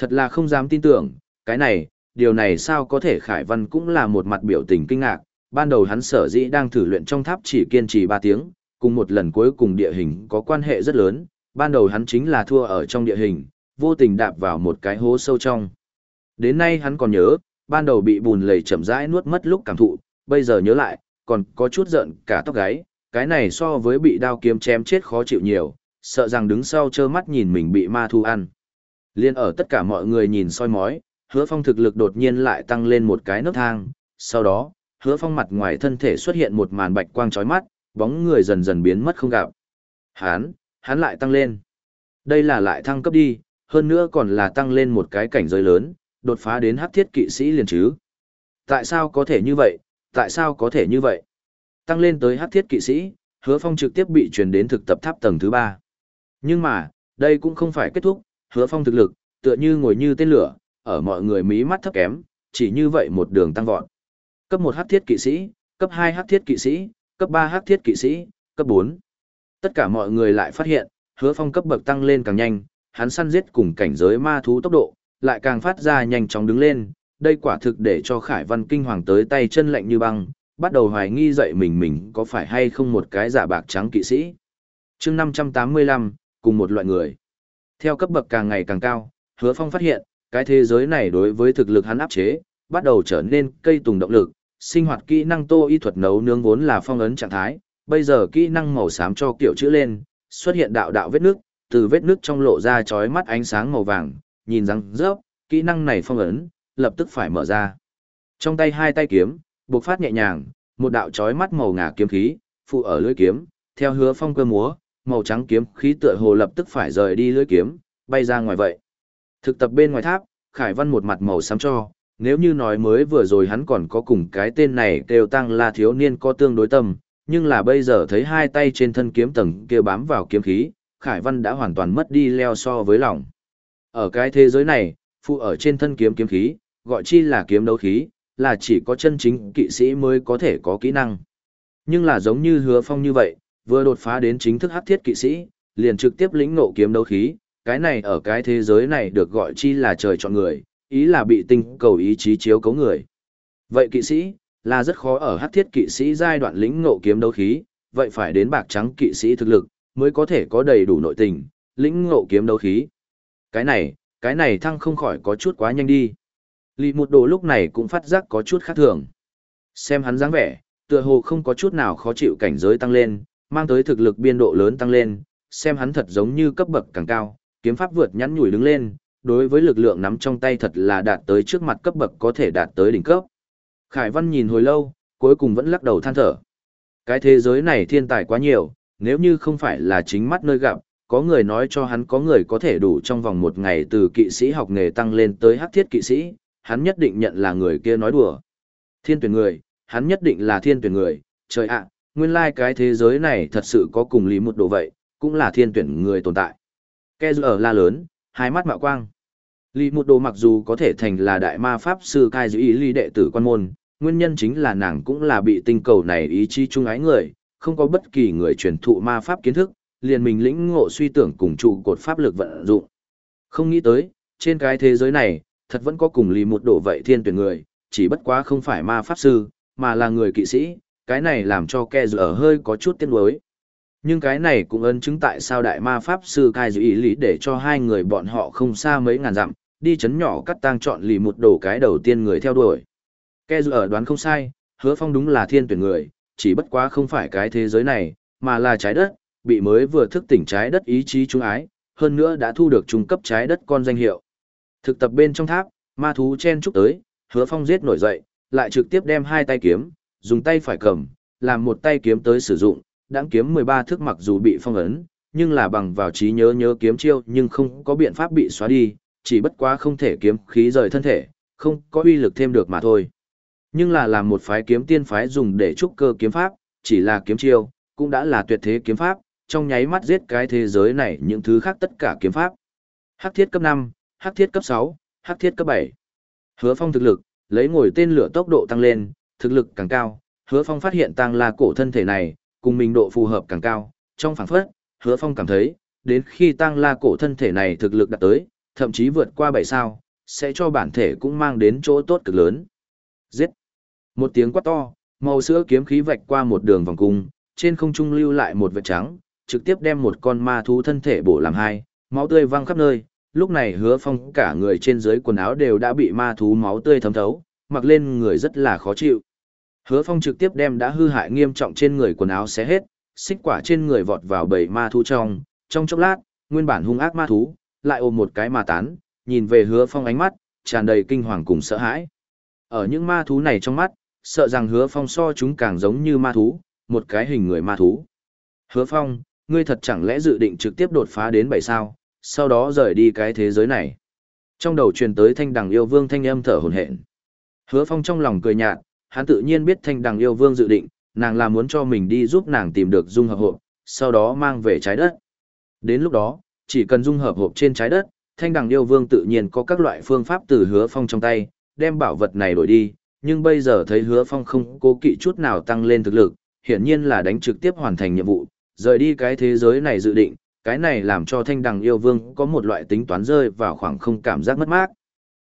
Thật là không dám tin tưởng, cái này, điều này sao có thể Khải Văn cũng là một mặt biểu tình kinh ngạc, ban đầu hắn sở dĩ đang thử luyện trong tháp chỉ kiên trì 3 tiếng, cùng một lần cuối cùng địa hình có quan hệ rất lớn, ban đầu hắn chính là thua ở trong địa hình, vô tình đạp vào một cái hố sâu trong. Đến nay hắn còn nhớ, ban đầu bị bùn lầy chậm rãi nuốt mất lúc cảm thụ, bây giờ nhớ lại, còn có chút giận cả tóc gáy, cái này so với bị đao kiếm chém chết khó chịu nhiều, sợ rằng đứng sau trơ mắt nhìn mình bị ma thu ăn. Liên ở tất cả mọi người nhìn soi mói, hứa phong thực lực đột nhiên lại tăng lên một cái nấc thang, sau đó, hứa phong mặt ngoài thân thể xuất hiện một màn bạch quang chói mắt, bóng người dần dần biến mất không gặp. Hán, hắn lại tăng lên. Đây là lại thăng cấp đi, hơn nữa còn là tăng lên một cái cảnh giới lớn, đột phá đến hắc thiết kỵ sĩ liền chứ. Tại sao có thể như vậy, tại sao có thể như vậy? Tăng lên tới hắc thiết kỵ sĩ, hứa phong trực tiếp bị truyền đến thực tập tháp tầng thứ ba. Nhưng mà, đây cũng không phải kết thúc, hứa phong thực lực, tựa như ngồi như tên lửa, ở mọi người mí mắt thấp kém, chỉ như vậy một đường tăng vọt cấp một hắc thiết kỵ sĩ, cấp hai hắc thiết kỵ sĩ, cấp ba hắc thiết kỵ sĩ, cấp bốn. Tất cả mọi người lại phát hiện, hứa phong cấp bậc tăng lên càng nhanh, hắn săn giết cùng cảnh giới ma thú tốc độ, lại càng phát ra nhanh chóng đứng lên, đây quả thực để cho Khải Văn kinh hoàng tới tay chân lạnh như băng, bắt đầu hoài nghi dậy mình mình có phải hay không một cái giả bạc trắng kỵ sĩ. chương 585, cùng một loại người. Theo cấp bậc càng ngày càng cao, hứa phong phát hiện, cái thế giới này đối với thực lực hắn áp chế, bắt đầu trở nên cây tùng động lực, sinh hoạt kỹ năng tô y thuật nấu nướng vốn là phong ấn trạng thái, bây giờ kỹ năng màu xám cho kiểu chữ lên, xuất hiện đạo đạo vết nước, từ vết nước trong lộ ra chói mắt ánh sáng màu vàng, nhìn răng rớp, kỹ năng này phong ấn, lập tức phải mở ra. Trong tay hai tay kiếm, bộc phát nhẹ nhàng, một đạo chói mắt màu ngà kiếm khí, phụ ở lưỡi kiếm, theo hứa phong cơ múa, màu trắng kiếm khí tựa hồ lập tức phải rời đi lưỡi kiếm, bay ra ngoài vậy. Thực tập bên ngoài tháp, Khải Văn một mặt màu xám cho, nếu như nói mới vừa rồi hắn còn có cùng cái tên này đều tăng là thiếu niên có tương đối tâm, nhưng là bây giờ thấy hai tay trên thân kiếm tầng kia bám vào kiếm khí, Khải Văn đã hoàn toàn mất đi leo so với lòng. Ở cái thế giới này, phụ ở trên thân kiếm kiếm khí, gọi chi là kiếm đấu khí, là chỉ có chân chính kỵ sĩ mới có thể có kỹ năng. Nhưng là giống như hứa phong như vậy, vừa đột phá đến chính thức hắc thiết kỵ sĩ, liền trực tiếp lĩnh ngộ kiếm đấu khí, cái này ở cái thế giới này được gọi chi là trời chọn người, ý là bị tinh cầu ý chí chiếu cấu người. Vậy kỵ sĩ, là rất khó ở hắc thiết kỵ sĩ giai đoạn lĩnh ngộ kiếm đấu khí, vậy phải đến bạc trắng kỵ sĩ thực lực, mới có thể có đầy đủ nội tình, lĩnh ngộ kiếm đấu khí. Cái này, cái này thăng không khỏi có chút quá nhanh đi. Lý một đồ lúc này cũng phát giác có chút khác thường. Xem hắn dáng vẻ, tựa hồ không có chút nào khó chịu cảnh giới tăng lên, mang tới thực lực biên độ lớn tăng lên, xem hắn thật giống như cấp bậc càng cao, kiếm pháp vượt nhắn nhủi đứng lên, đối với lực lượng nắm trong tay thật là đạt tới trước mặt cấp bậc có thể đạt tới đỉnh cấp. Khải Văn nhìn hồi lâu, cuối cùng vẫn lắc đầu than thở. Cái thế giới này thiên tài quá nhiều, nếu như không phải là chính mắt nơi gặp, có người nói cho hắn có người có thể đủ trong vòng một ngày từ kỵ sĩ học nghề tăng lên tới hắc thiết kỵ sĩ, hắn nhất định nhận là người kia nói đùa. Thiên tuyển người, hắn nhất định là thiên tuyển người, trời ạ, nguyên lai like cái thế giới này thật sự có cùng lý một độ vậy, cũng là thiên tuyển người tồn tại. Ke ở la lớn, hai mắt mạo quang. Lý một đồ mặc dù có thể thành là đại ma pháp sư cai giữ ý Lý đệ tử quan môn, nguyên nhân chính là nàng cũng là bị tinh cầu này ý chí trung ái người, không có bất kỳ người truyền thụ ma pháp kiến thức, liền mình lĩnh ngộ suy tưởng cùng trụ cột pháp lực vận dụng. Không nghĩ tới, trên cái thế giới này, thật vẫn có cùng lý một độ vậy thiên tuyển người, chỉ bất quá không phải ma pháp sư, mà là người kỵ sĩ, cái này làm cho ke ở hơi có chút tiếc nuối. Nhưng cái này cũng ấn chứng tại sao đại ma pháp sư cai giữ ý lý để cho hai người bọn họ không xa mấy ngàn dặm, đi chấn nhỏ cắt tang chọn lì một đồ cái đầu tiên người theo đuổi. Ke ở đoán không sai, hứa phong đúng là thiên tuyển người, chỉ bất quá không phải cái thế giới này, mà là trái đất, bị mới vừa thức tỉnh trái đất ý chí trung ái, hơn nữa đã thu được trung cấp trái đất con danh hiệu. Thực tập bên trong tháp, ma thú chen chúc tới, hứa phong giết nổi dậy, lại trực tiếp đem hai tay kiếm, dùng tay phải cầm, làm một tay kiếm tới sử dụng, đáng kiếm 13 thước mặc dù bị phong ấn, nhưng là bằng vào trí nhớ nhớ kiếm chiêu nhưng không có biện pháp bị xóa đi, chỉ bất quá không thể kiếm khí rời thân thể, không có uy lực thêm được mà thôi. Nhưng là làm một phái kiếm tiên phái dùng để trúc cơ kiếm pháp, chỉ là kiếm chiêu, cũng đã là tuyệt thế kiếm pháp, trong nháy mắt giết cái thế giới này những thứ khác tất cả kiếm pháp. Hắc thiết cấp 5, hắc thiết cấp 6, hắc thiết cấp 7. Hứa Phong thực lực, lấy ngồi tên lửa tốc độ tăng lên, thực lực càng cao, Hứa Phong phát hiện Tang La cổ thân thể này, cùng mình độ phù hợp càng cao, trong phảng phất, Hứa Phong cảm thấy, đến khi Tang la cổ thân thể này thực lực đạt tới, thậm chí vượt qua bảy sao, sẽ cho bản thể cũng mang đến chỗ tốt cực lớn. Giết! Một tiếng quát to, màu sữa kiếm khí vạch qua một đường vòng cung, trên không trung lưu lại một vệt trắng, trực tiếp đem một con ma thú thân thể bổ làm hai, máu tươi văng khắp nơi. Lúc này hứa phong cả người trên dưới quần áo đều đã bị ma thú máu tươi thấm thấu, mặc lên người rất là khó chịu. Hứa phong trực tiếp đem đã hư hại nghiêm trọng trên người quần áo xé hết, xích quả trên người vọt vào bầy ma thú trong, trong chốc lát, nguyên bản hung ác ma thú, lại ôm một cái ma tán, nhìn về hứa phong ánh mắt, tràn đầy kinh hoàng cùng sợ hãi. Ở những ma thú này trong mắt, sợ rằng hứa phong so chúng càng giống như ma thú, một cái hình người ma thú. Hứa phong, ngươi thật chẳng lẽ dự định trực tiếp đột phá đến bảy sao, sau đó rời đi cái thế giới này. Trong đầu truyền tới thanh đằng yêu vương thanh âm thở hồn hển. Hứa phong trong lòng cười nhạt, hắn tự nhiên biết thanh đằng yêu vương dự định, nàng là muốn cho mình đi giúp nàng tìm được dung hợp hộp, sau đó mang về trái đất. Đến lúc đó, chỉ cần dung hợp hộp trên trái đất, thanh đằng yêu vương tự nhiên có các loại phương pháp từ hứa phong trong tay, đem bảo vật này đổi đi, nhưng bây giờ thấy hứa phong không cố kỵ chút nào tăng lên thực lực, hiển nhiên là đánh trực tiếp hoàn thành nhiệm vụ, rời đi cái thế giới này dự định, cái này làm cho thanh đằng yêu vương có một loại tính toán rơi vào khoảng không cảm giác mất mát.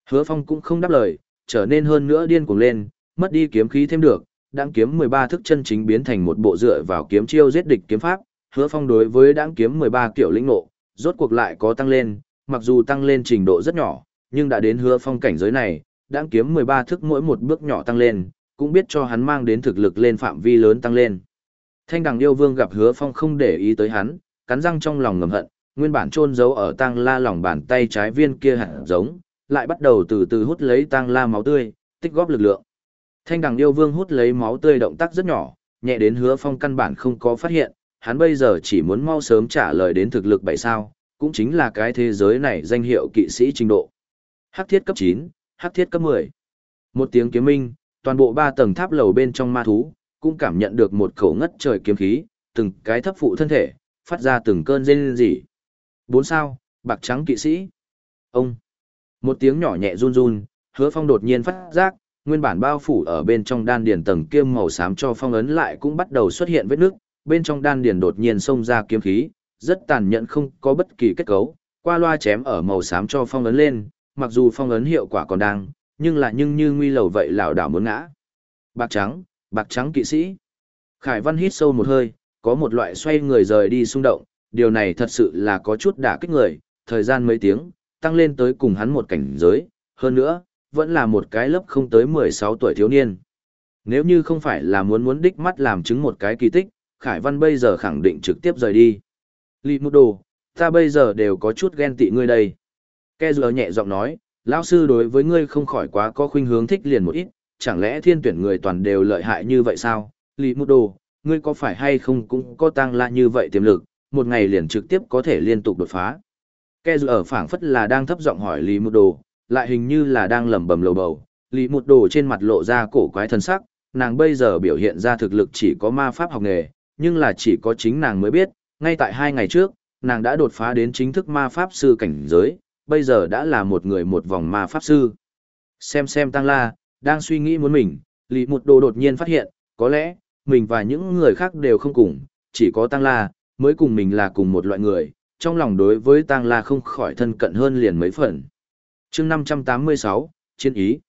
Hứa phong cũng không đáp lời, trở nên hơn nữa điên cuồng lên, mất đi kiếm khí thêm được, đãng kiếm 13 thức chân chính biến thành một bộ dựa vào kiếm chiêu giết địch kiếm pháp, hứa phong đối với đãng kiếm 13 kiểu lĩnh ngộ, rốt cuộc lại có tăng lên, mặc dù tăng lên trình độ rất nhỏ, nhưng đã đến hứa phong cảnh giới này, đãng kiếm 13 thức mỗi một bước nhỏ tăng lên, cũng biết cho hắn mang đến thực lực lên phạm vi lớn tăng lên. Thanh đằng yêu vương gặp hứa phong không để ý tới hắn, cắn răng trong lòng ngầm hận, nguyên bản trôn giấu ở tang la lòng bàn tay trái viên kia hạt giống, lại bắt đầu từ từ hút lấy tang la máu tươi, tích góp lực lượng. Thanh đằng yêu vương hút lấy máu tươi động tác rất nhỏ, nhẹ đến hứa phong căn bản không có phát hiện, hắn bây giờ chỉ muốn mau sớm trả lời đến thực lực bảy sao, cũng chính là cái thế giới này danh hiệu kỵ sĩ trình độ. Hắc thiết cấp 9, hắc thiết cấp 10. Một tiếng kiếm minh, toàn bộ ba tầng tháp lầu bên trong ma thú, cũng cảm nhận được một khẩu ngất trời kiếm khí, từng cái thấp phụ thân thể, phát ra từng cơn rên rỉ. Bốn sao, bạc trắng kỵ sĩ. Ông. Một tiếng nhỏ nhẹ run run, hứa phong đột nhiên phát giác, nguyên bản bao phủ ở bên trong đan điền tầng kiêm màu xám cho phong ấn lại cũng bắt đầu xuất hiện vết nước, bên trong đan điền đột nhiên xông ra kiếm khí, rất tàn nhẫn không có bất kỳ kết cấu, qua loa chém ở màu xám cho phong ấn lên, mặc dù phong ấn hiệu quả còn đang, nhưng là nhưng như nguy lầu vậy lảo đảo muốn ngã. Bạc trắng, bạc trắng kỵ sĩ. Khải Văn hít sâu một hơi, có một loại xoay người rời đi xung động, điều này thật sự là có chút đả kích người, thời gian mấy tiếng, tăng lên tới cùng hắn một cảnh giới, hơn nữa, vẫn là một cái lớp không tới 16 tuổi thiếu niên. Nếu như không phải là muốn muốn đích mắt làm chứng một cái kỳ tích, Khải Văn bây giờ khẳng định trực tiếp rời đi. Lý Mục Đồ, ta bây giờ đều có chút ghen tị ngươi đây. Ke Dừa nhẹ giọng nói, lão sư đối với ngươi không khỏi quá có khuynh hướng thích liền một ít, chẳng lẽ thiên tuyển người toàn đều lợi hại như vậy sao? Lý Mục Đồ, ngươi có phải hay không cũng có tăng la như vậy tiềm lực, một ngày liền trực tiếp có thể liên tục đột phá. Ke Dừa ở phảng phất là đang thấp giọng hỏi Lý Mục Đồ, lại hình như là đang lẩm bẩm lầu bầu. lì một Đồ trên mặt lộ ra cổ quái thân sắc, nàng bây giờ biểu hiện ra thực lực chỉ có ma pháp học nghề, nhưng là chỉ có chính nàng mới biết, ngay tại hai ngày trước, nàng đã đột phá đến chính thức ma pháp sư cảnh giới, bây giờ đã là một người một vòng ma pháp sư. Xem xem Tăng La, đang suy nghĩ muốn mình, Lý một Đồ đột nhiên phát hiện, có lẽ, mình và những người khác đều không cùng, chỉ có Tăng La, mới cùng mình là cùng một loại người, trong lòng đối với Tăng La không khỏi thân cận hơn liền mấy phần chương 586, Chiến ý.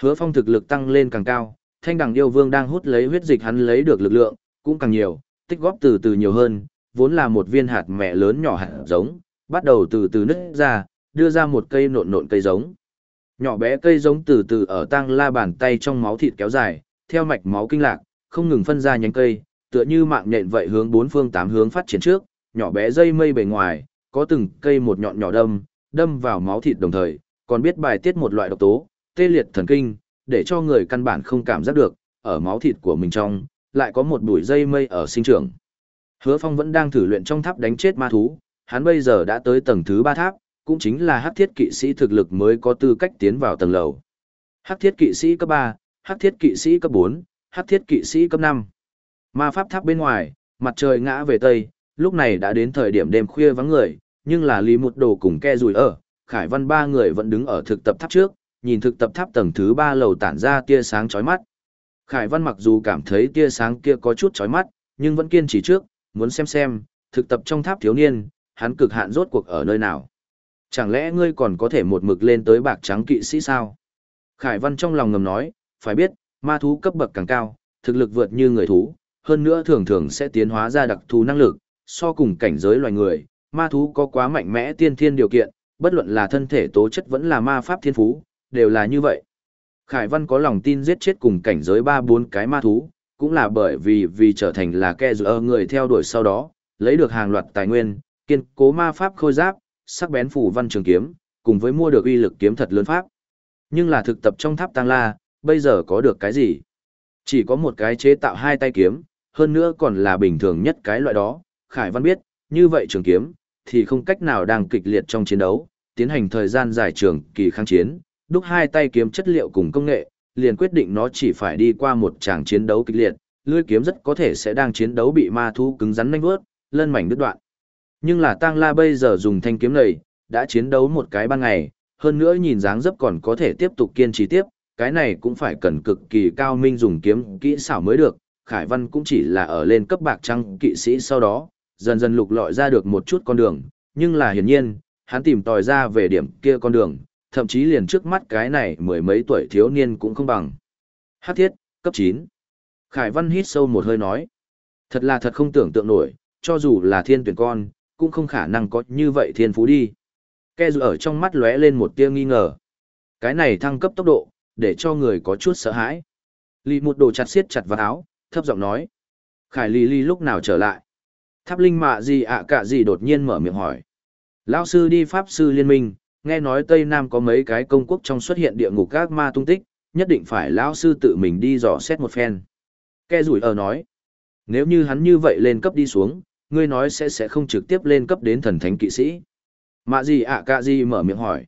Hứa phong thực lực tăng lên càng cao, thanh đằng yêu vương đang hút lấy huyết dịch hắn lấy được lực lượng, cũng càng nhiều, tích góp từ từ nhiều hơn, vốn là một viên hạt mẹ lớn nhỏ hạt giống, bắt đầu từ từ nứt ra, đưa ra một cây nộn nộn cây giống. Nhỏ bé cây giống từ từ ở tăng la bàn tay trong máu thịt kéo dài, theo mạch máu kinh lạc, không ngừng phân ra nhánh cây, tựa như mạng nhện vậy hướng bốn phương tám hướng phát triển trước, nhỏ bé dây mây bề ngoài, có từng cây một nhọn nhỏ đâm, đâm vào máu thịt đồng thời, còn biết bài tiết một loại độc tố, tê liệt thần kinh, để cho người căn bản không cảm giác được, ở máu thịt của mình trong, lại có một bụi dây mây ở sinh trưởng. Hứa Phong vẫn đang thử luyện trong tháp đánh chết ma thú, hắn bây giờ đã tới tầng thứ ba tháp, cũng chính là hắc thiết kỵ sĩ thực lực mới có tư cách tiến vào tầng lầu. Hắc thiết kỵ sĩ cấp 3, hắc thiết kỵ sĩ cấp 4, hắc thiết kỵ sĩ cấp 5. Ma pháp tháp bên ngoài, mặt trời ngã về tây, lúc này đã đến thời điểm đêm khuya vắng người, nhưng là Lý Một Đồ cùng ke rùi ở, Khải Văn ba người vẫn đứng ở thực tập tháp trước, nhìn thực tập tháp tầng thứ ba lầu tản ra tia sáng chói mắt. Khải Văn mặc dù cảm thấy tia sáng kia có chút chói mắt, nhưng vẫn kiên trì trước, muốn xem xem, thực tập trong tháp thiếu niên, hắn cực hạn rốt cuộc ở nơi nào. Chẳng lẽ ngươi còn có thể một mực lên tới bạc trắng kỵ sĩ sao? Khải Văn trong lòng ngầm nói, phải biết, ma thú cấp bậc càng cao, thực lực vượt như người thú, hơn nữa thường thường sẽ tiến hóa ra đặc thù năng lực, so cùng cảnh giới loài người, ma thú có quá mạnh mẽ tiên thiên điều kiện, bất luận là thân thể tố chất vẫn là ma pháp thiên phú, đều là như vậy. Khải Văn có lòng tin giết chết cùng cảnh giới ba bốn cái ma thú, cũng là bởi vì vì trở thành là kẻ giữa người theo đuổi sau đó, lấy được hàng loạt tài nguyên, kiên cố ma pháp khôi giáp, sắc bén phủ văn trường kiếm, cùng với mua được uy lực kiếm thật lớn pháp. Nhưng là thực tập trong tháp tăng la, bây giờ có được cái gì? Chỉ có một cái chế tạo hai tay kiếm, hơn nữa còn là bình thường nhất cái loại đó. Khải Văn biết, như vậy trường kiếm, thì không cách nào đang kịch liệt trong chiến đấu, tiến hành thời gian dài trường kỳ kháng chiến, đúc hai tay kiếm chất liệu cùng công nghệ, liền quyết định nó chỉ phải đi qua một tràng chiến đấu kịch liệt, lưỡi kiếm rất có thể sẽ đang chiến đấu bị ma thú cứng rắn nhanh vớt, lân mảnh đứt đoạn. Nhưng là Tang La bây giờ dùng thanh kiếm này, đã chiến đấu một cái ban ngày, hơn nữa nhìn dáng dấp còn có thể tiếp tục kiên trì tiếp, cái này cũng phải cần cực kỳ cao minh dùng kiếm kỹ xảo mới được. Khải Văn cũng chỉ là ở lên cấp bạc trăng kỵ sĩ sau đó, dần dần lục lọi ra được một chút con đường, nhưng là hiển nhiên, hắn tìm tòi ra về điểm kia con đường, thậm chí liền trước mắt cái này mười mấy tuổi thiếu niên cũng không bằng. Hát thiết, cấp 9. Khải Văn hít sâu một hơi nói. Thật là thật không tưởng tượng nổi, cho dù là thiên tuyển con, cũng không khả năng có như vậy thiên phú đi. Ke dù ở trong mắt lóe lên một tia nghi ngờ. Cái này thăng cấp tốc độ, để cho người có chút sợ hãi. Lý một đồ chặt xiết chặt vào áo, thấp giọng nói. Khải Lý Lý lúc nào trở lại? Tháp linh mạ gì ạ cả gì đột nhiên mở miệng hỏi. Lão sư đi Pháp sư liên minh, nghe nói Tây Nam có mấy cái công quốc trong xuất hiện địa ngục các ma tung tích, nhất định phải lão sư tự mình đi dò xét một phen. Kẻ rủi ở nói, nếu như hắn như vậy lên cấp đi xuống, ngươi nói sẽ sẽ không trực tiếp lên cấp đến thần thánh kỵ sĩ. Mạ gì ạ cạ gì mở miệng hỏi.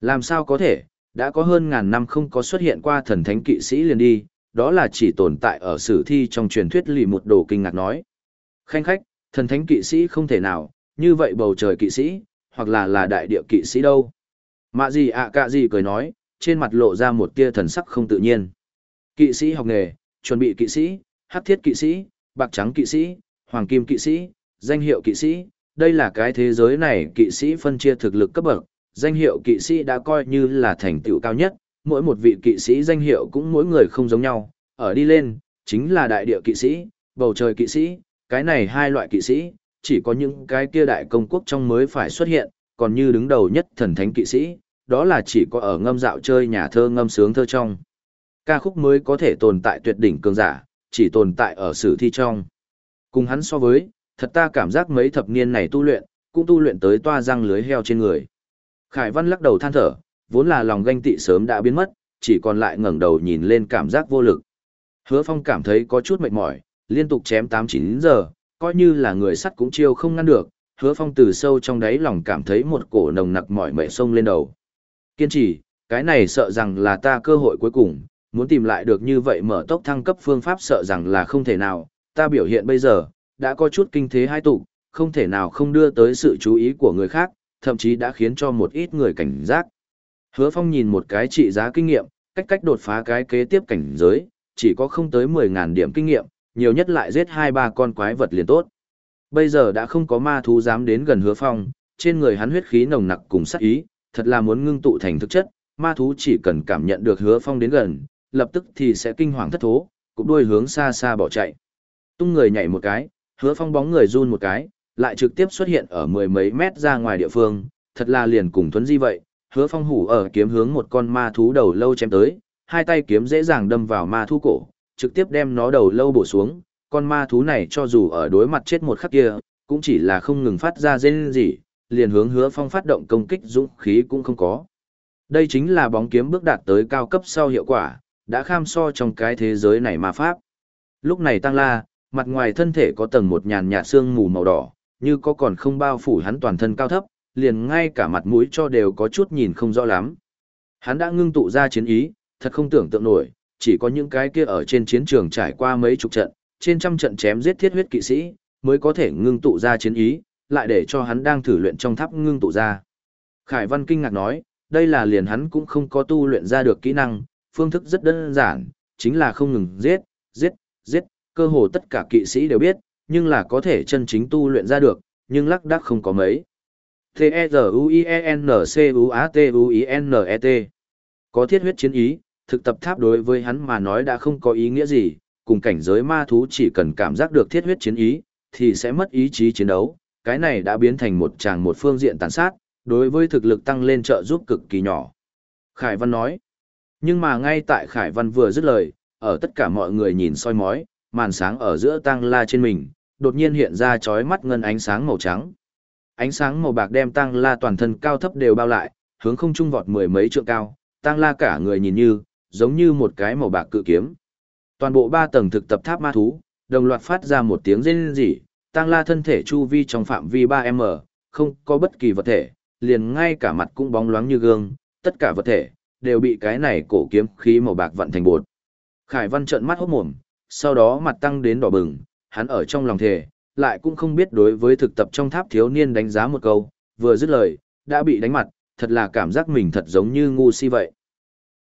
Làm sao có thể, đã có hơn ngàn năm không có xuất hiện qua thần thánh kỵ sĩ liền đi, đó là chỉ tồn tại ở sử thi trong truyền thuyết lì một đồ kinh ngạc nói. Khanh khách, thần thánh kỵ sĩ không thể nào, như vậy bầu trời kỵ sĩ, hoặc là là đại địa kỵ sĩ đâu. Mạ gì ạ cả gì cười nói, trên mặt lộ ra một tia thần sắc không tự nhiên. Kỵ sĩ học nghề, chuẩn bị kỵ sĩ, hắc thiết kỵ sĩ, bạc trắng kỵ sĩ, hoàng kim kỵ sĩ, danh hiệu kỵ sĩ, đây là cái thế giới này kỵ sĩ phân chia thực lực cấp bậc, danh hiệu kỵ sĩ đã coi như là thành tựu cao nhất, mỗi một vị kỵ sĩ danh hiệu cũng mỗi người không giống nhau, ở đi lên, chính là đại địa kỵ sĩ, bầu trời kỵ sĩ, cái này hai loại kỵ sĩ, chỉ có những cái kia đại công quốc trong mới phải xuất hiện, còn như đứng đầu nhất thần thánh kỵ sĩ, đó là chỉ có ở ngâm dạo chơi nhà thơ ngâm sướng thơ trong. Ca khúc mới có thể tồn tại tuyệt đỉnh cường giả, chỉ tồn tại ở sử thi trong. Cùng hắn so với, thật ta cảm giác mấy thập niên này tu luyện, cũng tu luyện tới toa răng lưới heo trên người. Khải Văn lắc đầu than thở, vốn là lòng ganh tị sớm đã biến mất, chỉ còn lại ngẩng đầu nhìn lên cảm giác vô lực. Hứa Phong cảm thấy có chút mệt mỏi, liên tục chém 8-9 giờ, coi như là người sắt cũng chiêu không ngăn được. Hứa Phong từ sâu trong đáy lòng cảm thấy một cổ nồng nặc mỏi mệt sông lên đầu. Kiên trì, cái này sợ rằng là ta cơ hội cuối cùng, muốn tìm lại được như vậy mở tốc thăng cấp phương pháp sợ rằng là không thể nào, ta biểu hiện bây giờ, đã có chút kinh thế hai tụ, không thể nào không đưa tới sự chú ý của người khác, thậm chí đã khiến cho một ít người cảnh giác. Hứa Phong nhìn một cái trị giá kinh nghiệm, cách cách đột phá cái kế tiếp cảnh giới, chỉ có không tới 10.000 điểm kinh nghiệm, nhiều nhất lại giết 2-3 con quái vật liền tốt. Bây giờ đã không có ma thú dám đến gần Hứa Phong, trên người hắn huyết khí nồng nặc cùng sát ý, thật là muốn ngưng tụ thành thực chất, ma thú chỉ cần cảm nhận được Hứa Phong đến gần, lập tức thì sẽ kinh hoàng thất thố, cụp đuôi hướng xa xa bỏ chạy. Tung người nhảy một cái, Hứa Phong bóng người run một cái, lại trực tiếp xuất hiện ở mười mấy mét ra ngoài địa phương, thật là liền cùng thuấn Di vậy, hứa phong hủ ở kiếm hướng một con ma thú đầu lâu chém tới, hai tay kiếm dễ dàng đâm vào ma thú cổ, trực tiếp đem nó đầu lâu bổ xuống, con ma thú này cho dù ở đối mặt chết một khắc kia, cũng chỉ là không ngừng phát ra rên gì, liền hướng hứa phong phát động công kích dũng khí cũng không có. Đây chính là bóng kiếm bước đạt tới cao cấp sau hiệu quả, đã kham so trong cái thế giới này ma pháp. Lúc này tăng la, mặt ngoài thân thể có tầng một nhàn nhạt xương mù màu đỏ, như có còn không bao phủ hắn toàn thân cao thấp, liền ngay cả mặt mũi cho đều có chút nhìn không rõ lắm. Hắn đã ngưng tụ ra chiến ý, thật không tưởng tượng nổi, chỉ có những cái kia ở trên chiến trường trải qua mấy chục trận, trên trăm trận chém giết thiết huyết kỵ sĩ, mới có thể ngưng tụ ra chiến ý, lại để cho hắn đang thử luyện trong tháp ngưng tụ ra. Khải Văn kinh ngạc nói, đây là liền hắn cũng không có tu luyện ra được kỹ năng, phương thức rất đơn giản, chính là không ngừng giết, giết, giết, cơ hồ tất cả kỵ sĩ đều biết, nhưng là có thể chân chính tu luyện ra được, nhưng lắc đắc không có mấy. T-E-Z-U-I-E-N-C-U-A-T-U-I-N-E-T Có thiết huyết chiến ý, thực tập tháp đối với hắn mà nói đã không có ý nghĩa gì, cùng cảnh giới ma thú chỉ cần cảm giác được thiết huyết chiến ý, thì sẽ mất ý chí chiến đấu, cái này đã biến thành một tràng một phương diện tàn sát, đối với thực lực tăng lên trợ giúp cực kỳ nhỏ. Khải Văn nói, nhưng mà ngay tại Khải Văn vừa dứt lời, ở tất cả mọi người nhìn soi mói, màn sáng ở giữa tăng la trên mình, đột nhiên hiện ra chói mắt ngân ánh sáng màu trắng. Ánh sáng màu bạc đem tăng la toàn thân cao thấp đều bao lại, hướng không trung vọt mười mấy trượng cao, tăng la cả người nhìn như, giống như một cái màu bạc cự kiếm. Toàn bộ ba tầng thực tập tháp ma thú, đồng loạt phát ra một tiếng rên rỉ, tăng la thân thể chu vi trong phạm vi 3m, không có bất kỳ vật thể, liền ngay cả mặt cũng bóng loáng như gương, tất cả vật thể, đều bị cái này cổ kiếm khí màu bạc vận thành bột. Khải Văn trợn mắt hốt mồm, sau đó mặt tăng đến đỏ bừng, hắn ở trong lòng thề, lại cũng không biết đối với thực tập trong tháp thiếu niên đánh giá một câu, vừa dứt lời, đã bị đánh mặt, thật là cảm giác mình thật giống như ngu si vậy.